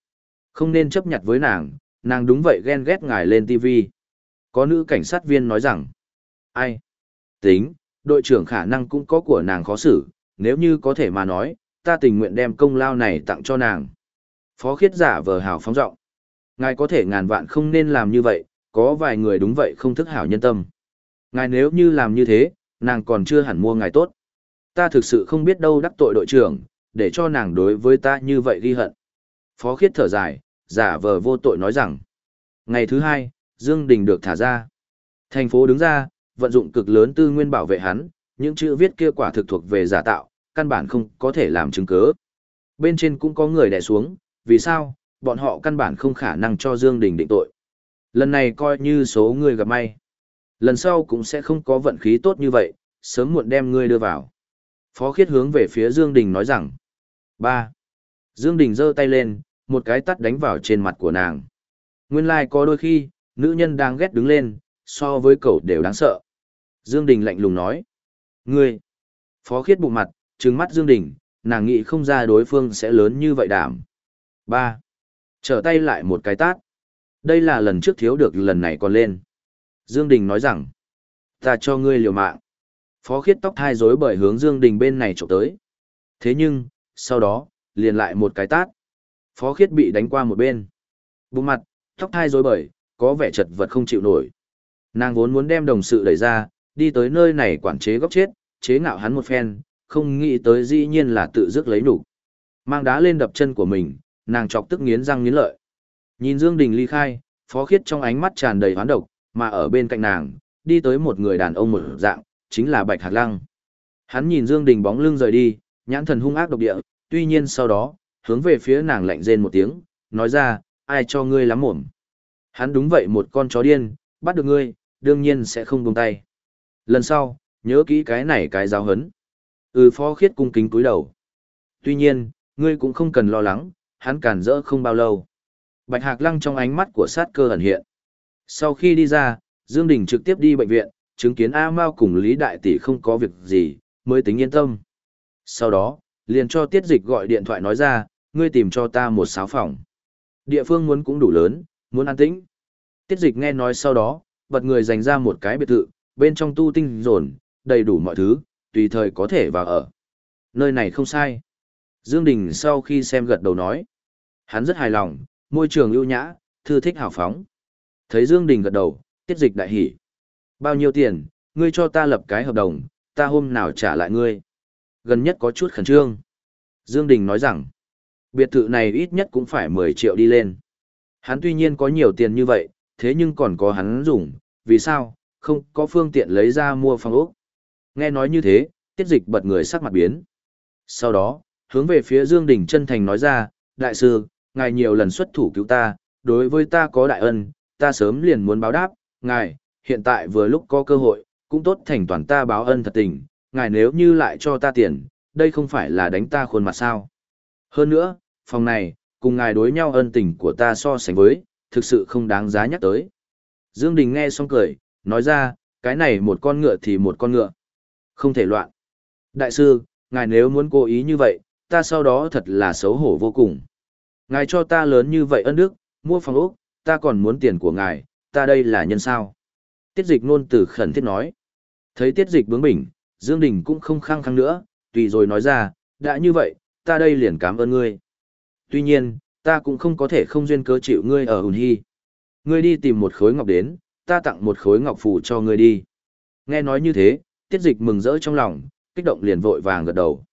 Không nên chấp nhặt với nàng, nàng đúng vậy ghen ghét ngài lên TV. Có nữ cảnh sát viên nói rằng, ai? Tính, đội trưởng khả năng cũng có của nàng khó xử, nếu như có thể mà nói, ta tình nguyện đem công lao này tặng cho nàng. Phó khiết giả vờ hào phóng rộng. Ngài có thể ngàn vạn không nên làm như vậy, có vài người đúng vậy không thức hảo nhân tâm. Ngài nếu như làm như thế, nàng còn chưa hẳn mua ngài tốt. Ta thực sự không biết đâu đắc tội đội trưởng, để cho nàng đối với ta như vậy ghi hận. Phó khiết thở dài, giả vờ vô tội nói rằng. Ngày thứ hai, Dương Đình được thả ra. Thành phố đứng ra, vận dụng cực lớn tư nguyên bảo vệ hắn, những chữ viết kia quả thực thuộc về giả tạo, căn bản không có thể làm chứng cứ. Bên trên cũng có người đè xuống, vì sao, bọn họ căn bản không khả năng cho Dương Đình định tội. Lần này coi như số người gặp may. Lần sau cũng sẽ không có vận khí tốt như vậy, sớm muộn đem ngươi đưa vào. Phó khiết hướng về phía Dương Đình nói rằng. ba Dương Đình giơ tay lên, một cái tát đánh vào trên mặt của nàng. Nguyên lai like có đôi khi, nữ nhân đang ghét đứng lên, so với cậu đều đáng sợ. Dương Đình lạnh lùng nói. Ngươi! Phó khiết bụng mặt, trừng mắt Dương Đình, nàng nghĩ không ra đối phương sẽ lớn như vậy đảm. ba Trở tay lại một cái tát. Đây là lần trước thiếu được lần này còn lên. Dương Đình nói rằng, ta cho ngươi liều mạng. Phó khiết tóc thai rối bởi hướng Dương Đình bên này trộm tới. Thế nhưng, sau đó, liền lại một cái tát. Phó khiết bị đánh qua một bên. Bụng mặt, tóc thai rối bời, có vẻ chật vật không chịu nổi. Nàng vốn muốn đem đồng sự đẩy ra, đi tới nơi này quản chế góc chết, chế ngạo hắn một phen, không nghĩ tới dĩ nhiên là tự dứt lấy đủ. Mang đá lên đập chân của mình, nàng chọc tức nghiến răng nghiến lợi. Nhìn Dương Đình ly khai, phó khiết trong ánh mắt tràn đầy hoán độc, mà ở bên cạnh nàng, đi tới một người đàn ông một dạng, chính là Bạch Hạc Lăng. Hắn nhìn Dương Đình bóng lưng rời đi, nhãn thần hung ác độc địa, tuy nhiên sau đó, hướng về phía nàng lạnh rên một tiếng, nói ra, ai cho ngươi lắm mồm. Hắn đúng vậy một con chó điên, bắt được ngươi, đương nhiên sẽ không buông tay. Lần sau, nhớ kỹ cái này cái giáo hấn. Ừ phó khiết cung kính cúi đầu. Tuy nhiên, ngươi cũng không cần lo lắng, hắn cản rỡ không bao lâu. Bạch Hạc Lăng trong ánh mắt của sát cơ ẩn hiện. Sau khi đi ra, Dương Đình trực tiếp đi bệnh viện, chứng kiến A Mao cùng Lý Đại Tỷ không có việc gì, mới tính yên tâm. Sau đó, liền cho Tiết Dịch gọi điện thoại nói ra, ngươi tìm cho ta một sáu phòng. Địa phương muốn cũng đủ lớn, muốn an tĩnh. Tiết Dịch nghe nói sau đó, bật người dành ra một cái biệt thự, bên trong tu tinh rồn, đầy đủ mọi thứ, tùy thời có thể vào ở. Nơi này không sai. Dương Đình sau khi xem gật đầu nói. Hắn rất hài lòng, môi trường ưu nhã, thư thích hào phóng. Thấy Dương Đình gật đầu, tiết dịch đại hỉ. Bao nhiêu tiền, ngươi cho ta lập cái hợp đồng, ta hôm nào trả lại ngươi. Gần nhất có chút khẩn trương. Dương Đình nói rằng, biệt thự này ít nhất cũng phải 10 triệu đi lên. Hắn tuy nhiên có nhiều tiền như vậy, thế nhưng còn có hắn dùng, vì sao, không có phương tiện lấy ra mua phòng ốc. Nghe nói như thế, tiết dịch bật người sắc mặt biến. Sau đó, hướng về phía Dương Đình chân thành nói ra, đại sư, ngài nhiều lần xuất thủ cứu ta, đối với ta có đại ân, ta sớm liền muốn báo đáp, ngài, hiện tại vừa lúc có cơ hội, cũng tốt thành toàn ta báo ân thật tình, ngài nếu như lại cho ta tiền, đây không phải là đánh ta khuôn mặt sao. Hơn nữa, phòng này, cùng ngài đối nhau ân tình của ta so sánh với, thực sự không đáng giá nhắc tới. Dương Đình nghe xong cười, nói ra, cái này một con ngựa thì một con ngựa. Không thể loạn. Đại sư, ngài nếu muốn cố ý như vậy, ta sau đó thật là xấu hổ vô cùng. Ngài cho ta lớn như vậy ân đức, mua phòng ốc, ta còn muốn tiền của ngài, ta đây là nhân sao. Tiết dịch nôn từ khẩn thiết nói. Thấy tiết dịch bướng bỉnh, Dương Đình cũng không khăng khăng nữa, tùy rồi nói ra, đã như vậy, ta đây liền cảm ơn ngươi. Tuy nhiên, ta cũng không có thể không duyên cớ chịu ngươi ở hùn hy. Ngươi đi tìm một khối ngọc đến, ta tặng một khối ngọc phù cho ngươi đi. Nghe nói như thế, tiết dịch mừng rỡ trong lòng, kích động liền vội vàng gật đầu.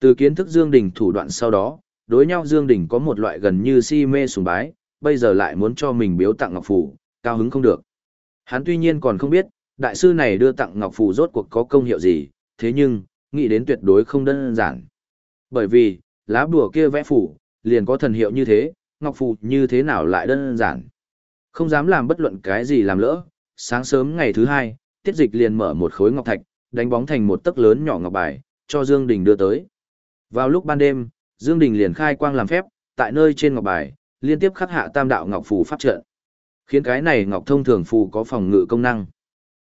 Từ kiến thức Dương Đình thủ đoạn sau đó, đối nhau Dương Đình có một loại gần như si mê sùng bái, bây giờ lại muốn cho mình biếu tặng ngọc phù, cao hứng không được. Hắn tuy nhiên còn không biết, đại sư này đưa tặng ngọc phù rốt cuộc có công hiệu gì, thế nhưng, nghĩ đến tuyệt đối không đơn giản. Bởi vì, lá bùa kia vẽ phù, liền có thần hiệu như thế, ngọc phù như thế nào lại đơn giản. Không dám làm bất luận cái gì làm lỡ, sáng sớm ngày thứ hai, tiết dịch liền mở một khối ngọc thạch, đánh bóng thành một tấc lớn nhỏ ngọc bài, cho Dương Đình đưa tới. Vào lúc ban đêm, Dương Đình liền khai quang làm phép, tại nơi trên ngọc bài, liên tiếp khắc hạ tam đạo ngọc phù pháp trận. Khiến cái này ngọc thông thường phù có phòng ngự công năng.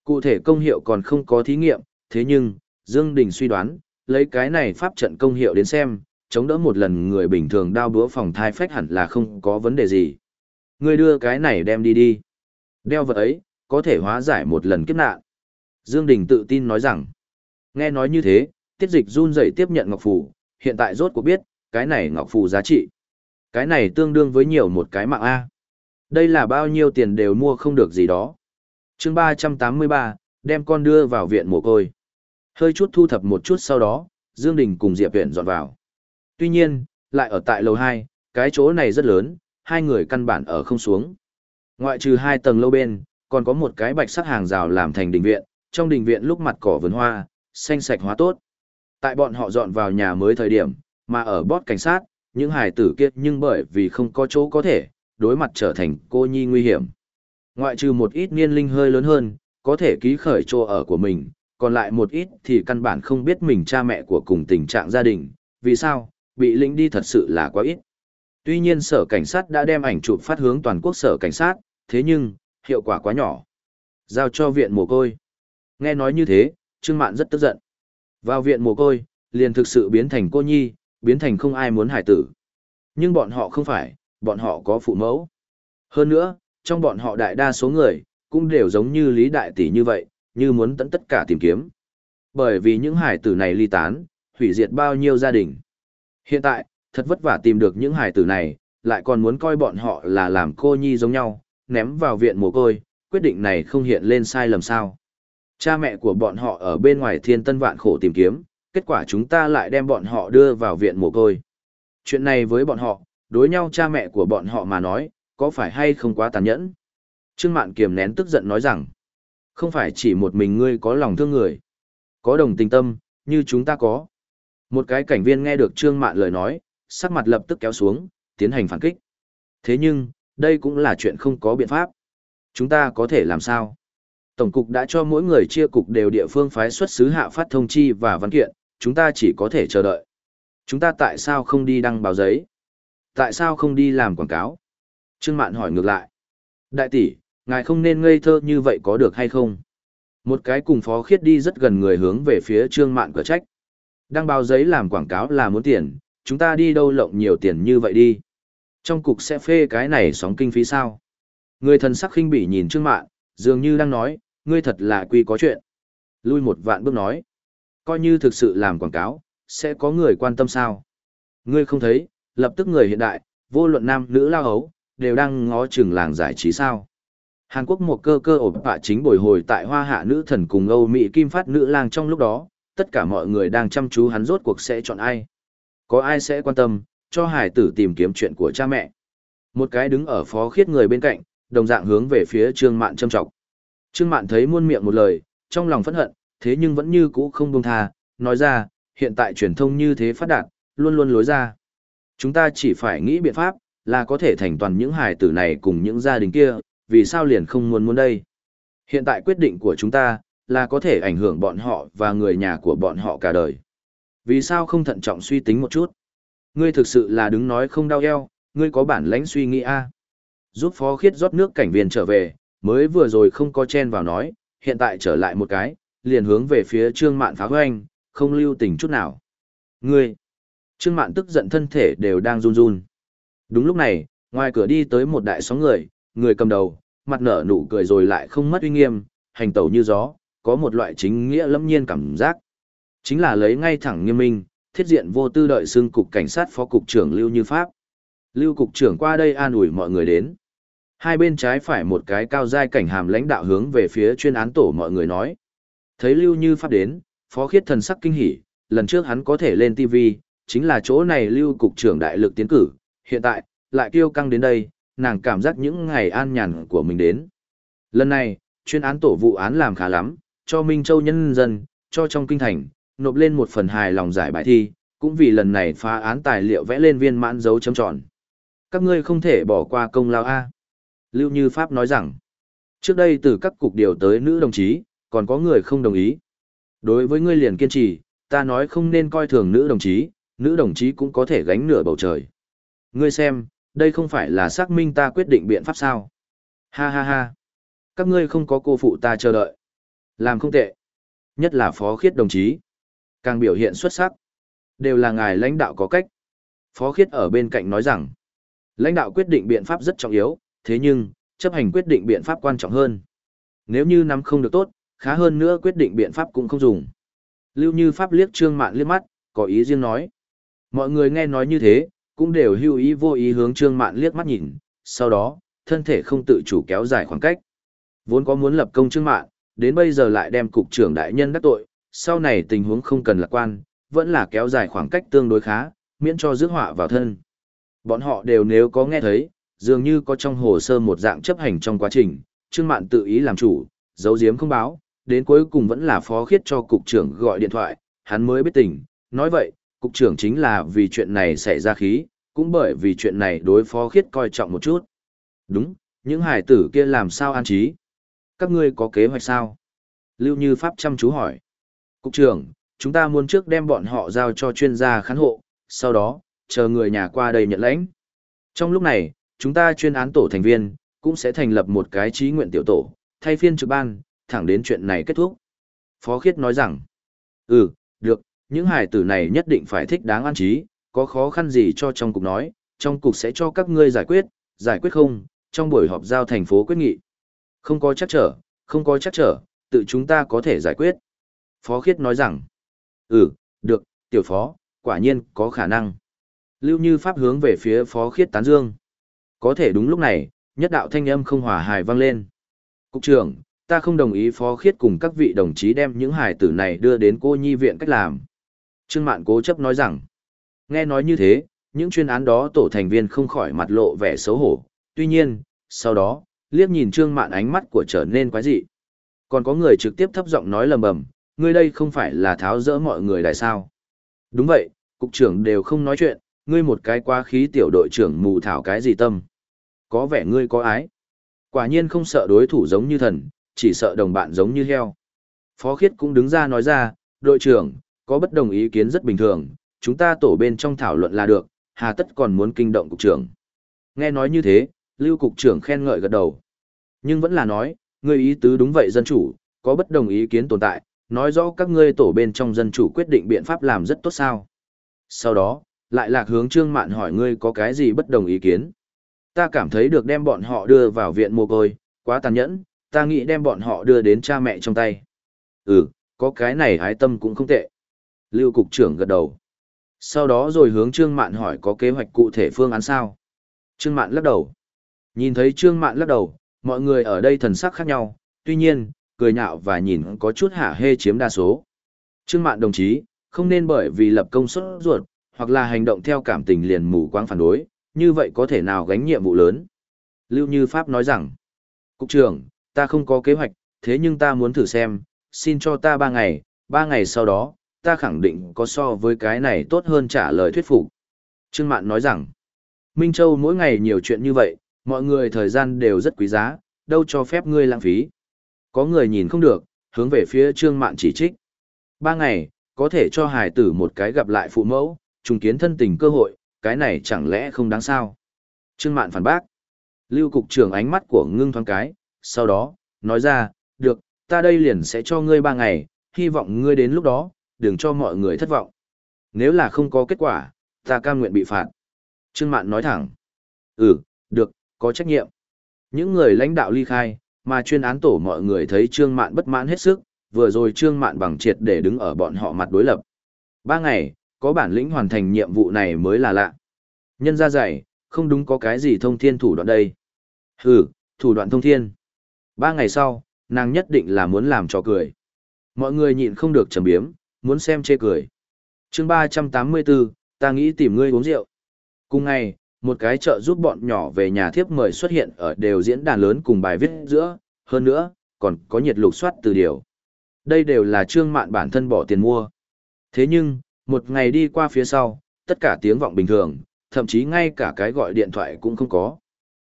Cụ thể công hiệu còn không có thí nghiệm, thế nhưng, Dương Đình suy đoán, lấy cái này pháp trận công hiệu đến xem, chống đỡ một lần người bình thường đao búa phòng thai phách hẳn là không có vấn đề gì. Ngươi đưa cái này đem đi đi. Đeo vật ấy, có thể hóa giải một lần kiếp nạn. Dương Đình tự tin nói rằng, nghe nói như thế, tiết dịch run rẩy tiếp nhận ngọc phù, hiện tại rốt cuộc biết, cái này ngọc phù giá trị. Cái này tương đương với nhiều một cái mạng A. Đây là bao nhiêu tiền đều mua không được gì đó. chương 383, đem con đưa vào viện mồ côi. Hơi chút thu thập một chút sau đó, Dương Đình cùng Diệp Viện dọn vào. Tuy nhiên, lại ở tại lầu 2, cái chỗ này rất lớn, hai người căn bản ở không xuống. Ngoại trừ hai tầng lâu bên, còn có một cái bạch sắc hàng rào làm thành đình viện, trong đình viện lúc mặt cỏ vườn hoa, xanh sạch hóa tốt. Tại bọn họ dọn vào nhà mới thời điểm, mà ở bót cảnh sát, những hài tử kia nhưng bởi vì không có chỗ có thể, đối mặt trở thành cô nhi nguy hiểm. Ngoại trừ một ít niên linh hơi lớn hơn, có thể ký khởi chỗ ở của mình, còn lại một ít thì căn bản không biết mình cha mẹ của cùng tình trạng gia đình, vì sao, bị lĩnh đi thật sự là quá ít. Tuy nhiên sở cảnh sát đã đem ảnh chụp phát hướng toàn quốc sở cảnh sát, thế nhưng, hiệu quả quá nhỏ. Giao cho viện mồ côi. Nghe nói như thế, Trương Mạn rất tức giận. Vào viện mồ côi, liền thực sự biến thành cô nhi, biến thành không ai muốn hải tử. Nhưng bọn họ không phải, bọn họ có phụ mẫu. Hơn nữa, trong bọn họ đại đa số người, cũng đều giống như Lý Đại Tỷ như vậy, như muốn tận tất cả tìm kiếm. Bởi vì những hải tử này ly tán, hủy diệt bao nhiêu gia đình. Hiện tại, thật vất vả tìm được những hải tử này, lại còn muốn coi bọn họ là làm cô nhi giống nhau, ném vào viện mồ côi, quyết định này không hiện lên sai lầm sao. Cha mẹ của bọn họ ở bên ngoài thiên tân vạn khổ tìm kiếm, kết quả chúng ta lại đem bọn họ đưa vào viện mồ côi. Chuyện này với bọn họ, đối nhau cha mẹ của bọn họ mà nói, có phải hay không quá tàn nhẫn? Trương Mạn kiềm nén tức giận nói rằng, không phải chỉ một mình ngươi có lòng thương người, có đồng tình tâm, như chúng ta có. Một cái cảnh viên nghe được Trương Mạn lời nói, sắc mặt lập tức kéo xuống, tiến hành phản kích. Thế nhưng, đây cũng là chuyện không có biện pháp. Chúng ta có thể làm sao? Tổng cục đã cho mỗi người chia cục đều địa phương phái xuất xứ hạ phát thông chi và văn kiện, chúng ta chỉ có thể chờ đợi. Chúng ta tại sao không đi đăng báo giấy? Tại sao không đi làm quảng cáo? Trương Mạn hỏi ngược lại. Đại tỷ, ngài không nên ngây thơ như vậy có được hay không? Một cái cùng phó khiết đi rất gần người hướng về phía Trương Mạn cửa trách. Đăng báo giấy làm quảng cáo là muốn tiền, chúng ta đi đâu lộng nhiều tiền như vậy đi. Trong cục sẽ phê cái này sóng kinh phí sao? Người thần sắc khinh bỉ nhìn Trương Mạn, dường như đang nói, ngươi thật là quy có chuyện. Lui một vạn bước nói, coi như thực sự làm quảng cáo, sẽ có người quan tâm sao? Ngươi không thấy, lập tức người hiện đại, vô luận nam nữ lao hấu, đều đang ngó chừng làng giải trí sao. Hàn Quốc một cơ cơ ổn bạ chính bồi hồi tại hoa hạ nữ thần cùng Âu Mỹ kim phát nữ lang trong lúc đó, tất cả mọi người đang chăm chú hắn rốt cuộc sẽ chọn ai. Có ai sẽ quan tâm, cho hải tử tìm kiếm chuyện của cha mẹ. Một cái đứng ở phó khiết người bên cạnh, đồng dạng hướng về phía Trương Mạn châm trọng. Trương Mạn thấy muôn miệng một lời, trong lòng phẫn hận, thế nhưng vẫn như cũ không buông tha, nói ra, hiện tại truyền thông như thế phát đạt, luôn luôn lối ra. Chúng ta chỉ phải nghĩ biện pháp, là có thể thành toàn những hài tử này cùng những gia đình kia, vì sao liền không muốn muốn đây. Hiện tại quyết định của chúng ta, là có thể ảnh hưởng bọn họ và người nhà của bọn họ cả đời. Vì sao không thận trọng suy tính một chút? Ngươi thực sự là đứng nói không đau eo, ngươi có bản lãnh suy nghĩ a. Giúp phó khiết rót nước cảnh viên trở về, mới vừa rồi không có chen vào nói, hiện tại trở lại một cái, liền hướng về phía Trương Mạn phá hoanh, không lưu tình chút nào. Ngươi! Trương Mạn tức giận thân thể đều đang run run. Đúng lúc này, ngoài cửa đi tới một đại sóng người, người cầm đầu, mặt nở nụ cười rồi lại không mất uy nghiêm, hành tẩu như gió, có một loại chính nghĩa lâm nhiên cảm giác. Chính là lấy ngay thẳng nghiêm minh, thiết diện vô tư đợi xưng cục cảnh sát phó cục trưởng Lưu Như Pháp. Lưu cục trưởng qua đây an ủi mọi người đến. Hai bên trái phải một cái cao giai cảnh hàm lãnh đạo hướng về phía chuyên án tổ mọi người nói. Thấy Lưu Như Pháp đến, phó khiết thần sắc kinh hỉ, lần trước hắn có thể lên TV, chính là chỗ này Lưu cục trưởng đại lực tiến cử, hiện tại, lại kêu căng đến đây, nàng cảm giác những ngày an nhàn của mình đến. Lần này, chuyên án tổ vụ án làm khá lắm, cho Minh Châu nhân dân, cho trong kinh thành, nộp lên một phần hài lòng giải bài thi, cũng vì lần này phá án tài liệu vẽ lên viên mãn dấu chấm tròn. Các ngươi không thể bỏ qua công lao A. Lưu Như Pháp nói rằng, trước đây từ các cục điều tới nữ đồng chí, còn có người không đồng ý. Đối với ngươi liền kiên trì, ta nói không nên coi thường nữ đồng chí, nữ đồng chí cũng có thể gánh nửa bầu trời. Ngươi xem, đây không phải là xác minh ta quyết định biện pháp sao. Ha ha ha. Các ngươi không có cô phụ ta chờ đợi. Làm không tệ. Nhất là phó khiết đồng chí. Càng biểu hiện xuất sắc. Đều là ngài lãnh đạo có cách. Phó khiết ở bên cạnh nói rằng, lãnh đạo quyết định biện pháp rất trọng yếu, thế nhưng, chấp hành quyết định biện pháp quan trọng hơn. Nếu như nắm không được tốt, khá hơn nữa quyết định biện pháp cũng không dùng. Lưu Như Pháp liếc Trương Mạn liếc mắt, có ý riêng nói. Mọi người nghe nói như thế, cũng đều hưu ý vô ý hướng Trương Mạn liếc mắt nhìn, sau đó, thân thể không tự chủ kéo dài khoảng cách. Vốn có muốn lập công Trương Mạn, đến bây giờ lại đem cục trưởng đại nhân đắc tội, sau này tình huống không cần lạc quan, vẫn là kéo dài khoảng cách tương đối khá, miễn cho rước họa vào thân. Bọn họ đều nếu có nghe thấy, dường như có trong hồ sơ một dạng chấp hành trong quá trình, Trương Mạn tự ý làm chủ, giấu giếm không báo, đến cuối cùng vẫn là phó khiết cho cục trưởng gọi điện thoại, hắn mới biết tình, nói vậy, cục trưởng chính là vì chuyện này xảy ra khí, cũng bởi vì chuyện này đối phó khiết coi trọng một chút. Đúng, những hải tử kia làm sao an trí? Các ngươi có kế hoạch sao? Lưu Như Pháp chăm chú hỏi. Cục trưởng, chúng ta muốn trước đem bọn họ giao cho chuyên gia khán hộ, sau đó, chờ người nhà qua đây nhận lãnh. Trong lúc này, chúng ta chuyên án tổ thành viên, cũng sẽ thành lập một cái trí nguyện tiểu tổ, thay phiên trực ban, thẳng đến chuyện này kết thúc. Phó Khiết nói rằng, ừ, được, những hải tử này nhất định phải thích đáng an trí, có khó khăn gì cho trong cục nói, trong cục sẽ cho các ngươi giải quyết, giải quyết không, trong buổi họp giao thành phố quyết nghị. Không có chắc trở, không có chắc trở, tự chúng ta có thể giải quyết. Phó Khiết nói rằng, ừ, được, tiểu phó, quả nhiên có khả năng. Lưu Như Pháp hướng về phía Phó Khiết tán dương. Có thể đúng lúc này, nhất đạo thanh âm không hòa hài vang lên. Cục trưởng, ta không đồng ý Phó Khiết cùng các vị đồng chí đem những hài tử này đưa đến cô nhi viện cách làm. Trương Mạn cố chấp nói rằng, nghe nói như thế, những chuyên án đó tổ thành viên không khỏi mặt lộ vẻ xấu hổ. Tuy nhiên, sau đó, liếc nhìn Trương Mạn ánh mắt của trở nên quái dị. Còn có người trực tiếp thấp giọng nói lầm bầm, ngươi đây không phải là tháo rỡ mọi người đại sao. Đúng vậy, cục trưởng đều không nói chuyện, ngươi một cái quá khí tiểu đội trưởng mù thảo cái gì tâm. Có vẻ ngươi có ái. Quả nhiên không sợ đối thủ giống như thần, chỉ sợ đồng bạn giống như heo. Phó khiết cũng đứng ra nói ra, đội trưởng, có bất đồng ý kiến rất bình thường, chúng ta tổ bên trong thảo luận là được, hà tất còn muốn kinh động cục trưởng. Nghe nói như thế, lưu cục trưởng khen ngợi gật đầu. Nhưng vẫn là nói, ngươi ý tứ đúng vậy dân chủ, có bất đồng ý kiến tồn tại, nói rõ các ngươi tổ bên trong dân chủ quyết định biện pháp làm rất tốt sao. Sau đó, lại lạc hướng trương mạn hỏi ngươi có cái gì bất đồng ý kiến. Ta cảm thấy được đem bọn họ đưa vào viện mồ côi, quá tàn nhẫn, ta nghĩ đem bọn họ đưa đến cha mẹ trong tay. Ừ, có cái này hái tâm cũng không tệ. Lưu cục trưởng gật đầu. Sau đó rồi hướng Trương Mạn hỏi có kế hoạch cụ thể phương án sao. Trương Mạn lắc đầu. Nhìn thấy Trương Mạn lắc đầu, mọi người ở đây thần sắc khác nhau, tuy nhiên, cười nhạo và nhìn có chút hả hê chiếm đa số. Trương Mạn đồng chí, không nên bởi vì lập công suất ruột, hoặc là hành động theo cảm tình liền mù quáng phản đối, như vậy có thể nào gánh nhiệm vụ lớn. Lưu Như Pháp nói rằng, Cục trưởng, ta không có kế hoạch, thế nhưng ta muốn thử xem, xin cho ta ba ngày, ba ngày sau đó, ta khẳng định có so với cái này tốt hơn trả lời thuyết phục. Trương Mạn nói rằng, Minh Châu mỗi ngày nhiều chuyện như vậy, mọi người thời gian đều rất quý giá, đâu cho phép ngươi lãng phí. Có người nhìn không được, hướng về phía Trương Mạn chỉ trích. Ba ngày, có thể cho hài tử một cái gặp lại phụ mẫu, trùng kiến thân tình cơ hội, cái này chẳng lẽ không đáng sao? Trương Mạn phản bác. Lưu cục trưởng ánh mắt của ngưng thoáng cái, sau đó, nói ra, được, ta đây liền sẽ cho ngươi ba ngày, hy vọng ngươi đến lúc đó, đừng cho mọi người thất vọng. Nếu là không có kết quả, ta cam nguyện bị phạt. Trương Mạn nói thẳng. Ừ, được, có trách nhiệm. Những người lãnh đạo ly khai, mà chuyên án tổ mọi người thấy Trương Mạn bất mãn hết sức, vừa rồi Trương Mạn bằng triệt để đứng ở bọn họ mặt đối lập. Ba ngày, có bản lĩnh hoàn thành nhiệm vụ này mới là lạ. Nhân ra dạy, không đúng có cái gì thông thiên thủ đoạn đây. Hừ, thủ đoạn thông thiên. Ba ngày sau, nàng nhất định là muốn làm cho cười. Mọi người nhịn không được trầm biếm, muốn xem chê cười. chương 384, ta nghĩ tìm ngươi uống rượu. Cùng ngày, một cái chợ giúp bọn nhỏ về nhà thiếp mời xuất hiện ở đều diễn đàn lớn cùng bài viết giữa, hơn nữa, còn có nhiệt lục soát từ điều. Đây đều là trương mạn bản thân bỏ tiền mua. Thế nhưng, một ngày đi qua phía sau, tất cả tiếng vọng bình thường, thậm chí ngay cả cái gọi điện thoại cũng không có.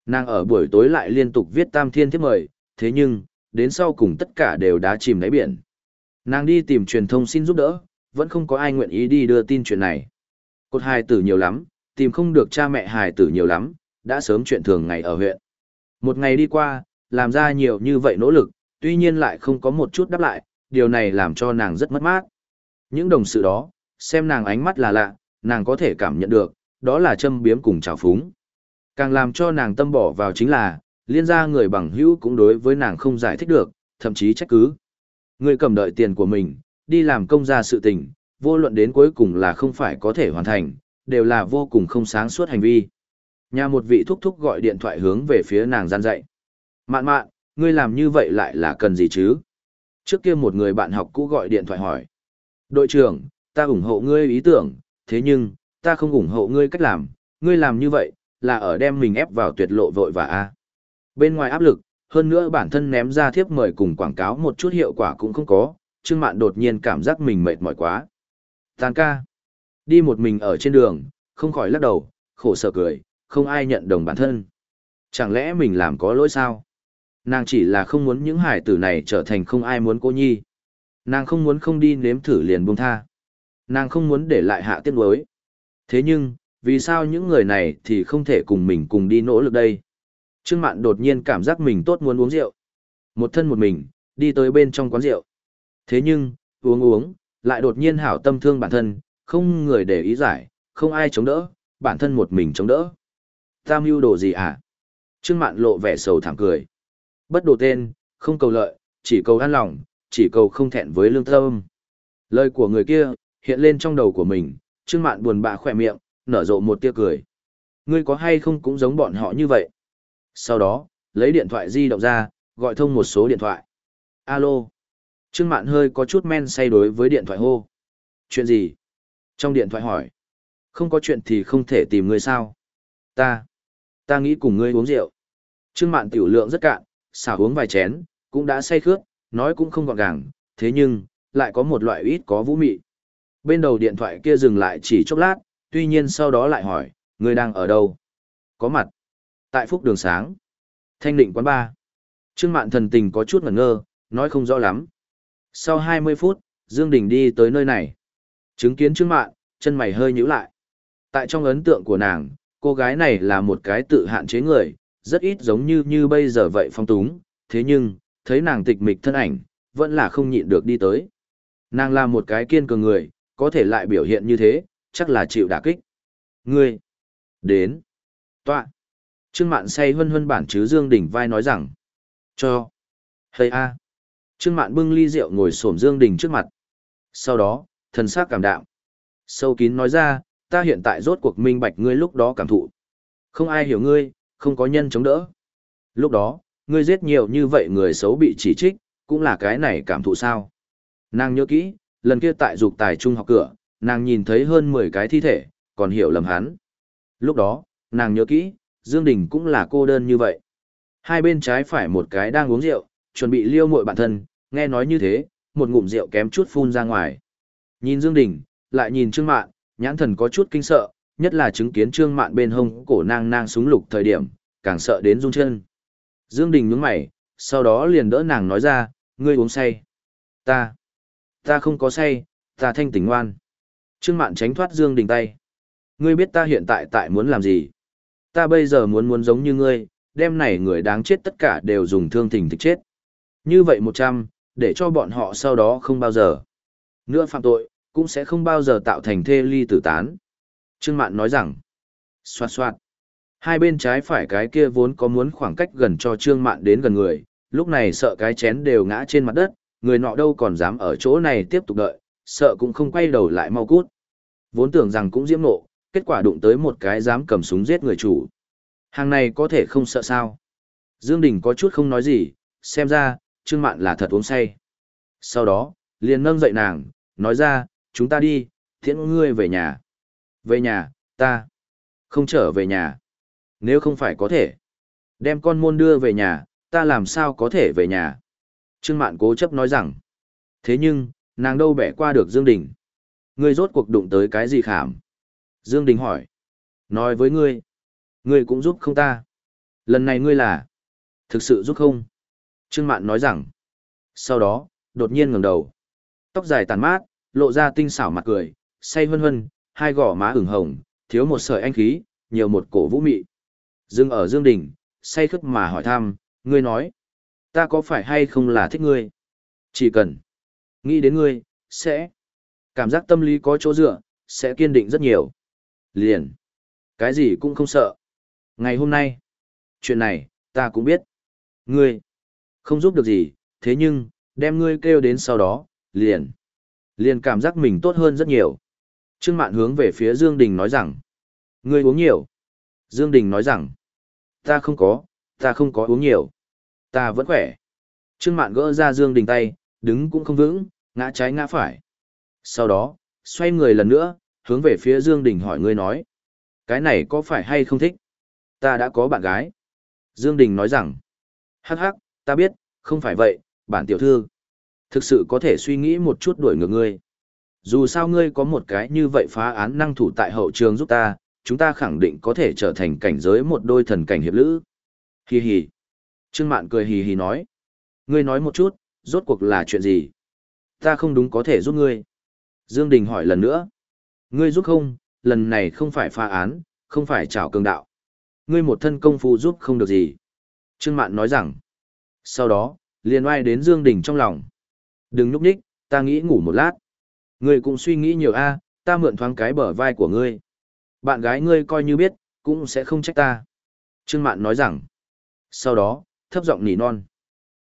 Nàng ở buổi tối lại liên tục viết tam thiên thiếp mời, thế nhưng, đến sau cùng tất cả đều đã chìm đáy biển. Nàng đi tìm truyền thông xin giúp đỡ, vẫn không có ai nguyện ý đi đưa tin chuyện này. Cột hài tử nhiều lắm, tìm không được cha mẹ hài tử nhiều lắm, đã sớm chuyện thường ngày ở huyện. Một ngày đi qua, làm ra nhiều như vậy nỗ lực, tuy nhiên lại không có một chút đáp lại, điều này làm cho nàng rất mất mát. Những đồng sự đó, xem nàng ánh mắt là lạ, nàng có thể cảm nhận được, đó là châm biếm cùng trào phúng. Càng làm cho nàng tâm bỏ vào chính là, liên gia người bằng hữu cũng đối với nàng không giải thích được, thậm chí trách cứ. Người cầm đợi tiền của mình, đi làm công gia sự tình, vô luận đến cuối cùng là không phải có thể hoàn thành, đều là vô cùng không sáng suốt hành vi. Nhà một vị thúc thúc gọi điện thoại hướng về phía nàng gian dạy. Mạn mạn, ngươi làm như vậy lại là cần gì chứ? Trước kia một người bạn học cũ gọi điện thoại hỏi. Đội trưởng, ta ủng hộ ngươi ý tưởng, thế nhưng, ta không ủng hộ ngươi cách làm, ngươi làm như vậy, là ở đem mình ép vào tuyệt lộ vội và a. Bên ngoài áp lực, hơn nữa bản thân ném ra thiếp mời cùng quảng cáo một chút hiệu quả cũng không có, Trương Mạn đột nhiên cảm giác mình mệt mỏi quá. Tàn ca. Đi một mình ở trên đường, không khỏi lắc đầu, khổ sở cười, không ai nhận đồng bản thân. Chẳng lẽ mình làm có lỗi sao? Nàng chỉ là không muốn những hải tử này trở thành không ai muốn cô nhi. Nàng không muốn không đi nếm thử liền buông tha. Nàng không muốn để lại hạ tiết nuối. Thế nhưng, vì sao những người này thì không thể cùng mình cùng đi nỗ lực đây? Trương Mạn đột nhiên cảm giác mình tốt muốn uống rượu. Một thân một mình, đi tới bên trong quán rượu. Thế nhưng, uống uống, lại đột nhiên hảo tâm thương bản thân, không người để ý giải, không ai chống đỡ, bản thân một mình chống đỡ. Tam mưu đồ gì à? Trương Mạn lộ vẻ sầu thảm cười. Bất đồ tên, không cầu lợi, chỉ cầu an lòng, chỉ cầu không thẹn với lương tâm. Lời của người kia, hiện lên trong đầu của mình, Trương Mạn buồn bã khỏe miệng, nở rộ một tia cười. Ngươi có hay không cũng giống bọn họ như vậy? Sau đó, lấy điện thoại di động ra, gọi thông một số điện thoại. Alo. Trương Mạn hơi có chút men say đối với điện thoại hô. Chuyện gì? Trong điện thoại hỏi. Không có chuyện thì không thể tìm ngươi sao? Ta. Ta nghĩ cùng ngươi uống rượu. Trương Mạn tiểu lượng rất cạn, xả uống vài chén, cũng đã say khướt, nói cũng không gọn gàng, thế nhưng, lại có một loại ít có vũ mị. Bên đầu điện thoại kia dừng lại chỉ chốc lát, tuy nhiên sau đó lại hỏi, ngươi đang ở đâu? Có mặt. Tại Phúc Đường Sáng. Thanh định quán ba. Trương Mạn thần tình có chút ngẩn ngơ, nói không rõ lắm. Sau 20 phút, Dương Đình đi tới nơi này. Chứng kiến Trương Mạn, chân mày hơi nhíu lại. Tại trong ấn tượng của nàng, cô gái này là một cái tự hạn chế người, rất ít giống như như bây giờ vậy phong túng, thế nhưng, thấy nàng tịch mịch thân ảnh, vẫn là không nhịn được đi tới. Nàng là một cái kiên cường người, có thể lại biểu hiện như thế, chắc là chịu đả kích. Ngươi, đến, tọa. Trương Mạn say hân hân bản chứ Dương Đình vai nói rằng, cho, hay a. Trương Mạn bưng ly rượu ngồi xổm Dương Đình trước mặt. Sau đó, thần sắc cảm đạm. Sâu kín nói ra, ta hiện tại rốt cuộc minh bạch ngươi lúc đó cảm thụ. Không ai hiểu ngươi, không có nhân chống đỡ. Lúc đó, ngươi giết nhiều như vậy người xấu bị chỉ trích, cũng là cái này cảm thụ sao. Nàng nhớ kỹ, lần kia tại dục tài trung học cửa, nàng nhìn thấy hơn 10 cái thi thể, còn hiểu lầm hắn. Lúc đó, nàng nhớ kỹ, Dương Đình cũng là cô đơn như vậy. Hai bên trái phải một cái đang uống rượu, chuẩn bị liêu muội bản thân, nghe nói như thế, một ngụm rượu kém chút phun ra ngoài. Nhìn Dương Đình, lại nhìn Trương Mạn, nhãn thần có chút kinh sợ, nhất là chứng kiến Trương Mạn bên hông cổ nang nang súng lục thời điểm, càng sợ đến run chân. Dương Đình nhướng mày, sau đó liền đỡ nàng nói ra, ngươi uống say. Ta, ta không có say, ta thanh tỉnh ngoan. Trương Mạn tránh thoát Dương Đình tay. Ngươi biết ta hiện tại tại muốn làm gì? Ta bây giờ muốn muốn giống như ngươi, đem này người đáng chết tất cả đều dùng thương thình thực chết. Như vậy một trăm, để cho bọn họ sau đó không bao giờ nữa phạm tội, cũng sẽ không bao giờ tạo thành thê ly tử tán. Trương Mạn nói rằng, xoạt xoạt, hai bên trái phải cái kia vốn có muốn khoảng cách gần cho Trương Mạn đến gần người, lúc này sợ cái chén đều ngã trên mặt đất, người nọ đâu còn dám ở chỗ này tiếp tục đợi, sợ cũng không quay đầu lại mau cút. Vốn tưởng rằng cũng diễm nộ, kết quả đụng tới một cái dám cầm súng giết người chủ. Hàng này có thể không sợ sao. Dương Đình có chút không nói gì, xem ra, Trương Mạn là thật uống say. Sau đó, liền nâng dậy nàng, nói ra, chúng ta đi, thiện ngươi về nhà. Về nhà, ta. Không trở về nhà. Nếu không phải có thể. Đem con môn đưa về nhà, ta làm sao có thể về nhà. Trương Mạn cố chấp nói rằng. Thế nhưng, nàng đâu bẻ qua được Dương Đình. Ngươi rốt cuộc đụng tới cái gì khảm? Dương Đình hỏi. Nói với ngươi. Ngươi cũng giúp không ta. Lần này ngươi là. Thực sự giúp không? Trương Mạn nói rằng. Sau đó, đột nhiên ngẩng đầu. Tóc dài tàn mát, lộ ra tinh xảo mặt cười, say hân hân, hai gò má ửng hồng, thiếu một sợi anh khí, nhiều một cổ vũ mị. Dừng ở Dương Đình, say khất mà hỏi thăm, ngươi nói, ta có phải hay không là thích ngươi? Chỉ cần nghĩ đến ngươi, sẽ cảm giác tâm lý có chỗ dựa, sẽ kiên định rất nhiều. Liền, cái gì cũng không sợ. Ngày hôm nay, chuyện này, ta cũng biết. Ngươi, không giúp được gì, thế nhưng, đem ngươi kêu đến sau đó, liền. Liền cảm giác mình tốt hơn rất nhiều. Trương Mạn hướng về phía Dương Đình nói rằng. Ngươi uống nhiều. Dương Đình nói rằng. Ta không có, ta không có uống nhiều. Ta vẫn khỏe. Trương Mạn gỡ ra Dương Đình tay, đứng cũng không vững, ngã trái ngã phải. Sau đó, xoay người lần nữa, hướng về phía Dương Đình hỏi ngươi nói. Cái này có phải hay không thích? Ta đã có bạn gái. Dương Đình nói rằng. Hắc hắc, ta biết, không phải vậy, bản tiểu thư. Thực sự có thể suy nghĩ một chút đuổi ngược ngươi. Dù sao ngươi có một cái như vậy phá án năng thủ tại hậu trường giúp ta, chúng ta khẳng định có thể trở thành cảnh giới một đôi thần cảnh hiệp lữ. Hi hi. Trương Mạn cười hì hì nói. Ngươi nói một chút, rốt cuộc là chuyện gì? Ta không đúng có thể giúp ngươi. Dương Đình hỏi lần nữa. Ngươi giúp không, lần này không phải phá án, không phải trảo cường đạo. Ngươi một thân công phu giúp không được gì. Trương Mạn nói rằng. Sau đó, liền oai đến Dương Đình trong lòng. Đừng núp nhích, ta nghĩ ngủ một lát. Ngươi cũng suy nghĩ nhiều a, ta mượn thoáng cái bờ vai của ngươi. Bạn gái ngươi coi như biết, cũng sẽ không trách ta. Trương Mạn nói rằng. Sau đó, thấp giọng nỉ non.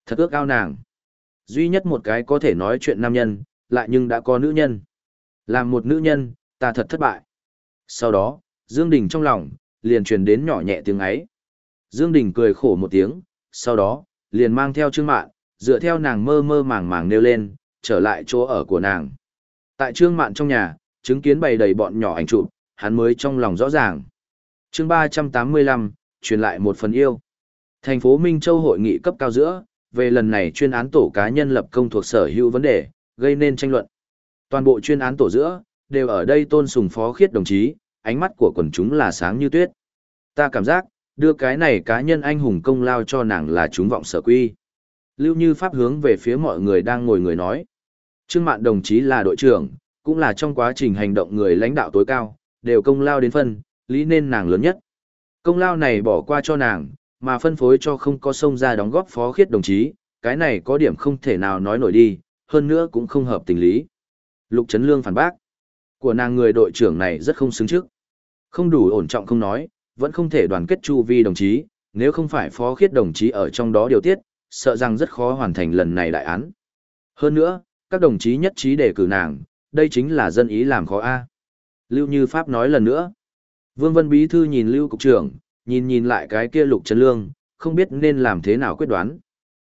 Thật ước ao nàng. Duy nhất một cái có thể nói chuyện nam nhân, lại nhưng đã có nữ nhân. Làm một nữ nhân, ta thật thất bại. Sau đó, Dương Đình trong lòng, liền truyền đến nhỏ nhẹ tiếng ấy. Dương Đình cười khổ một tiếng, sau đó, liền mang theo Trương Mạn, dựa theo nàng mơ mơ màng màng nêu lên, trở lại chỗ ở của nàng. Tại Trương Mạn trong nhà, chứng kiến bày đầy bọn nhỏ ảnh chụp, hắn mới trong lòng rõ ràng. Chương 385, truyền lại một phần yêu. Thành phố Minh Châu hội nghị cấp cao giữa, về lần này chuyên án tổ cá nhân lập công thuộc sở hữu vấn đề, gây nên tranh luận. Toàn bộ chuyên án tổ giữa, đều ở đây tôn sùng phó khiết đồng chí, ánh mắt của quần chúng là sáng như tuyết. Ta cảm giác, đưa cái này cá nhân anh hùng công lao cho nàng là chúng vọng sở quy. Lưu Như Pháp hướng về phía mọi người đang ngồi người nói. Trương Mạn đồng chí là đội trưởng, cũng là trong quá trình hành động người lãnh đạo tối cao, đều công lao đến phân, lý nên nàng lớn nhất. Công lao này bỏ qua cho nàng, mà phân phối cho không có sông ra đóng góp phó khiết đồng chí, cái này có điểm không thể nào nói nổi đi, hơn nữa cũng không hợp tình lý. Lục Trấn Lương phản bác. Của nàng người đội trưởng này rất không xứng trước. Không đủ ổn trọng không nói, vẫn không thể đoàn kết chu vi đồng chí, nếu không phải phó khiết đồng chí ở trong đó điều tiết, sợ rằng rất khó hoàn thành lần này đại án. Hơn nữa, các đồng chí nhất trí đề cử nàng, đây chính là dân ý làm khó A. Lưu Như Pháp nói lần nữa. Vương Vân Bí Thư nhìn Lưu Cục trưởng, nhìn nhìn lại cái kia lục trấn lương, không biết nên làm thế nào quyết đoán.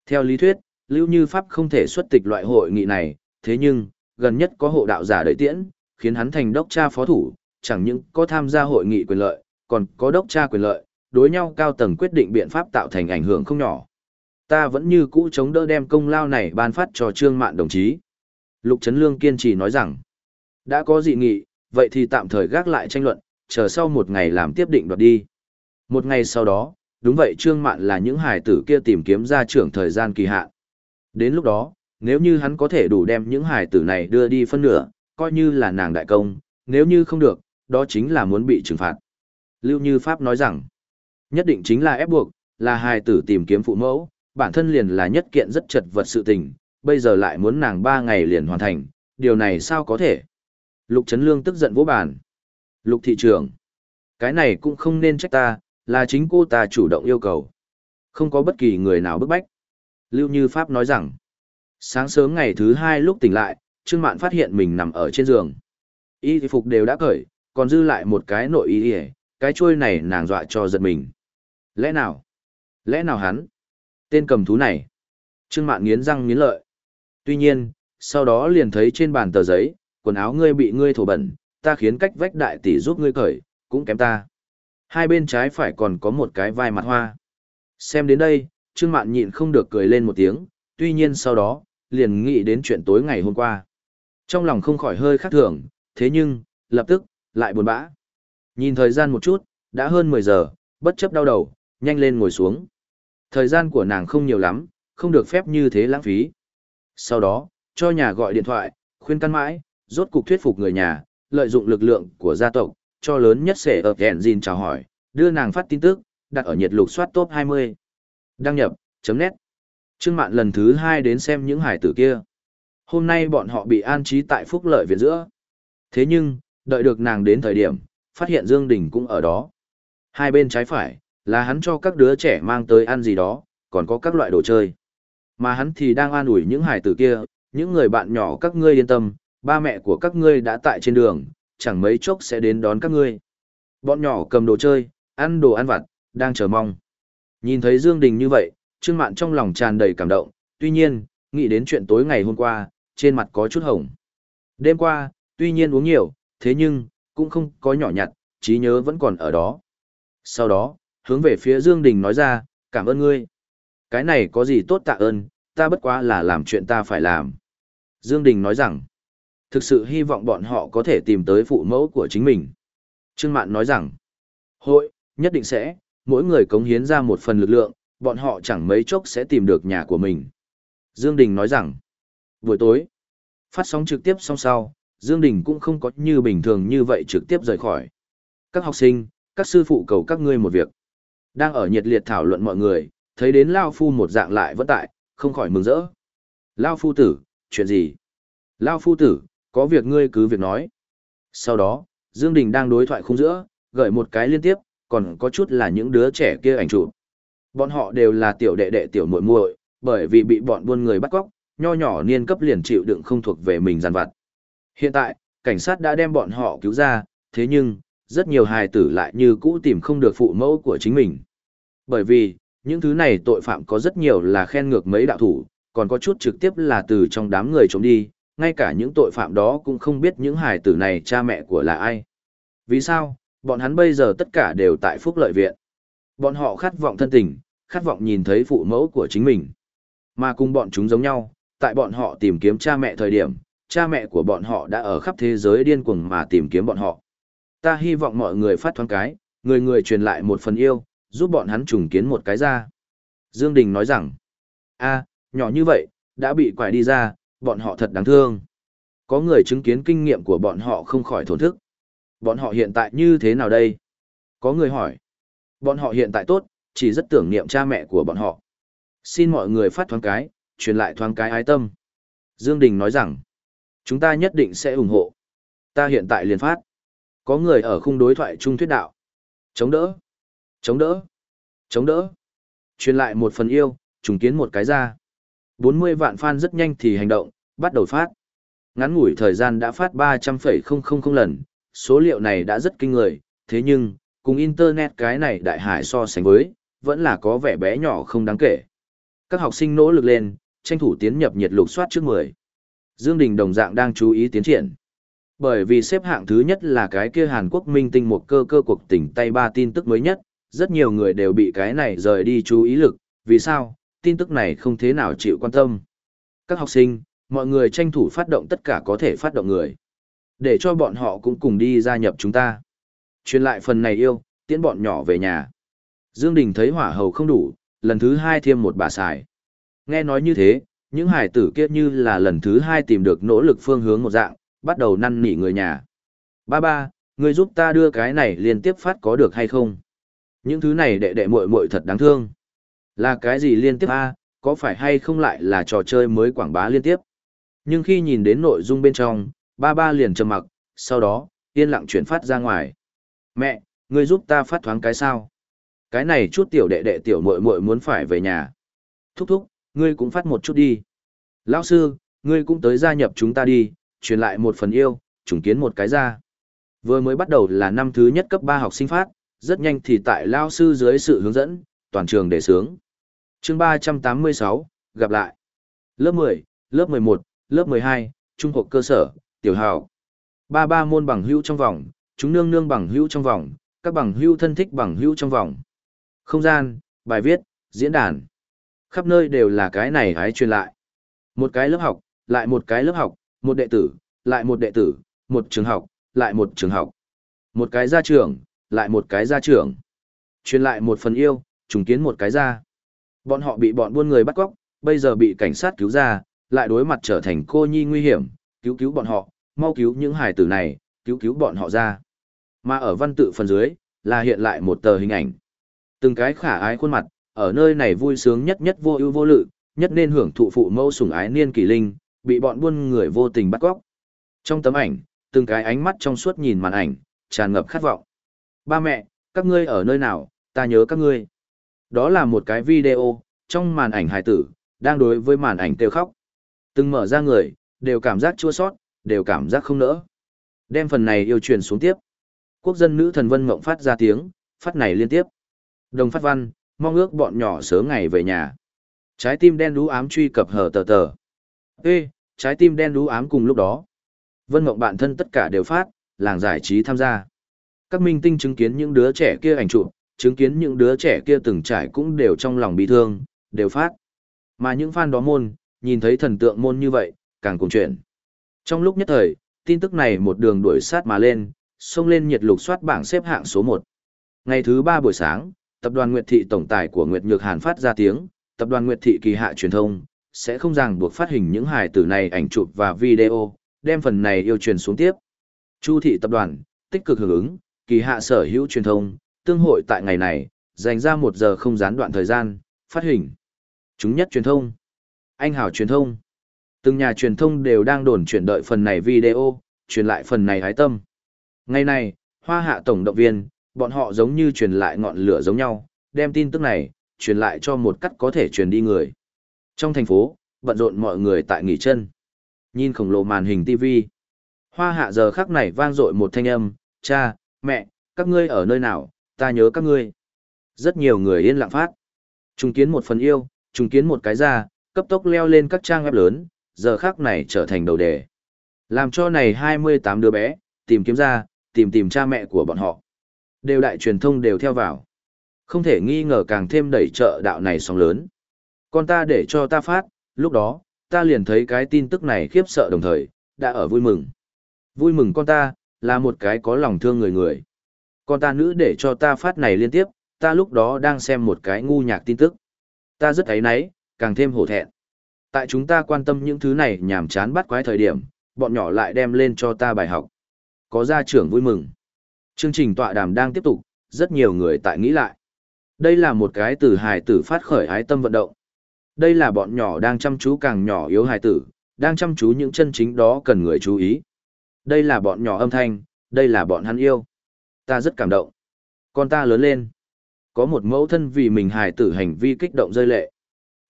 Theo lý thuyết, Lưu Như Pháp không thể xuất tịch loại hội nghị này, thế nhưng, gần nhất có hộ đạo giả đợi tiễn, khiến hắn thành đốc cha phó thủ, chẳng những có tham gia hội nghị quyền lợi, còn có đốc cha quyền lợi, đối nhau cao tầng quyết định biện pháp tạo thành ảnh hưởng không nhỏ. Ta vẫn như cũ chống đỡ đem công lao này ban phát cho Trương Mạn đồng chí. Lục Trấn Lương kiên trì nói rằng, đã có dị nghị, vậy thì tạm thời gác lại tranh luận, chờ sau một ngày làm tiếp định đoạt đi. Một ngày sau đó, đúng vậy Trương Mạn là những hài tử kia tìm kiếm ra trưởng thời gian kỳ hạn. Đến lúc đó, nếu như hắn có thể đủ đem những hài tử này đưa đi phân nửa, coi như là nàng đại công, nếu như không được, đó chính là muốn bị trừng phạt. Lưu Như Pháp nói rằng, nhất định chính là ép buộc, là hài tử tìm kiếm phụ mẫu, bản thân liền là nhất kiện rất chật vật sự tình, bây giờ lại muốn nàng ba ngày liền hoàn thành, điều này sao có thể? Lục Trấn Lương tức giận vỗ bàn. Lục thị trưởng, cái này cũng không nên trách ta, là chính cô ta chủ động yêu cầu. Không có bất kỳ người nào bức bách. Lưu Như Pháp nói rằng, sáng sớm ngày thứ hai lúc tỉnh lại, Trương Mạn phát hiện mình nằm ở trên giường. Y phục đều đã cởi, còn dư lại một cái nội y cái chuôi này nàng dọa cho giật mình. Lẽ nào? Lẽ nào hắn? Tên cầm thú này. Trương Mạn nghiến răng nghiến lợi. Tuy nhiên, sau đó liền thấy trên bàn tờ giấy, quần áo ngươi bị ngươi thổ bẩn, ta khiến cách vách đại tỷ giúp ngươi cởi, cũng kém ta. Hai bên trái phải còn có một cái vai mặt hoa. Xem đến đây, Trương Mạn nhịn không được cười lên một tiếng, tuy nhiên sau đó, liền nghĩ đến chuyện tối ngày hôm qua. Trong lòng không khỏi hơi khác thường, thế nhưng, lập tức, lại buồn bã. Nhìn thời gian một chút, đã hơn 10 giờ, bất chấp đau đầu, nhanh lên ngồi xuống. Thời gian của nàng không nhiều lắm, không được phép như thế lãng phí. Sau đó, cho nhà gọi điện thoại, khuyên căn mãi, rốt cục thuyết phục người nhà, lợi dụng lực lượng của gia tộc, cho lớn nhất sẽ ở kẹn gìn chào hỏi, đưa nàng phát tin tức, đặt ở nhiệt lục soát top 20. Đăng nhập, chấm nét. Trương Mạn lần thứ hai đến xem những hải tử kia. Hôm nay bọn họ bị an trí tại phúc lợi viện giữa. Thế nhưng, đợi được nàng đến thời điểm, phát hiện Dương Đình cũng ở đó. Hai bên trái phải, là hắn cho các đứa trẻ mang tới ăn gì đó, còn có các loại đồ chơi. Mà hắn thì đang an ủi những hải tử kia, những người bạn nhỏ các ngươi yên tâm, ba mẹ của các ngươi đã tại trên đường, chẳng mấy chốc sẽ đến đón các ngươi. Bọn nhỏ cầm đồ chơi, ăn đồ ăn vặt, đang chờ mong. Nhìn thấy Dương Đình như vậy, Trương Mạn trong lòng tràn đầy cảm động, tuy nhiên, nghĩ đến chuyện tối ngày hôm qua, trên mặt có chút hồng. Đêm qua, tuy nhiên uống nhiều, thế nhưng, cũng không có nhỏ nhặt, trí nhớ vẫn còn ở đó. Sau đó, hướng về phía Dương Đình nói ra, cảm ơn ngươi. Cái này có gì tốt tạ ơn, ta bất quá là làm chuyện ta phải làm. Dương Đình nói rằng, thực sự hy vọng bọn họ có thể tìm tới phụ mẫu của chính mình. Trương Mạn nói rằng, hội, nhất định sẽ, mỗi người cống hiến ra một phần lực lượng, bọn họ chẳng mấy chốc sẽ tìm được nhà của mình. Dương Đình nói rằng, buổi tối, phát sóng trực tiếp xong sau, Dương Đình cũng không có như bình thường như vậy trực tiếp rời khỏi. Các học sinh, các sư phụ cầu các ngươi một việc. Đang ở nhiệt liệt thảo luận mọi người, thấy đến Lao Phu một dạng lại vẫn tại, không khỏi mừng rỡ. Lao Phu tử, chuyện gì? Lao Phu tử, có việc ngươi cứ việc nói. Sau đó, Dương Đình đang đối thoại khung giữa, gửi một cái liên tiếp, còn có chút là những đứa trẻ kia ảnh chụp. Bọn họ đều là tiểu đệ đệ tiểu muội muội, bởi vì bị bọn buôn người bắt cóc, nho nhỏ niên cấp liền chịu đựng không thuộc về mình giàn vặt. Hiện tại, cảnh sát đã đem bọn họ cứu ra, thế nhưng, rất nhiều hài tử lại như cũ tìm không được phụ mẫu của chính mình. Bởi vì, những thứ này tội phạm có rất nhiều là khen ngược mấy đạo thủ, còn có chút trực tiếp là từ trong đám người trốn đi, ngay cả những tội phạm đó cũng không biết những hài tử này cha mẹ của là ai. Vì sao, bọn hắn bây giờ tất cả đều tại phúc lợi viện. Bọn họ khát vọng thân tình, khát vọng nhìn thấy phụ mẫu của chính mình. Mà cùng bọn chúng giống nhau, tại bọn họ tìm kiếm cha mẹ thời điểm, cha mẹ của bọn họ đã ở khắp thế giới điên cuồng mà tìm kiếm bọn họ. Ta hy vọng mọi người phát thoáng cái, người người truyền lại một phần yêu, giúp bọn hắn trùng kiến một cái ra. Dương Đình nói rằng, a, nhỏ như vậy, đã bị quải đi ra, bọn họ thật đáng thương. Có người chứng kiến kinh nghiệm của bọn họ không khỏi thổn thức. Bọn họ hiện tại như thế nào đây? Có người hỏi. Bọn họ hiện tại tốt, chỉ rất tưởng niệm cha mẹ của bọn họ. Xin mọi người phát thoáng cái, truyền lại thoáng cái ái tâm. Dương Đình nói rằng, chúng ta nhất định sẽ ủng hộ. Ta hiện tại liền phát. Có người ở khung đối thoại trung thuyết đạo. Chống đỡ. Chống đỡ. Chống đỡ. Truyền lại một phần yêu, trùng kiến một cái ra. 40 vạn fan rất nhanh thì hành động, bắt đầu phát. Ngắn ngủi thời gian đã phát 300,000 lần, số liệu này đã rất kinh người, thế nhưng, cùng Internet cái này đại hải so sánh với, vẫn là có vẻ bé nhỏ không đáng kể. Các học sinh nỗ lực lên, tranh thủ tiến nhập nhiệt lục soát trước 10. Dương Đình đồng dạng đang chú ý tiến triển. Bởi vì xếp hạng thứ nhất là cái kia Hàn Quốc minh tinh một cơ cơ cuộc tỉnh tay ba tin tức mới nhất, rất nhiều người đều bị cái này rời đi chú ý lực, vì sao, tin tức này không thế nào chịu quan tâm. Các học sinh, mọi người tranh thủ phát động tất cả có thể phát động người. Để cho bọn họ cũng cùng đi gia nhập chúng ta. Truyền lại phần này yêu, tiễn bọn nhỏ về nhà. Dương Đình thấy hỏa hầu không đủ, lần thứ hai thêm một bà xài. Nghe nói như thế, những hải tử kia như là lần thứ hai tìm được nỗ lực phương hướng một dạng, bắt đầu năn nỉ người nhà. Ba ba, người giúp ta đưa cái này liên tiếp phát có được hay không? Những thứ này đệ đệ muội muội thật đáng thương. Là cái gì liên tiếp A, có phải hay không lại là trò chơi mới quảng bá liên tiếp. Nhưng khi nhìn đến nội dung bên trong, ba ba liền trầm mặc, sau đó, yên lặng chuyển phát ra ngoài. Mẹ, ngươi giúp ta phát thoáng cái sao? Cái này chút tiểu đệ đệ tiểu muội muội muốn phải về nhà. Thúc thúc, ngươi cũng phát một chút đi. Lão sư, ngươi cũng tới gia nhập chúng ta đi, truyền lại một phần yêu, trùng kiến một cái ra. Vừa mới bắt đầu là năm thứ nhất cấp 3 học sinh phát, rất nhanh thì tại lao sư dưới sự hướng dẫn, toàn trường để sướng. chương 386, gặp lại. Lớp 10, lớp 11, lớp 12, trung học cơ sở, tiểu hào. Ba ba môn bằng hữu trong vòng, chúng nương nương bằng hữu trong vòng, các bằng hữu thân thích bằng hữu trong vòng. Không gian, bài viết, diễn đàn. Khắp nơi đều là cái này hái truyền lại. Một cái lớp học, lại một cái lớp học, một đệ tử, lại một đệ tử, một trường học, lại một trường học. Một cái gia trưởng, lại một cái gia trưởng. Truyền lại một phần yêu, trùng kiến một cái gia. Bọn họ bị bọn buôn người bắt cóc, bây giờ bị cảnh sát cứu ra, lại đối mặt trở thành cô nhi nguy hiểm, cứu cứu bọn họ, mau cứu những hải tử này, cứu cứu bọn họ ra. Mà ở văn tự phần dưới, là hiện lại một tờ hình ảnh. Từng cái khả ái khuôn mặt, ở nơi này vui sướng nhất nhất vô ưu vô lự, nhất nên hưởng thụ phụ mẫu sủng ái niên kỳ linh, bị bọn buôn người vô tình bắt cóc. Trong tấm ảnh, từng cái ánh mắt trong suốt nhìn màn ảnh, tràn ngập khát vọng. Ba mẹ, các ngươi ở nơi nào, ta nhớ các ngươi. Đó là một cái video, trong màn ảnh hài tử, đang đối với màn ảnh kêu khóc. Từng mở ra người, đều cảm giác chua sót, đều cảm giác không nỡ. Đem phần này yêu truyền xuống tiếp. Quốc dân nữ thần Vân Mộng phát ra tiếng, phát này liên tiếp. Đồng phát văn, mong ước bọn nhỏ sớm ngày về nhà. Trái tim đen đú ám truy cập hở tờ tờ. Ê, trái tim đen đú ám cùng lúc đó. Vân Mộng bạn thân tất cả đều phát, làng giải trí tham gia. Các minh tinh chứng kiến những đứa trẻ kia ảnh chụp, chứng kiến những đứa trẻ kia từng trải cũng đều trong lòng bị thương, đều phát. Mà những fan đó môn, nhìn thấy thần tượng môn như vậy, càng cùng chuyện. Trong lúc nhất thời, tin tức này một đường đuổi sát mà lên, xông lên nhiệt lục soát bảng xếp hạng số 1. Ngày thứ 3 buổi sáng, tập đoàn Nguyệt Thị tổng tài của Nguyệt Nhược Hàn phát ra tiếng, tập đoàn Nguyệt Thị kỳ hạ truyền thông, sẽ không ràng buộc phát hình những hài tử này ảnh chụp và video, đem phần này yêu truyền xuống tiếp. Chu thị tập đoàn, tích cực hưởng ứng, kỳ hạ sở hữu truyền thông, tương hội tại ngày này, dành ra một giờ không gián đoạn thời gian, phát hình. Chúng nhất truyền thông. Anh hảo truyền thông. Từng nhà truyền thông đều đang đồn chuyển đợi phần này video, truyền lại phần này hái tâm. Ngày này, hoa hạ tổng động viên, bọn họ giống như truyền lại ngọn lửa giống nhau, đem tin tức này, truyền lại cho một cách có thể truyền đi người. Trong thành phố, bận rộn mọi người tại nghỉ chân. Nhìn khổng lồ màn hình TV. Hoa hạ giờ khắc này vang dội một thanh âm, cha, mẹ, các ngươi ở nơi nào, ta nhớ các ngươi. Rất nhiều người yên lặng phát. Trùng kiến một phần yêu, trùng kiến một cái ra, cấp tốc leo lên các trang web lớn, giờ khắc này trở thành đầu đề. Làm cho này 28 đứa bé, tìm kiếm ra, tìm tìm cha mẹ của bọn họ. Đều đại truyền thông đều theo vào. Không thể nghi ngờ càng thêm đẩy trợ đạo này sóng lớn. Con ta để cho ta phát, lúc đó, ta liền thấy cái tin tức này khiếp sợ đồng thời, đã ở vui mừng. Vui mừng con ta, là một cái có lòng thương người người. Con ta nữ để cho ta phát này liên tiếp, ta lúc đó đang xem một cái ngu nhạc tin tức. Ta rất ấy náy, càng thêm hổ thẹn. Tại chúng ta quan tâm những thứ này nhảm chán bắt quái thời điểm, bọn nhỏ lại đem lên cho ta bài học. Có gia trưởng vui mừng. Chương trình tọa đàm đang tiếp tục, rất nhiều người tại nghĩ lại. Đây là một cái từ hài tử phát khởi ái tâm vận động. Đây là bọn nhỏ đang chăm chú càng nhỏ yếu hài tử, đang chăm chú những chân chính đó cần người chú ý. Đây là bọn nhỏ âm thanh, đây là bọn hắn yêu. Ta rất cảm động. Con ta lớn lên. Có một mẫu thân vì mình hài tử hành vi kích động rơi lệ.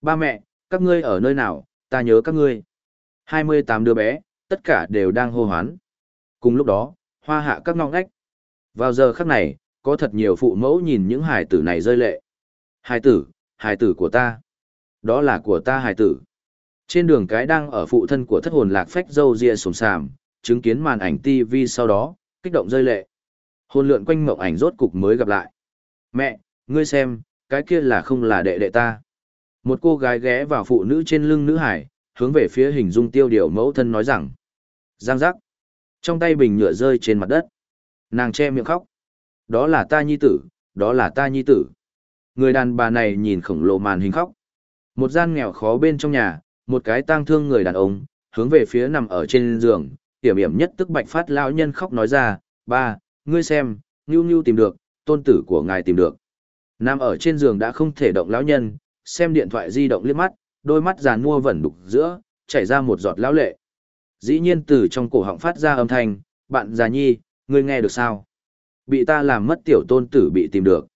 Ba mẹ, các ngươi ở nơi nào, ta nhớ các ngươi. 28 đứa bé, tất cả đều đang hô hoán. Cùng lúc đó, hoa hạ các ngong ngách. Vào giờ khắc này, có thật nhiều phụ mẫu nhìn những hài tử này rơi lệ. Hài tử, hài tử của ta. Đó là của ta hài tử. Trên đường cái đang ở phụ thân của thất hồn lạc phách dâu ria sồm sàm, chứng kiến màn ảnh TV sau đó, kích động rơi lệ. Hồn lượn quanh mộng ảnh rốt cục mới gặp lại. Mẹ, ngươi xem, cái kia là không là đệ đệ ta. Một cô gái ghé vào phụ nữ trên lưng nữ hải, hướng về phía hình dung tiêu điều mẫu thân nói rằng. Giang giác. Trong tay bình nhựa rơi trên mặt đất. Nàng che miệng khóc. Đó là ta nhi tử, đó là ta nhi tử. Người đàn bà này nhìn khổng lồ màn hình khóc. Một gian nghèo khó bên trong nhà, một cái tang thương người đàn ông, hướng về phía nằm ở trên giường, hiểm hiểm nhất tức bạch phát lão nhân khóc nói ra, ba, ngươi xem, Nhu Nhu tìm được, tôn tử của ngài tìm được. Nằm ở trên giường đã không thể động lão nhân, xem điện thoại di động liếc mắt, đôi mắt giàn mua vẩn đục giữa, chảy ra một giọt lão lệ. Dĩ nhiên từ trong cổ họng phát ra âm thanh, bạn già nhi, ngươi nghe được sao? Bị ta làm mất tiểu tôn tử bị tìm được.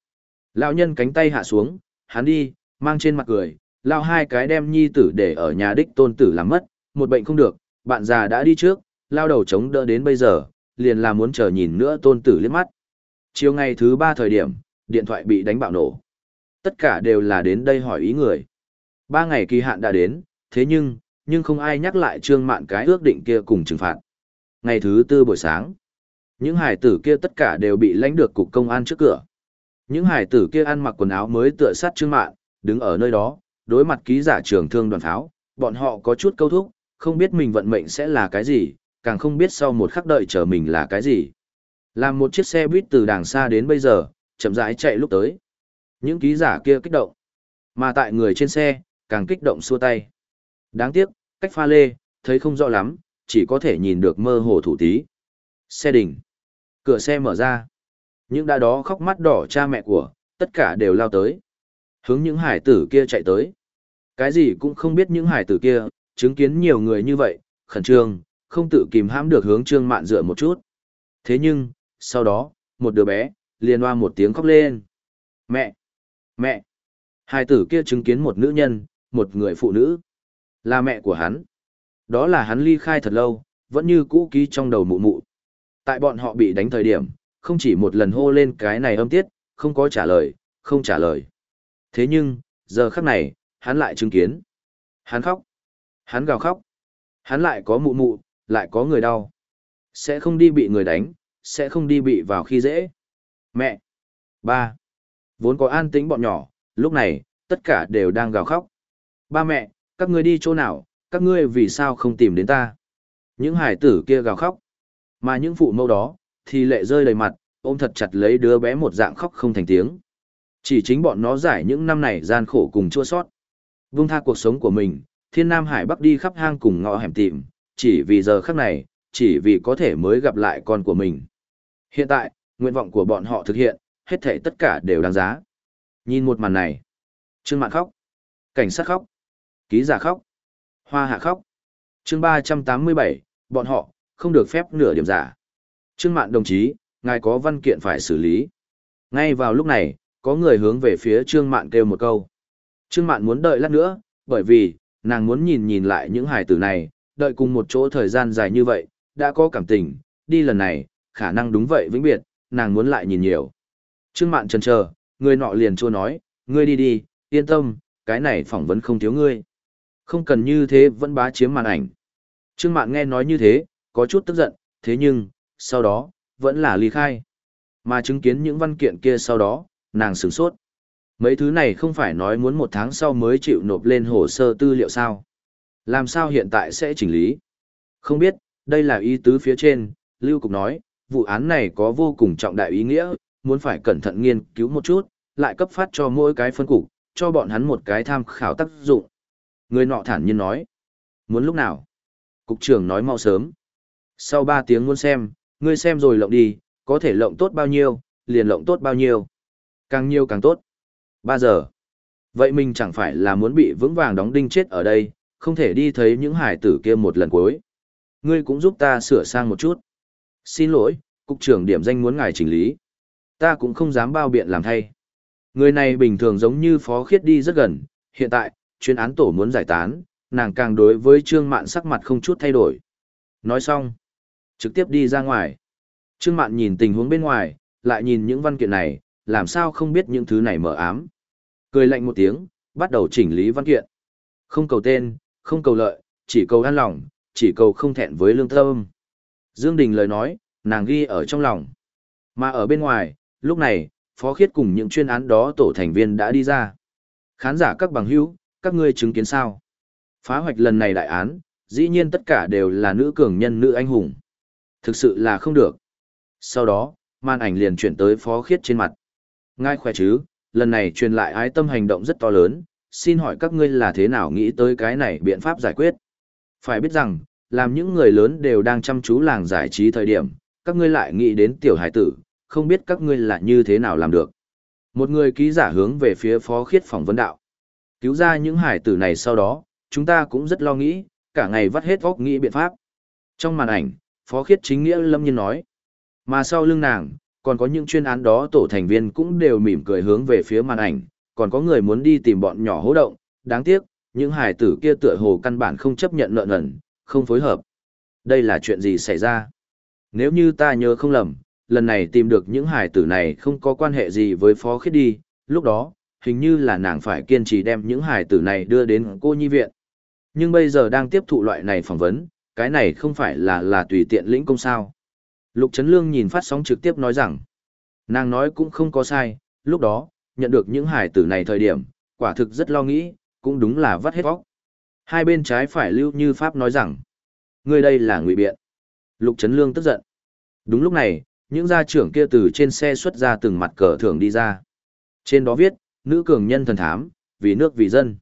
Lão nhân cánh tay hạ xuống, hắn đi, mang trên mặt cười, lao hai cái đem nhi tử để ở nhà đích tôn tử làm mất, một bệnh không được, bạn già đã đi trước, lao đầu chống đỡ đến bây giờ, liền là muốn chờ nhìn nữa tôn tử liếc mắt. Chiều ngày thứ ba thời điểm, điện thoại bị đánh bạo nổ. Tất cả đều là đến đây hỏi ý người. Ba ngày kỳ hạn đã đến, thế nhưng, nhưng không ai nhắc lại trương mạn cái ước định kia cùng trừng phạt. Ngày thứ tư buổi sáng, những hải tử kia tất cả đều bị lãnh được cục công an trước cửa. Những hải tử kia ăn mặc quần áo mới tựa sát trương mạn, đứng ở nơi đó, đối mặt ký giả trường thương đoàn pháo, bọn họ có chút câu thúc, không biết mình vận mệnh sẽ là cái gì, càng không biết sau một khắc đợi chờ mình là cái gì. Làm một chiếc xe buýt từ đàng xa đến bây giờ, chậm rãi chạy lúc tới. Những ký giả kia kích động. Mà tại người trên xe, càng kích động xua tay. Đáng tiếc, cách pha lê, thấy không rõ lắm, chỉ có thể nhìn được mơ hồ thủ tí. Xe đỉnh. Cửa xe mở ra. Những đã đó khóc mắt đỏ cha mẹ của, tất cả đều lao tới. Hướng những hải tử kia chạy tới. Cái gì cũng không biết những hải tử kia, chứng kiến nhiều người như vậy, khẩn trương, không tự kìm hãm được hướng trương mạn dựa một chút. Thế nhưng, sau đó, một đứa bé, liền hoa một tiếng khóc lên. Mẹ! Mẹ! hải tử kia chứng kiến một nữ nhân, một người phụ nữ. Là mẹ của hắn. Đó là hắn ly khai thật lâu, vẫn như cũ ký trong đầu mụ mụ. Tại bọn họ bị đánh thời điểm, không chỉ một lần hô lên cái này âm tiết, không có trả lời, không trả lời. Thế nhưng, giờ khắc này, hắn lại chứng kiến. Hắn khóc. Hắn gào khóc. Hắn lại có mụ mụ, lại có người đau. Sẽ không đi bị người đánh, sẽ không đi bị vào khi dễ. Mẹ! Ba! Vốn có an tĩnh bọn nhỏ, lúc này, tất cả đều đang gào khóc. Ba mẹ, các ngươi đi chỗ nào, các ngươi vì sao không tìm đến ta? Những hải tử kia gào khóc. Mà những phụ mẫu đó, thì lệ rơi đầy mặt, ôm thật chặt lấy đứa bé một dạng khóc không thành tiếng. Chỉ chính bọn nó giải những năm này gian khổ cùng chua sót. Vung tha cuộc sống của mình, thiên nam hải bắc đi khắp hang cùng ngõ hẻm tìm, chỉ vì giờ khắc này, chỉ vì có thể mới gặp lại con của mình. Hiện tại, nguyện vọng của bọn họ thực hiện, hết thảy tất cả đều đáng giá. Nhìn một màn này, Trương Mạn khóc, cảnh sát khóc, ký giả khóc, hoa hạ khóc. Chương 387, bọn họ, không được phép nửa điểm giả. Trương Mạn đồng chí, ngài có văn kiện phải xử lý. Ngay vào lúc này, có người hướng về phía Trương Mạn kêu một câu. Trương Mạn muốn đợi lát nữa, bởi vì, nàng muốn nhìn nhìn lại những hài tử này, đợi cùng một chỗ thời gian dài như vậy, đã có cảm tình, đi lần này, khả năng đúng vậy vĩnh biệt, nàng muốn lại nhìn nhiều. Trương Mạn chần chờ, người nọ liền chua nói, ngươi đi đi, yên tâm, cái này phỏng vấn không thiếu ngươi. Không cần như thế vẫn bá chiếm màn ảnh. Trương Mạn nghe nói như thế, có chút tức giận, thế nhưng, sau đó, vẫn là ly khai. Mà chứng kiến những văn kiện kia sau đó, nàng sửng sốt. Mấy thứ này không phải nói muốn một tháng sau mới chịu nộp lên hồ sơ tư liệu sao. Làm sao hiện tại sẽ chỉnh lý? Không biết, đây là ý tứ phía trên, Lưu Cục nói, vụ án này có vô cùng trọng đại ý nghĩa, muốn phải cẩn thận nghiên cứu một chút, lại cấp phát cho mỗi cái phân cục, cho bọn hắn một cái tham khảo tác dụng. Người nọ thản nhiên nói, muốn lúc nào? Cục trưởng nói mau sớm. Sau 3 tiếng muốn xem, ngươi xem rồi lộng đi, có thể lộng tốt bao nhiêu, liền lộng tốt bao nhiêu. Càng nhiều càng tốt ba giờ. Vậy mình chẳng phải là muốn bị vững vàng đóng đinh chết ở đây, không thể đi thấy những hải tử kia một lần cuối. Ngươi cũng giúp ta sửa sang một chút. Xin lỗi, cục trưởng điểm danh muốn ngài chỉnh lý. Ta cũng không dám bao biện làm thay. Người này bình thường giống như phó khiết đi rất gần, hiện tại, chuyên án tổ muốn giải tán, nàng càng đối với trương mạn sắc mặt không chút thay đổi. Nói xong, trực tiếp đi ra ngoài. Trương mạn nhìn tình huống bên ngoài, lại nhìn những văn kiện này, làm sao không biết những thứ này mở ám. Cười lạnh một tiếng, bắt đầu chỉnh lý văn kiện. Không cầu tên, không cầu lợi, chỉ cầu an lòng, chỉ cầu không thẹn với lương tâm. Dương Đình lời nói, nàng ghi ở trong lòng. Mà ở bên ngoài, lúc này, Phó Khiết cùng những chuyên án đó tổ thành viên đã đi ra. Khán giả các bằng hữu, các ngươi chứng kiến sao? Phá hoạch lần này đại án, dĩ nhiên tất cả đều là nữ cường nhân nữ anh hùng. Thực sự là không được. Sau đó, màn ảnh liền chuyển tới Phó Khiết trên mặt. Ngài khỏe chứ, lần này truyền lại ái tâm hành động rất to lớn, xin hỏi các ngươi là thế nào nghĩ tới cái này biện pháp giải quyết? Phải biết rằng, làm những người lớn đều đang chăm chú làng giải trí thời điểm, các ngươi lại nghĩ đến tiểu hải tử, không biết các ngươi là như thế nào làm được. Một người ký giả hướng về phía phó khiết phỏng vấn đạo. Cứu ra những hải tử này sau đó, chúng ta cũng rất lo nghĩ, cả ngày vắt hết óc nghĩ biện pháp. Trong màn ảnh, Phó Khiết chính nghĩa lâm nhiên nói. Mà sau lưng nàng, còn có những chuyên án đó tổ thành viên cũng đều mỉm cười hướng về phía màn ảnh, còn có người muốn đi tìm bọn nhỏ hỗ động, đáng tiếc, những hải tử kia tựa hồ căn bản không chấp nhận nợ nần, không phối hợp. Đây là chuyện gì xảy ra? Nếu như ta nhớ không lầm, lần này tìm được những hải tử này không có quan hệ gì với Phó Khiết đi, lúc đó, hình như là nàng phải kiên trì đem những hải tử này đưa đến cô nhi viện. Nhưng bây giờ đang tiếp thụ loại này phỏng vấn, cái này không phải là là tùy tiện lĩnh công sao. Lục Trấn Lương nhìn phát sóng trực tiếp nói rằng, nàng nói cũng không có sai, lúc đó, nhận được những hải tử này thời điểm, quả thực rất lo nghĩ, cũng đúng là vắt hết vóc. Hai bên trái phải lưu như Pháp nói rằng, người đây là ngụy biện. Lục Trấn Lương tức giận. Đúng lúc này, những gia trưởng kia từ trên xe xuất ra từng mặt cờ thưởng đi ra. Trên đó viết, nữ cường nhân thần thám, vì nước vì dân.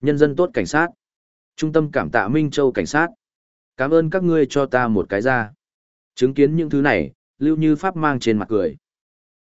Nhân dân tốt cảnh sát. Trung tâm cảm tạ Minh Châu cảnh sát. Cảm ơn các ngươi cho ta một cái ra. Chứng kiến những thứ này, Lưu Như Pháp mang trên mặt cười.